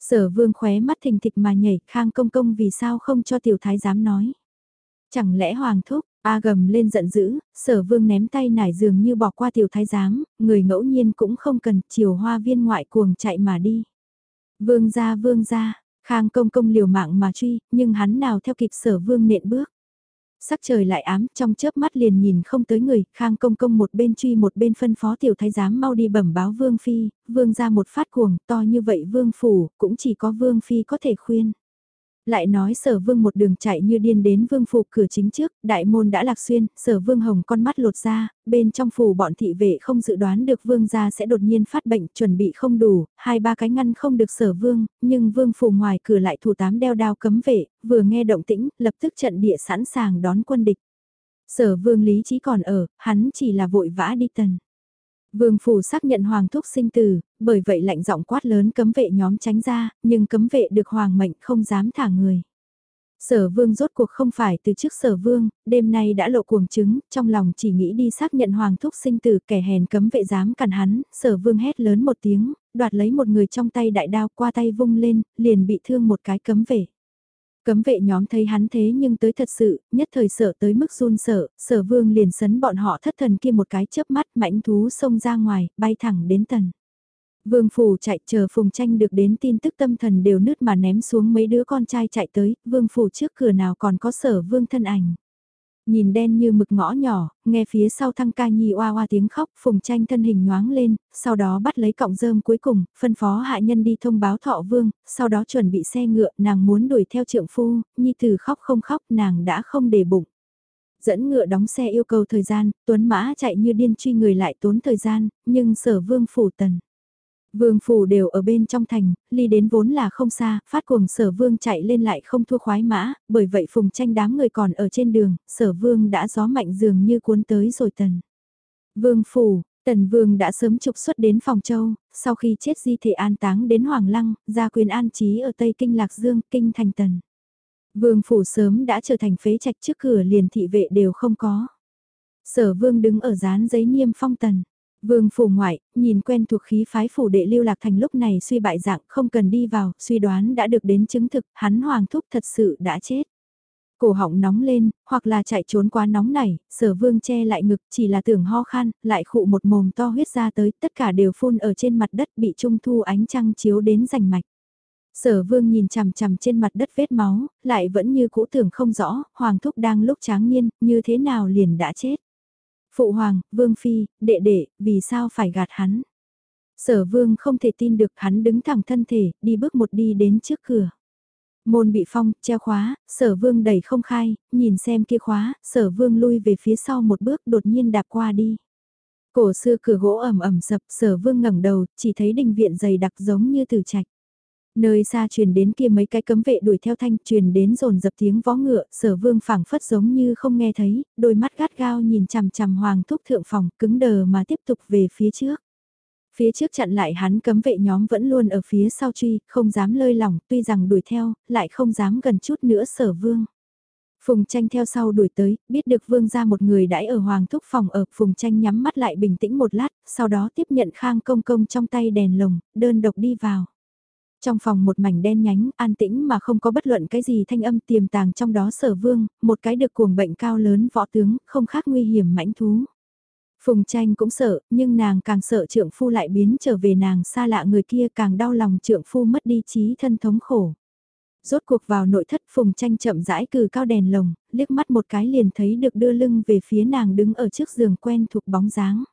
Sở vương khóe mắt thình thịch mà nhảy, khang công công vì sao không cho tiểu thái giám nói. Chẳng lẽ hoàng thúc, A gầm lên giận dữ, sở vương ném tay nải dường như bỏ qua tiểu thái giám, người ngẫu nhiên cũng không cần, chiều hoa viên ngoại cuồng chạy mà đi. Vương ra vương ra, khang công công liều mạng mà truy, nhưng hắn nào theo kịp sở vương nện bước. Sắc trời lại ám, trong chớp mắt liền nhìn không tới người, khang công công một bên truy một bên phân phó tiểu thái giám mau đi bẩm báo vương phi, vương ra một phát cuồng, to như vậy vương phủ, cũng chỉ có vương phi có thể khuyên. Lại nói sở vương một đường chạy như điên đến vương phủ cửa chính trước, đại môn đã lạc xuyên, sở vương hồng con mắt lột ra, bên trong phủ bọn thị vệ không dự đoán được vương gia sẽ đột nhiên phát bệnh, chuẩn bị không đủ, hai ba cái ngăn không được sở vương, nhưng vương phủ ngoài cửa lại thủ tám đeo đao cấm vệ, vừa nghe động tĩnh, lập tức trận địa sẵn sàng đón quân địch. Sở vương lý trí còn ở, hắn chỉ là vội vã đi tần. Vương phủ xác nhận hoàng thúc sinh tử, bởi vậy lạnh giọng quát lớn cấm vệ nhóm tránh ra, nhưng cấm vệ được hoàng mệnh không dám thả người. Sở vương rốt cuộc không phải từ trước sở vương, đêm nay đã lộ cuồng chứng, trong lòng chỉ nghĩ đi xác nhận hoàng thúc sinh tử kẻ hèn cấm vệ dám cản hắn, sở vương hét lớn một tiếng, đoạt lấy một người trong tay đại đao qua tay vung lên, liền bị thương một cái cấm vệ. Cấm vệ nhóm thấy hắn thế nhưng tới thật sự, nhất thời sợ tới mức run sợ, sở vương liền sấn bọn họ thất thần kia một cái chớp mắt mãnh thú xông ra ngoài, bay thẳng đến tần. Vương phủ chạy chờ phùng tranh được đến tin tức tâm thần đều nứt mà ném xuống mấy đứa con trai chạy tới, vương phủ trước cửa nào còn có sở vương thân ảnh. Nhìn đen như mực ngõ nhỏ, nghe phía sau thăng ca nhi oa oa tiếng khóc, phùng tranh thân hình nhoáng lên, sau đó bắt lấy cọng rơm cuối cùng, phân phó hạ nhân đi thông báo thọ vương, sau đó chuẩn bị xe ngựa, nàng muốn đuổi theo trượng phu, nhi từ khóc không khóc, nàng đã không để bụng. Dẫn ngựa đóng xe yêu cầu thời gian, tuấn mã chạy như điên truy người lại tốn thời gian, nhưng sở vương phủ tần. Vương phủ đều ở bên trong thành, ly đến vốn là không xa, phát cuồng sở vương chạy lên lại không thua khoái mã, bởi vậy phùng tranh đám người còn ở trên đường, sở vương đã gió mạnh dường như cuốn tới rồi tần. Vương phủ, tần vương đã sớm trục xuất đến phòng châu, sau khi chết di thể an táng đến Hoàng Lăng, ra quyền an trí ở Tây Kinh Lạc Dương, Kinh Thành Tần. Vương phủ sớm đã trở thành phế trạch trước cửa liền thị vệ đều không có. Sở vương đứng ở dán giấy niêm phong tần. Vương phủ ngoại, nhìn quen thuộc khí phái phủ đệ lưu lạc thành lúc này suy bại dạng không cần đi vào, suy đoán đã được đến chứng thực, hắn hoàng thúc thật sự đã chết. Cổ họng nóng lên, hoặc là chạy trốn quá nóng này, sở vương che lại ngực chỉ là tưởng ho khan, lại khụ một mồm to huyết ra tới, tất cả đều phun ở trên mặt đất bị trung thu ánh trăng chiếu đến rành mạch. Sở vương nhìn chằm chằm trên mặt đất vết máu, lại vẫn như cũ tưởng không rõ, hoàng thúc đang lúc tráng niên, như thế nào liền đã chết. Phụ hoàng, vương phi, đệ đệ, vì sao phải gạt hắn? Sở vương không thể tin được hắn đứng thẳng thân thể, đi bước một đi đến trước cửa. Môn bị phong, treo khóa, sở vương đẩy không khai, nhìn xem kia khóa, sở vương lui về phía sau một bước đột nhiên đạp qua đi. Cổ xưa cửa gỗ ẩm ẩm sập, sở vương ngẩng đầu, chỉ thấy đình viện dày đặc giống như từ trạch. Nơi xa truyền đến kia mấy cái cấm vệ đuổi theo thanh truyền đến rồn dập tiếng vó ngựa, sở vương phảng phất giống như không nghe thấy, đôi mắt gắt gao nhìn chằm chằm hoàng thúc thượng phòng cứng đờ mà tiếp tục về phía trước. Phía trước chặn lại hắn cấm vệ nhóm vẫn luôn ở phía sau truy, không dám lơi lỏng, tuy rằng đuổi theo, lại không dám gần chút nữa sở vương. Phùng tranh theo sau đuổi tới, biết được vương ra một người đãi ở hoàng thúc phòng ở, phùng tranh nhắm mắt lại bình tĩnh một lát, sau đó tiếp nhận khang công công trong tay đèn lồng, đơn độc đi vào. Trong phòng một mảnh đen nhánh, an tĩnh mà không có bất luận cái gì thanh âm tiềm tàng trong đó sở vương, một cái được cuồng bệnh cao lớn võ tướng, không khác nguy hiểm mãnh thú. Phùng tranh cũng sợ, nhưng nàng càng sợ trượng phu lại biến trở về nàng xa lạ người kia càng đau lòng trượng phu mất đi trí thân thống khổ. Rốt cuộc vào nội thất phùng tranh chậm rãi cử cao đèn lồng, liếc mắt một cái liền thấy được đưa lưng về phía nàng đứng ở trước giường quen thuộc bóng dáng.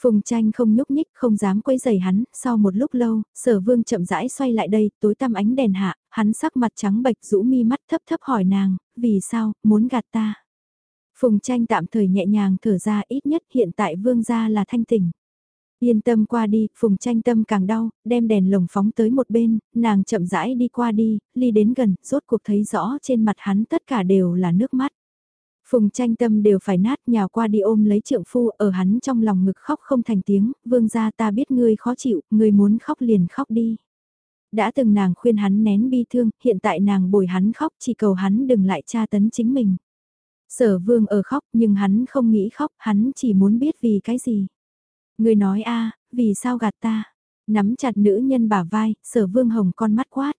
Phùng tranh không nhúc nhích, không dám quấy giày hắn, sau một lúc lâu, sở vương chậm rãi xoay lại đây, tối tăm ánh đèn hạ, hắn sắc mặt trắng bệch rũ mi mắt thấp thấp hỏi nàng, vì sao, muốn gạt ta. Phùng tranh tạm thời nhẹ nhàng thở ra ít nhất hiện tại vương gia là thanh tỉnh. Yên tâm qua đi, phùng tranh tâm càng đau, đem đèn lồng phóng tới một bên, nàng chậm rãi đi qua đi, ly đến gần, rốt cuộc thấy rõ trên mặt hắn tất cả đều là nước mắt. Phùng tranh tâm đều phải nát nhào qua đi ôm lấy trượng phu ở hắn trong lòng ngực khóc không thành tiếng, vương gia ta biết ngươi khó chịu, ngươi muốn khóc liền khóc đi. Đã từng nàng khuyên hắn nén bi thương, hiện tại nàng bồi hắn khóc chỉ cầu hắn đừng lại tra tấn chính mình. Sở vương ở khóc nhưng hắn không nghĩ khóc, hắn chỉ muốn biết vì cái gì. Ngươi nói a vì sao gạt ta? Nắm chặt nữ nhân bả vai, sở vương hồng con mắt quát.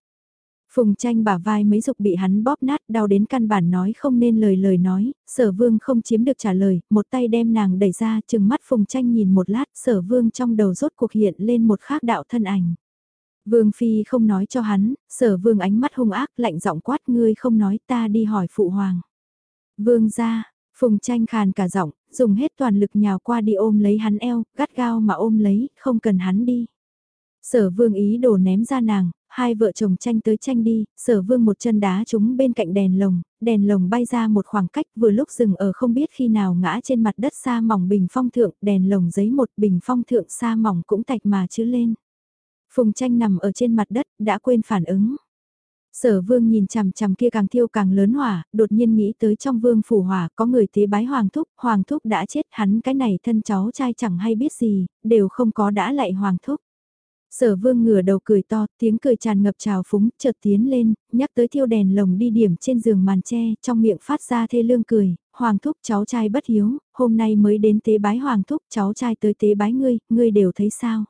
Phùng tranh bả vai mấy dục bị hắn bóp nát đau đến căn bản nói không nên lời lời nói, sở vương không chiếm được trả lời, một tay đem nàng đẩy ra chừng mắt phùng tranh nhìn một lát sở vương trong đầu rốt cuộc hiện lên một khác đạo thân ảnh. Vương Phi không nói cho hắn, sở vương ánh mắt hung ác lạnh giọng quát ngươi không nói ta đi hỏi phụ hoàng. Vương ra, Phùng tranh khàn cả giọng, dùng hết toàn lực nhào qua đi ôm lấy hắn eo, gắt gao mà ôm lấy, không cần hắn đi. Sở vương ý đồ ném ra nàng, hai vợ chồng tranh tới tranh đi, sở vương một chân đá chúng bên cạnh đèn lồng, đèn lồng bay ra một khoảng cách vừa lúc dừng ở không biết khi nào ngã trên mặt đất xa mỏng bình phong thượng, đèn lồng giấy một bình phong thượng xa mỏng cũng tạch mà chữ lên. Phùng tranh nằm ở trên mặt đất, đã quên phản ứng. Sở vương nhìn chằm chằm kia càng thiêu càng lớn hỏa, đột nhiên nghĩ tới trong vương phủ hỏa có người tế bái hoàng thúc, hoàng thúc đã chết hắn cái này thân cháu trai chẳng hay biết gì, đều không có đã lại hoàng thúc. Sở vương ngửa đầu cười to, tiếng cười tràn ngập trào phúng, chợt tiến lên, nhắc tới thiêu đèn lồng đi điểm trên giường màn tre, trong miệng phát ra thê lương cười, hoàng thúc cháu trai bất hiếu, hôm nay mới đến tế bái hoàng thúc cháu trai tới tế bái ngươi, ngươi đều thấy sao.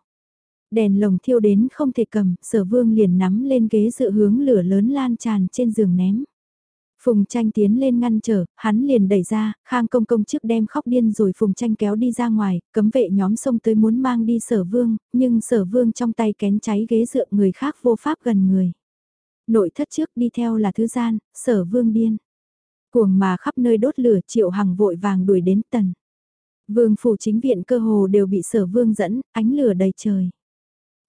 Đèn lồng thiêu đến không thể cầm, sở vương liền nắm lên ghế dự hướng lửa lớn lan tràn trên giường ném. Phùng tranh tiến lên ngăn trở, hắn liền đẩy ra, khang công công trước đem khóc điên rồi phùng tranh kéo đi ra ngoài, cấm vệ nhóm xông tới muốn mang đi sở vương, nhưng sở vương trong tay kén cháy ghế dựa người khác vô pháp gần người. Nội thất trước đi theo là thứ gian, sở vương điên. Cuồng mà khắp nơi đốt lửa triệu hằng vội vàng đuổi đến tần. Vương phủ chính viện cơ hồ đều bị sở vương dẫn, ánh lửa đầy trời.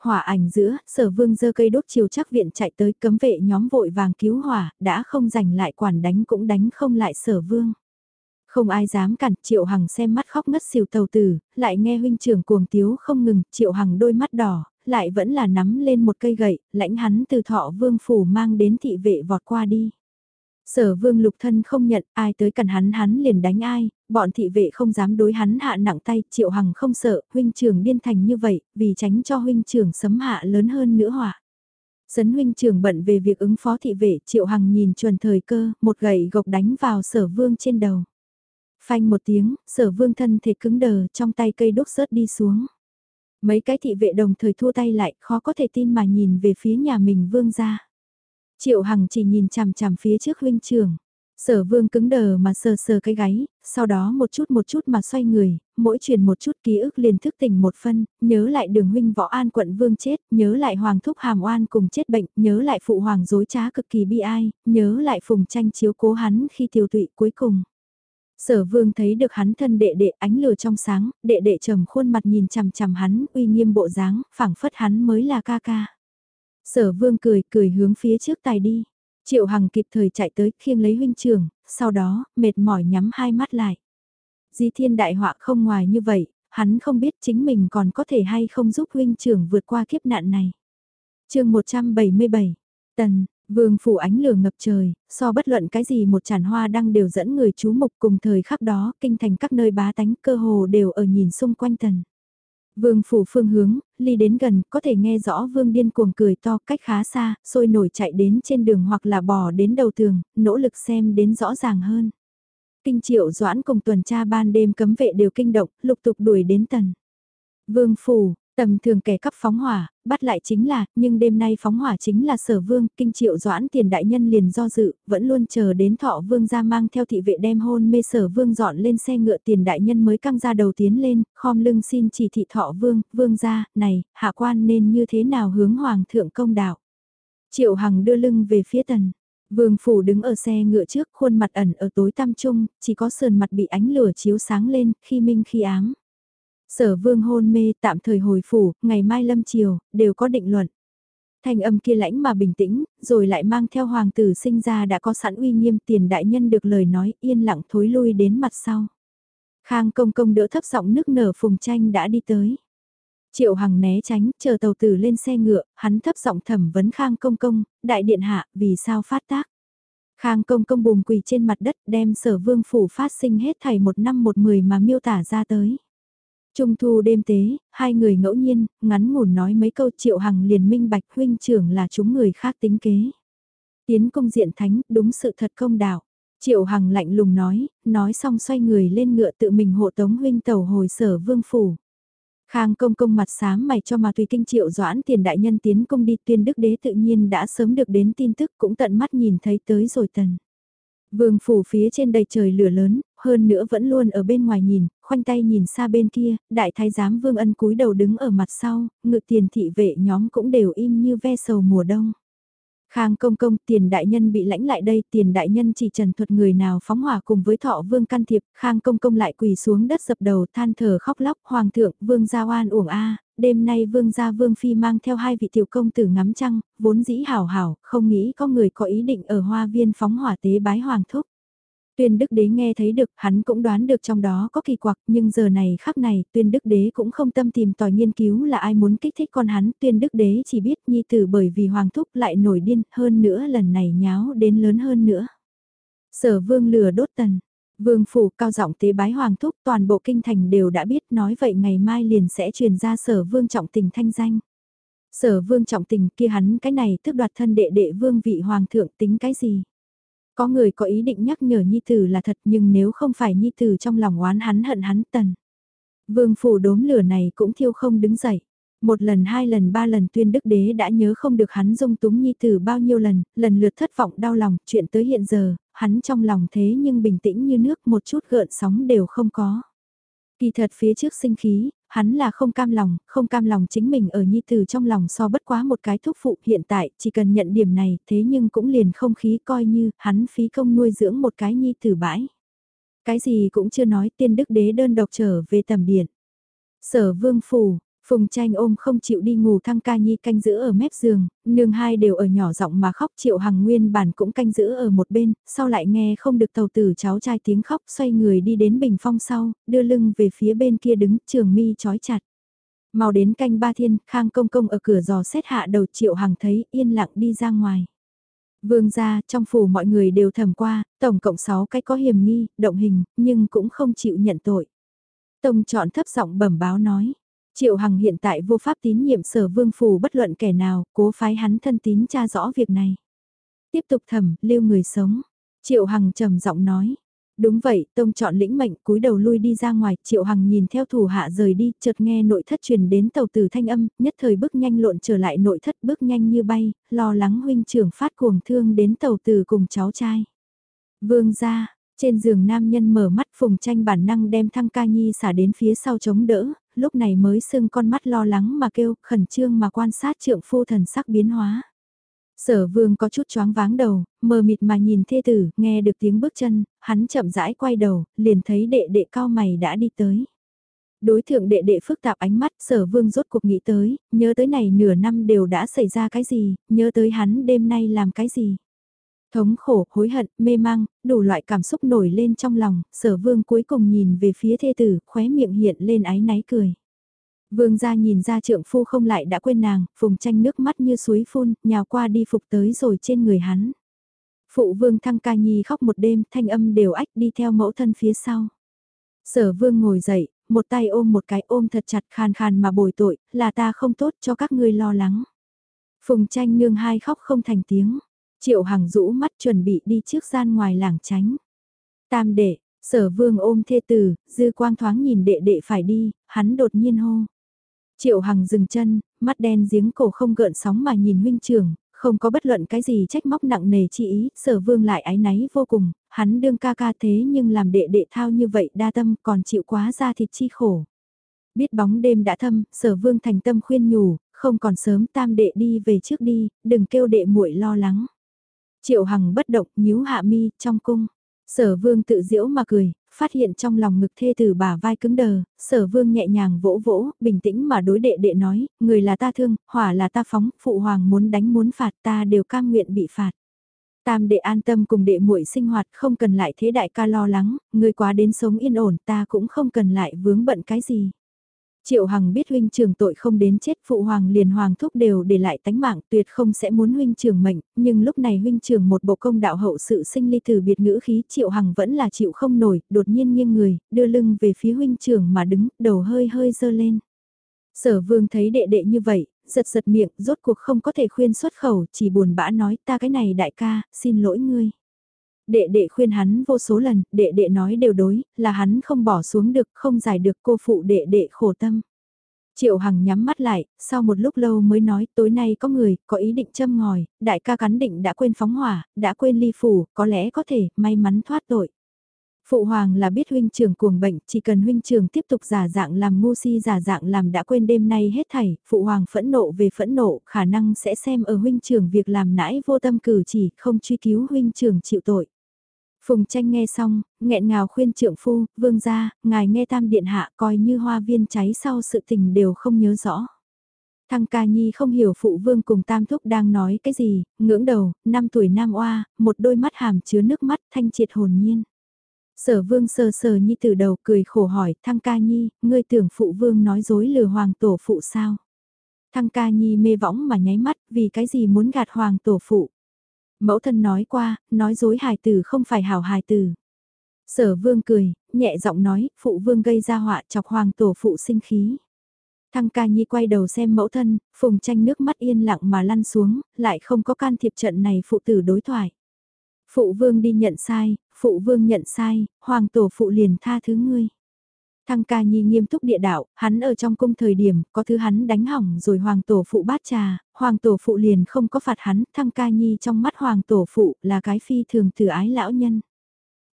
Hỏa ảnh giữa, sở vương dơ cây đốt chiều chắc viện chạy tới cấm vệ nhóm vội vàng cứu hỏa, đã không giành lại quản đánh cũng đánh không lại sở vương. Không ai dám cản, Triệu Hằng xem mắt khóc ngất xỉu tàu tử, lại nghe huynh trưởng cuồng tiếu không ngừng, Triệu Hằng đôi mắt đỏ, lại vẫn là nắm lên một cây gậy, lãnh hắn từ thọ vương phủ mang đến thị vệ vọt qua đi. Sở vương lục thân không nhận, ai tới cần hắn hắn liền đánh ai, bọn thị vệ không dám đối hắn hạ nặng tay, triệu hằng không sợ, huynh trưởng điên thành như vậy, vì tránh cho huynh trưởng sấm hạ lớn hơn nữa hỏa. Sấn huynh trưởng bận về việc ứng phó thị vệ, triệu hằng nhìn chuẩn thời cơ, một gậy gộc đánh vào sở vương trên đầu. Phanh một tiếng, sở vương thân thể cứng đờ, trong tay cây đốt rớt đi xuống. Mấy cái thị vệ đồng thời thua tay lại, khó có thể tin mà nhìn về phía nhà mình vương ra. Triệu Hằng chỉ nhìn chằm chằm phía trước huynh trưởng. Sở vương cứng đờ mà sờ sờ cái gáy, sau đó một chút một chút mà xoay người, mỗi truyền một chút ký ức liền thức tỉnh một phân, nhớ lại đường huynh võ an quận vương chết, nhớ lại hoàng thúc hàm oan cùng chết bệnh, nhớ lại phụ hoàng dối trá cực kỳ bi ai, nhớ lại phùng tranh chiếu cố hắn khi tiêu tụy cuối cùng. Sở vương thấy được hắn thân đệ đệ ánh lửa trong sáng, đệ đệ trầm khuôn mặt nhìn chằm chằm hắn, uy nghiêm bộ dáng, phảng phất hắn mới là ca ca. Sở vương cười, cười hướng phía trước tài đi. Triệu Hằng kịp thời chạy tới khiêng lấy huynh trường, sau đó, mệt mỏi nhắm hai mắt lại. Di thiên đại họa không ngoài như vậy, hắn không biết chính mình còn có thể hay không giúp huynh trưởng vượt qua kiếp nạn này. chương 177, Tần, Vương phủ ánh lửa ngập trời, so bất luận cái gì một tràn hoa đăng đều dẫn người chú mục cùng thời khắc đó, kinh thành các nơi bá tánh cơ hồ đều ở nhìn xung quanh tần. Vương phủ phương hướng, ly đến gần, có thể nghe rõ vương điên cuồng cười to cách khá xa, sôi nổi chạy đến trên đường hoặc là bò đến đầu tường, nỗ lực xem đến rõ ràng hơn. Kinh triệu doãn cùng tuần tra ban đêm cấm vệ đều kinh động, lục tục đuổi đến tần. Vương phủ, Tầm thường kẻ cắp phóng hỏa, bắt lại chính là, nhưng đêm nay phóng hỏa chính là sở vương, kinh triệu doãn tiền đại nhân liền do dự, vẫn luôn chờ đến thọ vương ra mang theo thị vệ đem hôn mê sở vương dọn lên xe ngựa tiền đại nhân mới căng ra đầu tiến lên, khom lưng xin chỉ thị thọ vương, vương ra, này, hạ quan nên như thế nào hướng hoàng thượng công đạo. Triệu hằng đưa lưng về phía tần. Vương phủ đứng ở xe ngựa trước, khuôn mặt ẩn ở tối tăm trung, chỉ có sườn mặt bị ánh lửa chiếu sáng lên, khi minh khi ám. Sở vương hôn mê tạm thời hồi phủ, ngày mai lâm chiều, đều có định luận. Thanh âm kia lãnh mà bình tĩnh, rồi lại mang theo hoàng tử sinh ra đã có sẵn uy nghiêm tiền đại nhân được lời nói yên lặng thối lui đến mặt sau. Khang công công đỡ thấp giọng nước nở phùng tranh đã đi tới. Triệu Hằng né tránh, chờ tàu tử lên xe ngựa, hắn thấp giọng thẩm vấn Khang công công, đại điện hạ, vì sao phát tác. Khang công công bùm quỳ trên mặt đất đem sở vương phủ phát sinh hết thảy một năm một mười mà miêu tả ra tới. Trung thu đêm tế, hai người ngẫu nhiên, ngắn ngủn nói mấy câu triệu hằng liền minh bạch huynh trưởng là chúng người khác tính kế. Tiến công diện thánh, đúng sự thật công đạo. Triệu hằng lạnh lùng nói, nói xong xoay người lên ngựa tự mình hộ tống huynh tàu hồi sở vương phủ. Khang công công mặt xám mày cho mà tùy kinh triệu doãn tiền đại nhân tiến công đi tuyên đức đế tự nhiên đã sớm được đến tin tức cũng tận mắt nhìn thấy tới rồi tần. Vương phủ phía trên đầy trời lửa lớn, hơn nữa vẫn luôn ở bên ngoài nhìn, khoanh tay nhìn xa bên kia, đại thái giám Vương Ân cúi đầu đứng ở mặt sau, ngự tiền thị vệ nhóm cũng đều im như ve sầu mùa đông. Khang công công tiền đại nhân bị lãnh lại đây, tiền đại nhân chỉ trần thuật người nào phóng hỏa cùng với thọ vương can thiệp, khang công công lại quỳ xuống đất dập đầu than thở khóc lóc, hoàng thượng, vương gia oan uổng a đêm nay vương gia vương phi mang theo hai vị tiểu công tử ngắm trăng, vốn dĩ hảo hảo, không nghĩ có người có ý định ở hoa viên phóng hỏa tế bái hoàng thúc. Tuyên đức đế nghe thấy được, hắn cũng đoán được trong đó có kỳ quặc, nhưng giờ này khắc này, tuyên đức đế cũng không tâm tìm tòi nghiên cứu là ai muốn kích thích con hắn, tuyên đức đế chỉ biết nhi tử bởi vì hoàng thúc lại nổi điên, hơn nữa lần này nháo đến lớn hơn nữa. Sở vương lừa đốt tần, vương phủ cao giọng tế bái hoàng thúc, toàn bộ kinh thành đều đã biết nói vậy ngày mai liền sẽ truyền ra sở vương trọng tình thanh danh. Sở vương trọng tình kia hắn cái này tức đoạt thân đệ đệ vương vị hoàng thượng tính cái gì? Có người có ý định nhắc nhở Nhi Tử là thật nhưng nếu không phải Nhi Tử trong lòng oán hắn hận hắn tần. Vương phủ đốm lửa này cũng thiêu không đứng dậy. Một lần hai lần ba lần tuyên đức đế đã nhớ không được hắn dung túng Nhi Tử bao nhiêu lần, lần lượt thất vọng đau lòng, chuyện tới hiện giờ, hắn trong lòng thế nhưng bình tĩnh như nước một chút gợn sóng đều không có. Kỳ thật phía trước sinh khí, hắn là không cam lòng, không cam lòng chính mình ở nhi tử trong lòng so bất quá một cái thúc phụ hiện tại, chỉ cần nhận điểm này, thế nhưng cũng liền không khí coi như hắn phí công nuôi dưỡng một cái nhi tử bãi. Cái gì cũng chưa nói tiên đức đế đơn độc trở về tầm điện. Sở vương phủ, Phùng tranh ôm không chịu đi ngủ thăng ca nhi canh giữ ở mép giường, nương hai đều ở nhỏ giọng mà khóc triệu hằng nguyên bản cũng canh giữ ở một bên, sau lại nghe không được tàu tử cháu trai tiếng khóc xoay người đi đến bình phong sau, đưa lưng về phía bên kia đứng trường mi chói chặt. Mau đến canh ba thiên, khang công công ở cửa giò xét hạ đầu triệu hằng thấy yên lặng đi ra ngoài. Vương gia, trong phủ mọi người đều thầm qua, tổng cộng 6 cái có hiểm nghi, động hình, nhưng cũng không chịu nhận tội. Tông chọn thấp giọng bẩm báo nói, Triệu Hằng hiện tại vô pháp tín nhiệm sở vương phủ bất luận kẻ nào, cố phái hắn thân tín tra rõ việc này. Tiếp tục thẩm, lưu người sống. Triệu Hằng trầm giọng nói. Đúng vậy, tông chọn lĩnh mệnh cúi đầu lui đi ra ngoài, Triệu Hằng nhìn theo thủ hạ rời đi, chợt nghe nội thất truyền đến tàu tử thanh âm, nhất thời bước nhanh lộn trở lại nội thất bước nhanh như bay, lo lắng huynh trưởng phát cuồng thương đến tàu tử cùng cháu trai. Vương ra, trên giường nam nhân mở mắt phùng tranh bản năng đem thăng ca nhi xả đến phía sau chống đỡ, lúc này mới sưng con mắt lo lắng mà kêu, khẩn trương mà quan sát trượng phu thần sắc biến hóa. Sở vương có chút choáng váng đầu, mờ mịt mà nhìn thê tử, nghe được tiếng bước chân, hắn chậm rãi quay đầu, liền thấy đệ đệ cao mày đã đi tới. Đối thượng đệ đệ phức tạp ánh mắt, sở vương rốt cuộc nghĩ tới, nhớ tới này nửa năm đều đã xảy ra cái gì, nhớ tới hắn đêm nay làm cái gì. Thống khổ, hối hận, mê mang, đủ loại cảm xúc nổi lên trong lòng, sở vương cuối cùng nhìn về phía thê tử, khóe miệng hiện lên áy náy cười. Vương gia nhìn ra trượng phu không lại đã quên nàng, phùng tranh nước mắt như suối phun, nhào qua đi phục tới rồi trên người hắn. Phụ vương thăng ca nhi khóc một đêm, thanh âm đều ách đi theo mẫu thân phía sau. Sở vương ngồi dậy, một tay ôm một cái ôm thật chặt khàn khàn mà bồi tội, là ta không tốt cho các ngươi lo lắng. Phùng tranh nương hai khóc không thành tiếng. Triệu Hằng rũ mắt chuẩn bị đi trước gian ngoài làng tránh. Tam đệ, sở vương ôm thê tử, dư quang thoáng nhìn đệ đệ phải đi, hắn đột nhiên hô. Triệu Hằng dừng chân, mắt đen giếng cổ không gợn sóng mà nhìn huynh trưởng, không có bất luận cái gì trách móc nặng nề chi ý, sở vương lại ái náy vô cùng, hắn đương ca ca thế nhưng làm đệ đệ thao như vậy đa tâm còn chịu quá ra thịt chi khổ. Biết bóng đêm đã thâm, sở vương thành tâm khuyên nhủ, không còn sớm tam đệ đi về trước đi, đừng kêu đệ muội lo lắng. Triệu Hằng bất động, nhíu hạ mi, trong cung. Sở vương tự diễu mà cười, phát hiện trong lòng ngực thê từ bà vai cứng đờ, sở vương nhẹ nhàng vỗ vỗ, bình tĩnh mà đối đệ đệ nói, người là ta thương, hỏa là ta phóng, phụ hoàng muốn đánh muốn phạt ta đều cam nguyện bị phạt. Tam đệ an tâm cùng đệ muội sinh hoạt không cần lại thế đại ca lo lắng, người quá đến sống yên ổn ta cũng không cần lại vướng bận cái gì. Triệu Hằng biết huynh trường tội không đến chết phụ hoàng liền hoàng thúc đều để lại tánh mạng tuyệt không sẽ muốn huynh trường mệnh, nhưng lúc này huynh trường một bộ công đạo hậu sự sinh ly từ biệt ngữ khí Triệu Hằng vẫn là chịu không nổi, đột nhiên nghiêng người, đưa lưng về phía huynh trường mà đứng, đầu hơi hơi dơ lên. Sở vương thấy đệ đệ như vậy, giật giật miệng, rốt cuộc không có thể khuyên xuất khẩu, chỉ buồn bã nói ta cái này đại ca, xin lỗi ngươi. Đệ đệ khuyên hắn vô số lần, đệ đệ nói đều đối, là hắn không bỏ xuống được, không giải được cô phụ đệ đệ khổ tâm. Triệu Hằng nhắm mắt lại, sau một lúc lâu mới nói tối nay có người, có ý định châm ngòi, đại ca cắn định đã quên phóng hỏa, đã quên ly phủ, có lẽ có thể, may mắn thoát tội. Phụ hoàng là biết huynh trưởng cuồng bệnh, chỉ cần huynh trưởng tiếp tục giả dạng làm ngu si giả dạng làm đã quên đêm nay hết thảy, phụ hoàng phẫn nộ về phẫn nộ, khả năng sẽ xem ở huynh trưởng việc làm nãi vô tâm cử chỉ, không truy cứu huynh trưởng chịu tội. Phùng tranh nghe xong, nghẹn ngào khuyên trượng phu, vương gia, ngài nghe tam điện hạ coi như hoa viên cháy sau sự tình đều không nhớ rõ. Thăng ca nhi không hiểu phụ vương cùng tam thúc đang nói cái gì, ngưỡng đầu, năm tuổi nam oa, một đôi mắt hàm chứa nước mắt thanh triệt hồn nhiên. Sở vương sờ sờ nhi từ đầu cười khổ hỏi, thăng ca nhi, ngươi tưởng phụ vương nói dối lừa hoàng tổ phụ sao? Thăng ca nhi mê võng mà nháy mắt, vì cái gì muốn gạt hoàng tổ phụ? Mẫu thân nói qua, nói dối hài tử không phải hảo hài tử. Sở vương cười, nhẹ giọng nói, phụ vương gây ra họa chọc hoàng tổ phụ sinh khí. Thăng ca nhi quay đầu xem mẫu thân, phùng tranh nước mắt yên lặng mà lăn xuống, lại không có can thiệp trận này phụ tử đối thoại. Phụ vương đi nhận sai, phụ vương nhận sai, hoàng tổ phụ liền tha thứ ngươi. Thăng ca nhi nghiêm túc địa đạo, hắn ở trong cung thời điểm, có thứ hắn đánh hỏng rồi hoàng tổ phụ bát trà, hoàng tổ phụ liền không có phạt hắn, thăng ca nhi trong mắt hoàng tổ phụ là cái phi thường từ ái lão nhân.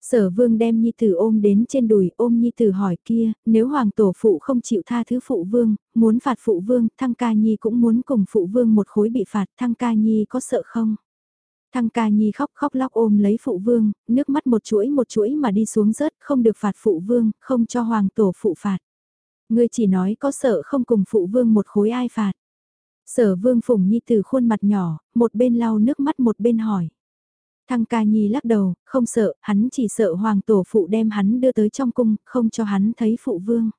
Sở vương đem nhi tử ôm đến trên đùi ôm nhi tử hỏi kia, nếu hoàng tổ phụ không chịu tha thứ phụ vương, muốn phạt phụ vương, thăng ca nhi cũng muốn cùng phụ vương một khối bị phạt, thăng ca nhi có sợ không? Thăng ca nhi khóc khóc lóc ôm lấy phụ vương, nước mắt một chuỗi một chuỗi mà đi xuống rớt, không được phạt phụ vương, không cho hoàng tổ phụ phạt. Ngươi chỉ nói có sợ không cùng phụ vương một khối ai phạt. Sở vương phùng nhi từ khuôn mặt nhỏ, một bên lau nước mắt một bên hỏi. Thăng ca nhi lắc đầu, không sợ, hắn chỉ sợ hoàng tổ phụ đem hắn đưa tới trong cung, không cho hắn thấy phụ vương.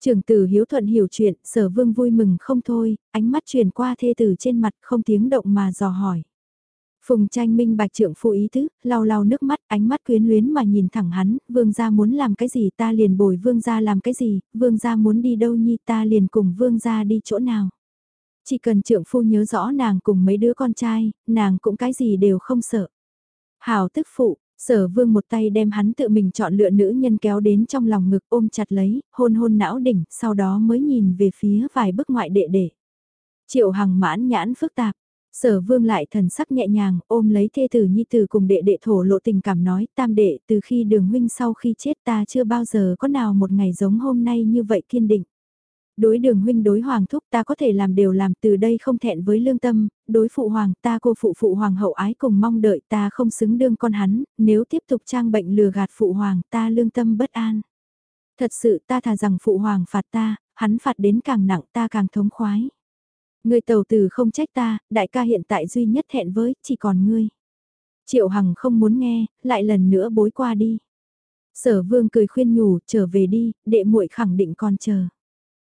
Trưởng tử hiếu thuận hiểu chuyện, sở vương vui mừng không thôi, ánh mắt truyền qua thê tử trên mặt không tiếng động mà dò hỏi. Phùng tranh minh bạch trưởng phụ ý tứ, lau lau nước mắt, ánh mắt quyến luyến mà nhìn thẳng hắn, vương gia muốn làm cái gì ta liền bồi vương gia làm cái gì, vương gia muốn đi đâu nhi ta liền cùng vương gia đi chỗ nào. Chỉ cần trưởng phu nhớ rõ nàng cùng mấy đứa con trai, nàng cũng cái gì đều không sợ. Hào tức phụ, sở vương một tay đem hắn tự mình chọn lựa nữ nhân kéo đến trong lòng ngực ôm chặt lấy, hôn hôn não đỉnh, sau đó mới nhìn về phía vài bức ngoại đệ đệ. Triệu hằng mãn nhãn phức tạp, Sở vương lại thần sắc nhẹ nhàng, ôm lấy thê tử nhi tử cùng đệ đệ thổ lộ tình cảm nói, tam đệ, từ khi đường huynh sau khi chết ta chưa bao giờ có nào một ngày giống hôm nay như vậy kiên định. Đối đường huynh đối hoàng thúc ta có thể làm đều làm từ đây không thẹn với lương tâm, đối phụ hoàng ta cô phụ phụ hoàng hậu ái cùng mong đợi ta không xứng đương con hắn, nếu tiếp tục trang bệnh lừa gạt phụ hoàng ta lương tâm bất an. Thật sự ta thà rằng phụ hoàng phạt ta, hắn phạt đến càng nặng ta càng thống khoái. Người tàu tử không trách ta, đại ca hiện tại duy nhất hẹn với, chỉ còn ngươi. Triệu Hằng không muốn nghe, lại lần nữa bối qua đi. Sở vương cười khuyên nhủ, trở về đi, đệ muội khẳng định còn chờ.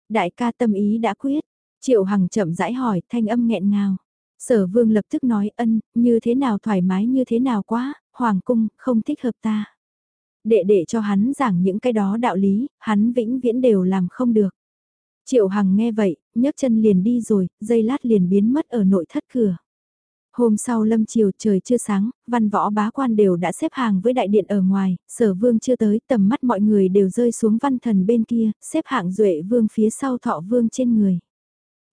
Đại ca tâm ý đã quyết, Triệu Hằng chậm rãi hỏi, thanh âm nghẹn ngào. Sở vương lập tức nói ân, như thế nào thoải mái như thế nào quá, hoàng cung, không thích hợp ta. Đệ để cho hắn giảng những cái đó đạo lý, hắn vĩnh viễn đều làm không được. Triệu Hằng nghe vậy, nhấc chân liền đi rồi, dây lát liền biến mất ở nội thất cửa. Hôm sau lâm chiều trời chưa sáng, văn võ bá quan đều đã xếp hàng với đại điện ở ngoài, sở vương chưa tới, tầm mắt mọi người đều rơi xuống văn thần bên kia, xếp hạng duệ vương phía sau thọ vương trên người.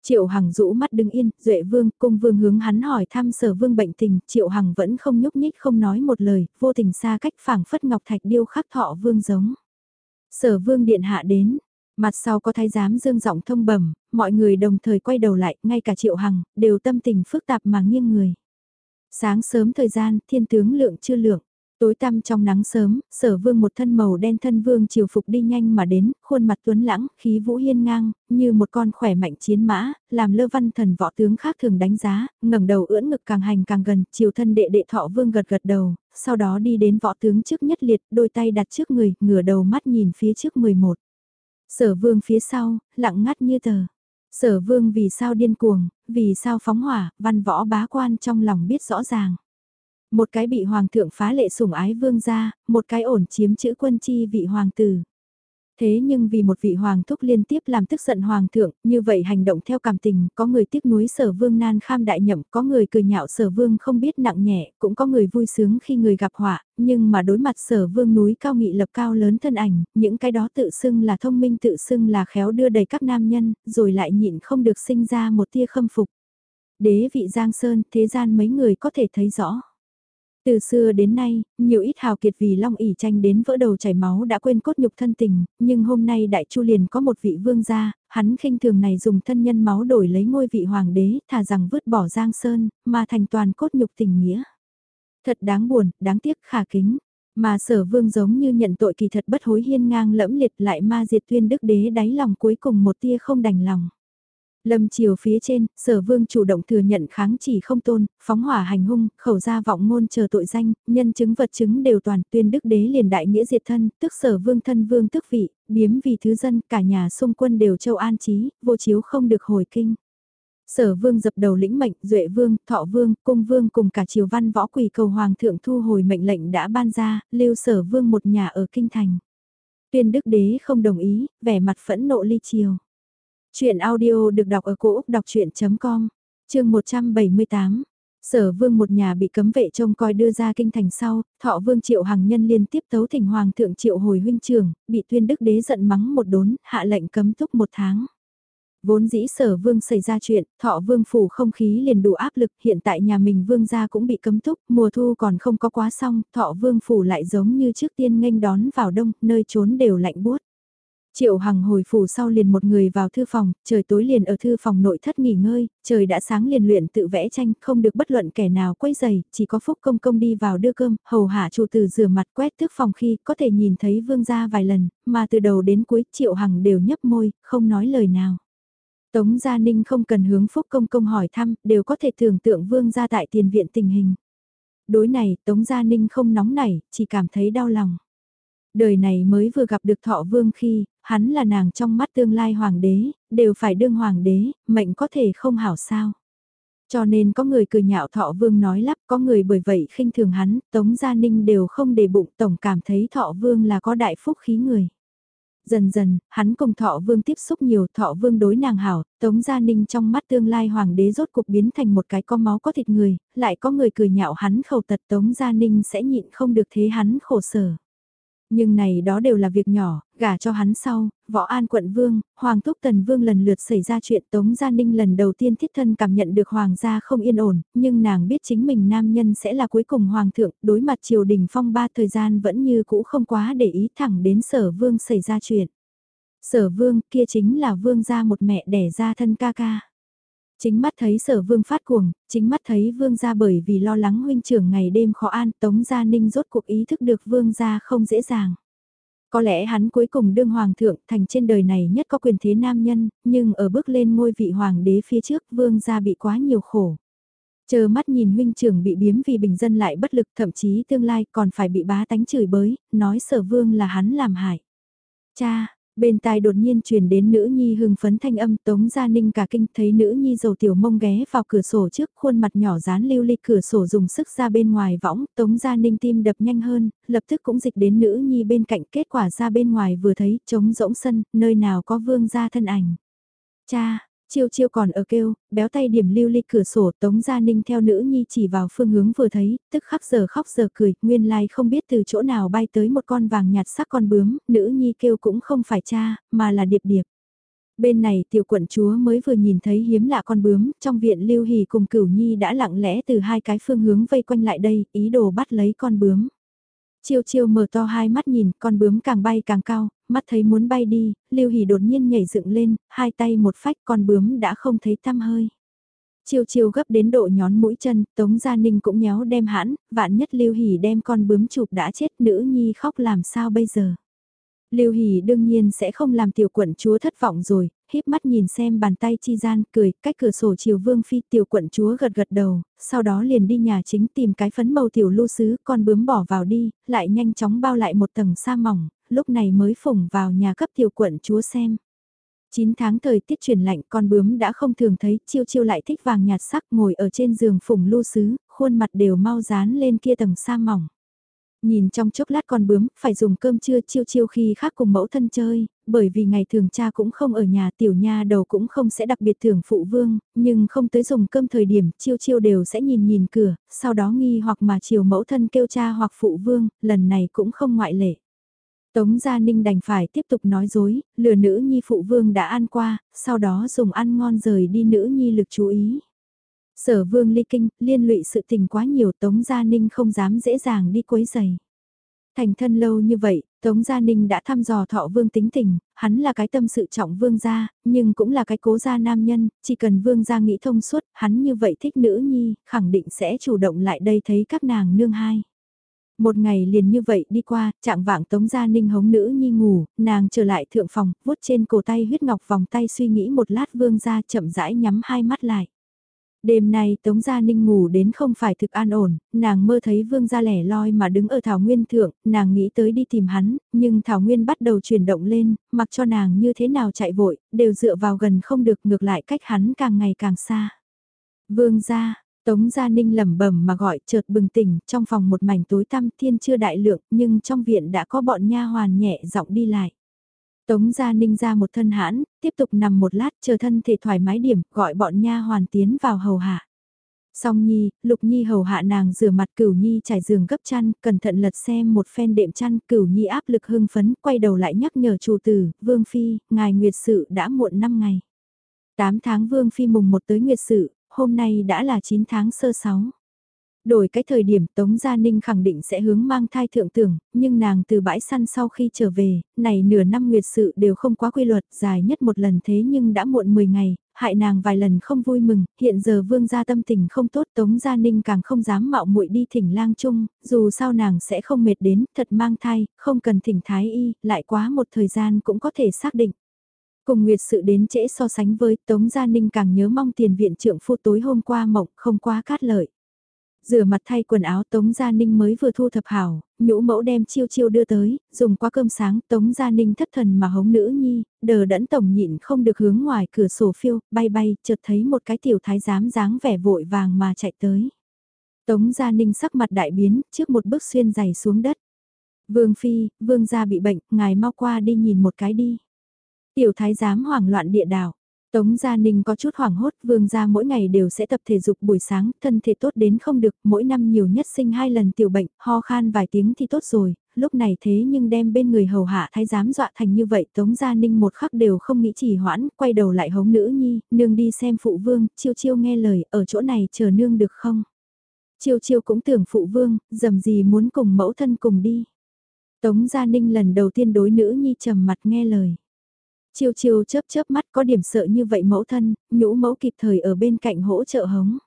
Triệu Hằng rũ mắt đứng yên, Duệ Vương, cung vương hướng hắn hỏi thăm sở vương bệnh tình, Triệu Hằng vẫn không nhúc nhích không nói một lời, vô tình xa cách phảng phất ngọc thạch điêu khắc thọ vương giống. Sở vương điện hạ đến, Mặt sau có thái giám dương giọng thông bẩm, mọi người đồng thời quay đầu lại, ngay cả Triệu Hằng, đều tâm tình phức tạp mà nghiêng người. Sáng sớm thời gian, thiên tướng lượng chưa lượng. Tối tăm trong nắng sớm, sở vương một thân màu đen thân vương chiều phục đi nhanh mà đến, khuôn mặt tuấn lãng, khí vũ hiên ngang, như một con khỏe mạnh chiến mã, làm lơ văn thần võ tướng khác thường đánh giá, ngẩng đầu ưỡn ngực càng hành càng gần, chiều thân đệ đệ thọ vương gật gật đầu, sau đó đi đến võ tướng trước nhất liệt, đôi tay đặt trước người, ngửa đầu mắt nhìn phía trước 11. Sở vương phía sau, lặng ngắt như tờ. Sở vương vì sao điên cuồng, vì sao phóng hỏa, văn võ bá quan trong lòng biết rõ ràng. Một cái bị hoàng thượng phá lệ sủng ái vương gia, một cái ổn chiếm chữ quân chi vị hoàng tử. Thế nhưng vì một vị hoàng thúc liên tiếp làm tức giận hoàng thượng, như vậy hành động theo cảm tình, có người tiếc nuối sở vương nan kham đại nhậm, có người cười nhạo sở vương không biết nặng nhẹ, cũng có người vui sướng khi người gặp họa, nhưng mà đối mặt sở vương núi cao nghị lập cao lớn thân ảnh, những cái đó tự xưng là thông minh tự xưng là khéo đưa đầy các nam nhân, rồi lại nhịn không được sinh ra một tia khâm phục. Đế vị Giang Sơn, thế gian mấy người có thể thấy rõ. Từ xưa đến nay, nhiều ít hào kiệt vì long ỉ tranh đến vỡ đầu chảy máu đã quên cốt nhục thân tình, nhưng hôm nay đại chu liền có một vị vương gia, hắn khinh thường này dùng thân nhân máu đổi lấy ngôi vị hoàng đế, thà rằng vứt bỏ giang sơn, mà thành toàn cốt nhục tình nghĩa. Thật đáng buồn, đáng tiếc khả kính. Mà sở vương giống như nhận tội kỳ thật bất hối hiên ngang lẫm liệt lại ma diệt tuyên đức đế đáy lòng cuối cùng một tia không đành lòng. Lâm chiều phía trên, sở vương chủ động thừa nhận kháng chỉ không tôn, phóng hỏa hành hung, khẩu ra vọng ngôn chờ tội danh, nhân chứng vật chứng đều toàn tuyên đức đế liền đại nghĩa diệt thân, tức sở vương thân vương tức vị, biếm vì thứ dân, cả nhà xung quân đều châu an trí, vô chiếu không được hồi kinh. Sở vương dập đầu lĩnh mệnh, duệ vương, thọ vương, cung vương cùng cả triều văn võ quỳ cầu hoàng thượng thu hồi mệnh lệnh đã ban ra, lưu sở vương một nhà ở kinh thành. Tuyên đức đế không đồng ý, vẻ mặt phẫn nộ ly triều. Chuyện audio được đọc ở cổ Úc đọc chuyện.com, chương 178. Sở vương một nhà bị cấm vệ trông coi đưa ra kinh thành sau, thọ vương triệu hàng nhân liên tiếp tấu thỉnh hoàng thượng triệu hồi huynh trường, bị tuyên đức đế giận mắng một đốn, hạ lệnh cấm túc một tháng. Vốn dĩ sở vương xảy ra chuyện, thọ vương phủ không khí liền đủ áp lực, hiện tại nhà mình vương gia cũng bị cấm túc, mùa thu còn không có quá xong, thọ vương phủ lại giống như trước tiên nghênh đón vào đông, nơi trốn đều lạnh buốt. Triệu Hằng hồi phủ sau liền một người vào thư phòng, trời tối liền ở thư phòng nội thất nghỉ ngơi, trời đã sáng liền luyện tự vẽ tranh, không được bất luận kẻ nào quấy giày, chỉ có Phúc Công Công đi vào đưa cơm, hầu hạ chủ tử rửa mặt quét tước phòng khi có thể nhìn thấy vương gia vài lần, mà từ đầu đến cuối Triệu Hằng đều nhấp môi, không nói lời nào. Tống Gia Ninh không cần hướng Phúc Công Công hỏi thăm, đều có thể tưởng tượng vương gia tại tiền viện tình hình. Đối này, Tống Gia Ninh không nóng nảy, chỉ cảm thấy đau lòng. Đời này mới vừa gặp được thọ vương khi, hắn là nàng trong mắt tương lai hoàng đế, đều phải đương hoàng đế, mệnh có thể không hảo sao. Cho nên có người cười nhạo thọ vương nói lắp, có người bởi vậy khinh thường hắn, Tống Gia Ninh đều không để bụng tổng cảm thấy thọ vương là có đại phúc khí người. Dần dần, hắn cùng thọ vương tiếp xúc nhiều, thọ vương đối nàng hảo, Tống Gia Ninh trong mắt tương lai hoàng đế rốt cục biến thành một cái có máu có thịt người, lại có người cười nhạo hắn khẩu tật Tống Gia Ninh sẽ nhịn không được thế hắn khổ sở. Nhưng này đó đều là việc nhỏ, gả cho hắn sau, võ an quận vương, hoàng thúc tần vương lần lượt xảy ra chuyện Tống Gia Ninh lần đầu tiên thiết thân cảm nhận được hoàng gia không yên ổn, nhưng nàng biết chính mình nam nhân sẽ là cuối cùng hoàng thượng, đối mặt triều đình phong ba thời gian vẫn như cũ không quá để ý thẳng đến sở vương xảy ra chuyện. Sở vương kia chính là vương gia một mẹ đẻ ra thân ca ca. Chính mắt thấy sở vương phát cuồng, chính mắt thấy vương gia bởi vì lo lắng huynh trưởng ngày đêm khó an, tống gia ninh rốt cuộc ý thức được vương gia không dễ dàng. Có lẽ hắn cuối cùng đương hoàng thượng thành trên đời này nhất có quyền thế nam nhân, nhưng ở bước lên ngôi vị hoàng đế phía trước vương gia bị quá nhiều khổ. Chờ mắt nhìn huynh trưởng bị biếm vì bình dân lại bất lực thậm chí tương lai còn phải bị bá tánh chửi bới, nói sở vương là hắn làm hại. Cha, Bên tai đột nhiên truyền đến nữ nhi hưng phấn thanh âm tống gia ninh cả kinh thấy nữ nhi dầu tiểu mông ghé vào cửa sổ trước khuôn mặt nhỏ dán lưu ly cửa sổ dùng sức ra bên ngoài võng tống gia ninh tim đập nhanh hơn, lập tức cũng dịch đến nữ nhi bên cạnh kết quả ra bên ngoài vừa thấy trống rỗng sân, nơi nào có vương gia thân ảnh. Cha, Chiêu chiêu còn ở kêu, béo tay điểm lưu ly cửa sổ Tống Gia Ninh theo nữ nhi chỉ vào phương hướng vừa thấy, tức khắc giờ khóc giờ cười, nguyên lai không biết từ chỗ nào bay tới một con vàng nhạt sắc con bướm, nữ nhi kêu cũng không phải cha, mà là điệp điệp. Bên này tiểu quận chúa mới vừa nhìn thấy hiếm lạ con bướm, trong viện lưu hỉ cùng cửu nhi đã lặng lẽ từ hai cái phương hướng vây quanh lại đây, ý đồ bắt lấy con bướm. Chiêu chiêu mở to hai mắt nhìn, con bướm càng bay càng cao, mắt thấy muốn bay đi, Lưu Hỷ đột nhiên nhảy dựng lên, hai tay một phách con bướm đã không thấy tăm hơi. Chiêu chiêu gấp đến độ nhón mũi chân, Tống Gia Ninh cũng nhéo đem hãn, vạn nhất Lưu Hỷ đem con bướm chụp đã chết nữ nhi khóc làm sao bây giờ. Lưu Hỷ đương nhiên sẽ không làm tiểu quận chúa thất vọng rồi, híp mắt nhìn xem bàn tay chi gian, cười, cách cửa sổ chiều vương phi tiểu quận chúa gật gật đầu, sau đó liền đi nhà chính tìm cái phấn màu tiểu lưu sứ, con bướm bỏ vào đi, lại nhanh chóng bao lại một tầng sa mỏng, lúc này mới phủng vào nhà cấp tiểu quận chúa xem. 9 tháng thời tiết chuyển lạnh con bướm đã không thường thấy chiêu chiêu lại thích vàng nhạt sắc ngồi ở trên giường phủng lưu sứ, khuôn mặt đều mau dán lên kia tầng sa mỏng. Nhìn trong chốc lát con bướm, phải dùng cơm trưa chiêu chiêu khi khác cùng mẫu thân chơi, bởi vì ngày thường cha cũng không ở nhà tiểu nha đầu cũng không sẽ đặc biệt thưởng phụ vương, nhưng không tới dùng cơm thời điểm chiêu chiêu đều sẽ nhìn nhìn cửa, sau đó nghi hoặc mà chiều mẫu thân kêu cha hoặc phụ vương, lần này cũng không ngoại lệ. Tống Gia Ninh đành phải tiếp tục nói dối, lừa nữ nhi phụ vương đã ăn qua, sau đó dùng ăn ngon rời đi nữ nhi lực chú ý. Sở vương ly kinh, liên lụy sự tình quá nhiều Tống Gia Ninh không dám dễ dàng đi quấy giày. Thành thân lâu như vậy, Tống Gia Ninh đã thăm dò thọ vương tính tình, hắn là cái tâm sự trọng vương gia, nhưng cũng là cái cố gia nam nhân, chỉ cần vương gia nghĩ thông suốt, hắn như vậy thích nữ nhi, khẳng định sẽ chủ động lại đây thấy các nàng nương hai. Một ngày liền như vậy đi qua, trạng vạng Tống Gia Ninh hống nữ nhi ngủ, nàng trở lại thượng phòng, vuốt trên cổ tay huyết ngọc vòng tay suy nghĩ một lát vương gia chậm rãi nhắm hai mắt lại. Đêm nay Tống Gia Ninh ngủ đến không phải thực an ổn, nàng mơ thấy vương gia lẻ loi mà đứng ở Thảo Nguyên thượng, nàng nghĩ tới đi tìm hắn, nhưng Thảo Nguyên bắt đầu chuyển động lên, mặc cho nàng như thế nào chạy vội, đều dựa vào gần không được ngược lại cách hắn càng ngày càng xa. Vương gia, Tống Gia Ninh lẩm bẩm mà gọi chợt bừng tỉnh, trong phòng một mảnh tối tăm thiên chưa đại lượng, nhưng trong viện đã có bọn nha hoàn nhẹ giọng đi lại. Tống Gia Ninh ra một thân hãn, tiếp tục nằm một lát chờ thân thể thoải mái điểm, gọi bọn nha hoàn tiến vào hầu hạ. Song Nhi, Lục Nhi hầu hạ nàng rửa mặt Cửu Nhi trải giường gấp chăn, cẩn thận lật xem một phen đệm chăn, Cửu Nhi áp lực hưng phấn, quay đầu lại nhắc nhở chủ tử, Vương Phi, ngài Nguyệt sự đã muộn 5 ngày. 8 tháng Vương Phi mùng một tới Nguyệt sự, hôm nay đã là 9 tháng sơ 6. Đổi cái thời điểm Tống Gia Ninh khẳng định sẽ hướng mang thai thượng tưởng, nhưng nàng từ bãi săn sau khi trở về, này nửa năm nguyệt sự đều không quá quy luật, dài nhất một lần thế nhưng đã muộn 10 ngày, hại nàng vài lần không vui mừng, hiện giờ vương gia tâm tình không tốt Tống Gia Ninh càng không dám mạo muội đi thỉnh lang chung, dù sao nàng sẽ không mệt đến, thật mang thai, không cần thỉnh thái y, lại quá một thời gian cũng có thể xác định. Cùng Nguyệt sự đến trễ so sánh với Tống Gia Ninh càng nhớ mong tiền viện trưởng phu tối hôm qua mộng không quá cát lợi. Rửa mặt thay quần áo Tống Gia Ninh mới vừa thu thập hảo, nhũ mẫu đem chiêu chiêu đưa tới, dùng qua cơm sáng Tống Gia Ninh thất thần mà hống nữ nhi, đờ đẫn tổng nhịn không được hướng ngoài cửa sổ phiêu, bay bay, chợt thấy một cái tiểu thái giám dáng vẻ vội vàng mà chạy tới. Tống Gia Ninh sắc mặt đại biến, trước một bước xuyên giày xuống đất. Vương Phi, Vương gia bị bệnh, ngài mau qua đi nhìn một cái đi. Tiểu thái giám hoảng loạn địa đảo. Tống Gia Ninh có chút hoảng hốt, vương gia mỗi ngày đều sẽ tập thể dục buổi sáng, thân thể tốt đến không được, mỗi năm nhiều nhất sinh hai lần tiểu bệnh, ho khan vài tiếng thì tốt rồi, lúc này thế nhưng đem bên người hầu hạ thái giám dọa thành như vậy, Tống Gia Ninh một khắc đều không nghĩ chỉ hoãn, quay đầu lại hống nữ nhi, nương đi xem phụ vương, chiêu chiêu nghe lời, ở chỗ này chờ nương được không? Chiêu chiêu cũng tưởng phụ vương, dầm gì muốn cùng mẫu thân cùng đi. Tống Gia Ninh lần đầu tiên đối nữ nhi trầm mặt nghe lời. Chiêu chiêu chớp chớp mắt có điểm sợ như vậy mẫu thân, nhũ mẫu kịp thời ở bên cạnh hỗ trợ hống.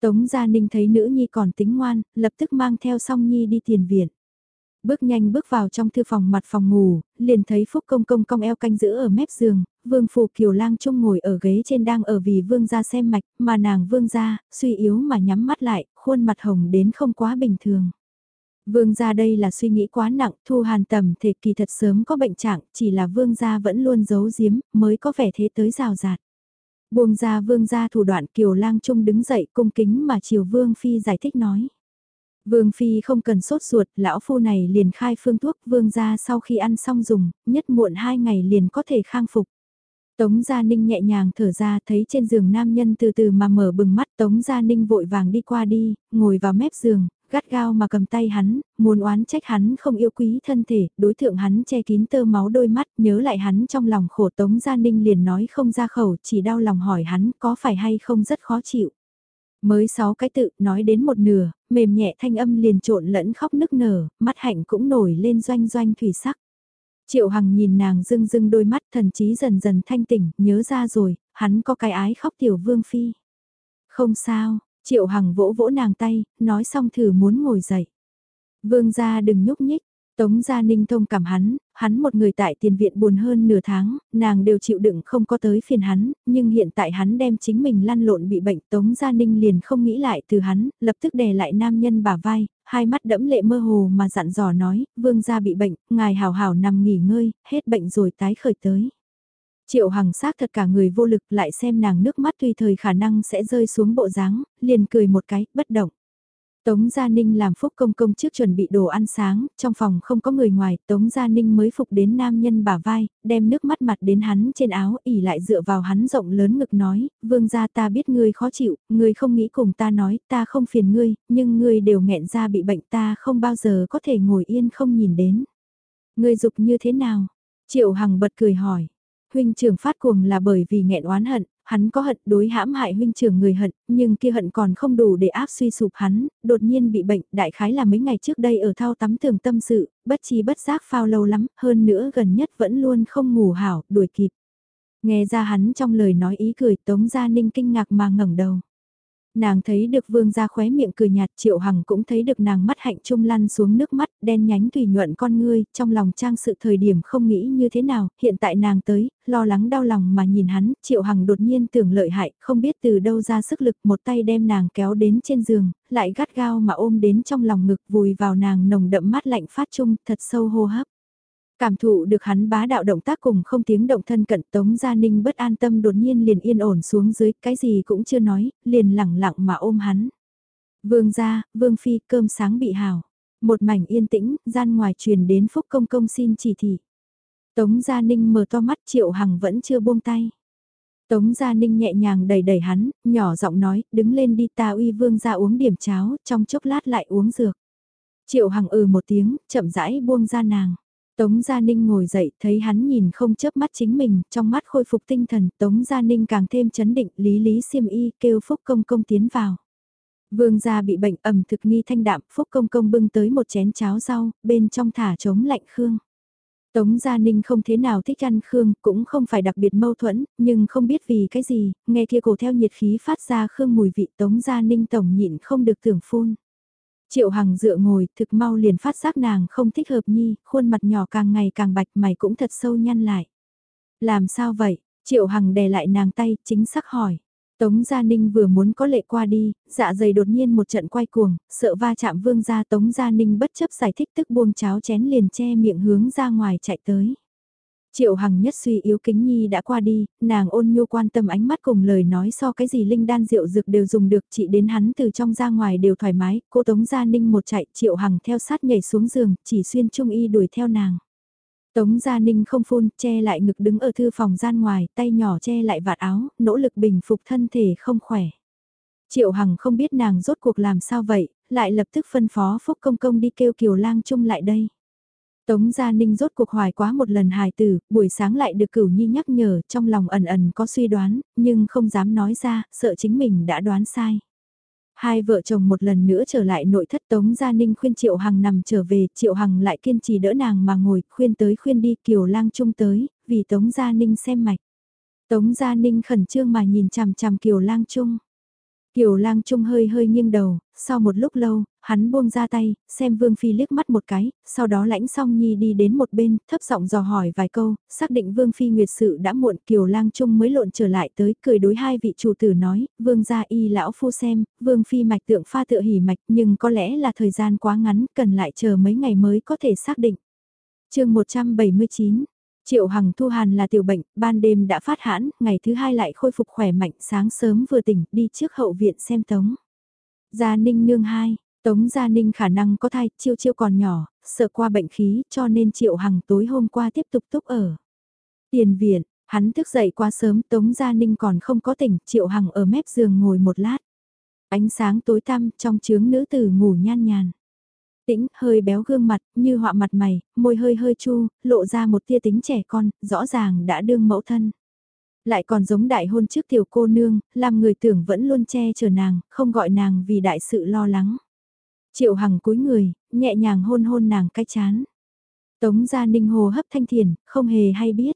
Tống Gia Ninh thấy nữ nhi còn tính ngoan, lập tức mang theo song nhi đi tiền viện. Bước nhanh bước vào trong thư phòng mặt phòng ngủ, liền thấy Phúc Công Công cong eo canh giữ ở mép giường, Vương Phù Kiều Lang Trung ngồi ở ghế trên đang ở vì Vương gia xem mạch, mà nàng Vương gia, suy yếu mà nhắm mắt lại, khuôn mặt hồng đến không quá bình thường. Vương gia đây là suy nghĩ quá nặng, thu hàn tầm thể kỳ thật sớm có bệnh trạng, chỉ là vương gia vẫn luôn giấu giếm, mới có vẻ thế tới rào rạt. Buông ra vương gia thủ đoạn kiều lang trung đứng dậy cung kính mà chiều vương phi giải thích nói. Vương phi không cần sốt ruột, lão phu này liền khai phương thuốc vương gia sau khi ăn xong dùng, nhất muộn hai ngày liền có thể khang phục. Tống Gia Ninh nhẹ nhàng thở ra thấy trên giường nam nhân từ từ mà mở bừng mắt Tống Gia Ninh vội vàng đi qua đi, ngồi vào mép giường, gắt gao mà cầm tay hắn, muốn oán trách hắn không yêu quý thân thể, đối tượng hắn che kín tơ máu đôi mắt, nhớ lại hắn trong lòng khổ Tống Gia Ninh liền nói không ra khẩu, chỉ đau lòng hỏi hắn có phải hay không rất khó chịu. Mới sáu cái tự, nói đến một nửa, mềm nhẹ thanh âm liền trộn lẫn khóc nức nở, mắt hạnh cũng nổi lên doanh doanh thủy sắc. Triệu Hằng nhìn nàng dưng dưng đôi mắt thần trí dần dần thanh tỉnh, nhớ ra rồi, hắn có cái ái khóc tiểu vương phi. Không sao, Triệu Hằng vỗ vỗ nàng tay, nói xong thử muốn ngồi dậy. Vương gia đừng nhúc nhích, Tống Gia Ninh thông cảm hắn, hắn một người tại tiền viện buồn hơn nửa tháng, nàng đều chịu đựng không có tới phiền hắn, nhưng hiện tại hắn đem chính mình lăn lộn bị bệnh Tống Gia Ninh liền không nghĩ lại từ hắn, lập tức đè lại nam nhân bả vai, hai mắt đẫm lệ mơ hồ mà dặn dò nói, vương gia bị bệnh, ngài hào hào nằm nghỉ ngơi, hết bệnh rồi tái khởi tới. Triệu Hằng xác thật cả người vô lực lại xem nàng nước mắt tùy thời khả năng sẽ rơi xuống bộ dáng, liền cười một cái, bất động. Tống Gia Ninh làm phúc công công trước chuẩn bị đồ ăn sáng, trong phòng không có người ngoài, Tống Gia Ninh mới phục đến nam nhân bả vai, đem nước mắt mặt đến hắn trên áo, ỉ lại dựa vào hắn rộng lớn ngực nói, vương gia ta biết ngươi khó chịu, ngươi không nghĩ cùng ta nói, ta không phiền ngươi, nhưng ngươi đều nghẹn ra bị bệnh ta không bao giờ có thể ngồi yên không nhìn đến. Ngươi dục như thế nào? Triệu Hằng bật cười hỏi huynh trưởng phát cuồng là bởi vì nghẹn oán hận, hắn có hận đối hãm hại huynh trưởng người hận, nhưng kia hận còn không đủ để áp suy sụp hắn, đột nhiên bị bệnh, đại khái là mấy ngày trước đây ở thao tắm tường tâm sự, bất chi bất giác phao lâu lắm, hơn nữa gần nhất vẫn luôn không ngủ hảo, đuổi kịp. Nghe ra hắn trong lời nói ý cười Tống Gia Ninh kinh ngạc mà ngẩng đầu. Nàng thấy được vương gia khóe miệng cười nhạt triệu hằng cũng thấy được nàng mắt hạnh trung lăn xuống nước mắt đen nhánh tùy nhuận con ngươi, trong lòng trang sự thời điểm không nghĩ như thế nào, hiện tại nàng tới, lo lắng đau lòng mà nhìn hắn, triệu hằng đột nhiên tưởng lợi hại, không biết từ đâu ra sức lực một tay đem nàng kéo đến trên giường, lại gắt gao mà ôm đến trong lòng ngực vùi vào nàng nồng đậm mắt lạnh phát trung, thật sâu hô hấp. Cảm thụ được hắn bá đạo động tác cùng không tiếng động thân cận Tống Gia Ninh bất an tâm đột nhiên liền yên ổn xuống dưới, cái gì cũng chưa nói, liền lẳng lặng mà ôm hắn. Vương gia, Vương Phi, cơm sáng bị hào. Một mảnh yên tĩnh, gian ngoài truyền đến Phúc Công Công xin chỉ thị. Tống Gia Ninh mở to mắt Triệu Hằng vẫn chưa buông tay. Tống Gia Ninh nhẹ nhàng đẩy đẩy hắn, nhỏ giọng nói, đứng lên đi ta uy vương gia uống điểm cháo, trong chốc lát lại uống dược. Triệu Hằng ừ một tiếng, chậm rãi buông ra nàng. Tống Gia Ninh ngồi dậy, thấy hắn nhìn không chớp mắt chính mình, trong mắt khôi phục tinh thần, Tống Gia Ninh càng thêm chấn định, lý lý Siêm y, kêu Phúc Công Công tiến vào. Vương gia bị bệnh ẩm thực nghi thanh đạm, Phúc Công Công bưng tới một chén cháo rau, bên trong thả trống lạnh khương. Tống Gia Ninh không thế nào thích ăn khương, cũng không phải đặc biệt mâu thuẫn, nhưng không biết vì cái gì, nghe kia cổ theo nhiệt khí phát ra khương mùi vị Tống Gia Ninh tổng nhịn không được tưởng phun. Triệu Hằng dựa ngồi, thực mau liền phát giác nàng không thích hợp nhi, khuôn mặt nhỏ càng ngày càng bạch mày cũng thật sâu nhăn lại. Làm sao vậy? Triệu Hằng đè lại nàng tay, chính xác hỏi. Tống Gia Ninh vừa muốn có lệ qua đi, dạ dày đột nhiên một trận quay cuồng, sợ va chạm vương gia Tống Gia Ninh bất chấp giải thích tức buông cháo chén liền che miệng hướng ra ngoài chạy tới. Triệu Hằng nhất suy yếu kính nhi đã qua đi, nàng ôn nhu quan tâm ánh mắt cùng lời nói so cái gì linh đan rượu dược đều dùng được chị đến hắn từ trong ra ngoài đều thoải mái, cô Tống Gia Ninh một chạy Triệu Hằng theo sát nhảy xuống giường, chỉ xuyên trung y đuổi theo nàng. Tống Gia Ninh không phun, che lại ngực đứng ở thư phòng gian ngoài, tay nhỏ che lại vạt áo, nỗ lực bình phục thân thể không khỏe. Triệu Hằng không biết nàng rốt cuộc làm sao vậy, lại lập tức phân phó Phúc Công Công đi kêu Kiều Lang Trung lại đây. Tống Gia Ninh rốt cuộc hoài quá một lần hài tử, buổi sáng lại được cửu nhi nhắc nhở, trong lòng ẩn ẩn có suy đoán, nhưng không dám nói ra, sợ chính mình đã đoán sai. Hai vợ chồng một lần nữa trở lại nội thất Tống Gia Ninh khuyên Triệu Hằng nằm trở về, Triệu Hằng lại kiên trì đỡ nàng mà ngồi, khuyên tới khuyên đi Kiều Lang Trung tới, vì Tống Gia Ninh xem mạch. Tống Gia Ninh khẩn trương mà nhìn chằm chằm Kiều Lang Trung. Kiều lang trung hơi hơi nghiêng đầu, sau một lúc lâu, hắn buông ra tay, xem Vương Phi liếc mắt một cái, sau đó lãnh song nhi đi đến một bên, thấp giọng dò hỏi vài câu, xác định Vương Phi nguyệt sự đã muộn Kiều lang trung mới lộn trở lại tới, cười đối hai vị chủ tử nói, Vương gia y lão phu xem, Vương Phi mạch tượng pha tựa hỉ mạch nhưng có lẽ là thời gian quá ngắn, cần lại chờ mấy ngày mới có thể xác định. chương 179 Triệu Hằng thu hàn là tiểu bệnh, ban đêm đã phát hãn, ngày thứ hai lại khôi phục khỏe mạnh, sáng sớm vừa tỉnh, đi trước hậu viện xem Tống. Gia Ninh nương hai, Tống Gia Ninh khả năng có thai, chiêu chiêu còn nhỏ, sợ qua bệnh khí, cho nên Triệu Hằng tối hôm qua tiếp tục túc ở. Tiền viện, hắn thức dậy quá sớm, Tống Gia Ninh còn không có tỉnh, Triệu Hằng ở mép giường ngồi một lát. Ánh sáng tối tăm, trong chướng nữ tử ngủ nhan nhàn tĩnh, hơi béo gương mặt, như họa mặt mày, môi hơi hơi chu, lộ ra một tia tính trẻ con, rõ ràng đã đương mẫu thân. Lại còn giống đại hôn trước tiểu cô nương, làm người tưởng vẫn luôn che chở nàng, không gọi nàng vì đại sự lo lắng. Triệu Hằng cúi người, nhẹ nhàng hôn hôn nàng cái chán. Tống gia ninh hồ hấp thanh thiền, không hề hay biết.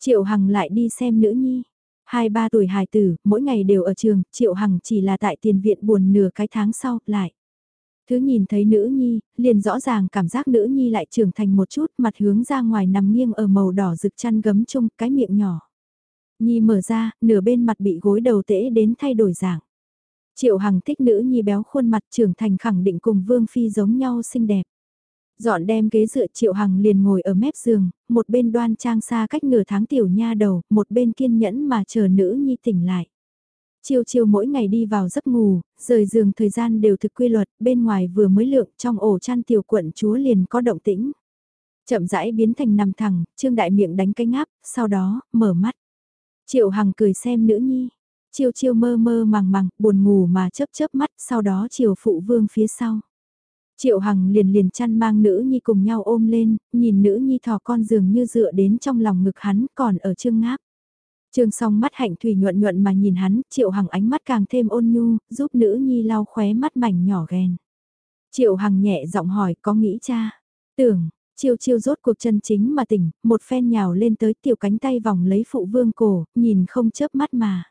Triệu Hằng lại đi xem nữ nhi. Hai ba tuổi hài tử, mỗi ngày đều ở trường, Triệu Hằng chỉ là tại tiền viện buồn nửa cái tháng sau, lại. Thứ nhìn thấy nữ nhi, liền rõ ràng cảm giác nữ nhi lại trưởng thành một chút mặt hướng ra ngoài nằm nghiêng ở màu đỏ rực chăn gấm chung cái miệng nhỏ. Nhi mở ra, nửa bên mặt bị gối đầu tễ đến thay đổi dạng. Triệu Hằng thích nữ nhi béo khuôn mặt trưởng thành khẳng định cùng Vương Phi giống nhau xinh đẹp. Dọn đem ghế dựa Triệu Hằng liền ngồi ở mép giường, một bên đoan trang xa cách nửa tháng tiểu nha đầu, một bên kiên nhẫn mà chờ nữ nhi tỉnh lại. Chiêu chiêu mỗi ngày đi vào giấc ngủ, rời giường thời gian đều thực quy luật, bên ngoài vừa mới lượng trong ổ chăn tiểu quận chúa liền có động tĩnh. Chậm rãi biến thành nằm thẳng, trương đại miệng đánh cái ngáp, sau đó, mở mắt. Triệu Hằng cười xem nữ nhi. chiêu chiêu mơ mơ màng màng, buồn ngủ mà chớp chớp mắt, sau đó chiều phụ vương phía sau. Triệu Hằng liền liền chăn mang nữ nhi cùng nhau ôm lên, nhìn nữ nhi thò con giường như dựa đến trong lòng ngực hắn còn ở trương ngáp. Trương song mắt hạnh thủy nhuận nhuận mà nhìn hắn, Triệu Hằng ánh mắt càng thêm ôn nhu, giúp nữ nhi lau khóe mắt mảnh nhỏ ghen. Triệu Hằng nhẹ giọng hỏi có nghĩ cha? Tưởng, chiêu chiêu rốt cuộc chân chính mà tỉnh, một phen nhào lên tới tiểu cánh tay vòng lấy phụ vương cổ, nhìn không chớp mắt mà.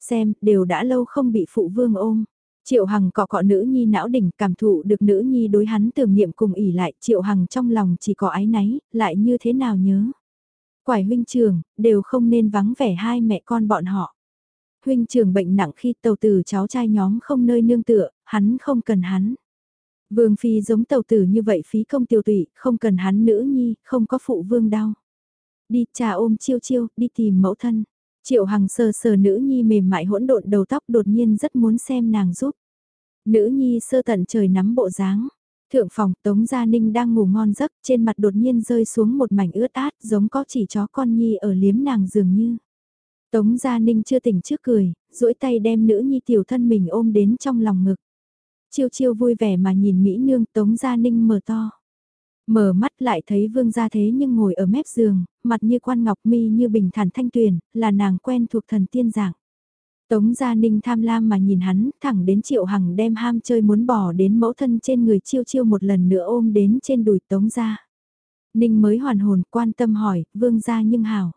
Xem, đều đã lâu không bị phụ vương ôm. Triệu Hằng cọ cọ nữ nhi não đỉnh cảm thụ được nữ nhi đối hắn tưởng niệm cùng ỉ lại Triệu Hằng trong lòng chỉ có ái náy, lại như thế nào nhớ. Quải huynh trường, đều không nên vắng vẻ hai mẹ con bọn họ. Huynh trường bệnh nặng khi tàu tử cháu trai nhóm không nơi nương tựa, hắn không cần hắn. Vương Phi giống tàu tử như vậy phí công tiêu tụy, không cần hắn nữ nhi, không có phụ vương đau. Đi trà ôm chiêu chiêu, đi tìm mẫu thân. Triệu Hằng sờ sờ nữ nhi mềm mại hỗn độn đầu tóc đột nhiên rất muốn xem nàng giúp. Nữ nhi sơ tận trời nắm bộ dáng. Thượng phòng Tống Gia Ninh đang ngủ ngon giấc trên mặt đột nhiên rơi xuống một mảnh ướt át giống có chỉ chó con nhi ở liếm nàng dường như. Tống Gia Ninh chưa tỉnh trước cười, duỗi tay đem nữ nhi tiểu thân mình ôm đến trong lòng ngực. Chiêu chiêu vui vẻ mà nhìn Mỹ Nương Tống Gia Ninh mở to. Mở mắt lại thấy vương gia thế nhưng ngồi ở mép giường, mặt như quan ngọc mi như bình thản thanh tuyền, là nàng quen thuộc thần tiên dạng. Tống Gia Ninh tham lam mà nhìn hắn, thẳng đến Triệu Hằng đem ham chơi muốn bỏ đến mẫu thân trên người chiêu chiêu một lần nữa ôm đến trên đùi Tống Gia. Ninh mới hoàn hồn quan tâm hỏi, vương gia nhưng hảo.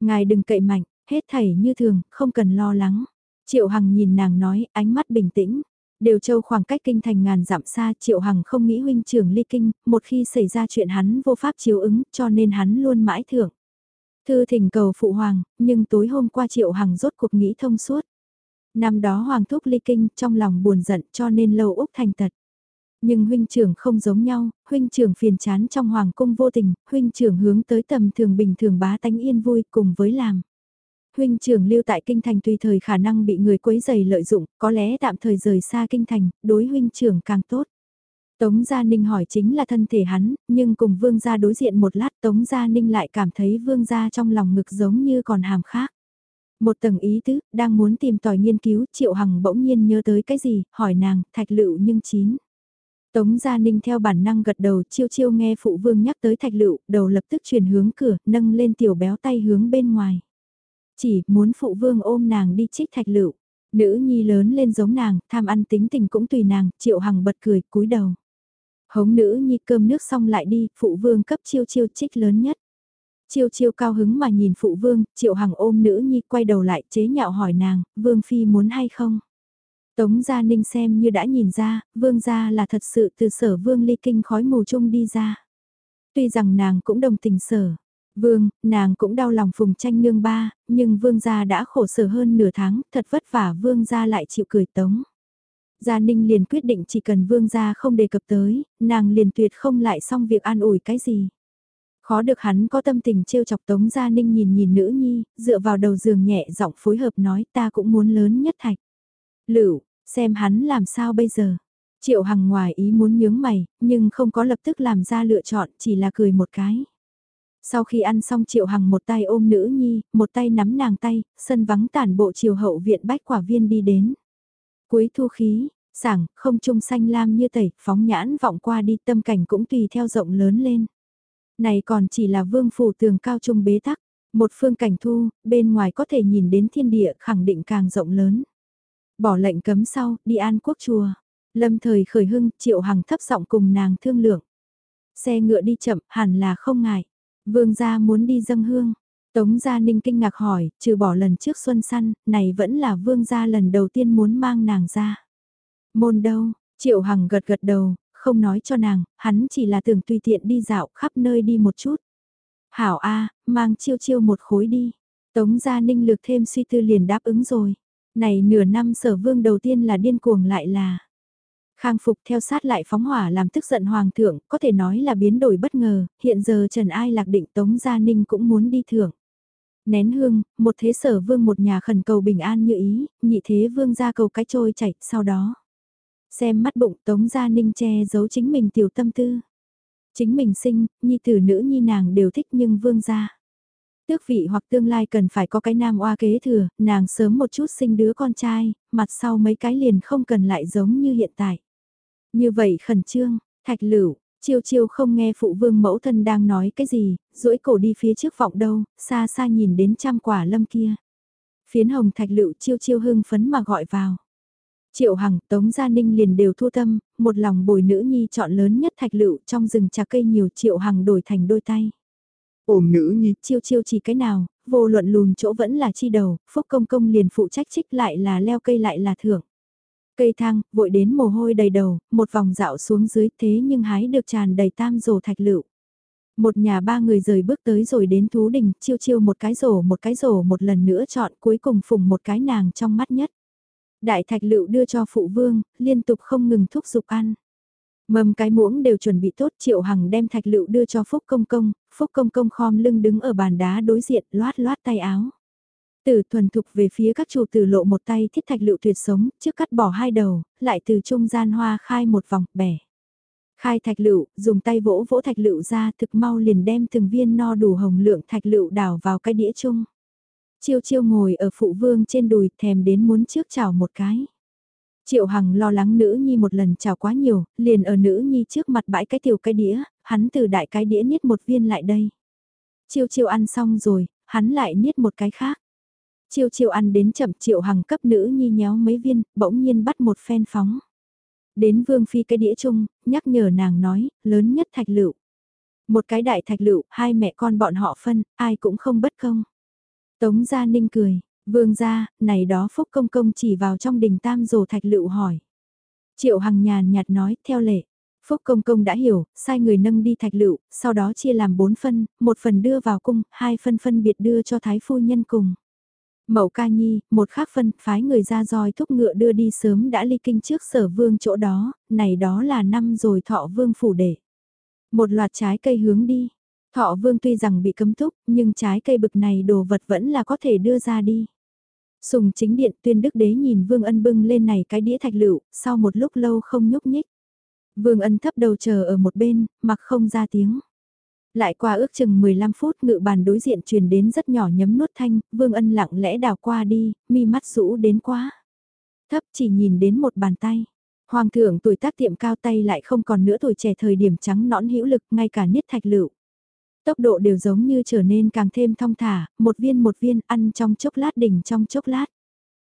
Ngài đừng cậy mạnh, hết thảy như thường, không cần lo lắng. Triệu Hằng nhìn nàng nói, ánh mắt bình tĩnh. Đều châu khoảng cách kinh thành ngàn dặm xa Triệu Hằng không nghĩ huynh trưởng ly kinh, một khi xảy ra chuyện hắn vô pháp chiếu ứng cho nên hắn luôn mãi thưởng. Thư thỉnh cầu phụ hoàng, nhưng tối hôm qua Triệu Hằng rốt cuộc nghĩ thông suốt. Năm đó Hoàng thúc ly kinh trong lòng buồn giận cho nên lâu Úc thành tật. Nhưng huynh trưởng không giống nhau, huynh trưởng phiền chán trong hoàng cung vô tình, huynh trưởng hướng tới tầm thường bình thường bá tánh yên vui cùng với làm. Huynh trưởng lưu tại kinh thành tùy thời khả năng bị người quấy giày lợi dụng, có lẽ tạm thời rời xa kinh thành, đối huynh trưởng càng tốt. Tống Gia Ninh hỏi chính là thân thể hắn, nhưng cùng Vương Gia đối diện một lát Tống Gia Ninh lại cảm thấy Vương Gia trong lòng ngực giống như còn hàm khác. Một tầng ý tứ, đang muốn tìm tòi nghiên cứu, Triệu Hằng bỗng nhiên nhớ tới cái gì, hỏi nàng, thạch lựu nhưng chín. Tống Gia Ninh theo bản năng gật đầu chiêu chiêu nghe phụ vương nhắc tới thạch lựu, đầu lập tức chuyển hướng cửa, nâng lên tiểu béo tay hướng bên ngoài. Chỉ muốn phụ vương ôm nàng đi trích thạch lựu. Nữ nhi lớn lên giống nàng, tham ăn tính tình cũng tùy nàng, triệu hằng bật cười, cúi đầu. Hống nữ nhi cơm nước xong lại đi, phụ vương cấp chiêu chiêu trích lớn nhất. Chiêu chiêu cao hứng mà nhìn phụ vương, triệu hằng ôm nữ nhi quay đầu lại chế nhạo hỏi nàng, vương phi muốn hay không? Tống Gia Ninh xem như đã nhìn ra, vương gia là thật sự từ sở vương ly kinh khói mù chung đi ra. Tuy rằng nàng cũng đồng tình sở, vương, nàng cũng đau lòng phùng tranh nương ba, nhưng vương gia đã khổ sở hơn nửa tháng, thật vất vả vương gia lại chịu cười tống. Gia Ninh liền quyết định chỉ cần vương gia không đề cập tới, nàng liền tuyệt không lại xong việc an ủi cái gì. Khó được hắn có tâm tình trêu chọc Tống Gia Ninh nhìn nhìn nữ nhi, dựa vào đầu giường nhẹ giọng phối hợp nói ta cũng muốn lớn nhất thạch. Lựu, xem hắn làm sao bây giờ. Triệu Hằng ngoài ý muốn nhướng mày, nhưng không có lập tức làm ra lựa chọn, chỉ là cười một cái. Sau khi ăn xong Triệu Hằng một tay ôm nữ nhi, một tay nắm nàng tay, sân vắng tản bộ chiều hậu viện bách quả viên đi đến. Cuối thu khí, sảng, không trung xanh lam như tẩy, phóng nhãn vọng qua đi tâm cảnh cũng tùy theo rộng lớn lên. Này còn chỉ là vương phủ tường cao trung bế tắc, một phương cảnh thu, bên ngoài có thể nhìn đến thiên địa khẳng định càng rộng lớn. Bỏ lệnh cấm sau, đi an quốc chùa. Lâm thời khởi hưng, triệu hằng thấp giọng cùng nàng thương lượng. Xe ngựa đi chậm, hẳn là không ngại. Vương gia muốn đi dâng hương. Tống Gia Ninh kinh ngạc hỏi, trừ bỏ lần trước xuân săn, này vẫn là vương gia lần đầu tiên muốn mang nàng ra. Môn đâu, Triệu Hằng gật gật đầu, không nói cho nàng, hắn chỉ là tưởng tùy tiện đi dạo khắp nơi đi một chút. Hảo A, mang chiêu chiêu một khối đi. Tống Gia Ninh lược thêm suy tư liền đáp ứng rồi. Này nửa năm sở vương đầu tiên là điên cuồng lại là. Khang Phục theo sát lại phóng hỏa làm tức giận hoàng thượng, có thể nói là biến đổi bất ngờ, hiện giờ Trần Ai lạc định Tống Gia Ninh cũng muốn đi thưởng. Nén hương, một thế sở vương một nhà khẩn cầu bình an như ý, nhị thế vương ra cầu cái trôi chảy, sau đó. Xem mắt bụng Tống Gia Ninh che giấu chính mình tiểu tâm tư. Chính mình sinh, nhi tử nữ nhi nàng đều thích nhưng vương gia. Tước vị hoặc tương lai cần phải có cái nam oa kế thừa, nàng sớm một chút sinh đứa con trai, mặt sau mấy cái liền không cần lại giống như hiện tại. Như vậy khẩn trương, thạch lửu, Chiêu chiêu không nghe phụ vương mẫu thân đang nói cái gì, duỗi cổ đi phía trước vọng đâu, xa xa nhìn đến trăm quả lâm kia. Phiến hồng thạch lựu chiêu chiêu hưng phấn mà gọi vào. Triệu Hằng, Tống Gia Ninh liền đều thu tâm, một lòng bồi nữ nhi chọn lớn nhất thạch lựu trong rừng trà cây nhiều Triệu Hằng đổi thành đôi tay. Ôm nữ nhi. Chiêu chiêu chỉ cái nào, vô luận lùn chỗ vẫn là chi đầu, Phúc Công Công liền phụ trách trích lại là leo cây lại là thưởng. Cây thang, vội đến mồ hôi đầy đầu, một vòng dạo xuống dưới thế nhưng hái được tràn đầy tam rổ thạch lựu. Một nhà ba người rời bước tới rồi đến thú đình, chiêu chiêu một cái rổ một cái rổ một lần nữa chọn cuối cùng phùng một cái nàng trong mắt nhất. Đại thạch lựu đưa cho phụ vương, liên tục không ngừng thúc giục ăn. Mầm cái muỗng đều chuẩn bị tốt Triệu Hằng đem thạch lựu đưa cho Phúc Công Công, Phúc Công Công khom lưng đứng ở bàn đá đối diện loát loát tay áo từ thuần thục về phía các chủ tử lộ một tay thiết thạch lựu tuyệt sống, trước cắt bỏ hai đầu, lại từ trung gian hoa khai một vòng, bẻ. Khai thạch lựu, dùng tay vỗ vỗ thạch lựu ra thực mau liền đem từng viên no đủ hồng lượng thạch lựu đảo vào cái đĩa chung. Chiêu chiêu ngồi ở phụ vương trên đùi thèm đến muốn trước chào một cái. Triệu Hằng lo lắng nữ nhi một lần chào quá nhiều, liền ở nữ nhi trước mặt bãi cái tiểu cái đĩa, hắn từ đại cái đĩa niết một viên lại đây. Chiêu chiêu ăn xong rồi, hắn lại niết một cái khác. Chiêu chiêu ăn đến chậm Triệu Hằng cấp nữ nhi nhéo mấy viên, bỗng nhiên bắt một phen phóng. Đến Vương Phi cái đĩa chung, nhắc nhở nàng nói, lớn nhất thạch lựu. Một cái đại thạch lựu, hai mẹ con bọn họ phân, ai cũng không bất công. Tống Gia Ninh cười, Vương gia, này đó Phúc Công Công chỉ vào trong đình tam rồ thạch lựu hỏi. Triệu Hằng nhàn nhạt nói, theo lệ. Phúc Công Công đã hiểu, sai người nâng đi thạch lựu, sau đó chia làm bốn phân, một phần đưa vào cung, hai phân phân biệt đưa cho Thái Phu Nhân cùng. Mậu ca nhi, một khác phân, phái người ra roi thúc ngựa đưa đi sớm đã ly kinh trước sở vương chỗ đó, này đó là năm rồi thọ vương phủ để. Một loạt trái cây hướng đi, Thọ vương tuy rằng bị cấm túc, nhưng trái cây bực này đồ vật vẫn là có thể đưa ra đi. Sùng chính điện tuyên đức đế nhìn vương ân bưng lên này cái đĩa thạch lựu, sau một lúc lâu không nhúc nhích. Vương ân thấp đầu chờ ở một bên, mặc không ra tiếng. Lại qua ước chừng 15 phút ngự bàn đối diện truyền đến rất nhỏ nhấm nuốt thanh, vương ân lặng lẽ đào qua đi, mi mắt rũ đến quá. Thấp chỉ nhìn đến một bàn tay. Hoàng thượng tuổi tác tiệm cao tay lại không còn nữa tuổi trẻ thời điểm trắng nõn hữu lực ngay cả niết thạch lựu. Tốc độ đều giống như trở nên càng thêm thong thả, một viên một viên ăn trong chốc lát đỉnh trong chốc lát.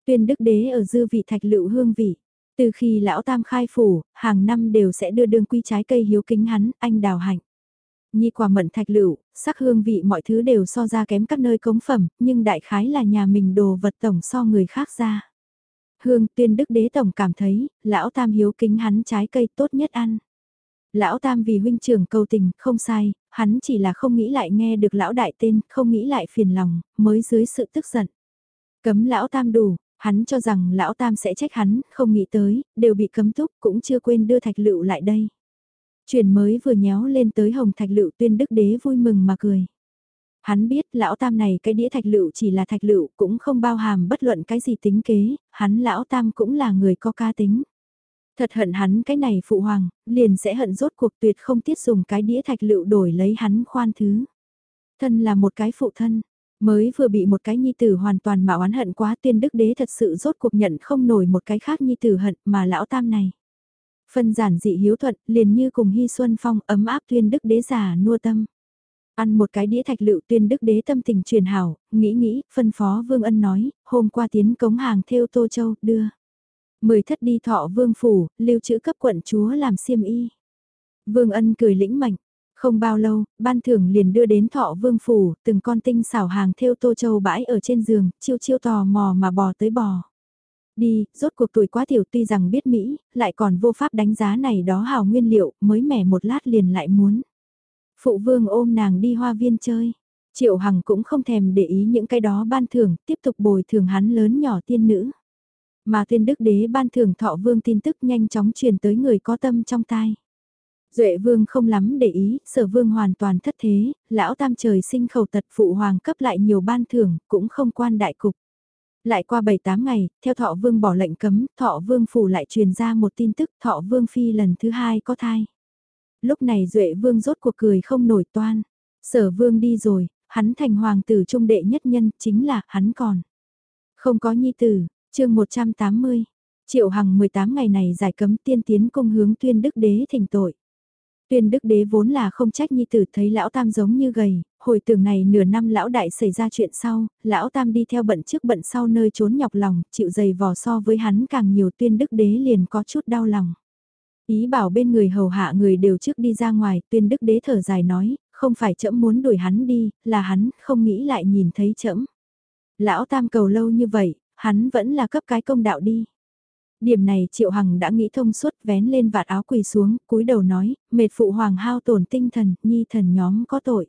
Tuyên đức đế ở dư vị thạch lựu hương vị. Từ khi lão tam khai phủ, hàng năm đều sẽ đưa đường quy trái cây hiếu kính hắn, anh đào hạnh. Nhi quả mận thạch lựu, sắc hương vị mọi thứ đều so ra kém các nơi cống phẩm, nhưng đại khái là nhà mình đồ vật tổng so người khác ra. Hương tuyên đức đế tổng cảm thấy, lão tam hiếu kính hắn trái cây tốt nhất ăn. Lão Tam vì huynh trưởng cầu tình, không sai, hắn chỉ là không nghĩ lại nghe được lão đại tên, không nghĩ lại phiền lòng, mới dưới sự tức giận. Cấm lão Tam đủ, hắn cho rằng lão Tam sẽ trách hắn, không nghĩ tới, đều bị cấm túc, cũng chưa quên đưa thạch lựu lại đây. Chuyển mới vừa nhéo lên tới hồng thạch lựu tuyên đức đế vui mừng mà cười. Hắn biết lão tam này cái đĩa thạch lựu chỉ là thạch lựu cũng không bao hàm bất luận cái gì tính kế, hắn lão tam cũng là người có ca tính. Thật hận hắn cái này phụ hoàng, liền sẽ hận rốt cuộc tuyệt không tiết dùng cái đĩa thạch lựu đổi lấy hắn khoan thứ. Thân là một cái phụ thân, mới vừa bị một cái nhi tử hoàn toàn mà oán hận quá tiên đức đế thật sự rốt cuộc nhận không nổi một cái khác nhi tử hận mà lão tam này. Phân giản dị hiếu thuận liền như cùng hy xuân phong ấm áp tuyên đức đế già nua tâm. Ăn một cái đĩa thạch lựu tuyên đức đế tâm tình truyền hảo, nghĩ nghĩ, phân phó vương ân nói, hôm qua tiến cống hàng theo Tô Châu, đưa. Mười thất đi thọ vương phủ, lưu trữ cấp quận chúa làm xiêm y. Vương ân cười lĩnh mạnh. Không bao lâu, ban thưởng liền đưa đến thọ vương phủ, từng con tinh xảo hàng theo tô châu bãi ở trên giường, chiêu chiêu tò mò mà bò tới bò. Đi, rốt cuộc tuổi quá tiểu tuy rằng biết Mỹ, lại còn vô pháp đánh giá này đó hào nguyên liệu, mới mẻ một lát liền lại muốn. Phụ vương ôm nàng đi hoa viên chơi. Triệu Hằng cũng không thèm để ý những cái đó ban thưởng, tiếp tục bồi thường hắn lớn nhỏ tiên nữ. Mà tuyên đức đế ban thưởng thọ vương tin tức nhanh chóng truyền tới người có tâm trong tai. Duệ vương không lắm để ý, sở vương hoàn toàn thất thế, lão tam trời sinh khẩu tật phụ hoàng cấp lại nhiều ban thưởng, cũng không quan đại cục. Lại qua 7-8 ngày, theo thọ vương bỏ lệnh cấm, thọ vương phủ lại truyền ra một tin tức thọ vương phi lần thứ hai có thai. Lúc này Duệ vương rốt cuộc cười không nổi toan. Sở vương đi rồi, hắn thành hoàng tử trung đệ nhất nhân, chính là hắn còn. Không có nhi tử, chương 180, Triệu Hằng 18 ngày này giải cấm tiên tiến cung hướng tuyên đức đế thỉnh tội. Tuyên đức đế vốn là không trách nhi tử thấy lão tam giống như gầy, hồi tưởng này nửa năm lão đại xảy ra chuyện sau, lão tam đi theo bận trước bận sau nơi trốn nhọc lòng, chịu dày vò so với hắn càng nhiều tuyên đức đế liền có chút đau lòng. Ý bảo bên người hầu hạ người đều trước đi ra ngoài, tuyên đức đế thở dài nói, không phải trẫm muốn đuổi hắn đi, là hắn không nghĩ lại nhìn thấy trẫm. Lão tam cầu lâu như vậy, hắn vẫn là cấp cái công đạo đi. Điểm này Triệu Hằng đã nghĩ thông suốt vén lên vạt áo quỳ xuống, cúi đầu nói, mệt phụ hoàng hao tổn tinh thần, nhi thần nhóm có tội.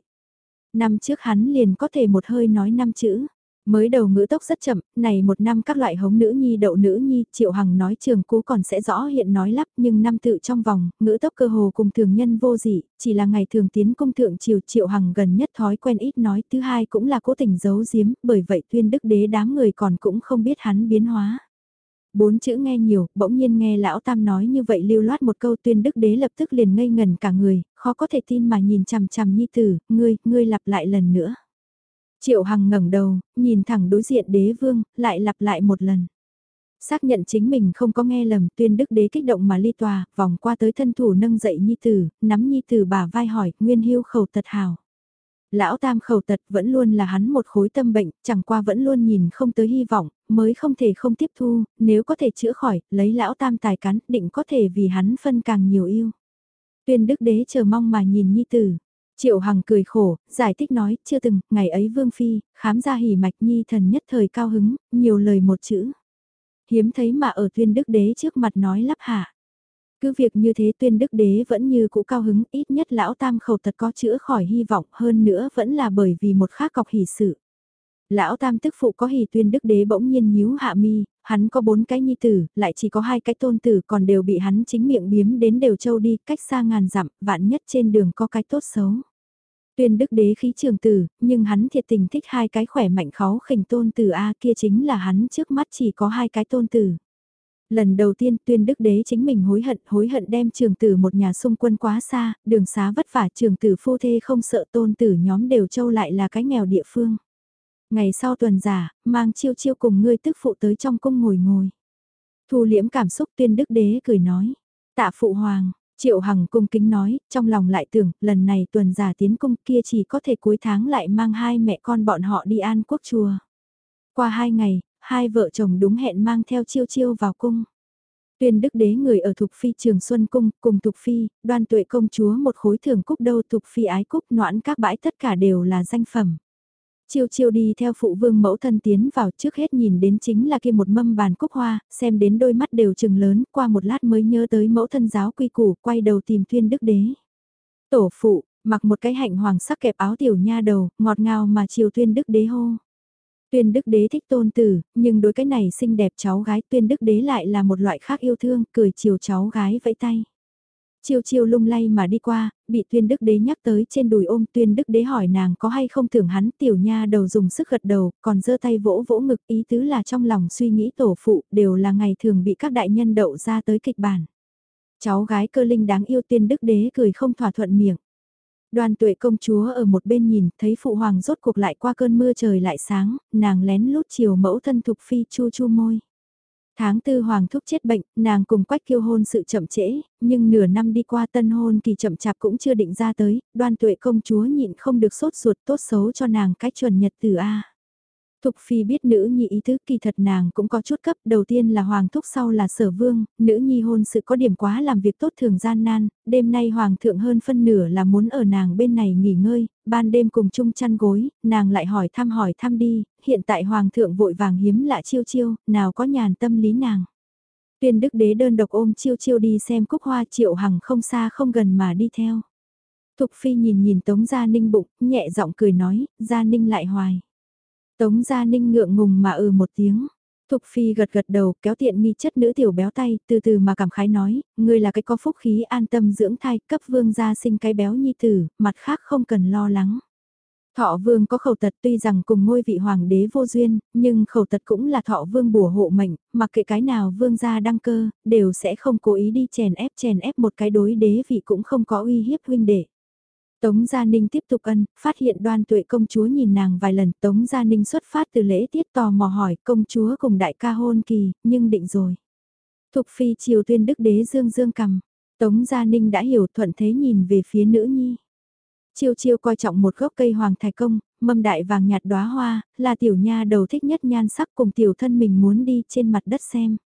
Năm trước hắn liền có thể một hơi nói năm chữ. Mới đầu ngữ tốc rất chậm, này một năm các loại hống nữ nhi đậu nữ nhi, Triệu Hằng nói trường cú còn sẽ rõ hiện nói lắp nhưng năm tự trong vòng, ngữ tốc cơ hồ cùng thường nhân vô dị, chỉ là ngày thường tiến cung thượng triều Triệu Hằng gần nhất thói quen ít nói, thứ hai cũng là cố tình giấu giếm, bởi vậy tuyên đức đế đám người còn cũng không biết hắn biến hóa. Bốn chữ nghe nhiều, bỗng nhiên nghe lão tam nói như vậy lưu loát một câu tuyên đức đế lập tức liền ngây ngần cả người, khó có thể tin mà nhìn chằm chằm nhi tử, ngươi, ngươi lặp lại lần nữa. Triệu Hằng ngẩng đầu, nhìn thẳng đối diện đế vương, lại lặp lại một lần. Xác nhận chính mình không có nghe lầm, tuyên đức đế kích động mà ly tòa, vòng qua tới thân thủ nâng dậy nhi tử, nắm nhi tử bà vai hỏi, nguyên hưu khẩu tật hào. Lão tam khẩu tật vẫn luôn là hắn một khối tâm bệnh, chẳng qua vẫn luôn nhìn không tới hy vọng, mới không thể không tiếp thu, nếu có thể chữa khỏi, lấy lão tam tài cắn, định có thể vì hắn phân càng nhiều yêu. Tuyên đức đế chờ mong mà nhìn nhi tử. Triệu Hằng cười khổ, giải thích nói, chưa từng, ngày ấy Vương Phi, khám ra hỉ mạch nhi thần nhất thời cao hứng, nhiều lời một chữ. Hiếm thấy mà ở tuyên đức đế trước mặt nói lắp hạ. Cứ việc như thế tuyên đức đế vẫn như cũ cao hứng, ít nhất lão tam khẩu thật có chữa khỏi hy vọng hơn nữa vẫn là bởi vì một khác cọc hỷ sự. Lão tam tức phụ có hỷ tuyên đức đế bỗng nhiên nhíu hạ mi, hắn có bốn cái nhi tử, lại chỉ có hai cái tôn tử còn đều bị hắn chính miệng biếm đến đều châu đi, cách xa ngàn dặm, vạn nhất trên đường có cái tốt xấu. Tuyên đức đế khí trường tử, nhưng hắn thiệt tình thích hai cái khỏe mạnh khó khỉnh tôn tử A kia chính là hắn trước mắt chỉ có hai cái tôn tử. Lần đầu tiên tuyên đức đế chính mình hối hận, hối hận đem trường tử một nhà xung quân quá xa, đường xá vất vả trường tử phu thê không sợ tôn tử nhóm đều châu lại là cái nghèo địa phương. Ngày sau tuần giả, mang chiêu chiêu cùng ngươi tức phụ tới trong cung ngồi ngồi. Thu liễm cảm xúc tuyên đức đế cười nói. Tạ phụ hoàng, triệu hằng cung kính nói, trong lòng lại tưởng, lần này tuần giả tiến cung kia chỉ có thể cuối tháng lại mang hai mẹ con bọn họ đi an quốc chùa. Qua hai ngày, hai vợ chồng đúng hẹn mang theo chiêu chiêu vào cung. Tuyên đức đế người ở Thục Phi Trường Xuân Cung, cùng Thục Phi, đoan tuệ công chúa một khối thường cúc đâu Thục Phi ái cúc noãn các bãi tất cả đều là danh phẩm. Chiêu chiêu đi theo phụ vương mẫu thân tiến vào trước hết nhìn đến chính là kia một mâm bàn cúc hoa, xem đến đôi mắt đều trừng lớn, qua một lát mới nhớ tới mẫu thân giáo quy củ, quay đầu tìm tuyên đức đế. Tổ phụ, mặc một cái hạnh hoàng sắc kẹp áo tiểu nha đầu, ngọt ngào mà chiều tuyên đức đế hô. Tuyên đức đế thích tôn tử, nhưng đối cái này xinh đẹp cháu gái tuyên đức đế lại là một loại khác yêu thương, cười chiều cháu gái vẫy tay. Chiêu chiêu lung lay mà đi qua, bị tuyên đức đế nhắc tới trên đùi ôm tuyên đức đế hỏi nàng có hay không thưởng hắn tiểu nha đầu dùng sức gật đầu, còn giơ tay vỗ vỗ ngực ý tứ là trong lòng suy nghĩ tổ phụ đều là ngày thường bị các đại nhân đậu ra tới kịch bản. Cháu gái cơ linh đáng yêu tuyên đức đế cười không thỏa thuận miệng. Đoàn tuệ công chúa ở một bên nhìn, thấy phụ hoàng rốt cuộc lại qua cơn mưa trời lại sáng, nàng lén lút chiều mẫu thân thục phi chu chu môi. Tháng tư hoàng thúc chết bệnh, nàng cùng quách kiêu hôn sự chậm trễ, nhưng nửa năm đi qua tân hôn kỳ chậm chạp cũng chưa định ra tới, đoan tuệ công chúa nhịn không được sốt ruột tốt xấu cho nàng cách chuẩn nhật từ A. Thục Phi biết nữ nhi ý thức kỳ thật nàng cũng có chút cấp, đầu tiên là Hoàng Thúc sau là Sở Vương, nữ nhi hôn sự có điểm quá làm việc tốt thường gian nan, đêm nay Hoàng thượng hơn phân nửa là muốn ở nàng bên này nghỉ ngơi, ban đêm cùng chung chăn gối, nàng lại hỏi thăm hỏi thăm đi, hiện tại Hoàng thượng vội vàng hiếm lạ chiêu chiêu, nào có nhàn tâm lý nàng. Tuyên đức đế đơn độc ôm chiêu chiêu đi xem cúc hoa triệu hằng không xa không gần mà đi theo. Thục Phi nhìn nhìn Tống Gia Ninh bụng, nhẹ giọng cười nói, Gia Ninh lại hoài. Tống Gia Ninh ngượng ngùng mà ừ một tiếng. Thục Phi gật gật đầu kéo tiện nghi chất nữ tiểu béo tay, từ từ mà cảm khái nói, ngươi là cái có phúc khí an tâm dưỡng thai, cấp vương gia sinh cái béo nhi tử, mặt khác không cần lo lắng. Thọ vương có khẩu tật tuy rằng cùng ngôi vị hoàng đế vô duyên, nhưng khẩu tật cũng là thọ vương bùa hộ mệnh, mặc kệ cái nào vương gia đăng cơ, đều sẽ không cố ý đi chèn ép chèn ép một cái đối đế vị cũng không có uy hiếp huynh đệ. Tống Gia Ninh tiếp tục ân, phát hiện đoan tuệ công chúa nhìn nàng vài lần, Tống Gia Ninh xuất phát từ lễ tiết tò mò hỏi công chúa cùng đại ca hôn kỳ, nhưng định rồi. Thục phi triều tuyên đức đế dương dương cầm, Tống Gia Ninh đã hiểu thuận thế nhìn về phía nữ nhi. Chiêu chiêu coi trọng một gốc cây hoàng thái công, mâm đại vàng nhạt đóa hoa, là tiểu nha đầu thích nhất nhan sắc cùng tiểu thân mình muốn đi trên mặt đất xem.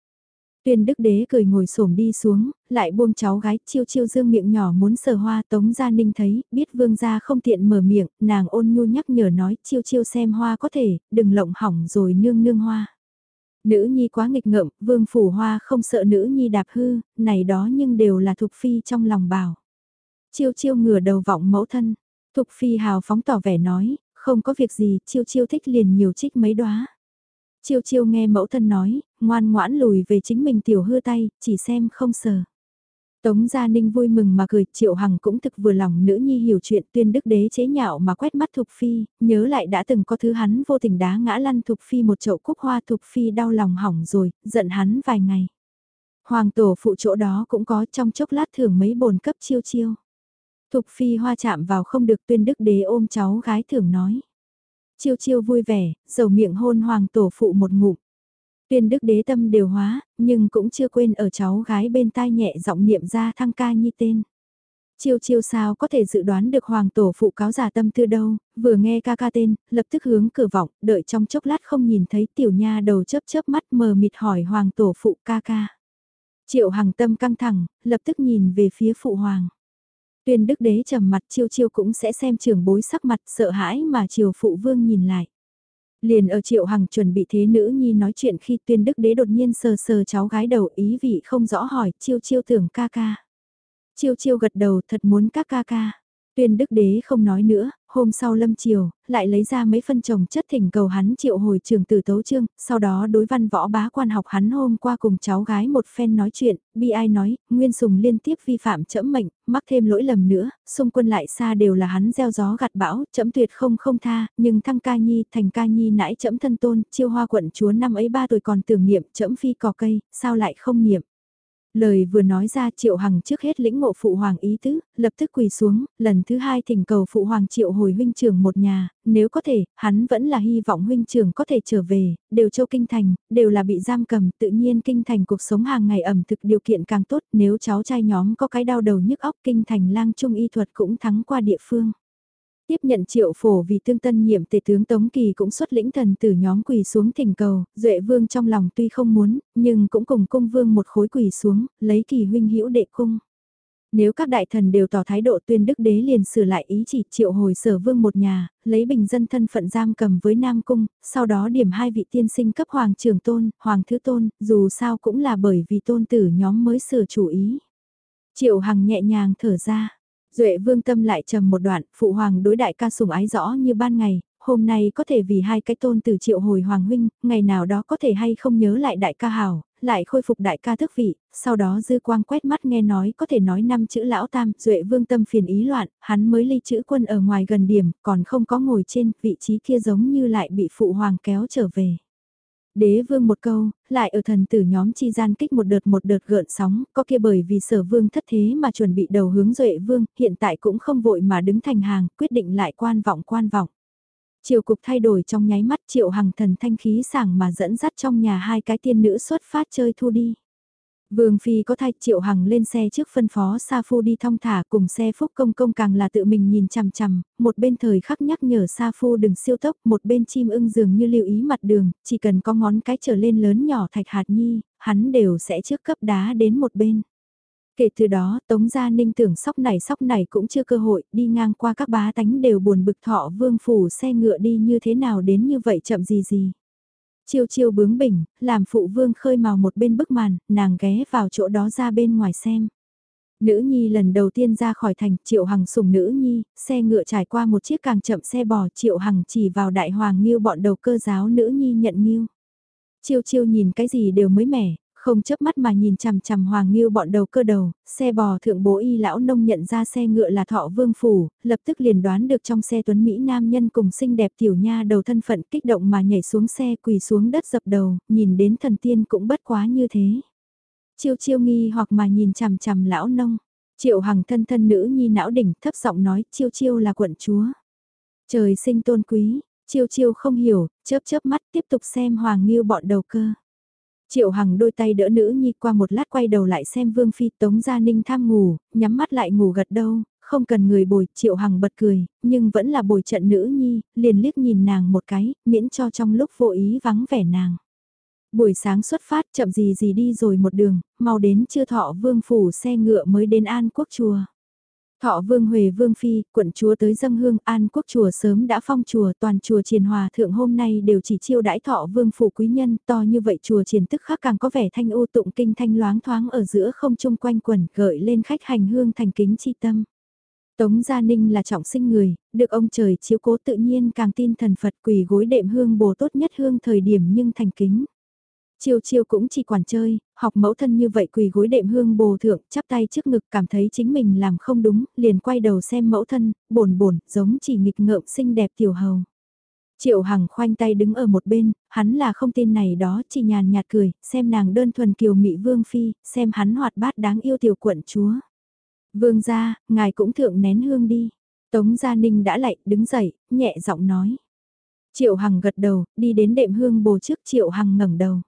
Tuyên đức đế cười ngồi xổm đi xuống, lại buông cháu gái chiêu chiêu dương miệng nhỏ muốn sờ hoa tống gia ninh thấy, biết vương gia không tiện mở miệng, nàng ôn nhu nhắc nhở nói chiêu chiêu xem hoa có thể, đừng lộng hỏng rồi nương nương hoa. Nữ nhi quá nghịch ngợm, vương phủ hoa không sợ nữ nhi đạp hư, này đó nhưng đều là thục phi trong lòng bảo. Chiêu chiêu ngửa đầu vọng mẫu thân, thục phi hào phóng tỏ vẻ nói, không có việc gì, chiêu chiêu thích liền nhiều trích mấy đóa. Chiêu chiêu nghe mẫu thân nói, ngoan ngoãn lùi về chính mình tiểu hư tay, chỉ xem không sờ. Tống Gia Ninh vui mừng mà cười, Triệu Hằng cũng thực vừa lòng nữ nhi hiểu chuyện tuyên đức đế chế nhạo mà quét mắt Thục Phi, nhớ lại đã từng có thứ hắn vô tình đá ngã lăn Thục Phi một chậu cúc hoa Thục Phi đau lòng hỏng rồi, giận hắn vài ngày. Hoàng tổ phụ chỗ đó cũng có trong chốc lát thưởng mấy bồn cấp chiêu chiêu. Thục Phi hoa chạm vào không được tuyên đức đế ôm cháu gái thưởng nói. Chiêu chiêu vui vẻ, dầu miệng hôn hoàng tổ phụ một ngụm. Tuyên đức đế tâm đều hóa, nhưng cũng chưa quên ở cháu gái bên tai nhẹ giọng niệm ra thăng ca nhi tên. Chiêu chiêu sao có thể dự đoán được hoàng tổ phụ cáo giả tâm tư đâu, vừa nghe ca ca tên, lập tức hướng cửa vọng, đợi trong chốc lát không nhìn thấy tiểu nha đầu chớp chớp mắt mờ mịt hỏi hoàng tổ phụ ca ca. Triệu hằng tâm căng thẳng, lập tức nhìn về phía phụ hoàng. Tuyên đức đế trầm mặt, chiêu chiêu cũng sẽ xem trưởng bối sắc mặt, sợ hãi mà triều phụ vương nhìn lại. Liền ở triệu hằng chuẩn bị thế nữ nhi nói chuyện khi tuyên đức đế đột nhiên sờ sờ cháu gái đầu, ý vị không rõ hỏi, chiêu chiêu tưởng ca ca. Chiêu chiêu gật đầu, thật muốn các ca ca. Tuyên đức đế không nói nữa, hôm sau lâm chiều, lại lấy ra mấy phân chồng chất thỉnh cầu hắn triệu hồi trường tử tấu trương, sau đó đối văn võ bá quan học hắn hôm qua cùng cháu gái một phen nói chuyện, bi ai nói, nguyên sùng liên tiếp vi phạm chẫm mệnh, mắc thêm lỗi lầm nữa, xung quân lại xa đều là hắn gieo gió gặt bão, chẫm tuyệt không không tha, nhưng thăng ca nhi thành ca nhi nãi chẫm thân tôn, chiêu hoa quận chúa năm ấy ba tuổi còn tưởng niệm chẫm phi cỏ cây, sao lại không niệm. Lời vừa nói ra Triệu Hằng trước hết lĩnh ngộ Phụ Hoàng ý tứ, lập tức quỳ xuống, lần thứ hai thỉnh cầu Phụ Hoàng Triệu hồi huynh trưởng một nhà, nếu có thể, hắn vẫn là hy vọng huynh trưởng có thể trở về, đều châu kinh thành, đều là bị giam cầm, tự nhiên kinh thành cuộc sống hàng ngày ẩm thực điều kiện càng tốt, nếu cháu trai nhóm có cái đau đầu nhức óc kinh thành lang trung y thuật cũng thắng qua địa phương. Tiếp nhận triệu phổ vì tương tân nhiệm tể tướng Tống Kỳ cũng xuất lĩnh thần từ nhóm quỳ xuống thỉnh cầu, Duệ Vương trong lòng tuy không muốn, nhưng cũng cùng cung vương một khối quỳ xuống, lấy kỳ huynh hữu đệ cung. Nếu các đại thần đều tỏ thái độ tuyên đức đế liền sửa lại ý chỉ triệu hồi sở vương một nhà, lấy bình dân thân phận giam cầm với Nam Cung, sau đó điểm hai vị tiên sinh cấp hoàng trường tôn, hoàng thứ tôn, dù sao cũng là bởi vì tôn tử nhóm mới sửa chủ ý. Triệu Hằng nhẹ nhàng thở ra, Duệ vương tâm lại trầm một đoạn, phụ hoàng đối đại ca sủng ái rõ như ban ngày, hôm nay có thể vì hai cái tôn từ triệu hồi hoàng huynh, ngày nào đó có thể hay không nhớ lại đại ca hảo, lại khôi phục đại ca thức vị, sau đó dư quang quét mắt nghe nói có thể nói năm chữ lão tam, duệ vương tâm phiền ý loạn, hắn mới ly chữ quân ở ngoài gần điểm, còn không có ngồi trên, vị trí kia giống như lại bị phụ hoàng kéo trở về. Đế vương một câu, lại ở thần tử nhóm chi gian kích một đợt một đợt gợn sóng, có kia bởi vì sở vương thất thế mà chuẩn bị đầu hướng duệ vương, hiện tại cũng không vội mà đứng thành hàng, quyết định lại quan vọng quan vọng. Triều cục thay đổi trong nháy mắt triệu hằng thần thanh khí sảng mà dẫn dắt trong nhà hai cái tiên nữ xuất phát chơi thu đi. Vương Phi có thay triệu hằng lên xe trước phân phó Sa Phu đi thong thả cùng xe phúc công công càng là tự mình nhìn chằm chằm, một bên thời khắc nhắc nhở Sa Phu đừng siêu tốc, một bên chim ưng dường như lưu ý mặt đường, chỉ cần có ngón cái trở lên lớn nhỏ thạch hạt nhi, hắn đều sẽ trước cấp đá đến một bên. Kể từ đó, Tống Gia Ninh tưởng sóc này sóc này cũng chưa cơ hội, đi ngang qua các bá tánh đều buồn bực thọ vương phủ xe ngựa đi như thế nào đến như vậy chậm gì gì. Chiêu chiêu bướng bỉnh, làm phụ vương khơi màu một bên bức màn, nàng ghé vào chỗ đó ra bên ngoài xem. Nữ nhi lần đầu tiên ra khỏi thành, triệu hằng sùng nữ nhi, xe ngựa trải qua một chiếc càng chậm xe bò, triệu hằng chỉ vào đại hoàng nghiêu bọn đầu cơ giáo nữ nhi nhận nghiêu. Chiêu chiêu nhìn cái gì đều mới mẻ, không chớp mắt mà nhìn chằm chằm Hoàng Nghiêu bọn đầu cơ đầu, xe bò thượng bố y lão nông nhận ra xe ngựa là thọ vương phủ, lập tức liền đoán được trong xe tuấn Mỹ nam nhân cùng xinh đẹp tiểu nha đầu thân phận kích động mà nhảy xuống xe quỳ xuống đất dập đầu, nhìn đến thần tiên cũng bất quá như thế. Chiêu chiêu nghi hoặc mà nhìn chằm chằm lão nông, triệu hằng thân thân nữ nhi não đỉnh thấp giọng nói chiêu chiêu là quận chúa. Trời sinh tôn quý, chiêu chiêu không hiểu, chớp chớp mắt tiếp tục xem Hoàng Nghiêu bọn đầu cơ. Triệu Hằng đôi tay đỡ nữ nhi qua một lát quay đầu lại xem Vương Phi Tống Gia Ninh tham ngủ, nhắm mắt lại ngủ gật đâu, không cần người bồi, Triệu Hằng bật cười, nhưng vẫn là bồi trận nữ nhi, liền liếc nhìn nàng một cái, miễn cho trong lúc vô ý vắng vẻ nàng. Buổi sáng xuất phát chậm gì gì đi rồi một đường, mau đến chưa thọ vương phủ xe ngựa mới đến An Quốc Chùa. Thọ Vương Huệ Vương Phi, quận chúa tới dâng hương an quốc chùa sớm đã phong chùa toàn chùa triền hòa thượng hôm nay đều chỉ chiêu đãi thọ vương phủ quý nhân to như vậy chùa triền tức khắc càng có vẻ thanh ô tụng kinh thanh loáng thoáng ở giữa không trung quanh quần gợi lên khách hành hương thành kính chi tâm. Tống Gia Ninh là trọng sinh người, được ông trời chiếu cố tự nhiên càng tin thần Phật quỳ gối đệm hương bồ tốt nhất hương thời điểm nhưng thành kính. Chiêu chiêu cũng chỉ quản chơi, học mẫu thân như vậy quỳ gối đệm hương bồ thượng, chắp tay trước ngực cảm thấy chính mình làm không đúng, liền quay đầu xem mẫu thân, bồn bồn, giống chỉ nghịch ngợm xinh đẹp tiểu hầu. Triệu Hằng khoanh tay đứng ở một bên, hắn là không tin này đó, chỉ nhàn nhạt cười, xem nàng đơn thuần kiều mỹ vương phi, xem hắn hoạt bát đáng yêu tiểu quận chúa. Vương gia, ngài cũng thượng nén hương đi. Tống Gia Ninh đã lạy, đứng dậy, nhẹ giọng nói. Triệu Hằng gật đầu, đi đến đệm hương bồ trước Triệu Hằng ngẩng đầu.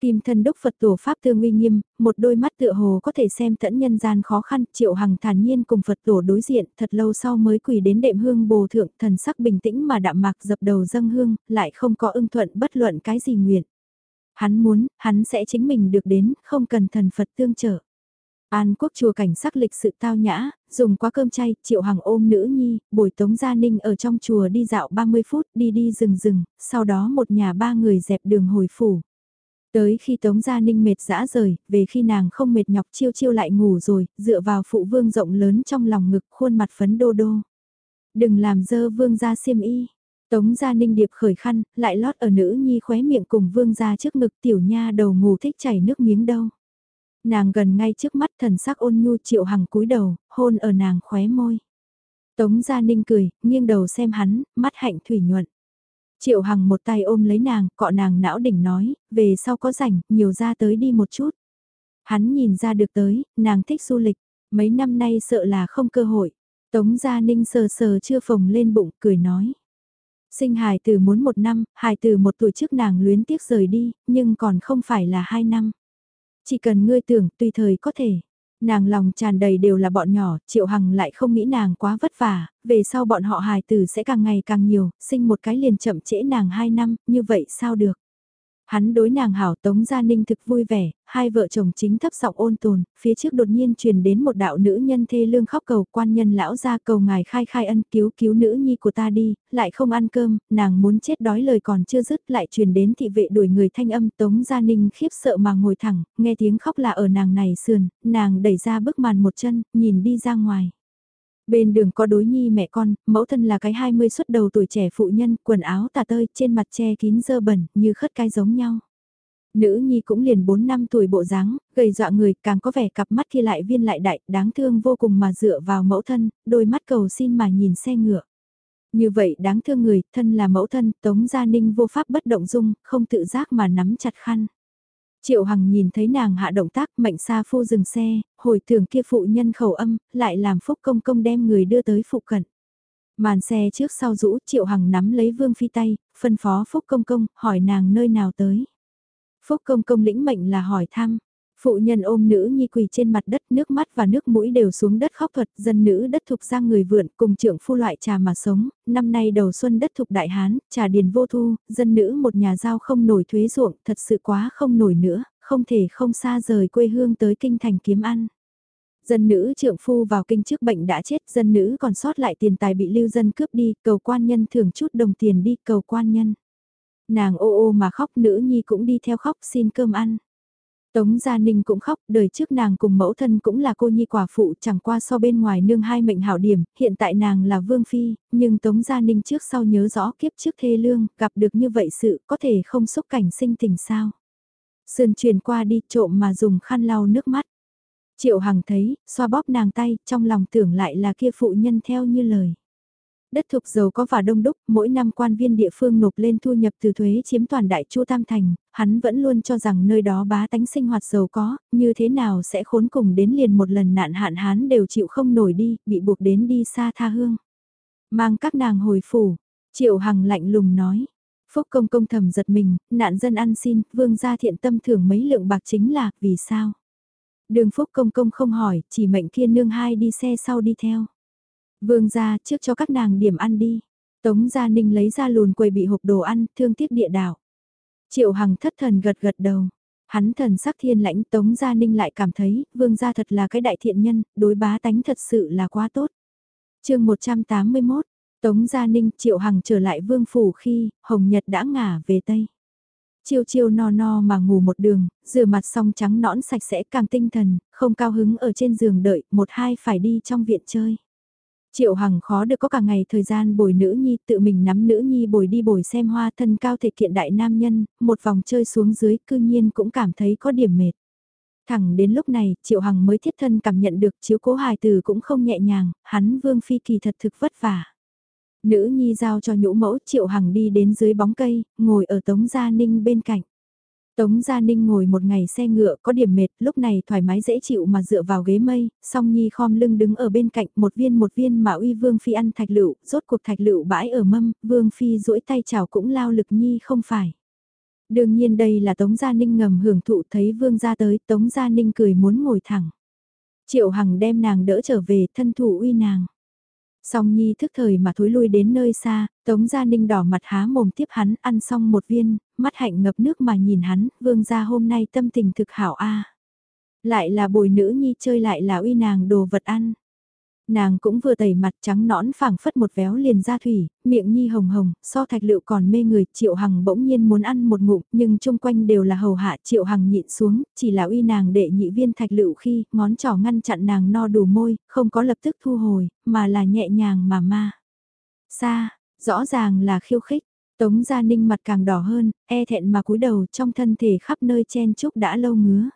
Kim thân đúc Phật tổ Pháp tương uy nghiêm, một đôi mắt tựa hồ có thể xem tẫn nhân gian khó khăn, triệu hằng thản nhiên cùng Phật tổ đối diện, thật lâu sau mới quỳ đến đệm hương bồ thượng, thần sắc bình tĩnh mà đạm mạc dập đầu dâng hương, lại không có ưng thuận bất luận cái gì nguyện. Hắn muốn, hắn sẽ chính mình được đến, không cần thần Phật tương trợ. An quốc chùa cảnh sắc lịch sự tao nhã, dùng quá cơm chay, triệu hằng ôm nữ nhi, bồi tống gia ninh ở trong chùa đi dạo 30 phút, đi đi rừng rừng, sau đó một nhà ba người dẹp đường hồi phủ. Tới khi Tống Gia Ninh mệt dã rời, về khi nàng không mệt nhọc chiêu chiêu lại ngủ rồi, dựa vào phụ vương rộng lớn trong lòng ngực khuôn mặt phấn đô đô. Đừng làm dơ vương gia xiêm y. Tống Gia Ninh điệp khởi khăn, lại lót ở nữ nhi khóe miệng cùng vương gia trước ngực tiểu nha đầu ngủ thích chảy nước miếng đâu. Nàng gần ngay trước mắt thần sắc ôn nhu triệu hằng cúi đầu, hôn ở nàng khóe môi. Tống Gia Ninh cười, nghiêng đầu xem hắn, mắt hạnh thủy nhuận. Triệu Hằng một tay ôm lấy nàng, cọ nàng não đỉnh nói, về sau có rảnh, nhiều ra tới đi một chút. Hắn nhìn ra được tới, nàng thích du lịch, mấy năm nay sợ là không cơ hội. Tống Gia Ninh sờ sờ chưa phồng lên bụng, cười nói. Sinh hài từ muốn một năm, hài từ một tuổi trước nàng luyến tiếc rời đi, nhưng còn không phải là hai năm. Chỉ cần ngươi tưởng, tùy thời có thể. Nàng lòng tràn đầy đều là bọn nhỏ, Triệu Hằng lại không nghĩ nàng quá vất vả, về sau bọn họ hài tử sẽ càng ngày càng nhiều, sinh một cái liền chậm trễ nàng 2 năm, như vậy sao được. Hắn đối nàng hảo Tống Gia Ninh thực vui vẻ, hai vợ chồng chính thấp giọng ôn tồn, phía trước đột nhiên truyền đến một đạo nữ nhân thê lương khóc cầu quan nhân lão ra cầu ngài khai khai ân cứu cứu nữ nhi của ta đi, lại không ăn cơm, nàng muốn chết đói lời còn chưa dứt lại truyền đến thị vệ đuổi người thanh âm Tống Gia Ninh khiếp sợ mà ngồi thẳng, nghe tiếng khóc là ở nàng này sườn, nàng đẩy ra bức màn một chân, nhìn đi ra ngoài. Bên đường có đối nhi mẹ con, mẫu thân là cái 20 xuất đầu tuổi trẻ phụ nhân, quần áo tà tơi, trên mặt che kín dơ bẩn, như khất cái giống nhau. Nữ nhi cũng liền 4 năm tuổi bộ dáng, gầy dọa người, càng có vẻ cặp mắt kia lại viên lại đại, đáng thương vô cùng mà dựa vào mẫu thân, đôi mắt cầu xin mà nhìn xe ngựa. Như vậy đáng thương người, thân là mẫu thân, Tống Gia Ninh vô pháp bất động dung, không tự giác mà nắm chặt khăn. Triệu Hằng nhìn thấy nàng hạ động tác mệnh xa phu dừng xe, hồi tưởng kia phụ nhân khẩu âm, lại làm phúc công công đem người đưa tới phụ cận. Màn xe trước sau rũ Triệu Hằng nắm lấy Vương Phi tay, phân phó phúc công công, hỏi nàng nơi nào tới. Phúc công công lĩnh mệnh là hỏi thăm. Phụ nhân ôm nữ nhi quỳ trên mặt đất nước mắt và nước mũi đều xuống đất khóc thuật dân nữ đất thục ra người vượn cùng trưởng phu loại trà mà sống, năm nay đầu xuân đất thục đại hán, trà điền vô thu, dân nữ một nhà giao không nổi thuế ruộng, thật sự quá không nổi nữa, không thể không xa rời quê hương tới kinh thành kiếm ăn. Dân nữ trưởng phu vào kinh trước bệnh đã chết, dân nữ còn sót lại tiền tài bị lưu dân cướp đi, cầu quan nhân thưởng chút đồng tiền đi, cầu quan nhân. Nàng ô ô mà khóc nữ nhi cũng đi theo khóc xin cơm ăn. Tống Gia Ninh cũng khóc, đời trước nàng cùng mẫu thân cũng là cô nhi quả phụ chẳng qua so bên ngoài nương hai mệnh hảo điểm, hiện tại nàng là vương phi, nhưng Tống Gia Ninh trước sau nhớ rõ kiếp trước thê lương, gặp được như vậy sự có thể không xúc cảnh sinh tình sao. Sườn truyền qua đi trộm mà dùng khăn lau nước mắt. Triệu Hằng thấy, xoa bóp nàng tay, trong lòng tưởng lại là kia phụ nhân theo như lời. Đất thuộc giàu có và đông đúc, mỗi năm quan viên địa phương nộp lên thu nhập từ thuế chiếm toàn đại chu Tam Thành, hắn vẫn luôn cho rằng nơi đó bá tánh sinh hoạt giàu có, như thế nào sẽ khốn cùng đến liền một lần nạn hạn hán đều chịu không nổi đi, bị buộc đến đi xa tha hương. Mang các nàng hồi phủ, triệu hằng lạnh lùng nói, Phúc công công thầm giật mình, nạn dân ăn xin, vương gia thiện tâm thưởng mấy lượng bạc chính là, vì sao? Đường Phúc công công không hỏi, chỉ mệnh kia nương hai đi xe sau đi theo. Vương gia trước cho các nàng điểm ăn đi. Tống Gia Ninh lấy ra lùn quầy bị hộp đồ ăn, thương tiếc địa đảo. Triệu Hằng thất thần gật gật đầu. Hắn thần sắc thiên lãnh Tống Gia Ninh lại cảm thấy, vương gia thật là cái đại thiện nhân, đối bá tánh thật sự là quá tốt. chương 181, Tống Gia Ninh Triệu Hằng trở lại vương phủ khi, Hồng Nhật đã ngả về Tây. Chiêu chiêu no no mà ngủ một đường, rửa mặt xong trắng nõn sạch sẽ càng tinh thần, không cao hứng ở trên giường đợi, một hai phải đi trong viện chơi. Triệu Hằng khó được có cả ngày thời gian bồi nữ nhi tự mình nắm nữ nhi bồi đi bồi xem hoa thân cao thể kiện đại nam nhân, một vòng chơi xuống dưới cư nhiên cũng cảm thấy có điểm mệt. Thẳng đến lúc này, Triệu Hằng mới thiết thân cảm nhận được chiếu cố hài từ cũng không nhẹ nhàng, hắn vương phi kỳ thật thực vất vả. Nữ nhi giao cho nhũ mẫu Triệu Hằng đi đến dưới bóng cây, ngồi ở Tống Gia Ninh bên cạnh. Tống Gia Ninh ngồi một ngày xe ngựa có điểm mệt, lúc này thoải mái dễ chịu mà dựa vào ghế mây, song Nhi khom lưng đứng ở bên cạnh một viên một viên mà uy Vương Phi ăn thạch lựu, rốt cuộc thạch lựu bãi ở mâm, Vương Phi duỗi tay chào cũng lao lực Nhi không phải. Đương nhiên đây là Tống Gia Ninh ngầm hưởng thụ thấy Vương gia tới, Tống Gia Ninh cười muốn ngồi thẳng. Triệu Hằng đem nàng đỡ trở về thân thủ uy nàng. Song Nhi thức thời mà thối lui đến nơi xa, Tống Gia Ninh đỏ mặt há mồm tiếp hắn ăn xong một viên, mắt hạnh ngập nước mà nhìn hắn, vương gia hôm nay tâm tình thực hảo a Lại là bồi nữ Nhi chơi lại là uy nàng đồ vật ăn. Nàng cũng vừa tẩy mặt trắng nõn phẳng phất một véo liền ra thủy, miệng nhi hồng hồng, so thạch lựu còn mê người, triệu hằng bỗng nhiên muốn ăn một ngụm, nhưng chung quanh đều là hầu hạ triệu hằng nhịn xuống, chỉ là uy nàng để nhị viên thạch lựu khi, ngón trỏ ngăn chặn nàng no đủ môi, không có lập tức thu hồi, mà là nhẹ nhàng mà ma. Xa, rõ ràng là khiêu khích, tống gia ninh mặt càng đỏ hơn, e thẹn mà cúi đầu trong thân thể khắp nơi chen chúc đã lâu ngứa.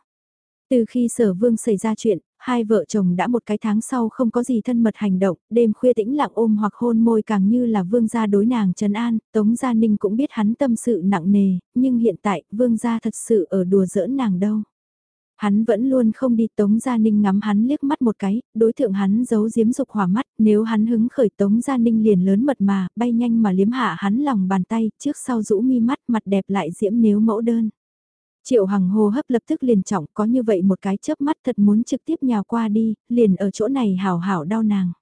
Từ khi sở vương xảy ra chuyện, hai vợ chồng đã một cái tháng sau không có gì thân mật hành động, đêm khuya tĩnh lặng ôm hoặc hôn môi càng như là vương gia đối nàng trấn an, Tống Gia Ninh cũng biết hắn tâm sự nặng nề, nhưng hiện tại vương gia thật sự ở đùa giỡn nàng đâu. Hắn vẫn luôn không đi Tống Gia Ninh ngắm hắn liếc mắt một cái, đối tượng hắn giấu giếm dục hỏa mắt, nếu hắn hứng khởi Tống Gia Ninh liền lớn mật mà, bay nhanh mà liếm hạ hắn lòng bàn tay, trước sau rũ mi mắt mặt đẹp lại diễm nếu mẫu đơn. Triệu Hằng hô hấp lập tức liền trọng có như vậy một cái chớp mắt thật muốn trực tiếp nhào qua đi, liền ở chỗ này hào hảo đau nàng.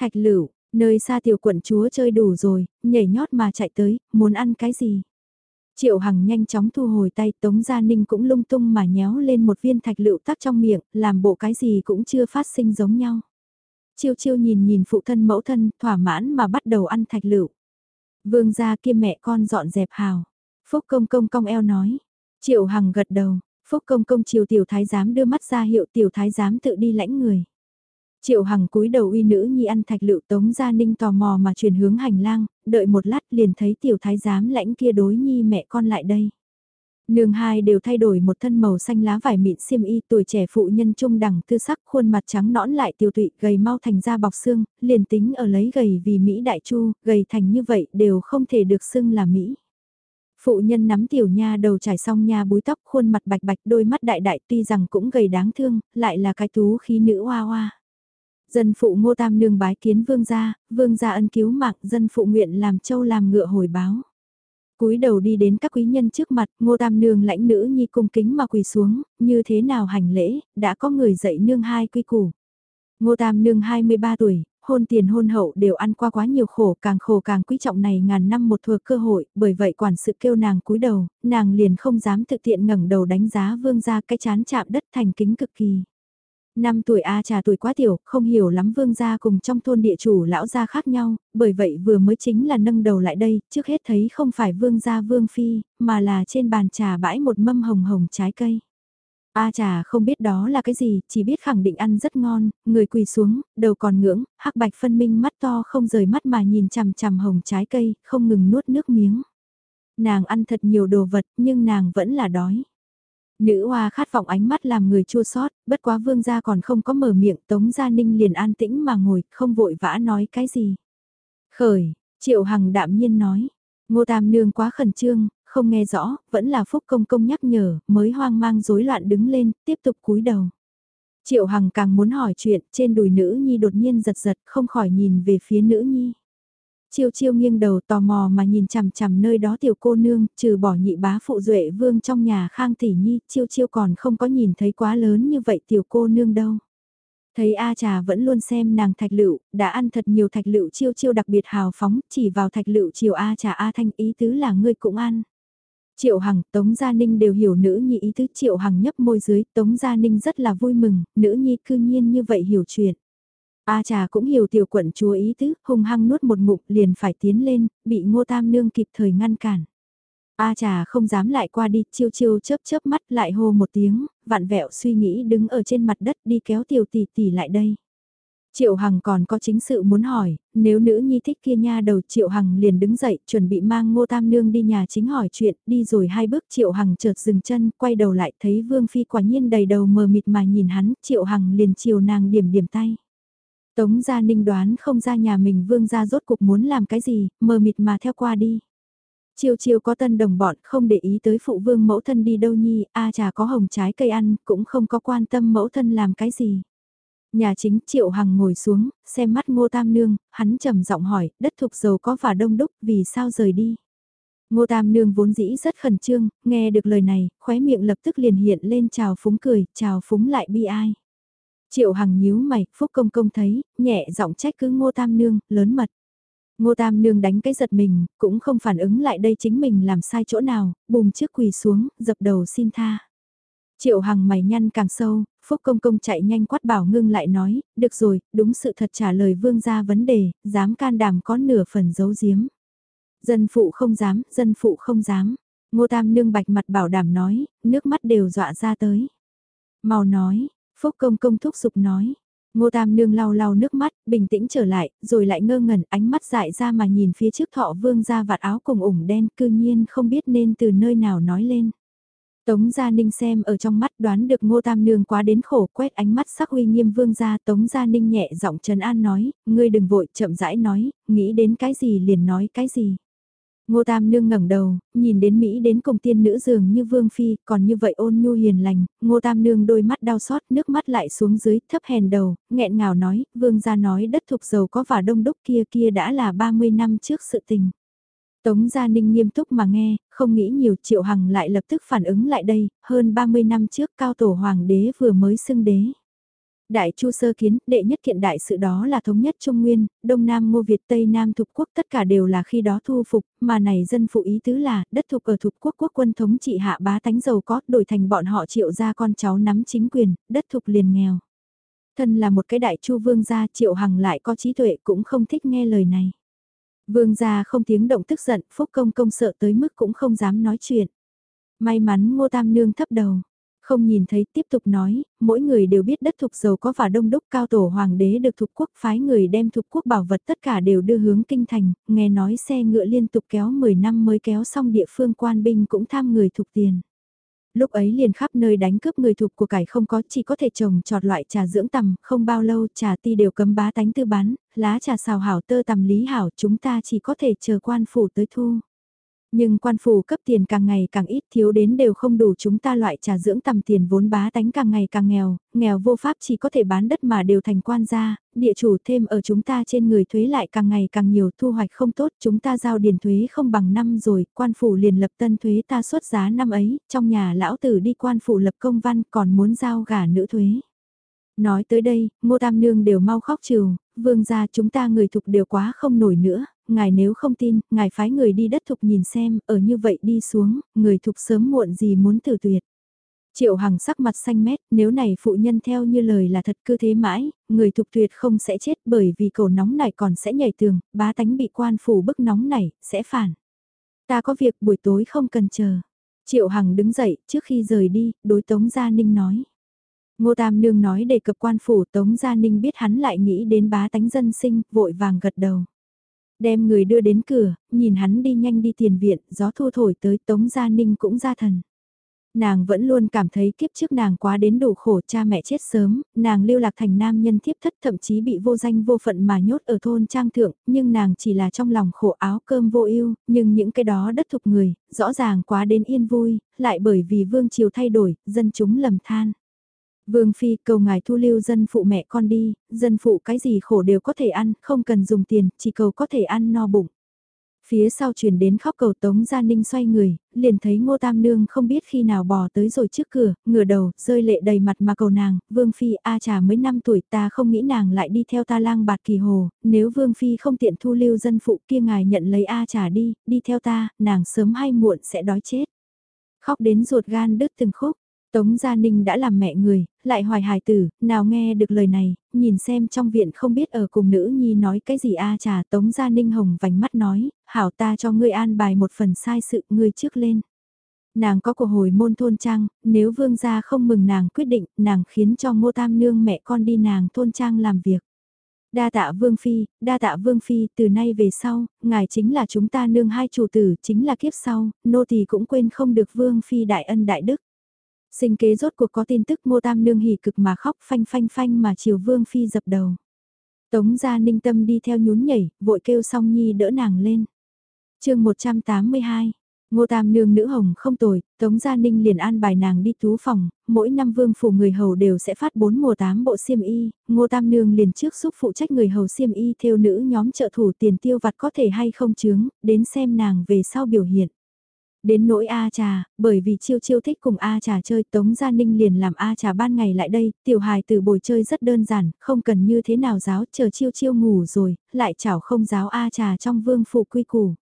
Thạch lửu, nơi xa tiểu quận chúa chơi đủ rồi, nhảy nhót mà chạy tới, muốn ăn cái gì? Triệu Hằng nhanh chóng thu hồi tay Tống Gia Ninh cũng lung tung mà nhéo lên một viên thạch lựu tắc trong miệng, làm bộ cái gì cũng chưa phát sinh giống nhau. Chiêu chiêu nhìn nhìn phụ thân mẫu thân, thỏa mãn mà bắt đầu ăn thạch lựu. Vương gia kia mẹ con dọn dẹp hào. Phúc công công cong eo nói, Triệu Hằng gật đầu, Phúc Công Công chiều tiểu thái giám đưa mắt ra hiệu tiểu thái giám tự đi lãnh người. Triệu Hằng cúi đầu uy nữ nhi ăn thạch lựu tống gia ninh tò mò mà chuyển hướng hành lang, đợi một lát liền thấy tiểu thái giám lãnh kia đối nhi mẹ con lại đây. Nương hai đều thay đổi một thân màu xanh lá vải mịn xiêm y tuổi trẻ phụ nhân trung đẳng tư sắc khuôn mặt trắng nõn lại tiêu tụy gầy mau thành ra bọc xương, liền tính ở lấy gầy vì Mỹ đại chu, gầy thành như vậy đều không thể được xưng là Mỹ. Phụ nhân nắm tiểu nha đầu trải xong nha búi tóc khuôn mặt bạch bạch đôi mắt đại đại tuy rằng cũng gầy đáng thương, lại là cái tú khí nữ hoa hoa. Dân phụ ngô tam nương bái kiến vương gia, vương gia ân cứu mạng dân phụ nguyện làm châu làm ngựa hồi báo. cúi đầu đi đến các quý nhân trước mặt, ngô tam nương lãnh nữ nhi cung kính mà quỳ xuống, như thế nào hành lễ, đã có người dạy nương hai quy củ. Ngô tam nương 23 tuổi, hôn tiền hôn hậu đều ăn qua quá nhiều khổ, càng khổ càng quý trọng này ngàn năm một thừa cơ hội, bởi vậy quản sự kêu nàng cúi đầu, nàng liền không dám thực tiện ngẩng đầu đánh giá vương gia cái chán chạm đất thành kính cực kỳ. Năm tuổi A trà tuổi quá tiểu, không hiểu lắm vương gia cùng trong thôn địa chủ lão gia khác nhau, bởi vậy vừa mới chính là nâng đầu lại đây, trước hết thấy không phải vương gia vương phi, mà là trên bàn trà bãi một mâm hồng hồng trái cây. A trà không biết đó là cái gì, chỉ biết khẳng định ăn rất ngon, người quỳ xuống, đầu còn ngưỡng, hắc bạch phân minh mắt to không rời mắt mà nhìn chằm chằm hồng trái cây, không ngừng nuốt nước miếng. Nàng ăn thật nhiều đồ vật, nhưng nàng vẫn là đói. Nữ hoa khát vọng ánh mắt làm người chua sót, bất quá vương gia còn không có mở miệng tống gia ninh liền an tĩnh mà ngồi, không vội vã nói cái gì. Khởi, triệu hằng đạm nhiên nói, ngô tam nương quá khẩn trương, không nghe rõ, vẫn là Phúc Công Công nhắc nhở, mới hoang mang rối loạn đứng lên, tiếp tục cúi đầu. Triệu Hằng càng muốn hỏi chuyện, trên đùi nữ nhi đột nhiên giật giật, không khỏi nhìn về phía nữ nhi. Chiêu chiêu nghiêng đầu tò mò mà nhìn chằm chằm nơi đó tiểu cô nương, trừ bỏ nhị bá phụ duệ vương trong nhà khang tỷ nhi, chiêu chiêu còn không có nhìn thấy quá lớn như vậy tiểu cô nương đâu. Thấy A trà vẫn luôn xem nàng thạch lựu, đã ăn thật nhiều thạch lựu chiêu chiêu đặc biệt hào phóng, chỉ vào thạch lựu chiều A trà A thanh ý tứ là ngươi cũng ăn. Triệu Hằng, Tống Gia Ninh đều hiểu nữ nhi ý tứ Triệu Hằng nhấp môi dưới, Tống Gia Ninh rất là vui mừng, nữ nhi cư nhiên như vậy hiểu chuyện. A trà cũng hiểu tiểu quận chúa ý tứ, hung hăng nuốt một ngụm liền phải tiến lên, bị ngô tam nương kịp thời ngăn cản. A trà không dám lại qua đi, chiêu chiêu chớp chớp mắt lại hô một tiếng, vạn vẹo suy nghĩ đứng ở trên mặt đất đi kéo tiểu tỷ tỷ lại đây. Triệu Hằng còn có chính sự muốn hỏi, nếu nữ nhi thích kia nha đầu Triệu Hằng liền đứng dậy chuẩn bị mang ngô tam nương đi nhà chính hỏi chuyện, đi rồi hai bước Triệu Hằng chợt dừng chân, quay đầu lại thấy Vương Phi quả nhiên đầy đầu mờ mịt mà nhìn hắn, Triệu Hằng liền chiều nàng điểm điểm tay. Tống Gia Ninh đoán không ra nhà mình Vương gia rốt cuộc muốn làm cái gì, mờ mịt mà theo qua đi. Chiều chiều có tân đồng bọn không để ý tới phụ vương mẫu thân đi đâu nhi, a trà có hồng trái cây ăn, cũng không có quan tâm mẫu thân làm cái gì. Nhà chính Triệu Hằng ngồi xuống, xem mắt Ngô Tam Nương, hắn trầm giọng hỏi, đất thục dầu có và đông đúc, vì sao rời đi? Ngô Tam Nương vốn dĩ rất khẩn trương, nghe được lời này, khóe miệng lập tức liền hiện lên chào phúng cười, chào phúng lại bi ai. Triệu Hằng nhíu mày, Phúc Công Công thấy, nhẹ giọng trách cứ Ngô Tam Nương, lớn mật. Ngô Tam Nương đánh cái giật mình, cũng không phản ứng lại đây chính mình làm sai chỗ nào, bùm trước quỳ xuống, dập đầu xin tha. Triệu Hằng mày nhăn càng sâu, Phúc Công Công chạy nhanh quát bảo ngưng lại nói, được rồi, đúng sự thật trả lời vương ra vấn đề, dám can đảm có nửa phần giấu giếm. Dân phụ không dám, dân phụ không dám. Ngô Tam Nương bạch mặt bảo đảm nói, nước mắt đều dọa ra tới. Mau nói, Phúc Công Công thúc giục nói. Ngô Tam Nương lau lau nước mắt, bình tĩnh trở lại, rồi lại ngơ ngẩn ánh mắt dại ra mà nhìn phía trước thọ vương ra vạt áo cùng ủng đen cư nhiên không biết nên từ nơi nào nói lên. Tống Gia Ninh xem ở trong mắt đoán được Ngô Tam Nương quá đến khổ quét ánh mắt sắc uy nghiêm vương ra Tống Gia Ninh nhẹ giọng Trần An nói, ngươi đừng vội chậm rãi nói, nghĩ đến cái gì liền nói cái gì. Ngô Tam Nương ngẩng đầu, nhìn đến Mỹ đến cùng tiên nữ dường như Vương Phi, còn như vậy ôn nhu hiền lành, Ngô Tam Nương đôi mắt đau xót, nước mắt lại xuống dưới, thấp hèn đầu, nghẹn ngào nói, Vương gia nói đất thục giàu có và đông đúc kia kia đã là 30 năm trước sự tình. Tống Gia Ninh nghiêm túc mà nghe, không nghĩ nhiều Triệu Hằng lại lập tức phản ứng lại đây, hơn 30 năm trước cao tổ hoàng đế vừa mới xưng đế. Đại Chu sơ kiến, đệ nhất kiện đại sự đó là thống nhất Trung Nguyên, Đông Nam Ngô Việt Tây Nam Thục Quốc tất cả đều là khi đó thu phục, mà này dân phụ ý tứ là, đất thục ở Thục Quốc quốc quân thống trị hạ bá tánh giàu có, đổi thành bọn họ triệu ra con cháu nắm chính quyền, đất thục liền nghèo. Thân là một cái đại chu vương gia triệu hằng lại có trí tuệ cũng không thích nghe lời này. Vương gia không tiếng động tức giận, Phúc Công Công sợ tới mức cũng không dám nói chuyện. May mắn Ngô Tam Nương thấp đầu. Không nhìn thấy tiếp tục nói, mỗi người đều biết đất thục giàu có và đông đúc cao tổ hoàng đế được thục quốc phái người đem thục quốc bảo vật tất cả đều đưa hướng kinh thành, nghe nói xe ngựa liên tục kéo 10 năm mới kéo xong địa phương quan binh cũng tham người thục tiền. Lúc ấy liền khắp nơi đánh cướp người thuộc của cải không có chỉ có thể trồng trọt loại trà dưỡng tầm, không bao lâu trà ti đều cấm bá tánh tư bán, lá trà xào hảo tơ tầm lý hảo chúng ta chỉ có thể chờ quan phủ tới thu. Nhưng quan phủ cấp tiền càng ngày càng ít thiếu đến đều không đủ chúng ta loại trà dưỡng tầm tiền vốn bá tánh càng ngày càng nghèo, nghèo vô pháp chỉ có thể bán đất mà đều thành quan gia, địa chủ thêm ở chúng ta trên người thuế lại càng ngày càng nhiều thu hoạch không tốt chúng ta giao điền thuế không bằng năm rồi, quan phủ liền lập tân thuế ta xuất giá năm ấy, trong nhà lão tử đi quan phủ lập công văn còn muốn giao gả nữ thuế. Nói tới đây, ngô tam nương đều mau khóc trừ, vương gia chúng ta người thục đều quá không nổi nữa, ngài nếu không tin, ngài phái người đi đất thục nhìn xem, ở như vậy đi xuống, người thục sớm muộn gì muốn tử tuyệt. Triệu Hằng sắc mặt xanh mét, nếu này phụ nhân theo như lời là thật cứ thế mãi, người thục tuyệt không sẽ chết bởi vì cầu nóng này còn sẽ nhảy tường, bá tánh bị quan phủ bức nóng này, sẽ phản. Ta có việc buổi tối không cần chờ. Triệu Hằng đứng dậy, trước khi rời đi, đối Tống Gia Ninh nói. Ngô Tam Nương nói đề cập quan phủ Tống Gia Ninh biết hắn lại nghĩ đến bá tánh dân sinh, vội vàng gật đầu. Đem người đưa đến cửa, nhìn hắn đi nhanh đi tiền viện, gió thu thổi tới Tống Gia Ninh cũng ra thần. Nàng vẫn luôn cảm thấy kiếp trước nàng quá đến đủ khổ cha mẹ chết sớm, nàng lưu lạc thành nam nhân thiếp thất thậm chí bị vô danh vô phận mà nhốt ở thôn trang thượng, nhưng nàng chỉ là trong lòng khổ áo cơm vô ưu nhưng những cái đó đất thục người, rõ ràng quá đến yên vui, lại bởi vì vương triều thay đổi, dân chúng lầm than. Vương Phi cầu ngài thu lưu dân phụ mẹ con đi, dân phụ cái gì khổ đều có thể ăn, không cần dùng tiền, chỉ cầu có thể ăn no bụng. Phía sau chuyển đến khóc cầu Tống Gia Ninh xoay người, liền thấy Ngô Tam Nương không biết khi nào bò tới rồi trước cửa, ngửa đầu, rơi lệ đầy mặt mà cầu nàng, Vương Phi A trà mới năm tuổi ta không nghĩ nàng lại đi theo ta lang bạt kỳ hồ, nếu Vương Phi không tiện thu lưu dân phụ kia ngài nhận lấy A trà đi, đi theo ta, nàng sớm hay muộn sẽ đói chết. Khóc đến ruột gan đứt từng khúc, Tống Gia Ninh đã làm mẹ người, lại hoài hài tử, nào nghe được lời này, nhìn xem trong viện không biết ở cùng nữ nhi nói cái gì a à trà Tống Gia Ninh hồng vành mắt nói, hảo ta cho ngươi an bài một phần sai sự ngươi trước lên. Nàng có của hồi môn thôn trang, nếu vương gia không mừng nàng quyết định, nàng khiến cho ngô tam nương mẹ con đi nàng thôn trang làm việc. Đa tạ Vương Phi, đa tạ Vương Phi, từ nay về sau, ngài chính là chúng ta nương hai chủ tử, chính là kiếp sau, nô tỳ cũng quên không được Vương Phi đại ân đại đức. Sinh kế rốt cuộc có tin tức Ngô tam nương hỉ cực mà khóc phanh phanh phanh mà chiều vương phi dập đầu. Tống gia ninh tâm đi theo nhún nhảy, vội kêu song nhi đỡ nàng lên. chương 182 Ngô Tam Nương nữ hồng không tồi, Tống Gia Ninh liền an bài nàng đi tú phòng, mỗi năm vương phủ người hầu đều sẽ phát 4 mùa 8 bộ xiêm y, Ngô Tam Nương liền trước giúp phụ trách người hầu xiêm y theo nữ nhóm trợ thủ tiền tiêu vặt có thể hay không chướng, đến xem nàng về sau biểu hiện. Đến nỗi A trà, bởi vì chiêu chiêu thích cùng A trà chơi Tống Gia Ninh liền làm A trà ban ngày lại đây, tiểu hài từ bồi chơi rất đơn giản, không cần như thế nào giáo, chờ chiêu chiêu ngủ rồi, lại chảo không giáo A trà trong vương phụ quy củ.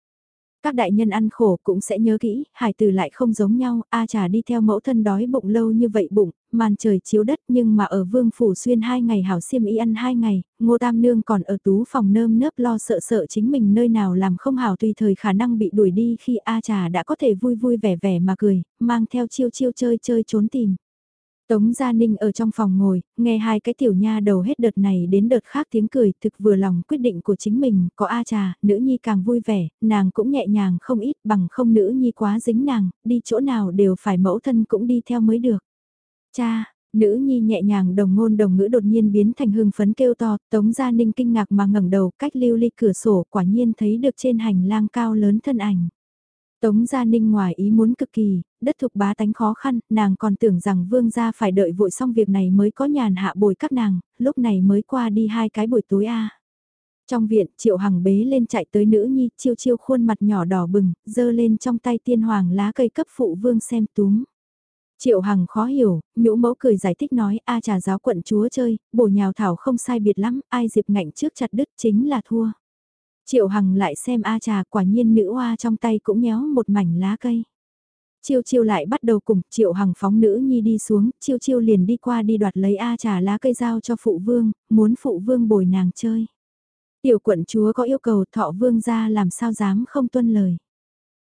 Các đại nhân ăn khổ cũng sẽ nhớ kỹ, hải tử lại không giống nhau, A trà đi theo mẫu thân đói bụng lâu như vậy bụng, màn trời chiếu đất nhưng mà ở vương phủ xuyên hai ngày hảo xiêm y ăn hai ngày, ngô tam nương còn ở tú phòng nơm nớp lo sợ sợ chính mình nơi nào làm không hảo tùy thời khả năng bị đuổi đi khi A trà đã có thể vui vui vẻ vẻ mà cười, mang theo chiêu chiêu chơi chơi trốn tìm. Tống Gia Ninh ở trong phòng ngồi, nghe hai cái tiểu nha đầu hết đợt này đến đợt khác tiếng cười, thực vừa lòng quyết định của chính mình, có A trà, nữ nhi càng vui vẻ, nàng cũng nhẹ nhàng không ít bằng không nữ nhi quá dính nàng, đi chỗ nào đều phải mẫu thân cũng đi theo mới được. Cha, nữ nhi nhẹ nhàng đồng ngôn đồng ngữ đột nhiên biến thành hưng phấn kêu to, Tống Gia Ninh kinh ngạc mà ngẩng đầu cách lưu ly cửa sổ quả nhiên thấy được trên hành lang cao lớn thân ảnh. Tống Gia Ninh ngoài ý muốn cực kỳ, đất thục bá tánh khó khăn, nàng còn tưởng rằng vương gia phải đợi vội xong việc này mới có nhàn hạ bồi các nàng, lúc này mới qua đi hai cái buổi tối a. Trong viện, Triệu Hằng bế lên chạy tới nữ nhi, chiêu chiêu khuôn mặt nhỏ đỏ bừng, dơ lên trong tay tiên hoàng lá cây cấp phụ vương xem túm. Triệu Hằng khó hiểu, nhũ mẫu cười giải thích nói a trà giáo quận chúa chơi, bổ nhào thảo không sai biệt lắm, ai diệp ngạnh trước chặt đứt chính là thua. Triệu Hằng lại xem A trà quả nhiên nữ hoa trong tay cũng nhéo một mảnh lá cây. Chiêu chiêu lại bắt đầu cùng Triệu Hằng phóng nữ nhi đi xuống, chiêu chiêu liền đi qua đi đoạt lấy A trà lá cây giao cho phụ vương, muốn phụ vương bồi nàng chơi. Tiểu quận chúa có yêu cầu thọ vương ra làm sao dám không tuân lời.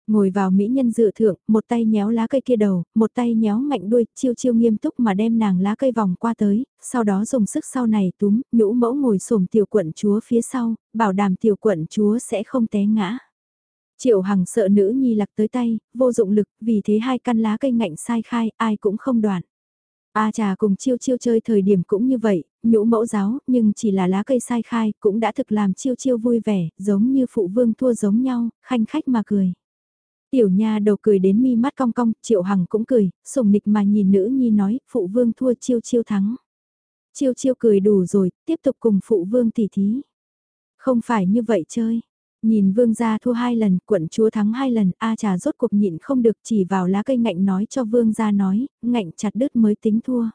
Ngồi vào mỹ nhân dự thượng, một tay nhéo lá cây kia đầu, một tay nhéo ngạnh đuôi, chiêu chiêu nghiêm túc mà đem nàng lá cây vòng qua tới, sau đó dùng sức sau này túm, nhũ mẫu ngồi xổm tiểu quận chúa phía sau, bảo đảm tiểu quận chúa sẽ không té ngã. Triệu Hằng sợ nữ nhi lạc tới tay, vô dụng lực, vì thế hai căn lá cây ngạnh sai khai, ai cũng không đoạn. A trà cùng chiêu chiêu chơi thời điểm cũng như vậy, nhũ mẫu giáo, nhưng chỉ là lá cây sai khai, cũng đã thực làm chiêu chiêu vui vẻ, giống như phụ vương thua giống nhau, khanh khách mà cười. Tiểu nha đầu cười đến mi mắt cong cong, triệu hằng cũng cười, sùng nịch mà nhìn nữ nhi nói, phụ vương thua chiêu chiêu thắng. Chiêu chiêu cười đủ rồi, tiếp tục cùng phụ vương tỉ thí. Không phải như vậy chơi. Nhìn vương gia thua hai lần, quận chúa thắng hai lần, A trà rốt cuộc nhịn không được chỉ vào lá cây ngạnh nói cho vương gia nói, ngạnh chặt đứt mới tính thua.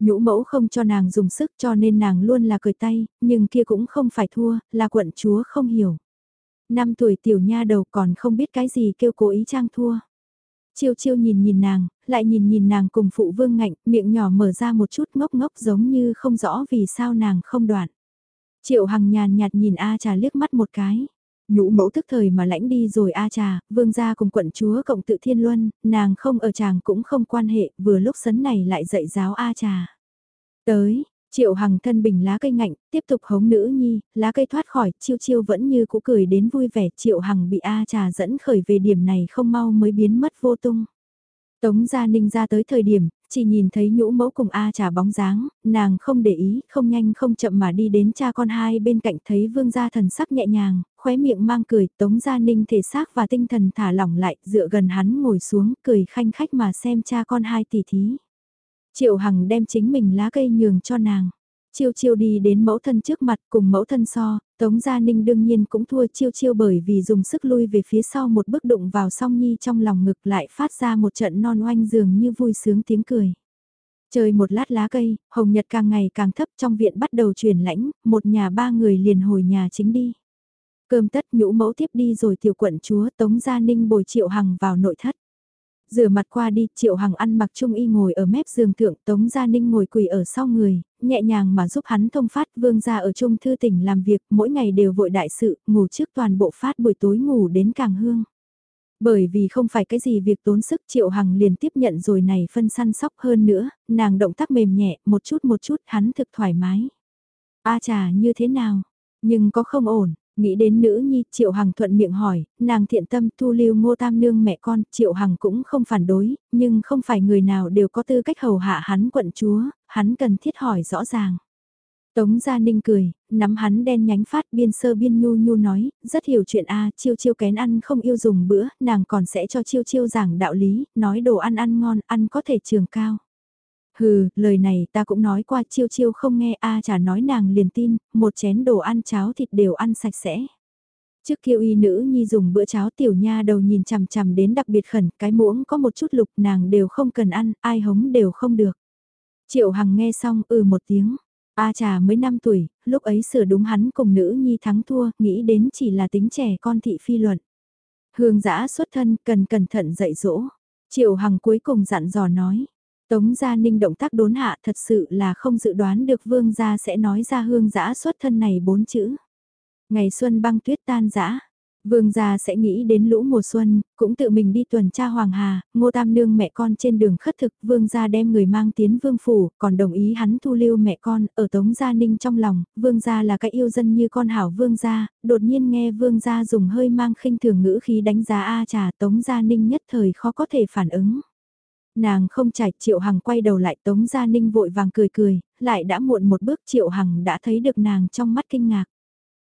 Nhũ mẫu không cho nàng dùng sức cho nên nàng luôn là cười tay, nhưng kia cũng không phải thua, là quận chúa không hiểu. Năm tuổi tiểu nha đầu còn không biết cái gì kêu cố ý trang thua. Chiêu chiêu nhìn nhìn nàng, lại nhìn nhìn nàng cùng phụ vương ngạnh, miệng nhỏ mở ra một chút ngốc ngốc giống như không rõ vì sao nàng không đoạn. Triệu hằng nhàn nhạt nhìn A trà liếc mắt một cái. Nhũ mẫu thức thời mà lãnh đi rồi A trà, vương gia cùng quận chúa cộng tự thiên luân, nàng không ở chàng cũng không quan hệ, vừa lúc sấn này lại dạy giáo A trà. Tới, Triệu Hằng thân bình lá cây ngạnh, tiếp tục hống nữ nhi, lá cây thoát khỏi, chiêu chiêu vẫn như cũ cười đến vui vẻ, Triệu Hằng bị A trà dẫn khởi về điểm này không mau mới biến mất vô tung. Tống Gia Ninh ra tới thời điểm, chỉ nhìn thấy nhũ mẫu cùng A trà bóng dáng, nàng không để ý, không nhanh không chậm mà đi đến cha con hai bên cạnh thấy vương gia thần sắc nhẹ nhàng, khóe miệng mang cười, Tống Gia Ninh thể xác và tinh thần thả lỏng lại, dựa gần hắn ngồi xuống, cười khanh khách mà xem cha con hai tỷ thí. Triệu Hằng đem chính mình lá cây nhường cho nàng. Chiêu chiêu đi đến mẫu thân trước mặt cùng mẫu thân so, Tống Gia Ninh đương nhiên cũng thua chiêu chiêu bởi vì dùng sức lui về phía sau một bước đụng vào song nhi trong lòng ngực lại phát ra một trận non oanh dường như vui sướng tiếng cười. Chơi một lát lá cây, hồng nhật càng ngày càng thấp trong viện bắt đầu chuyển lãnh, một nhà ba người liền hồi nhà chính đi. Cơm tất nhũ mẫu tiếp đi rồi tiểu quận chúa Tống Gia Ninh bồi Triệu Hằng vào nội thất. Rửa mặt qua đi, Triệu Hằng ăn mặc trung y ngồi ở mép giường thượng Tống Gia Ninh ngồi quỳ ở sau người, nhẹ nhàng mà giúp hắn thông phát vương gia ở trung thư tỉnh làm việc mỗi ngày đều vội đại sự, ngủ trước toàn bộ phát buổi tối ngủ đến càng hương. Bởi vì không phải cái gì việc tốn sức Triệu Hằng liền tiếp nhận rồi này phân săn sóc hơn nữa, nàng động tác mềm nhẹ, một chút một chút hắn thực thoải mái. A trà như thế nào? Nhưng có không ổn, Nghĩ đến nữ nhi, Triệu Hằng thuận miệng hỏi, nàng thiện tâm thu lưu ngô tam nương mẹ con, Triệu Hằng cũng không phản đối, nhưng không phải người nào đều có tư cách hầu hạ hắn quận chúa, hắn cần thiết hỏi rõ ràng. Tống Gia Ninh cười, nắm hắn đen nhánh phát biên sơ biên nhu nhu nói, rất hiểu chuyện a chiêu chiêu kén ăn không yêu dùng bữa, nàng còn sẽ cho chiêu chiêu giảng đạo lý, nói đồ ăn ăn ngon, ăn có thể trường cao. Hừ, lời này ta cũng nói qua chiêu chiêu không nghe A chả nói nàng liền tin, một chén đồ ăn cháo thịt đều ăn sạch sẽ. Trước kia y nữ nhi dùng bữa cháo tiểu nha đầu nhìn chằm chằm đến đặc biệt khẩn, cái muỗng có một chút lục nàng đều không cần ăn, ai hống đều không được. Triệu Hằng nghe xong ừ một tiếng, A trà mới 5 tuổi, lúc ấy sửa đúng hắn cùng nữ nhi thắng thua, nghĩ đến chỉ là tính trẻ con thị phi luận. Hương giã xuất thân cần cẩn thận dạy dỗ. Triệu Hằng cuối cùng dặn dò nói. Tống Gia Ninh động tác đốn hạ thật sự là không dự đoán được vương gia sẽ nói ra hương giã xuất thân này bốn chữ. Ngày xuân băng tuyết tan giã, vương gia sẽ nghĩ đến lũ mùa xuân, cũng tự mình đi tuần tra Hoàng Hà, ngô tam nương mẹ con trên đường khất thực, vương gia đem người mang tiến vương phủ, còn đồng ý hắn thu lưu mẹ con, ở Tống Gia Ninh trong lòng, vương gia là cái yêu dân như con hảo vương gia, đột nhiên nghe vương gia dùng hơi mang khinh thường ngữ khí đánh giá A trà Tống Gia Ninh nhất thời khó có thể phản ứng. Nàng không chải Triệu Hằng quay đầu lại Tống Gia Ninh vội vàng cười cười, lại đã muộn một bước Triệu Hằng đã thấy được nàng trong mắt kinh ngạc.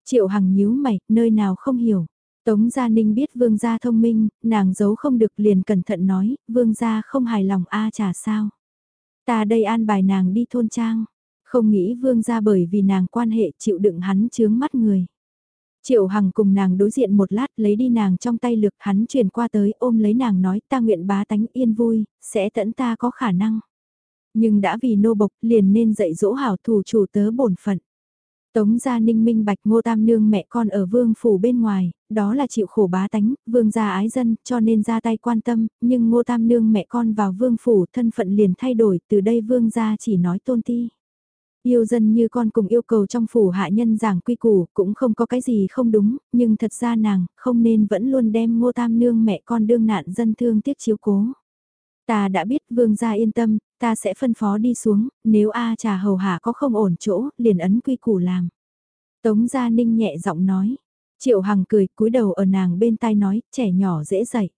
Triệu Hằng nhíu mày, nơi nào không hiểu. Tống Gia Ninh biết Vương Gia thông minh, nàng giấu không được liền cẩn thận nói, Vương Gia không hài lòng a à chả sao. Ta đây an bài nàng đi thôn trang, không nghĩ Vương Gia bởi vì nàng quan hệ chịu đựng hắn chướng mắt người. Triệu Hằng cùng nàng đối diện một lát lấy đi nàng trong tay lực hắn truyền qua tới ôm lấy nàng nói ta nguyện bá tánh yên vui, sẽ tẫn ta có khả năng. Nhưng đã vì nô bộc liền nên dạy dỗ hảo thủ chủ tớ bổn phận. Tống gia ninh minh bạch ngô tam nương mẹ con ở vương phủ bên ngoài, đó là chịu khổ bá tánh, vương gia ái dân, cho nên ra tay quan tâm, nhưng ngô tam nương mẹ con vào vương phủ thân phận liền thay đổi, từ đây vương gia chỉ nói tôn ti. Yêu dân như con cùng yêu cầu trong phủ hạ nhân giảng quy củ cũng không có cái gì không đúng, nhưng thật ra nàng không nên vẫn luôn đem ngô tam nương mẹ con đương nạn dân thương tiếc chiếu cố. Ta đã biết vương gia yên tâm, ta sẽ phân phó đi xuống, nếu A trà hầu hạ có không ổn chỗ, liền ấn quy củ làm. Tống gia ninh nhẹ giọng nói, triệu hằng cười cúi đầu ở nàng bên tai nói, trẻ nhỏ dễ dậy.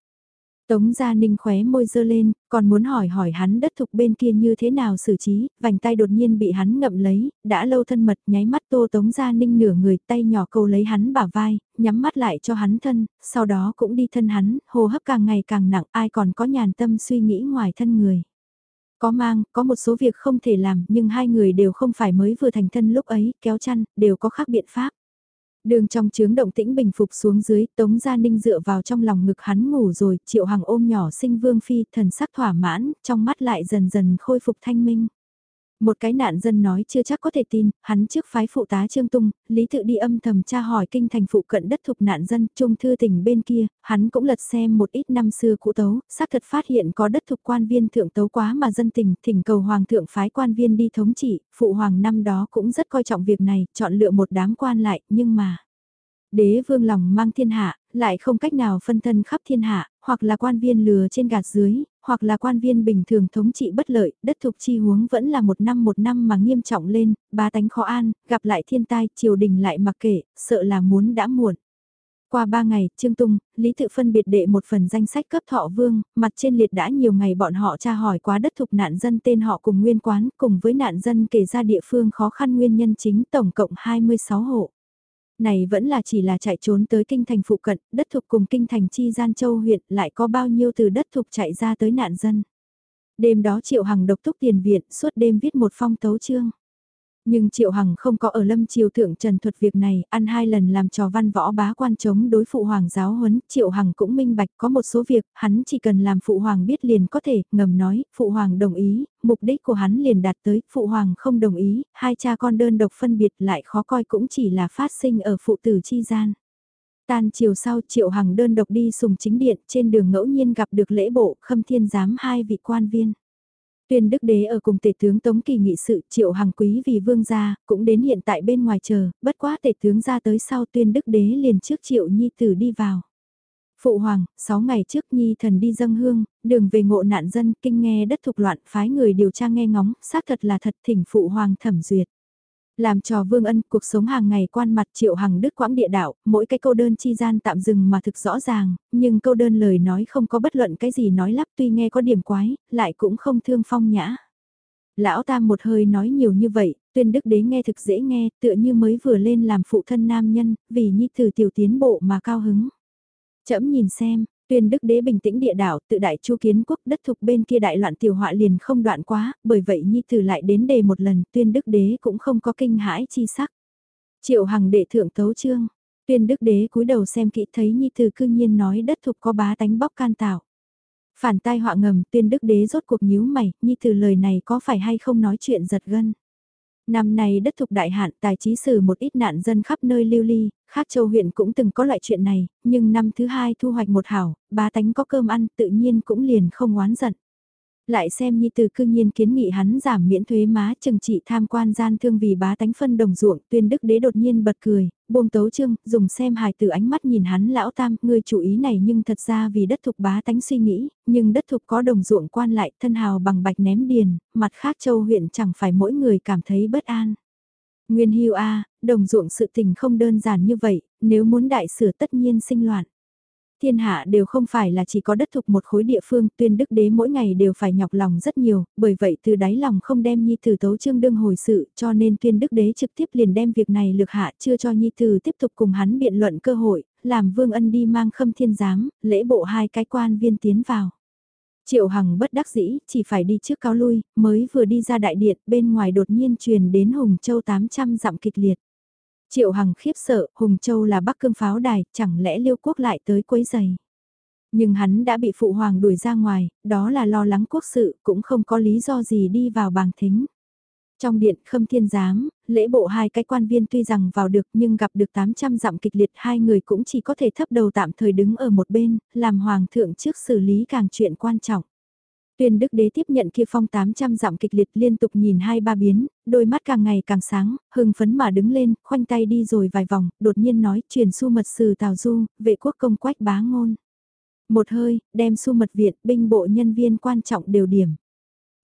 Tống Gia Ninh khóe môi dơ lên, còn muốn hỏi hỏi hắn đất thục bên kia như thế nào xử trí, vành tay đột nhiên bị hắn ngậm lấy, đã lâu thân mật nháy mắt tô Tống Gia Ninh nửa người tay nhỏ câu lấy hắn bả vai, nhắm mắt lại cho hắn thân, sau đó cũng đi thân hắn, hô hấp càng ngày càng nặng ai còn có nhàn tâm suy nghĩ ngoài thân người. Có mang, có một số việc không thể làm nhưng hai người đều không phải mới vừa thành thân lúc ấy, kéo chăn, đều có khác biện pháp. Đường trong chướng động tĩnh bình phục xuống dưới, Tống Gia Ninh dựa vào trong lòng ngực hắn ngủ rồi, Triệu Hằng ôm nhỏ sinh Vương Phi, thần sắc thỏa mãn, trong mắt lại dần dần khôi phục thanh minh. Một cái nạn dân nói chưa chắc có thể tin, hắn trước phái phụ tá Trương Tung, Lý Tự đi âm thầm tra hỏi kinh thành phụ cận đất thuộc nạn dân, trung thư tỉnh bên kia, hắn cũng lật xem một ít năm xưa cũ tấu, xác thật phát hiện có đất thuộc quan viên thượng tấu quá mà dân tình, thỉnh cầu hoàng thượng phái quan viên đi thống trị, phụ hoàng năm đó cũng rất coi trọng việc này, chọn lựa một đám quan lại, nhưng mà... Đế vương lòng mang thiên hạ, lại không cách nào phân thân khắp thiên hạ, hoặc là quan viên lừa trên gạt dưới, hoặc là quan viên bình thường thống trị bất lợi, đất thục chi huống vẫn là một năm một năm mà nghiêm trọng lên, ba tánh khó an, gặp lại thiên tai, triều đình lại mặc kệ, sợ là muốn đã muộn. Qua ba ngày, Trương Tung, Lý Tự phân biệt đệ một phần danh sách cấp thọ vương, mặt trên liệt đã nhiều ngày bọn họ tra hỏi quá đất thục nạn dân tên họ cùng nguyên quán, cùng với nạn dân kể ra địa phương khó khăn nguyên nhân chính tổng cộng 26 hộ. Này vẫn là chỉ là chạy trốn tới kinh thành phụ cận, đất thục cùng kinh thành chi gian châu huyện lại có bao nhiêu từ đất thục chạy ra tới nạn dân. Đêm đó Triệu Hằng độc túc tiền viện suốt đêm viết một phong tấu chương. Nhưng Triệu Hằng không có ở lâm triều thượng trần thuật việc này, ăn hai lần làm trò văn võ bá quan chống đối phụ hoàng giáo huấn, Triệu Hằng cũng minh bạch có một số việc, hắn chỉ cần làm phụ hoàng biết liền có thể, ngầm nói, phụ hoàng đồng ý, mục đích của hắn liền đạt tới, phụ hoàng không đồng ý, hai cha con đơn độc phân biệt lại khó coi cũng chỉ là phát sinh ở phụ tử chi gian. Tan chiều sau Triệu Hằng đơn độc đi sùng chính điện trên đường ngẫu nhiên gặp được lễ bộ khâm thiên giám hai vị quan viên. Tuyên đức đế ở cùng tể tướng Tống Kỳ nghị sự triệu hàng quý vì vương gia, cũng đến hiện tại bên ngoài chờ, bất quá tể tướng ra tới sau tuyên đức đế liền trước triệu nhi tử đi vào. Phụ hoàng, 6 ngày trước nhi thần đi dâng hương, đường về ngộ nạn dân, kinh nghe đất thục loạn, phái người điều tra nghe ngóng, xác thật là thật thỉnh phụ hoàng thẩm duyệt. Làm trò vương ân, cuộc sống hàng ngày quan mặt triệu hằng đức quãng địa đạo, mỗi cái câu đơn chi gian tạm dừng mà thực rõ ràng, nhưng câu đơn lời nói không có bất luận cái gì nói lắp tuy nghe có điểm quái, lại cũng không thương phong nhã. Lão tam một hơi nói nhiều như vậy, tuyên đức đế nghe thực dễ nghe, tựa như mới vừa lên làm phụ thân nam nhân, vì nhi từ tiểu tiến bộ mà cao hứng. Chậm nhìn xem, Tuyên đức đế bình tĩnh địa đảo, tự đại chu kiến quốc đất thục bên kia đại loạn tiểu họa liền không đoạn quá, bởi vậy nhi tử lại đến đề một lần, tuyên đức đế cũng không có kinh hãi chi sắc. Triệu hằng đệ thượng tấu trương, tuyên đức đế cúi đầu xem kỹ thấy nhi tử cư nhiên nói đất thục có bá tánh bóc can tạo. Phản tai họa ngầm, tuyên đức đế rốt cuộc nhíu mày, nhi tử lời này có phải hay không nói chuyện giật gân. Năm nay đất thục đại hạn tài trí xử một ít nạn dân khắp nơi lưu ly, khác châu huyện cũng từng có loại chuyện này, nhưng năm thứ hai thu hoạch một hảo, ba tánh có cơm ăn tự nhiên cũng liền không oán giận. Lại xem như từ cương nhiên kiến nghị hắn giảm miễn thuế má chừng trị tham quan gian thương vì bá tánh phân đồng ruộng tuyên đức đế đột nhiên bật cười, buông tấu trương, dùng xem hài từ ánh mắt nhìn hắn lão tam, ngươi chủ ý này nhưng thật ra vì đất thục bá tánh suy nghĩ, nhưng đất thục có đồng ruộng quan lại thân hào bằng bạch ném điền, mặt khác châu huyện chẳng phải mỗi người cảm thấy bất an. Nguyên hưu A, đồng ruộng sự tình không đơn giản như vậy, nếu muốn đại sửa tất nhiên sinh loạn. Thiên hạ đều không phải là chỉ có đất thục một khối địa phương, tuyên đức đế mỗi ngày đều phải nhọc lòng rất nhiều, bởi vậy từ đáy lòng không đem Nhi Tử tấu trương đương hồi sự, cho nên tuyên đức đế trực tiếp liền đem việc này lược hạ chưa cho Nhi Tử tiếp tục cùng hắn biện luận cơ hội, làm vương ân đi mang khâm thiên giám, lễ bộ hai cái quan viên tiến vào. Triệu Hằng bất đắc dĩ, chỉ phải đi trước cáo lui, mới vừa đi ra đại điện, bên ngoài đột nhiên truyền đến Hùng Châu 800 dặm kịch liệt. Triệu Hằng khiếp sợ, Hùng Châu là bắc cương pháo đài, chẳng lẽ liêu quốc lại tới quấy giày. Nhưng hắn đã bị phụ hoàng đuổi ra ngoài, đó là lo lắng quốc sự, cũng không có lý do gì đi vào bàng thính. Trong điện khâm thiên giám, lễ bộ hai cái quan viên tuy rằng vào được nhưng gặp được 800 dặm kịch liệt hai người cũng chỉ có thể thấp đầu tạm thời đứng ở một bên, làm hoàng thượng trước xử lý càng chuyện quan trọng. Tuyên đức đế tiếp nhận kia phong 800 dặm kịch liệt liên tục nhìn hai ba biến, đôi mắt càng ngày càng sáng, hưng phấn mà đứng lên, khoanh tay đi rồi vài vòng, đột nhiên nói truyền su mật sử Tào Du, vệ quốc công quách bá ngôn. Một hơi, đem su mật viện, binh bộ nhân viên quan trọng đều điểm.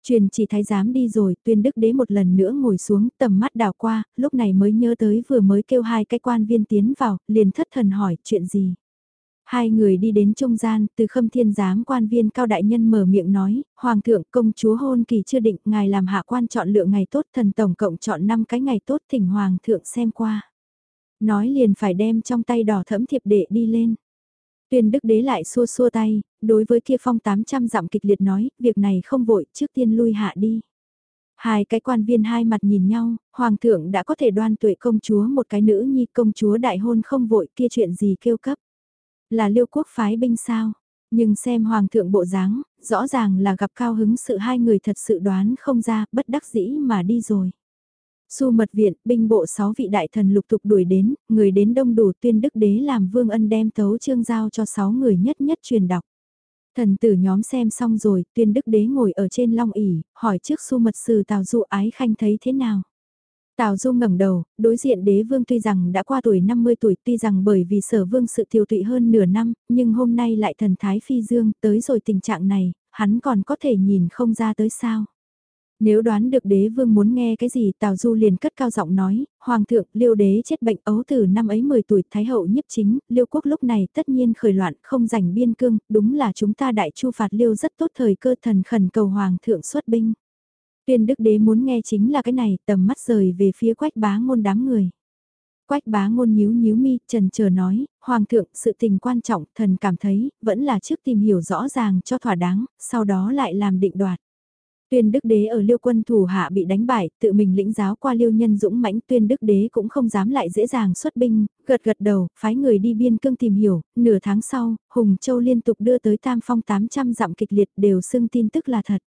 Truyền chỉ thái giám đi rồi, tuyên đức đế một lần nữa ngồi xuống, tầm mắt đào qua, lúc này mới nhớ tới vừa mới kêu hai cái quan viên tiến vào, liền thất thần hỏi chuyện gì. Hai người đi đến trung gian, từ khâm thiên giám quan viên cao đại nhân mở miệng nói, Hoàng thượng công chúa hôn kỳ chưa định, ngài làm hạ quan chọn lựa ngày tốt, thần tổng cộng chọn 5 cái ngày tốt thỉnh Hoàng thượng xem qua. Nói liền phải đem trong tay đỏ thẫm thiệp đệ đi lên. Tuyên đức đế lại xua xua tay, đối với kia phong 800 dặm kịch liệt nói, việc này không vội, trước tiên lui hạ đi. Hai cái quan viên hai mặt nhìn nhau, hoàng thượng đã có thể đoan tuệ công chúa một cái nữ nhi công chúa đại hôn không vội kia chuyện gì kêu cấp. Là liêu quốc phái binh sao? Nhưng xem hoàng thượng bộ dáng, rõ ràng là gặp cao hứng sự hai người thật sự đoán không ra, bất đắc dĩ mà đi rồi. Su mật viện, binh bộ sáu vị đại thần lục tục đuổi đến, người đến đông đủ tuyên đức đế làm vương ân đem tấu chương giao cho sáu người nhất nhất truyền đọc. Thần tử nhóm xem xong rồi, tuyên đức đế ngồi ở trên long ỉ, hỏi trước su mật sư Tào Du ái khanh thấy thế nào. Tào Du ngẩng đầu, đối diện đế vương tuy rằng đã qua tuổi 50 tuổi tuy rằng bởi vì sở vương sự tiêu tụy hơn nửa năm, nhưng hôm nay lại thần thái phi dương tới rồi tình trạng này, hắn còn có thể nhìn không ra tới sao. Nếu đoán được đế vương muốn nghe cái gì Tào Du liền cất cao giọng nói, Hoàng thượng, liêu đế chết bệnh ấu từ năm ấy 10 tuổi Thái hậu nhiếp chính, liêu quốc lúc này tất nhiên khởi loạn không giành biên cương, đúng là chúng ta đại chu phạt liêu rất tốt thời cơ thần khẩn cầu Hoàng thượng xuất binh. Tuyên đức đế muốn nghe chính là cái này, tầm mắt rời về phía quách bá ngôn đám người. Quách bá ngôn nhíu nhíu mi, trần chờ nói, Hoàng thượng, sự tình quan trọng, thần cảm thấy, vẫn là trước tìm hiểu rõ ràng cho thỏa đáng, sau đó lại làm định đoạt. Tuyên đức đế ở liêu quân thủ hạ bị đánh bại, tự mình lĩnh giáo qua liêu nhân dũng mãnh tuyên đức đế cũng không dám lại dễ dàng xuất binh, gật gật đầu, phái người đi biên cương tìm hiểu, nửa tháng sau, Hùng Châu liên tục đưa tới tam phong 800 dặm kịch liệt đều xưng tin tức là thật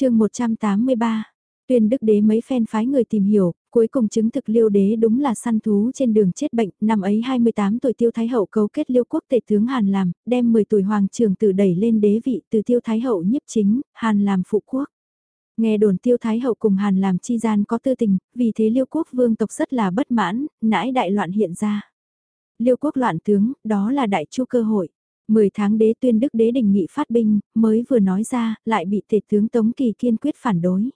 chương 183 Tuyên đức đế mấy phen phái người tìm hiểu, cuối cùng chứng thực liêu đế đúng là săn thú trên đường chết bệnh, năm ấy 28 tuổi tiêu thái hậu cấu kết liêu quốc tể tướng Hàn làm, đem 10 tuổi hoàng trường tử đẩy lên đế vị từ tiêu thái hậu nhiếp chính, Hàn làm phụ quốc. Nghe đồn tiêu thái hậu cùng Hàn làm chi gian có tư tình, vì thế liêu quốc vương tộc rất là bất mãn, nãi đại loạn hiện ra. Liêu quốc loạn tướng, đó là đại chu cơ hội. 10 tháng đế tuyên đức đế đình nghị phát binh, mới vừa nói ra, lại bị tể tướng Tống Kỳ kiên quyết phản đối.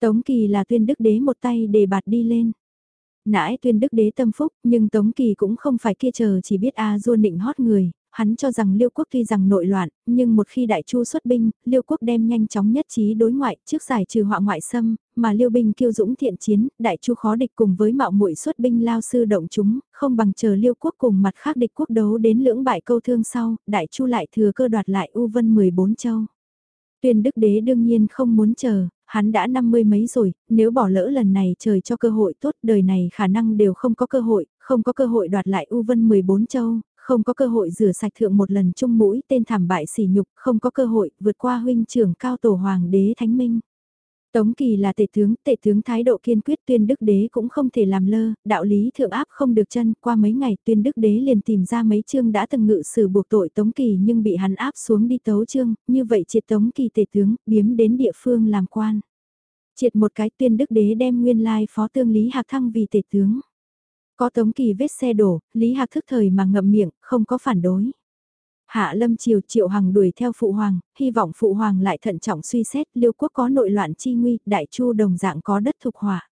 Tống Kỳ là tuyên đức đế một tay đề bạt đi lên. Nãi tuyên đức đế tâm phúc, nhưng Tống Kỳ cũng không phải kia chờ chỉ biết A du nịnh hót người, hắn cho rằng Liêu quốc tuy rằng nội loạn, nhưng một khi đại chu xuất binh, Liêu quốc đem nhanh chóng nhất trí đối ngoại trước giải trừ họa ngoại xâm, mà Liêu binh kiêu dũng thiện chiến, đại chu khó địch cùng với mạo muội xuất binh lao sư động chúng, không bằng chờ Liêu quốc cùng mặt khác địch quốc đấu đến lưỡng bại câu thương sau, đại chu lại thừa cơ đoạt lại U Vân 14 châu. Tuyên đức đế đương nhiên không muốn chờ, hắn đã năm mươi mấy rồi, nếu bỏ lỡ lần này trời cho cơ hội tốt đời này khả năng đều không có cơ hội, không có cơ hội đoạt lại U Vân 14 châu, không có cơ hội rửa sạch thượng một lần chung mũi tên thảm bại sỉ nhục, không có cơ hội vượt qua huynh trưởng cao tổ hoàng đế thánh minh. Tống Kỳ là tể tướng, tể tướng thái độ kiên quyết tuyên đức đế cũng không thể làm lơ, đạo lý thượng áp không được chân, qua mấy ngày tuyên đức đế liền tìm ra mấy chương đã từng ngự sử buộc tội Tống Kỳ nhưng bị hắn áp xuống đi tấu chương, như vậy triệt Tống Kỳ tể tướng, biếm đến địa phương làm quan. Triệt một cái tuyên đức đế đem nguyên lai phó tương Lý Hạc Thăng vì tể tướng. Có Tống Kỳ vết xe đổ, Lý Hạc thức thời mà ngậm miệng, không có phản đối. Hạ Lâm Triều Triệu Hằng đuổi theo Phụ Hoàng, hy vọng Phụ Hoàng lại thận trọng suy xét liêu quốc có nội loạn chi nguy, đại chu đồng dạng có đất thục hỏa.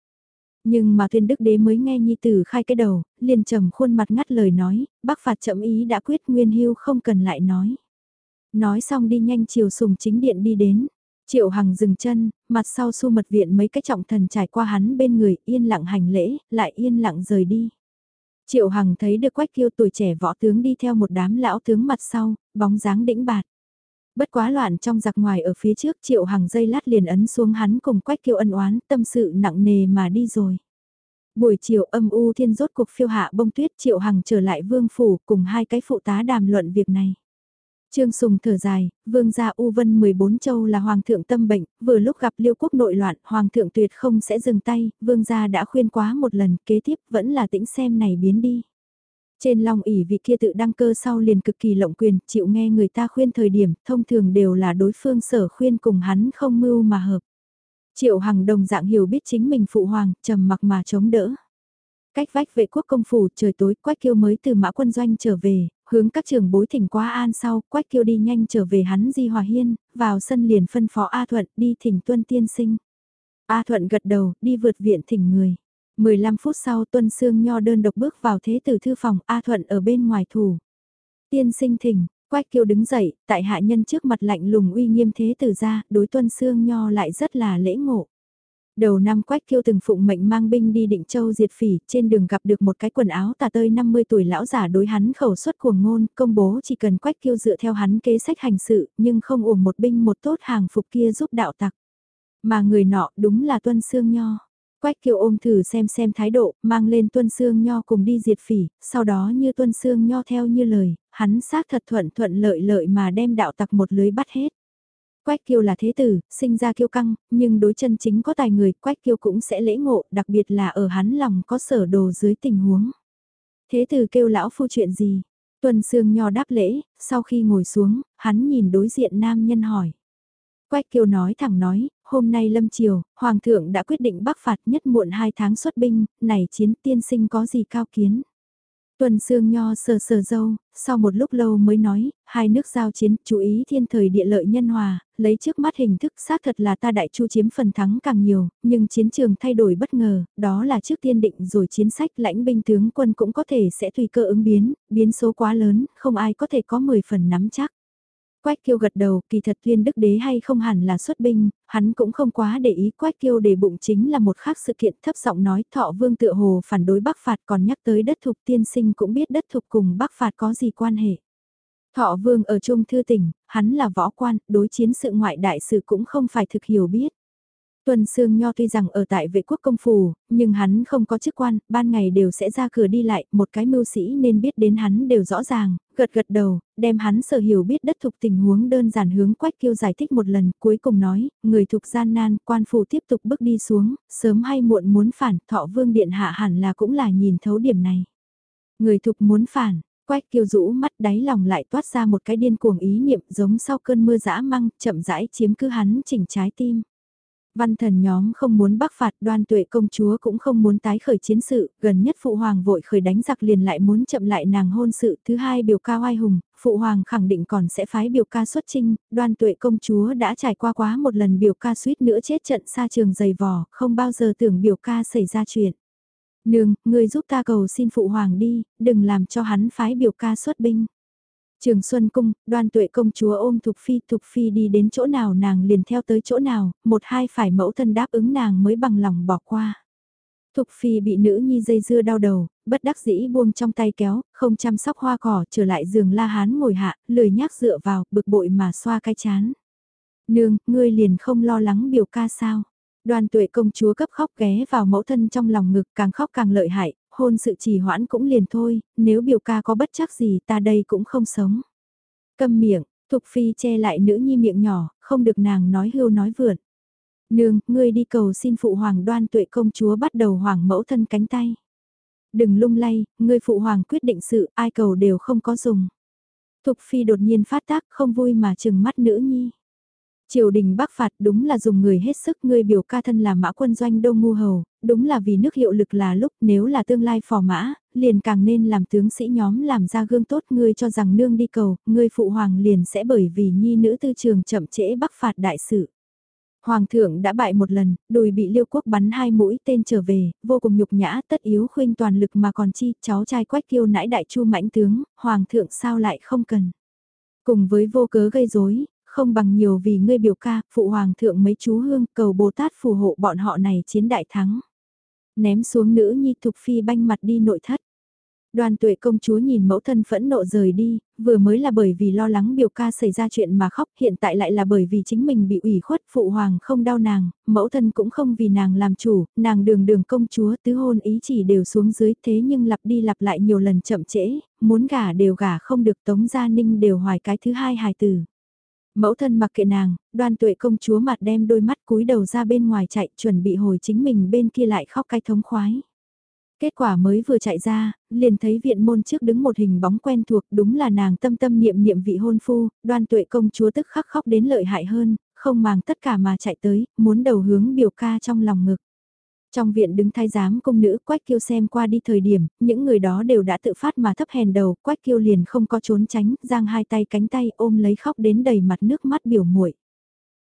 Nhưng mà tuyên đức đế mới nghe nhi tử khai cái đầu, liền trầm khuôn mặt ngắt lời nói, bác phạt chậm ý đã quyết nguyên hưu không cần lại nói. Nói xong đi nhanh chiều sùng chính điện đi đến. Triệu Hằng dừng chân, mặt sau su mật viện mấy cái trọng thần trải qua hắn bên người yên lặng hành lễ, lại yên lặng rời đi. Triệu Hằng thấy được quách kiêu tuổi trẻ võ tướng đi theo một đám lão tướng mặt sau, bóng dáng đĩnh bạt. Bất quá loạn trong giặc ngoài ở phía trước Triệu Hằng dây lát liền ấn xuống hắn cùng quách kiêu ân oán tâm sự nặng nề mà đi rồi. Buổi chiều âm u thiên rốt cuộc phiêu hạ bông tuyết Triệu Hằng trở lại vương phủ cùng hai cái phụ tá đàm luận việc này. Trương Sùng thở dài, vương gia U Vân 14 châu là hoàng thượng tâm bệnh, vừa lúc gặp liêu quốc nội loạn, hoàng thượng tuyệt không sẽ dừng tay, vương gia đã khuyên quá một lần, kế tiếp vẫn là tĩnh xem này biến đi. Trên lòng ỉ vị kia tự đăng cơ sau liền cực kỳ lộng quyền, chịu nghe người ta khuyên thời điểm, thông thường đều là đối phương sở khuyên cùng hắn không mưu mà hợp. Triệu Hằng đồng dạng hiểu biết chính mình phụ hoàng, trầm mặc mà chống đỡ. Cách vách vệ quốc công phủ trời tối quách kiêu mới từ mã quân doanh trở về, hướng các trường bối thỉnh quá an sau, quách kiêu đi nhanh trở về hắn di hòa hiên, vào sân liền phân phó A Thuận đi thỉnh tuân tiên sinh. A Thuận gật đầu, đi vượt viện thỉnh người. 15 phút sau tuân sương nho đơn độc bước vào thế tử thư phòng A Thuận ở bên ngoài thủ. Tiên sinh thỉnh, quách kiêu đứng dậy, tại hạ nhân trước mặt lạnh lùng uy nghiêm thế tử ra, đối tuân sương nho lại rất là lễ ngộ. Đầu năm Quách Kiêu từng phụng mệnh mang binh đi Định Châu diệt phỉ, trên đường gặp được một cái quần áo tà tơi 50 tuổi lão giả đối hắn khẩu suất cuồng ngôn, công bố chỉ cần Quách Kiêu dựa theo hắn kế sách hành sự, nhưng không uổng một binh một tốt hàng phục kia giúp đạo tặc. Mà người nọ đúng là Tuân Sương Nho. Quách Kiêu ôm thử xem xem thái độ, mang lên Tuân Sương Nho cùng đi diệt phỉ, sau đó như Tuân Sương Nho theo như lời, hắn xác thật thuận thuận lợi lợi mà đem đạo tặc một lưới bắt hết. Quách Kiêu là thế tử, sinh ra kiêu căng, nhưng đối chân chính có tài người, Quách Kiêu cũng sẽ lễ ngộ, đặc biệt là ở hắn lòng có sở đồ dưới tình huống. Thế tử kêu lão phu chuyện gì? Tuần Sương Nho đáp lễ, sau khi ngồi xuống, hắn nhìn đối diện nam nhân hỏi. Quách Kiêu nói thẳng nói, hôm nay lâm chiều, Hoàng thượng đã quyết định bắc phạt nhất muộn hai tháng xuất binh, này chiến tiên sinh có gì cao kiến. Tuần Sương Nho sờ sờ dâu, sau một lúc lâu mới nói, hai nước giao chiến, chú ý thiên thời địa lợi nhân hòa, lấy trước mắt hình thức xác thật là ta đại chu chiếm phần thắng càng nhiều, nhưng chiến trường thay đổi bất ngờ, đó là trước tiên định rồi chiến sách lãnh binh tướng quân cũng có thể sẽ tùy cơ ứng biến, biến số quá lớn, không ai có thể có 10 phần nắm chắc. Quách kiêu gật đầu, kỳ thật Thiên đức đế hay không hẳn là xuất binh, hắn cũng không quá để ý quách kiêu để bụng chính là một khác sự kiện thấp giọng nói thọ vương tựa hồ phản đối bắc phạt còn nhắc tới đất thục tiên sinh cũng biết đất thục cùng bắc phạt có gì quan hệ. Thọ vương ở Trung Thư tỉnh, hắn là võ quan, đối chiến sự ngoại đại sự cũng không phải thực hiểu biết. Tuần Sương Nho tuy rằng ở tại vệ quốc công phủ, nhưng hắn không có chức quan, ban ngày đều sẽ ra cửa đi lại, một cái mưu sĩ nên biết đến hắn đều rõ ràng, gật gật đầu, đem hắn sở hiểu biết đất thục tình huống đơn giản hướng quách kiêu giải thích một lần, cuối cùng nói, người thục gian nan, quan phủ tiếp tục bước đi xuống, sớm hay muộn muốn phản, thọ vương điện hạ hẳn là cũng là nhìn thấu điểm này. Người thục muốn phản, Quách kiêu rũ mắt đáy lòng lại toát ra một cái điên cuồng ý niệm giống sau cơn mưa dã măng, chậm rãi chiếm cứ hắn chỉnh trái tim. Văn thần nhóm không muốn bắc phạt đoan tuệ công chúa cũng không muốn tái khởi chiến sự, gần nhất phụ hoàng vội khởi đánh giặc liền lại muốn chậm lại nàng hôn sự. Thứ hai biểu ca oai hùng, phụ hoàng khẳng định còn sẽ phái biểu ca xuất trinh, đoan tuệ công chúa đã trải qua quá một lần biểu ca suýt nữa chết trận xa trường dày vò, không bao giờ tưởng biểu ca xảy ra chuyện. Nương, người giúp ta cầu xin phụ hoàng đi, đừng làm cho hắn phái biểu ca xuất binh. Trường Xuân Cung, đoan tuệ công chúa ôm Thục Phi, Thục Phi đi đến chỗ nào nàng liền theo tới chỗ nào, một hai phải mẫu thân đáp ứng nàng mới bằng lòng bỏ qua. Thục Phi bị nữ nhi dây dưa đau đầu, bất đắc dĩ buông trong tay kéo, không chăm sóc hoa cỏ, trở lại giường la hán ngồi hạ, lười nhác dựa vào, bực bội mà xoa cái chán. Nương, ngươi liền không lo lắng biểu ca sao? Đoan tuệ công chúa cấp khóc ghé vào mẫu thân trong lòng ngực càng khóc càng lợi hại, hôn sự trì hoãn cũng liền thôi, nếu biểu ca có bất chắc gì ta đây cũng không sống. Câm miệng, Thục Phi che lại nữ nhi miệng nhỏ, không được nàng nói hưu nói vượn. Nương, ngươi đi cầu xin phụ hoàng đoan tuệ công chúa bắt đầu hoàng mẫu thân cánh tay. Đừng lung lay, ngươi phụ hoàng quyết định sự, ai cầu đều không có dùng. Thục Phi đột nhiên phát tác không vui mà chừng mắt nữ nhi. Triều đình bắc phạt đúng là dùng người hết sức ngươi biểu ca thân là mã quân doanh đông ngu hầu, đúng là vì nước hiệu lực là lúc nếu là tương lai phò mã, liền càng nên làm tướng sĩ nhóm làm ra gương tốt ngươi cho rằng nương đi cầu, ngươi phụ hoàng liền sẽ bởi vì nhi nữ tư trường chậm trễ bắc phạt đại sự. Hoàng thượng đã bại một lần, đùi bị liêu quốc bắn hai mũi tên trở về, vô cùng nhục nhã tất yếu khuyên toàn lực mà còn chi, cháu trai quách kiêu nãi đại chu mãnh tướng, hoàng thượng sao lại không cần. Cùng với vô cớ gây rối không bằng nhiều vì ngươi biểu ca, phụ hoàng thượng mấy chú hương cầu Bồ Tát phù hộ bọn họ này chiến đại thắng. Ném xuống nữ nhi thục phi banh mặt đi nội thất. Đoàn tuệ công chúa nhìn mẫu thân phẫn nộ rời đi, vừa mới là bởi vì lo lắng biểu ca xảy ra chuyện mà khóc, hiện tại lại là bởi vì chính mình bị ủy khuất, phụ hoàng không đau nàng, mẫu thân cũng không vì nàng làm chủ, nàng đường đường công chúa tứ hôn ý chỉ đều xuống dưới thế nhưng lặp đi lặp lại nhiều lần chậm trễ, muốn gả đều gả không được tống gia ninh đều hoài cái thứ hai hài tử. Mẫu thân mặc kệ nàng, đoan tuệ công chúa mặt đem đôi mắt cúi đầu ra bên ngoài chạy chuẩn bị hồi chính mình bên kia lại khóc cái thống khoái. Kết quả mới vừa chạy ra, liền thấy viện môn trước đứng một hình bóng quen thuộc đúng là nàng tâm tâm niệm niệm vị hôn phu, đoan tuệ công chúa tức khắc khóc đến lợi hại hơn, không màng tất cả mà chạy tới, muốn đầu hướng biểu ca trong lòng ngực. Trong viện đứng thái giám công nữ Quách Kiêu xem qua đi thời điểm, những người đó đều đã tự phát mà thấp hèn đầu, Quách Kiêu liền không có trốn tránh, giang hai tay cánh tay ôm lấy khóc đến đầy mặt nước mắt biểu muội.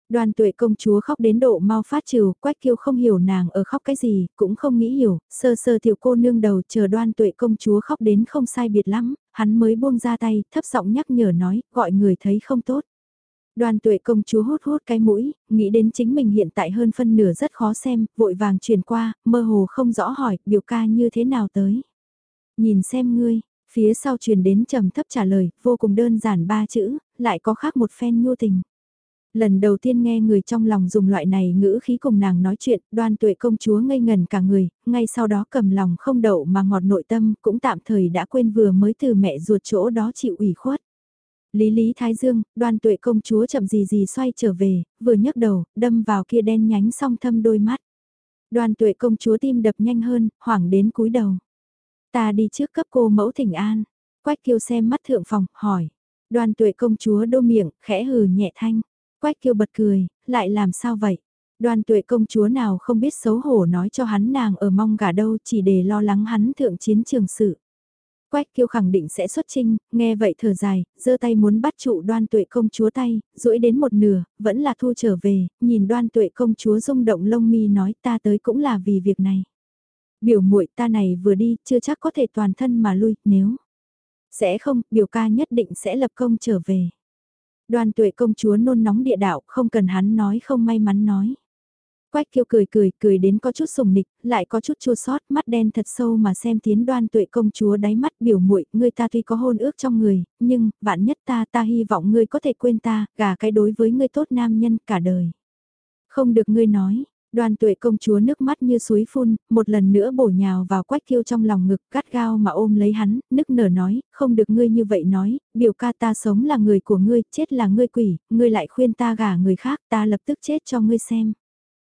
Đoàn tuệ công chúa khóc đến độ mau phát trừ, Quách Kiêu không hiểu nàng ở khóc cái gì, cũng không nghĩ hiểu, sơ sơ tiểu cô nương đầu chờ đoan tuệ công chúa khóc đến không sai biệt lắm, hắn mới buông ra tay, thấp giọng nhắc nhở nói, gọi người thấy không tốt. Đoàn tuệ công chúa hốt hốt cái mũi, nghĩ đến chính mình hiện tại hơn phân nửa rất khó xem, vội vàng truyền qua, mơ hồ không rõ hỏi, biểu ca như thế nào tới. Nhìn xem ngươi, phía sau truyền đến trầm thấp trả lời, vô cùng đơn giản ba chữ, lại có khác một phen nhu tình. Lần đầu tiên nghe người trong lòng dùng loại này ngữ khí cùng nàng nói chuyện, đoan tuệ công chúa ngây ngần cả người, ngay sau đó cầm lòng không đậu mà ngọt nội tâm, cũng tạm thời đã quên vừa mới từ mẹ ruột chỗ đó chịu ủy khuất. Lý Lý Thái Dương, Đoàn tuệ công chúa chậm gì gì xoay trở về, vừa nhấc đầu, đâm vào kia đen nhánh song thâm đôi mắt. Đoàn tuệ công chúa tim đập nhanh hơn, hoảng đến cúi đầu. Ta đi trước cấp cô mẫu thỉnh an. Quách kiêu xem mắt thượng phòng, hỏi. Đoàn tuệ công chúa đô miệng, khẽ hừ nhẹ thanh. Quách kiêu bật cười, lại làm sao vậy? Đoàn tuệ công chúa nào không biết xấu hổ nói cho hắn nàng ở mong gà đâu chỉ để lo lắng hắn thượng chiến trường sự. Quách kiêu khẳng định sẽ xuất trinh, nghe vậy thở dài, giơ tay muốn bắt trụ đoan tuệ công chúa tay, duỗi đến một nửa, vẫn là thu trở về, nhìn đoan tuệ công chúa rung động lông mi nói ta tới cũng là vì việc này. Biểu muội ta này vừa đi, chưa chắc có thể toàn thân mà lui, nếu sẽ không, biểu ca nhất định sẽ lập công trở về. Đoan tuệ công chúa nôn nóng địa đạo, không cần hắn nói không may mắn nói. Quách kiêu cười cười, cười đến có chút sùng nịch, lại có chút chua sót, mắt đen thật sâu mà xem tiến đoan tuệ công chúa đáy mắt biểu muội ngươi ta tuy có hôn ước trong người, nhưng, vạn nhất ta ta hy vọng ngươi có thể quên ta, gả cái đối với ngươi tốt nam nhân cả đời. Không được ngươi nói, Đoan tuệ công chúa nước mắt như suối phun, một lần nữa bổ nhào vào quách kiêu trong lòng ngực cắt gao mà ôm lấy hắn, nức nở nói, không được ngươi như vậy nói, biểu ca ta sống là người của ngươi, chết là ngươi quỷ, ngươi lại khuyên ta gả người khác, ta lập tức chết cho ngươi xem.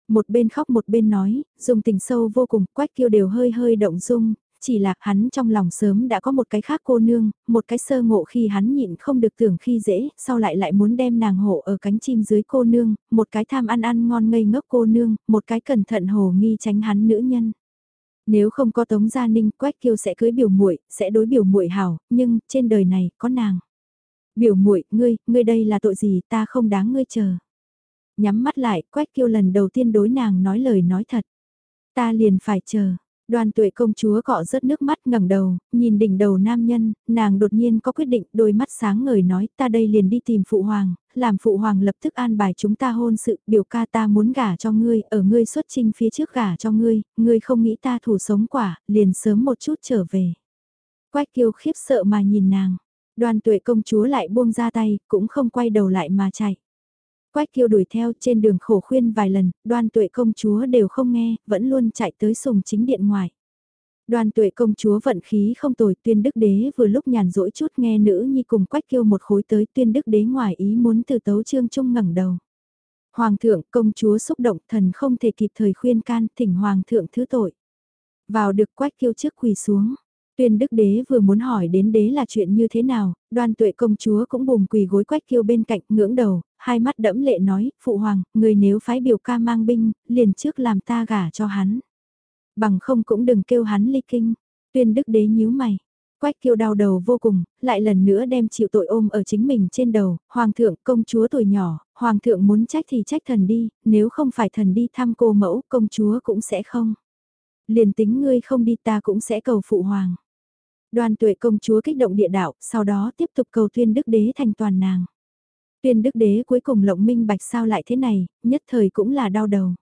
Một bên khóc một bên nói, dùng tình sâu vô cùng, quách kiêu đều hơi hơi động dung, chỉ là hắn trong lòng sớm đã có một cái khác cô nương, một cái sơ ngộ khi hắn nhịn không được tưởng khi dễ, sau lại lại muốn đem nàng hộ ở cánh chim dưới cô nương, một cái tham ăn ăn ngon ngây ngốc cô nương, một cái cẩn thận hồ nghi tránh hắn nữ nhân. Nếu không có Tống Gia Ninh, Quách Kiêu sẽ cưới biểu muội, sẽ đối biểu muội hảo, nhưng trên đời này có nàng. Biểu muội, ngươi, ngươi đây là tội gì, ta không đáng ngươi chờ. Nhắm mắt lại, Quách Kiêu lần đầu tiên đối nàng nói lời nói thật. Ta liền phải chờ. đoàn tuệ công chúa cọ rớt nước mắt ngẩng đầu, nhìn đỉnh đầu nam nhân, nàng đột nhiên có quyết định đôi mắt sáng ngời nói ta đây liền đi tìm phụ hoàng, làm phụ hoàng lập tức an bài chúng ta hôn sự, biểu ca ta muốn gả cho ngươi, ở ngươi xuất trinh phía trước gả cho ngươi, ngươi không nghĩ ta thủ sống quả, liền sớm một chút trở về. Quách kiêu khiếp sợ mà nhìn nàng, đoàn tuệ công chúa lại buông ra tay, cũng không quay đầu lại mà chạy. Quách kiêu đuổi theo trên đường khổ khuyên vài lần, đoan tuệ công chúa đều không nghe, vẫn luôn chạy tới sùng chính điện ngoài. Đoàn tuệ công chúa vận khí không tồi tuyên đức đế vừa lúc nhàn rỗi chút nghe nữ nhi cùng quách kiêu một khối tới tuyên đức đế ngoài ý muốn từ tấu trương trung ngẩng đầu. Hoàng thượng công chúa xúc động thần không thể kịp thời khuyên can thỉnh hoàng thượng thứ tội. Vào được quách kiêu trước quỳ xuống. Tuyên đức đế vừa muốn hỏi đến đế là chuyện như thế nào, đoan tuệ công chúa cũng bùm quỳ gối quách kiêu bên cạnh ngưỡng đầu, hai mắt đẫm lệ nói, phụ hoàng, người nếu phái biểu ca mang binh, liền trước làm ta gả cho hắn. Bằng không cũng đừng kêu hắn ly kinh, tuyên đức đế nhíu mày. Quách kiêu đau đầu vô cùng, lại lần nữa đem chịu tội ôm ở chính mình trên đầu, hoàng thượng công chúa tuổi nhỏ, hoàng thượng muốn trách thì trách thần đi, nếu không phải thần đi thăm cô mẫu, công chúa cũng sẽ không. Liền tính ngươi không đi ta cũng sẽ cầu phụ hoàng. Đoan tuệ công chúa kích động địa đạo, sau đó tiếp tục cầu tuyên đức đế thành toàn nàng. Tuyên đức đế cuối cùng lộng minh bạch sao lại thế này, nhất thời cũng là đau đầu.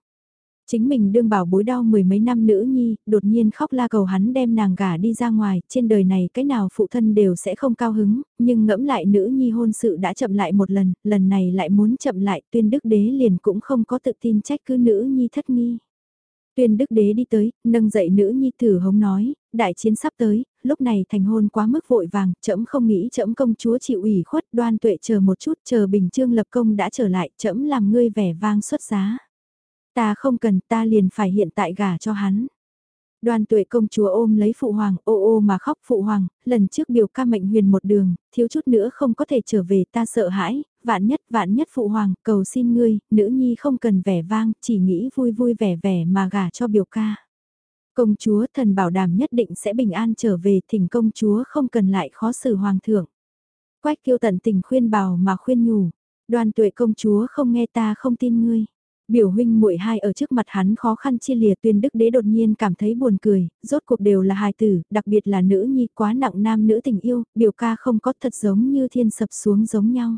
Chính mình đương bảo bối đau mười mấy năm nữ nhi, đột nhiên khóc la cầu hắn đem nàng gả đi ra ngoài, trên đời này cái nào phụ thân đều sẽ không cao hứng, nhưng ngẫm lại nữ nhi hôn sự đã chậm lại một lần, lần này lại muốn chậm lại, tuyên đức đế liền cũng không có tự tin trách cứ nữ nhi thất nghi. Tuyên đức đế đi tới, nâng dậy nữ nhi thử hống nói, đại chiến sắp tới, lúc này thành hôn quá mức vội vàng, trẫm không nghĩ trẫm công chúa chịu ủy khuất đoan tuệ chờ một chút chờ bình trương lập công đã trở lại, trẫm làm ngươi vẻ vang xuất giá. Ta không cần ta liền phải hiện tại gả cho hắn đoàn tuệ công chúa ôm lấy phụ hoàng, ô ô mà khóc phụ hoàng, lần trước biểu ca mệnh huyền một đường, thiếu chút nữa không có thể trở về ta sợ hãi, vạn nhất vạn nhất phụ hoàng, cầu xin ngươi, nữ nhi không cần vẻ vang, chỉ nghĩ vui vui vẻ vẻ mà gả cho biểu ca. Công chúa thần bảo đảm nhất định sẽ bình an trở về thỉnh công chúa không cần lại khó xử hoàng thượng. Quách kiêu tận tình khuyên bảo mà khuyên nhủ, đoàn tuệ công chúa không nghe ta không tin ngươi. Biểu huynh muội hai ở trước mặt hắn khó khăn chia lìa tuyên đức đế đột nhiên cảm thấy buồn cười, rốt cuộc đều là hài tử, đặc biệt là nữ nhi quá nặng nam nữ tình yêu, biểu ca không có thật giống như thiên sập xuống giống nhau.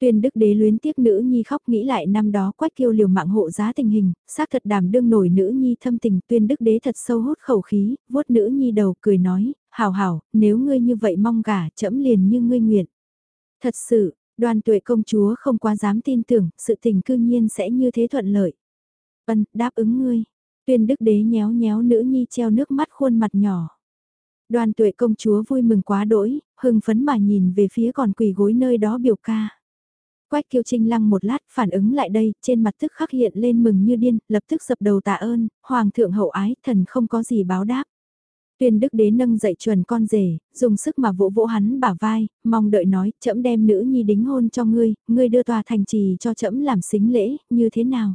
Tuyên đức đế luyến tiếc nữ nhi khóc nghĩ lại năm đó quách kiêu liều mạng hộ giá tình hình, xác thật đảm đương nổi nữ nhi thâm tình tuyên đức đế thật sâu hút khẩu khí, vuốt nữ nhi đầu cười nói, hảo hảo, nếu ngươi như vậy mong gả chẫm liền như ngươi nguyện. Thật sự, đoàn tuệ công chúa không quá dám tin tưởng, sự tình cư nhiên sẽ như thế thuận lợi. Ân, đáp ứng ngươi. Tuyên đức đế nhéo nhéo nữ nhi treo nước mắt khuôn mặt nhỏ. Đoàn tuệ công chúa vui mừng quá đỗi, hưng phấn mà nhìn về phía còn quỳ gối nơi đó biểu ca. Quách kiêu trinh lăng một lát phản ứng lại đây, trên mặt tức khắc hiện lên mừng như điên, lập tức dập đầu tạ ơn, hoàng thượng hậu ái, thần không có gì báo đáp. Tuyên đức đế nâng dậy chuẩn con rể, dùng sức mà vỗ vỗ hắn bả vai, mong đợi nói, trẫm đem nữ nhi đính hôn cho ngươi, ngươi đưa tòa thành trì cho trẫm làm xính lễ, như thế nào?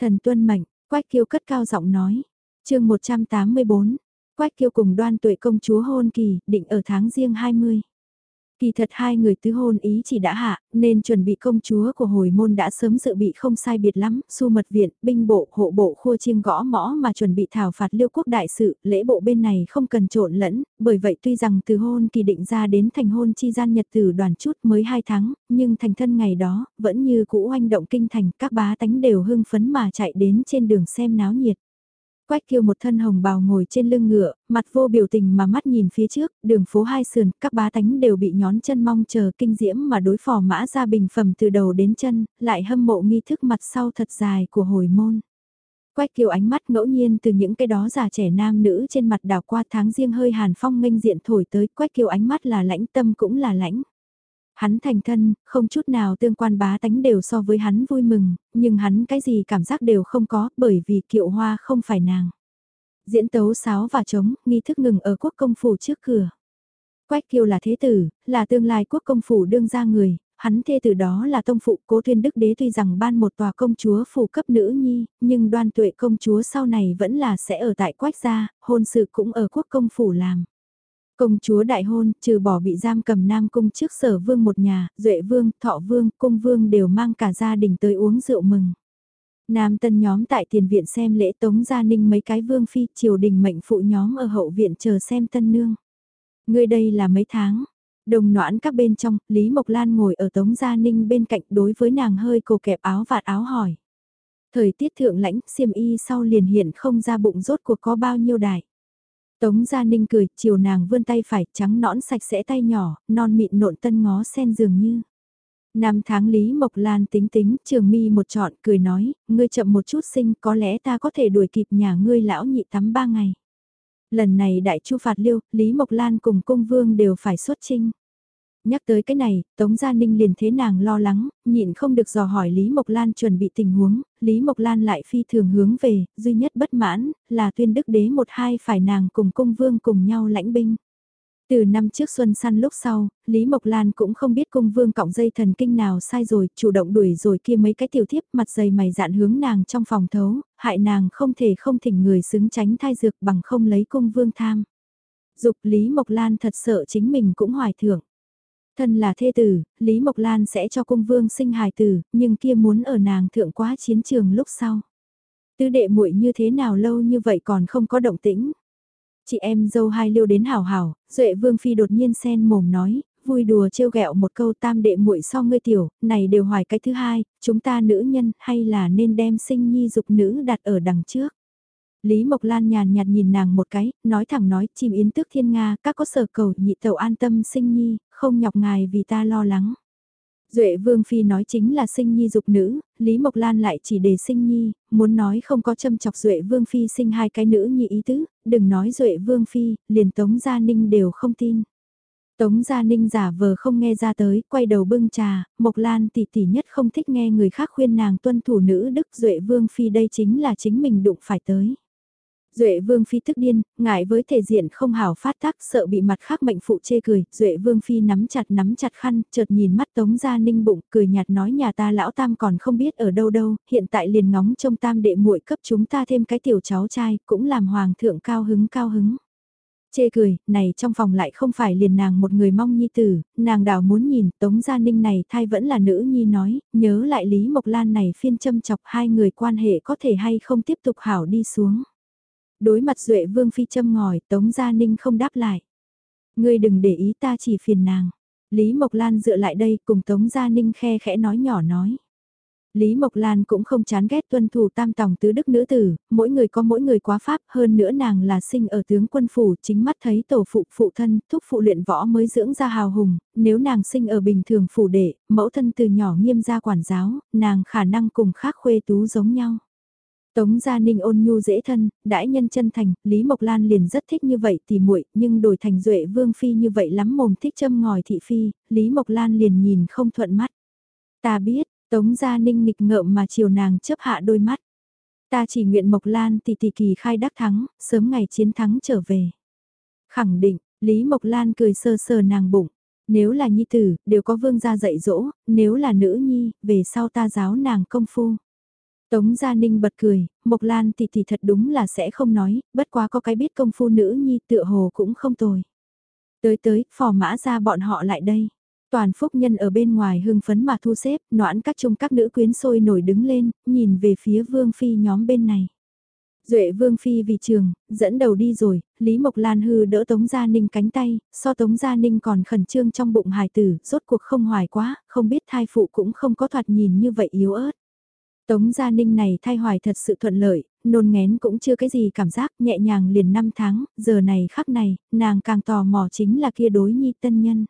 Thần tuân mệnh, quách kiêu cất cao giọng nói. chương 184, quách kiêu cùng đoan tuệ công chúa hôn kỳ, định ở tháng riêng 20. Kỳ thật hai người tứ hôn ý chỉ đã hạ, nên chuẩn bị công chúa của hồi môn đã sớm dự bị không sai biệt lắm, su mật viện, binh bộ, hộ bộ khua chiêng gõ mõ mà chuẩn bị thảo phạt liêu quốc đại sự, lễ bộ bên này không cần trộn lẫn, bởi vậy tuy rằng từ hôn kỳ định ra đến thành hôn chi gian nhật tử đoàn chút mới hai tháng, nhưng thành thân ngày đó, vẫn như cũ oanh động kinh thành, các bá tánh đều hưng phấn mà chạy đến trên đường xem náo nhiệt. Quách kiêu một thân hồng bào ngồi trên lưng ngựa, mặt vô biểu tình mà mắt nhìn phía trước, đường phố hai sườn, các bá tánh đều bị nhón chân mong chờ kinh diễm mà đối phò mã ra bình phẩm từ đầu đến chân, lại hâm mộ nghi thức mặt sau thật dài của hồi môn. Quách kiều ánh mắt ngẫu nhiên từ những cái đó già trẻ nam nữ trên mặt đảo qua tháng riêng hơi hàn phong nghênh diện thổi tới, quách kiều ánh mắt là lãnh tâm cũng là lãnh. Hắn thành thân, không chút nào tương quan bá tánh đều so với hắn vui mừng, nhưng hắn cái gì cảm giác đều không có bởi vì kiệu hoa không phải nàng. Diễn tấu sáo và trống, nghi thức ngừng ở quốc công phủ trước cửa. Quách kiều là thế tử, là tương lai quốc công phủ đương ra người, hắn thê tử đó là tông phụ cố tuyên đức đế tuy rằng ban một tòa công chúa phủ cấp nữ nhi, nhưng đoan tuệ công chúa sau này vẫn là sẽ ở tại quách gia, hôn sự cũng ở quốc công phủ làm. Công chúa đại hôn, trừ bỏ bị giam cầm Nam Cung trước sở vương một nhà, Duệ vương, Thọ vương, Cung vương đều mang cả gia đình tới uống rượu mừng. Nam tân nhóm tại tiền viện xem lễ tống gia ninh mấy cái vương phi, triều đình mệnh phụ nhóm ở hậu viện chờ xem tân nương. Người đây là mấy tháng. Đồng noãn các bên trong, Lý Mộc Lan ngồi ở tống gia ninh bên cạnh đối với nàng hơi cổ kẹp áo vạt áo hỏi. Thời tiết thượng lãnh, xiêm y sau liền hiện không ra bụng rốt cuộc có bao nhiêu đại. Tống Gia Ninh cười, chiều nàng vươn tay phải, trắng nõn sạch sẽ tay nhỏ, non mịn nộn tân ngó sen dường như. Năm tháng Lý Mộc Lan tính tính, trường mi một trọn, cười nói, ngươi chậm một chút sinh, có lẽ ta có thể đuổi kịp nhà ngươi lão nhị tắm ba ngày. Lần này đại chu phạt liêu, Lý Mộc Lan cùng cung vương đều phải xuất trinh. Nhắc tới cái này, Tống Gia Ninh liền thế nàng lo lắng, nhịn không được dò hỏi Lý Mộc Lan chuẩn bị tình huống, Lý Mộc Lan lại phi thường hướng về, duy nhất bất mãn, là tuyên đức đế một hai phải nàng cùng cung vương cùng nhau lãnh binh. Từ năm trước xuân săn lúc sau, Lý Mộc Lan cũng không biết cung vương cọng dây thần kinh nào sai rồi, chủ động đuổi rồi kia mấy cái tiểu thiếp mặt dày mày dạn hướng nàng trong phòng thấu, hại nàng không thể không thỉnh người xứng tránh thai dược bằng không lấy cung vương tham. Dục Lý Mộc Lan thật sợ chính mình cũng hoài thưởng. Thân là thê tử, Lý Mộc Lan sẽ cho cung vương sinh hài tử, nhưng kia muốn ở nàng thượng quá chiến trường lúc sau. Tư đệ muội như thế nào lâu như vậy còn không có động tĩnh. Chị em dâu hai liêu đến hảo hảo, Duệ Vương Phi đột nhiên sen mồm nói, vui đùa trêu ghẹo một câu tam đệ muội so ngươi tiểu, này đều hoài cái thứ hai, chúng ta nữ nhân hay là nên đem sinh nhi dục nữ đặt ở đằng trước. Lý Mộc Lan nhàn nhạt nhìn nàng một cái, nói thẳng nói, chim yến tước thiên Nga, các có sở cầu nhị tàu an tâm sinh nhi, không nhọc ngài vì ta lo lắng. Duệ Vương Phi nói chính là sinh nhi dục nữ, Lý Mộc Lan lại chỉ để sinh nhi, muốn nói không có châm chọc Duệ Vương Phi sinh hai cái nữ nhi ý tứ, đừng nói Duệ Vương Phi, liền Tống Gia Ninh đều không tin. Tống Gia Ninh giả vờ không nghe ra tới, quay đầu bưng trà, Mộc Lan tỷ tỷ nhất không thích nghe người khác khuyên nàng tuân thủ nữ đức Duệ Vương Phi đây chính là chính mình đụng phải tới. Duệ Vương Phi tức điên, ngại với thể diện không hảo phát tác sợ bị mặt khác mệnh phụ chê cười, Duệ Vương Phi nắm chặt nắm chặt khăn, chợt nhìn mắt Tống Gia Ninh bụng, cười nhạt nói nhà ta lão tam còn không biết ở đâu đâu, hiện tại liền ngóng trông tam đệ muội cấp chúng ta thêm cái tiểu cháu trai, cũng làm hoàng thượng cao hứng cao hứng. Chê cười, này trong phòng lại không phải liền nàng một người mong nhi tử, nàng đảo muốn nhìn Tống Gia Ninh này thai vẫn là nữ nhi nói, nhớ lại Lý Mộc Lan này phiên châm chọc hai người quan hệ có thể hay không tiếp tục hảo đi xuống. Đối mặt Duệ Vương Phi châm ngòi, Tống Gia Ninh không đáp lại. Ngươi đừng để ý ta chỉ phiền nàng. Lý Mộc Lan dựa lại đây cùng Tống Gia Ninh khe khẽ nói nhỏ nói. Lý Mộc Lan cũng không chán ghét tuân thủ tam tòng tứ đức nữ tử, mỗi người có mỗi người quá pháp, hơn nữa nàng là sinh ở tướng quân phủ, chính mắt thấy tổ phụ phụ thân, thúc phụ luyện võ mới dưỡng ra hào hùng, nếu nàng sinh ở bình thường phủ đệ, mẫu thân từ nhỏ nghiêm gia quản giáo, nàng khả năng cùng khác khuê tú giống nhau. Tống Gia Ninh ôn nhu dễ thân, đãi nhân chân thành, Lý Mộc Lan liền rất thích như vậy thì muội, nhưng đổi thành duệ vương phi như vậy lắm mồm thích châm ngòi thị phi, Lý Mộc Lan liền nhìn không thuận mắt. Ta biết, Tống Gia Ninh nghịch ngợm mà chiều nàng chấp hạ đôi mắt. Ta chỉ nguyện Mộc Lan tỷ tỷ kỳ khai đắc thắng, sớm ngày chiến thắng trở về. Khẳng định, Lý Mộc Lan cười sơ sờ nàng bụng. Nếu là nhi tử, đều có vương gia dạy dỗ, nếu là nữ nhi, về sau ta giáo nàng công phu. Tống Gia Ninh bật cười, Mộc Lan thì thì thật đúng là sẽ không nói, bất quá có cái biết công phu nữ nhi tựa hồ cũng không tồi. Tới tới, phò mã ra bọn họ lại đây. Toàn phúc nhân ở bên ngoài hưng phấn mà thu xếp, noãn các trung các nữ quyến sôi nổi đứng lên, nhìn về phía vương phi nhóm bên này. Duệ Vương Phi vì trường, dẫn đầu đi rồi, Lý Mộc Lan hư đỡ Tống Gia Ninh cánh tay, so Tống Gia Ninh còn khẩn trương trong bụng hài tử, rốt cuộc không hoài quá, không biết thai phụ cũng không có thoạt nhìn như vậy yếu ớt. Tống Gia Ninh này thai hoài thật sự thuận lợi, nôn ngén cũng chưa cái gì cảm giác nhẹ nhàng liền 5 tháng, giờ này khắc này, nàng càng tò mò chính là kia đối nhi tân nhân.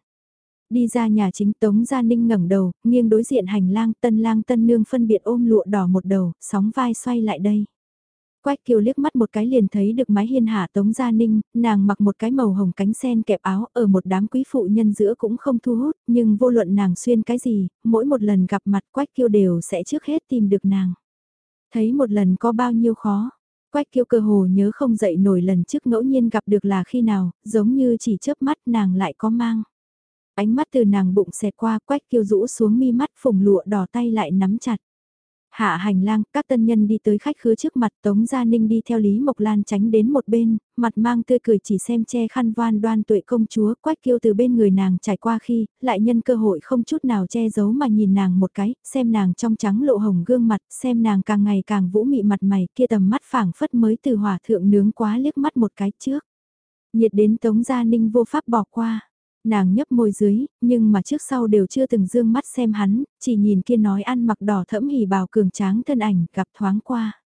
Đi ra nhà chính Tống Gia Ninh ngẩng đầu, nghiêng đối diện hành lang tân lang tân nương phân biệt ôm lụa đỏ một đầu, sóng vai xoay lại đây. Quách kiều liếc mắt một cái liền thấy được mái hiên hạ Tống Gia Ninh, nàng mặc một cái màu hồng cánh sen kẹp áo ở một đám quý phụ nhân giữa cũng không thu hút, nhưng vô luận nàng xuyên cái gì, mỗi một lần gặp mặt Quách kiều đều sẽ trước hết tìm được nàng. Thấy một lần có bao nhiêu khó, Quách kiều cơ hồ nhớ không dậy nổi lần trước ngẫu nhiên gặp được là khi nào, giống như chỉ chớp mắt nàng lại có mang. Ánh mắt từ nàng bụng xẹt qua Quách kiều rũ xuống mi mắt phùng lụa đỏ tay lại nắm chặt. Hạ hành lang, các tân nhân đi tới khách khứa trước mặt Tống Gia Ninh đi theo Lý Mộc Lan tránh đến một bên, mặt mang tươi cười chỉ xem che khăn voan đoan tuệ công chúa quách kiêu từ bên người nàng trải qua khi, lại nhân cơ hội không chút nào che giấu mà nhìn nàng một cái, xem nàng trong trắng lộ hồng gương mặt, xem nàng càng ngày càng vũ mị mặt mày kia tầm mắt phảng phất mới từ hỏa thượng nướng quá liếc mắt một cái trước. Nhiệt đến Tống Gia Ninh vô pháp bỏ qua. Nàng nhấp môi dưới, nhưng mà trước sau đều chưa từng dương mắt xem hắn, chỉ nhìn kia nói ăn mặc đỏ thẫm hỉ bào cường tráng thân ảnh gặp thoáng qua.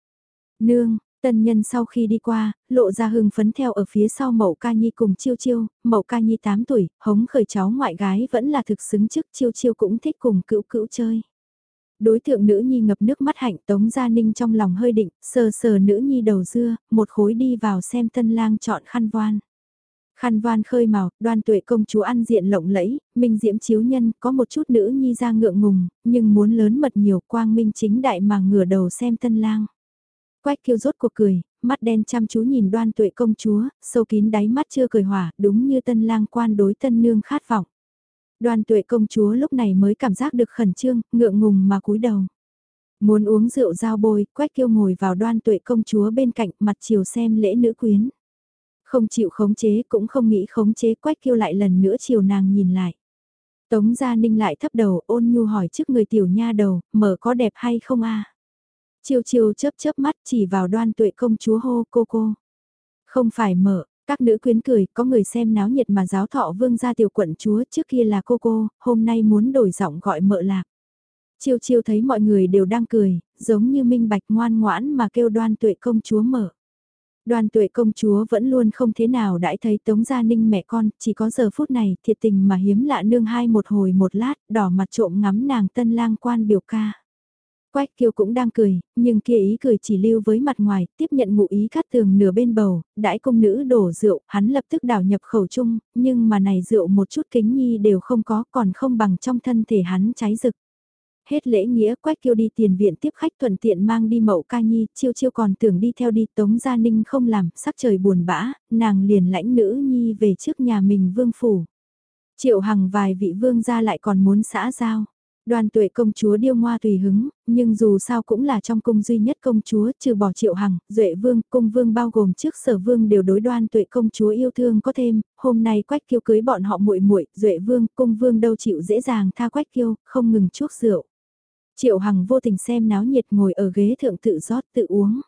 Nương, Tân nhân sau khi đi qua, lộ ra hưng phấn theo ở phía sau mậu ca nhi cùng chiêu chiêu, mậu ca nhi 8 tuổi, hống khởi cháu ngoại gái vẫn là thực xứng chức chiêu chiêu cũng thích cùng cữu cữu chơi. Đối tượng nữ nhi ngập nước mắt hạnh tống gia ninh trong lòng hơi định, sờ sờ nữ nhi đầu dưa, một khối đi vào xem tân lang chọn khăn voan. Khăn van khơi màu, đoan tuệ công chúa ăn diện lộng lẫy, minh diễm chiếu nhân, có một chút nữ nhi ra ngượng ngùng, nhưng muốn lớn mật nhiều quang minh chính đại mà ngửa đầu xem tân lang. Quách Kiêu rốt cuộc cười, mắt đen chăm chú nhìn đoan tuệ công chúa, sâu kín đáy mắt chưa cười hỏa, đúng như tân lang quan đối tân nương khát vọng. Đoan tuệ công chúa lúc này mới cảm giác được khẩn trương, ngượng ngùng mà cúi đầu. Muốn uống rượu giao bôi, quách Kiêu ngồi vào đoan tuệ công chúa bên cạnh mặt chiều xem lễ nữ quyến. Không chịu khống chế cũng không nghĩ khống chế quách kêu lại lần nữa chiều nàng nhìn lại. Tống Gia Ninh lại thấp đầu ôn nhu hỏi trước người tiểu nha đầu, mở có đẹp hay không a Chiêu chiêu chớp chớp mắt chỉ vào đoan tuệ công chúa hô cô cô. Không phải mở, các nữ quyến cười, có người xem náo nhiệt mà giáo thọ vương gia tiểu quận chúa trước kia là cô cô, hôm nay muốn đổi giọng gọi mợ lạc. Chiêu chiêu thấy mọi người đều đang cười, giống như minh bạch ngoan ngoãn mà kêu đoan tuệ công chúa mở. Đoàn tuệ công chúa vẫn luôn không thế nào đãi thấy Tống Gia Ninh mẹ con, chỉ có giờ phút này thiệt tình mà hiếm lạ nương hai một hồi một lát, đỏ mặt trộm ngắm nàng tân lang quan biểu ca. Quách kiêu cũng đang cười, nhưng kia ý cười chỉ lưu với mặt ngoài, tiếp nhận ngụ ý cắt tường nửa bên bầu, đãi công nữ đổ rượu, hắn lập tức đảo nhập khẩu chung, nhưng mà này rượu một chút kính nhi đều không có, còn không bằng trong thân thể hắn cháy rực. Hết lễ nghĩa quách kiêu đi tiền viện tiếp khách thuận tiện mang đi mậu ca nhi, chiêu chiêu còn tưởng đi theo đi tống gia ninh không làm, sắc trời buồn bã, nàng liền lãnh nữ nhi về trước nhà mình vương phủ. Triệu hằng vài vị vương gia lại còn muốn xã giao. Đoàn tuệ công chúa điêu ngoa tùy hứng, nhưng dù sao cũng là trong cung duy nhất công chúa trừ bỏ triệu hằng, duệ vương, cung vương bao gồm trước sở vương đều đối đoan tuệ công chúa yêu thương có thêm, hôm nay quách kiêu cưới bọn họ muội muội duệ vương, cung vương đâu chịu dễ dàng tha quách kiêu, không ngừng chuốc rượu. Triệu Hằng vô tình xem náo nhiệt ngồi ở ghế thượng tự rót tự uống.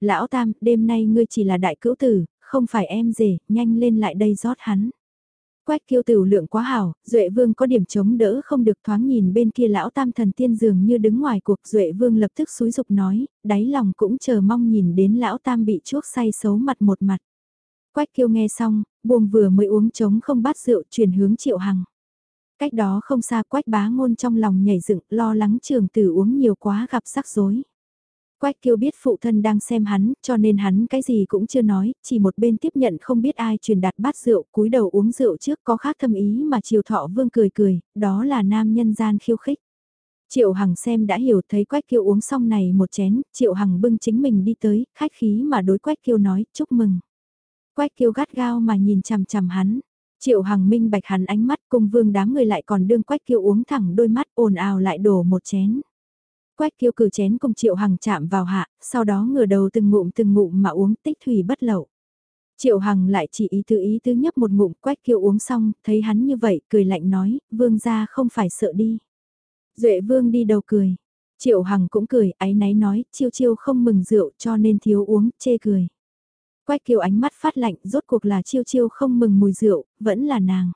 Lão Tam, đêm nay ngươi chỉ là đại cữu tử, không phải em rể, nhanh lên lại đây rót hắn. Quách kiêu tử lượng quá hảo, Duệ Vương có điểm chống đỡ không được thoáng nhìn bên kia lão tam thần tiên dường như đứng ngoài cuộc Duệ Vương lập tức xúi dục nói, đáy lòng cũng chờ mong nhìn đến lão tam bị chuốc say xấu mặt một mặt. Quách kiêu nghe xong, buông vừa mới uống trống không bát rượu chuyển hướng triệu hằng. Cách đó không xa quách bá ngôn trong lòng nhảy dựng lo lắng trường tử uống nhiều quá gặp rắc rối. Quách kiêu biết phụ thân đang xem hắn, cho nên hắn cái gì cũng chưa nói, chỉ một bên tiếp nhận không biết ai truyền đạt bát rượu, cúi đầu uống rượu trước có khác thâm ý mà triều thọ vương cười cười, đó là nam nhân gian khiêu khích. Triệu Hằng xem đã hiểu thấy Quách Kiêu uống xong này một chén, Triệu Hằng bưng chính mình đi tới, khách khí mà đối Quách Kiêu nói, chúc mừng. Quách Kiêu gắt gao mà nhìn chằm chằm hắn, Triệu Hằng minh bạch hắn ánh mắt cùng vương đám người lại còn đương Quách Kiêu uống thẳng đôi mắt ồn ào lại đổ một chén. Quách Kiêu cử chén cùng Triệu Hằng chạm vào hạ, sau đó ngửa đầu từng ngụm từng ngụm mà uống tích thủy bất lậu. Triệu Hằng lại chỉ ý tứ ý tứ nhấp một ngụm quách kiêu uống xong, thấy hắn như vậy, cười lạnh nói, vương gia không phải sợ đi. Duệ vương đi đầu cười. Triệu Hằng cũng cười, áy náy nói, chiêu chiêu không mừng rượu cho nên thiếu uống, chê cười. Quách kiều ánh mắt phát lạnh, rốt cuộc là chiêu chiêu không mừng mùi rượu, vẫn là nàng.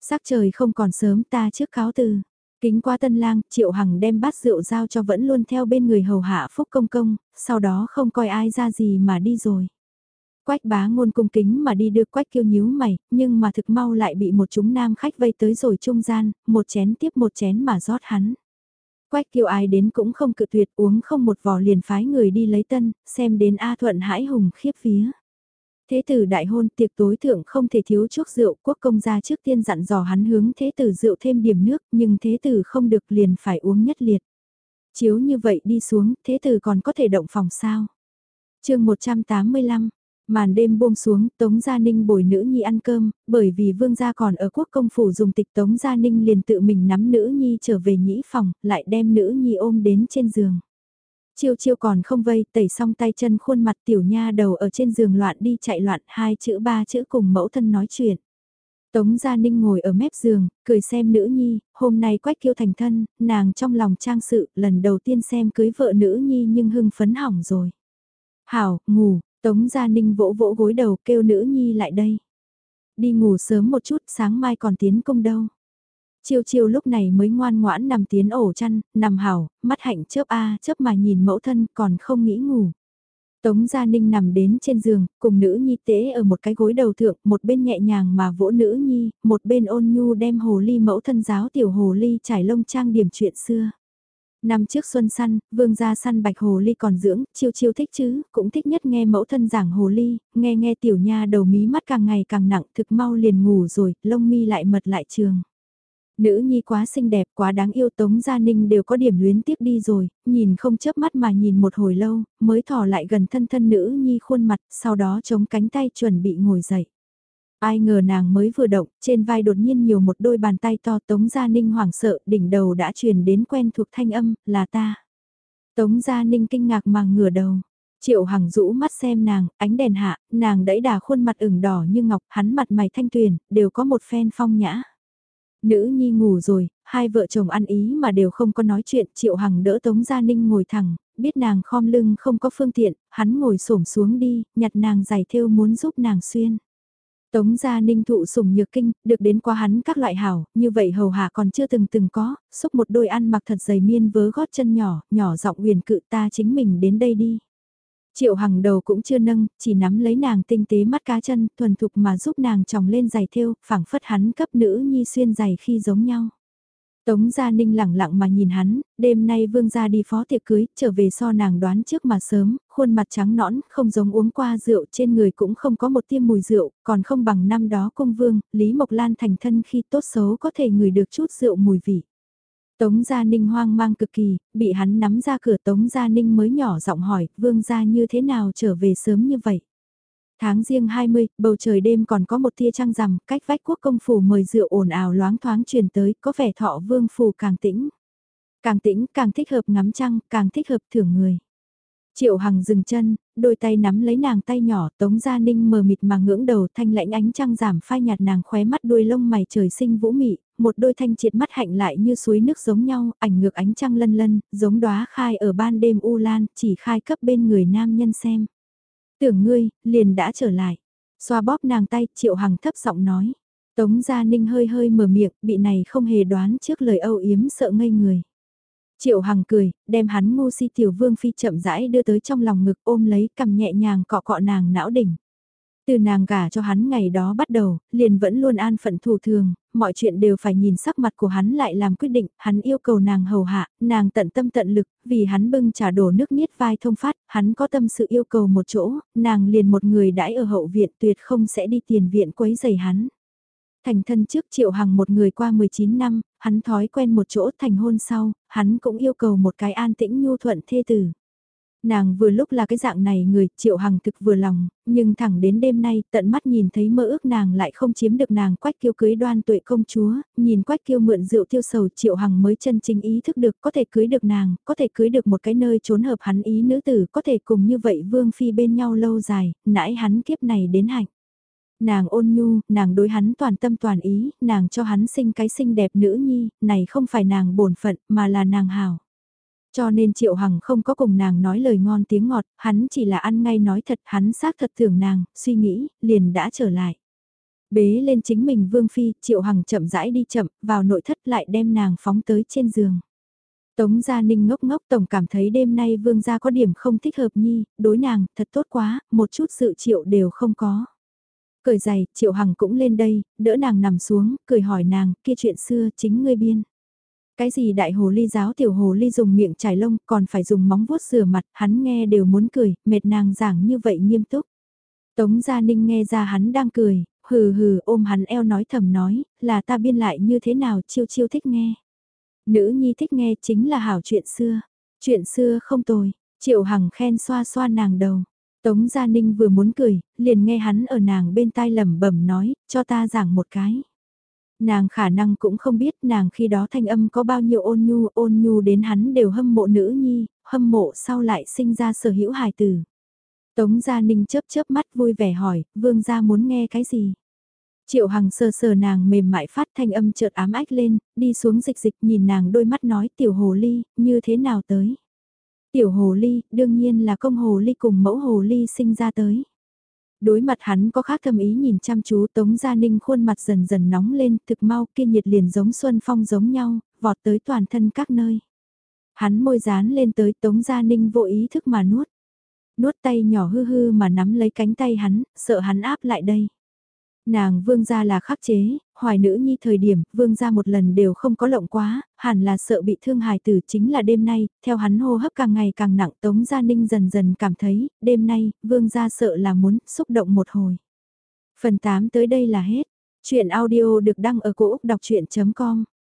Sắc trời không còn sớm ta trước cáo từ. Kính qua tân lang, Triệu Hằng đem bát rượu giao cho vẫn luôn theo bên người hầu hạ Phúc Công Công, sau đó không coi ai ra gì mà đi rồi. Quách bá ngôn cung kính mà đi đưa quách kiêu nhíu mày, nhưng mà thực mau lại bị một chúng nam khách vây tới rồi trung gian, một chén tiếp một chén mà rót hắn. Quách kiều ai đến cũng không cự tuyệt uống không một vò liền phái người đi lấy tân, xem đến A Thuận hãi hùng khiếp phía. Thế tử đại hôn tiệc tối thượng không thể thiếu chuốc rượu quốc công gia trước tiên dặn dò hắn hướng thế tử rượu thêm điểm nước nhưng thế tử không được liền phải uống nhất liệt. Chiếu như vậy đi xuống thế tử còn có thể động phòng sao. chương 185 Màn đêm buông xuống, Tống Gia Ninh bồi nữ nhi ăn cơm, bởi vì vương gia còn ở quốc công phủ dùng tịch Tống Gia Ninh liền tự mình nắm nữ nhi trở về nhĩ phòng, lại đem nữ nhi ôm đến trên giường. Chiêu chiêu còn không vây, tẩy xong tay chân khuôn mặt tiểu nha đầu ở trên giường loạn đi chạy loạn, hai chữ ba chữ cùng mẫu thân nói chuyện. Tống Gia Ninh ngồi ở mép giường, cười xem nữ nhi, hôm nay quách kiêu thành thân, nàng trong lòng trang sự, lần đầu tiên xem cưới vợ nữ nhi nhưng hưng phấn hỏng rồi. Hảo, ngủ, Tống Gia Ninh vỗ vỗ gối đầu kêu nữ nhi lại đây. Đi ngủ sớm một chút, sáng mai còn tiến công đâu. Chiêu chiêu lúc này mới ngoan ngoãn nằm tiến ổ chăn, nằm hảo, mắt hạnh chớp a chớp mà nhìn mẫu thân còn không nghĩ ngủ. Tống Gia Ninh nằm đến trên giường, cùng nữ nhi tế ở một cái gối đầu thượng, một bên nhẹ nhàng mà vỗ nữ nhi, một bên ôn nhu đem hồ ly mẫu thân giáo tiểu hồ ly trải lông trang điểm chuyện xưa. Năm trước xuân săn, vương gia săn bạch hồ ly còn dưỡng, chiêu chiêu thích chứ, cũng thích nhất nghe mẫu thân giảng hồ ly, nghe nghe tiểu nha đầu mí mắt càng ngày càng nặng thực mau liền ngủ rồi, lông mi lại mật lại trường. Nữ nhi quá xinh đẹp, quá đáng yêu Tống Gia Ninh đều có điểm luyến tiếc đi rồi, nhìn không chớp mắt mà nhìn một hồi lâu, mới thò lại gần thân thân nữ nhi khuôn mặt, sau đó chống cánh tay chuẩn bị ngồi dậy. Ai ngờ nàng mới vừa động, trên vai đột nhiên nhiều một đôi bàn tay to Tống Gia Ninh hoảng sợ, đỉnh đầu đã truyền đến quen thuộc thanh âm, là ta. Tống Gia Ninh kinh ngạc mà ngửa đầu. Triệu Hằng rũ mắt xem nàng, ánh đèn hạ, nàng đẫy đà khuôn mặt ửng đỏ như ngọc, hắn mặt mày thanh tuyền, đều có một phen phong nhã. Nữ nhi ngủ rồi, hai vợ chồng ăn ý mà đều không có nói chuyện, Triệu Hằng đỡ Tống Gia Ninh ngồi thẳng, biết nàng khom lưng không có phương tiện, hắn ngồi xổm xuống đi, nhặt nàng giày thêu muốn giúp nàng xuyên. Tống gia ninh thụ sủng nhược kinh, được đến qua hắn các loại hảo, như vậy hầu hạ còn chưa từng từng có, xúc một đôi ăn mặc thật dày miên vớ gót chân nhỏ, nhỏ giọng huyền cự ta chính mình đến đây đi. Triệu hằng đầu cũng chưa nâng, chỉ nắm lấy nàng tinh tế mắt cá chân, thuần thục mà giúp nàng tròng lên giày thêu, phảng phất hắn cấp nữ nhi xuyên giày khi giống nhau. Tống Gia Ninh lẳng lặng mà nhìn hắn, đêm nay vương gia đi phó tiệc cưới, trở về so nàng đoán trước mà sớm, khuôn mặt trắng nõn, không giống uống qua rượu trên người cũng không có một tiêm mùi rượu, còn không bằng năm đó cung vương, Lý Mộc Lan thành thân khi tốt xấu có thể ngửi được chút rượu mùi vị. Tống Gia Ninh hoang mang cực kỳ, bị hắn nắm ra cửa Tống Gia Ninh mới nhỏ giọng hỏi, vương gia như thế nào trở về sớm như vậy? Tháng riêng 20, bầu trời đêm còn có một tia trăng rằm, cách vách quốc công phủ mời rượu ồn ào loáng thoáng truyền tới, có vẻ thọ vương phủ càng tĩnh. Càng tĩnh, càng thích hợp ngắm trăng, càng thích hợp thưởng người. Triệu Hằng dừng chân, đôi tay nắm lấy nàng tay nhỏ, Tống Gia Ninh mờ mịt mà ngưỡng đầu thanh lãnh ánh trăng giảm phai nhạt nàng khóe mắt đuôi lông mày trời sinh vũ mị, một đôi thanh triệt mắt hạnh lại như suối nước giống nhau, ảnh ngược ánh trăng lân lân, giống đóa khai ở ban đêm u lan, chỉ khai cấp bên người nam nhân xem. Tưởng ngươi, liền đã trở lại. Xoa bóp nàng tay, Triệu Hằng thấp giọng nói. Tống Gia Ninh hơi hơi mở miệng, bị này không hề đoán trước lời âu yếm sợ ngây người. Triệu Hằng cười, đem hắn ngu si tiểu vương phi chậm rãi đưa tới trong lòng ngực ôm lấy cầm nhẹ nhàng cọ cọ nàng não đỉnh. Từ nàng gả cho hắn ngày đó bắt đầu, liền vẫn luôn an phận thủ thường, mọi chuyện đều phải nhìn sắc mặt của hắn lại làm quyết định, hắn yêu cầu nàng hầu hạ, nàng tận tâm tận lực, vì hắn bưng trả đổ nước niết vai thông phát, hắn có tâm sự yêu cầu một chỗ, nàng liền một người đãi ở hậu viện tuyệt không sẽ đi tiền viện quấy giày hắn. Thành thân trước triệu hằng một người qua 19 năm, hắn thói quen một chỗ thành hôn sau, hắn cũng yêu cầu một cái an tĩnh nhu thuận thê tử. Nàng vừa lúc là cái dạng này người, triệu hằng thực vừa lòng, nhưng thẳng đến đêm nay, tận mắt nhìn thấy mơ ước nàng lại không chiếm được nàng quách kiêu cưới đoan tuệ công chúa, nhìn quách kiêu mượn rượu tiêu sầu triệu hằng mới chân chính ý thức được có thể cưới được nàng, có thể cưới được một cái nơi trốn hợp hắn ý nữ tử, có thể cùng như vậy vương phi bên nhau lâu dài, nãi hắn kiếp này đến hạnh. Nàng ôn nhu, nàng đối hắn toàn tâm toàn ý, nàng cho hắn sinh cái xinh đẹp nữ nhi, này không phải nàng bổn phận mà là nàng hảo. Cho nên Triệu Hằng không có cùng nàng nói lời ngon tiếng ngọt, hắn chỉ là ăn ngay nói thật, hắn xác thật tưởng nàng, suy nghĩ, liền đã trở lại. Bế lên chính mình Vương Phi, Triệu Hằng chậm rãi đi chậm, vào nội thất lại đem nàng phóng tới trên giường. Tống Gia Ninh ngốc ngốc tổng cảm thấy đêm nay Vương Gia có điểm không thích hợp nhi, đối nàng, thật tốt quá, một chút sự triệu đều không có. Cởi giày, Triệu Hằng cũng lên đây, đỡ nàng nằm xuống, cười hỏi nàng, kia chuyện xưa chính ngươi biên. Cái gì đại hồ ly giáo tiểu hồ ly dùng miệng trải lông còn phải dùng móng vuốt rửa mặt, hắn nghe đều muốn cười, mệt nàng giảng như vậy nghiêm túc. Tống Gia Ninh nghe ra hắn đang cười, hừ hừ ôm hắn eo nói thầm nói, là ta biên lại như thế nào chiêu chiêu thích nghe. Nữ nhi thích nghe chính là hảo chuyện xưa, chuyện xưa không tồi, triệu hằng khen xoa xoa nàng đầu. Tống Gia Ninh vừa muốn cười, liền nghe hắn ở nàng bên tai lẩm bẩm nói, cho ta giảng một cái. Nàng khả năng cũng không biết nàng khi đó thanh âm có bao nhiêu ôn nhu ôn nhu đến hắn đều hâm mộ nữ nhi, hâm mộ sau lại sinh ra sở hữu hài tử. Tống Gia Ninh chớp chớp mắt vui vẻ hỏi, vương gia muốn nghe cái gì? Triệu Hằng sờ sờ nàng mềm mại phát thanh âm chợt ám ách lên, đi xuống dịch dịch nhìn nàng đôi mắt nói tiểu hồ ly, như thế nào tới? Tiểu hồ ly, đương nhiên là công hồ ly cùng mẫu hồ ly sinh ra tới. Đối mặt hắn có khác thâm ý nhìn chăm chú Tống Gia Ninh khuôn mặt dần dần nóng lên, thực mau kia nhiệt liền giống xuân phong giống nhau, vọt tới toàn thân các nơi. Hắn môi dán lên tới Tống Gia Ninh vô ý thức mà nuốt. Nuốt tay nhỏ hư hư mà nắm lấy cánh tay hắn, sợ hắn áp lại đây. Nàng vương gia là khắc chế, hoài nữ nhi thời điểm, vương gia một lần đều không có lộng quá, hẳn là sợ bị thương hài tử chính là đêm nay, theo hắn hô hấp càng ngày càng nặng tống gia ninh dần dần cảm thấy, đêm nay, vương gia sợ là muốn xúc động một hồi. Phần 8 tới đây là hết. Chuyện audio được đăng ở cổ Úc đọc chuyện.com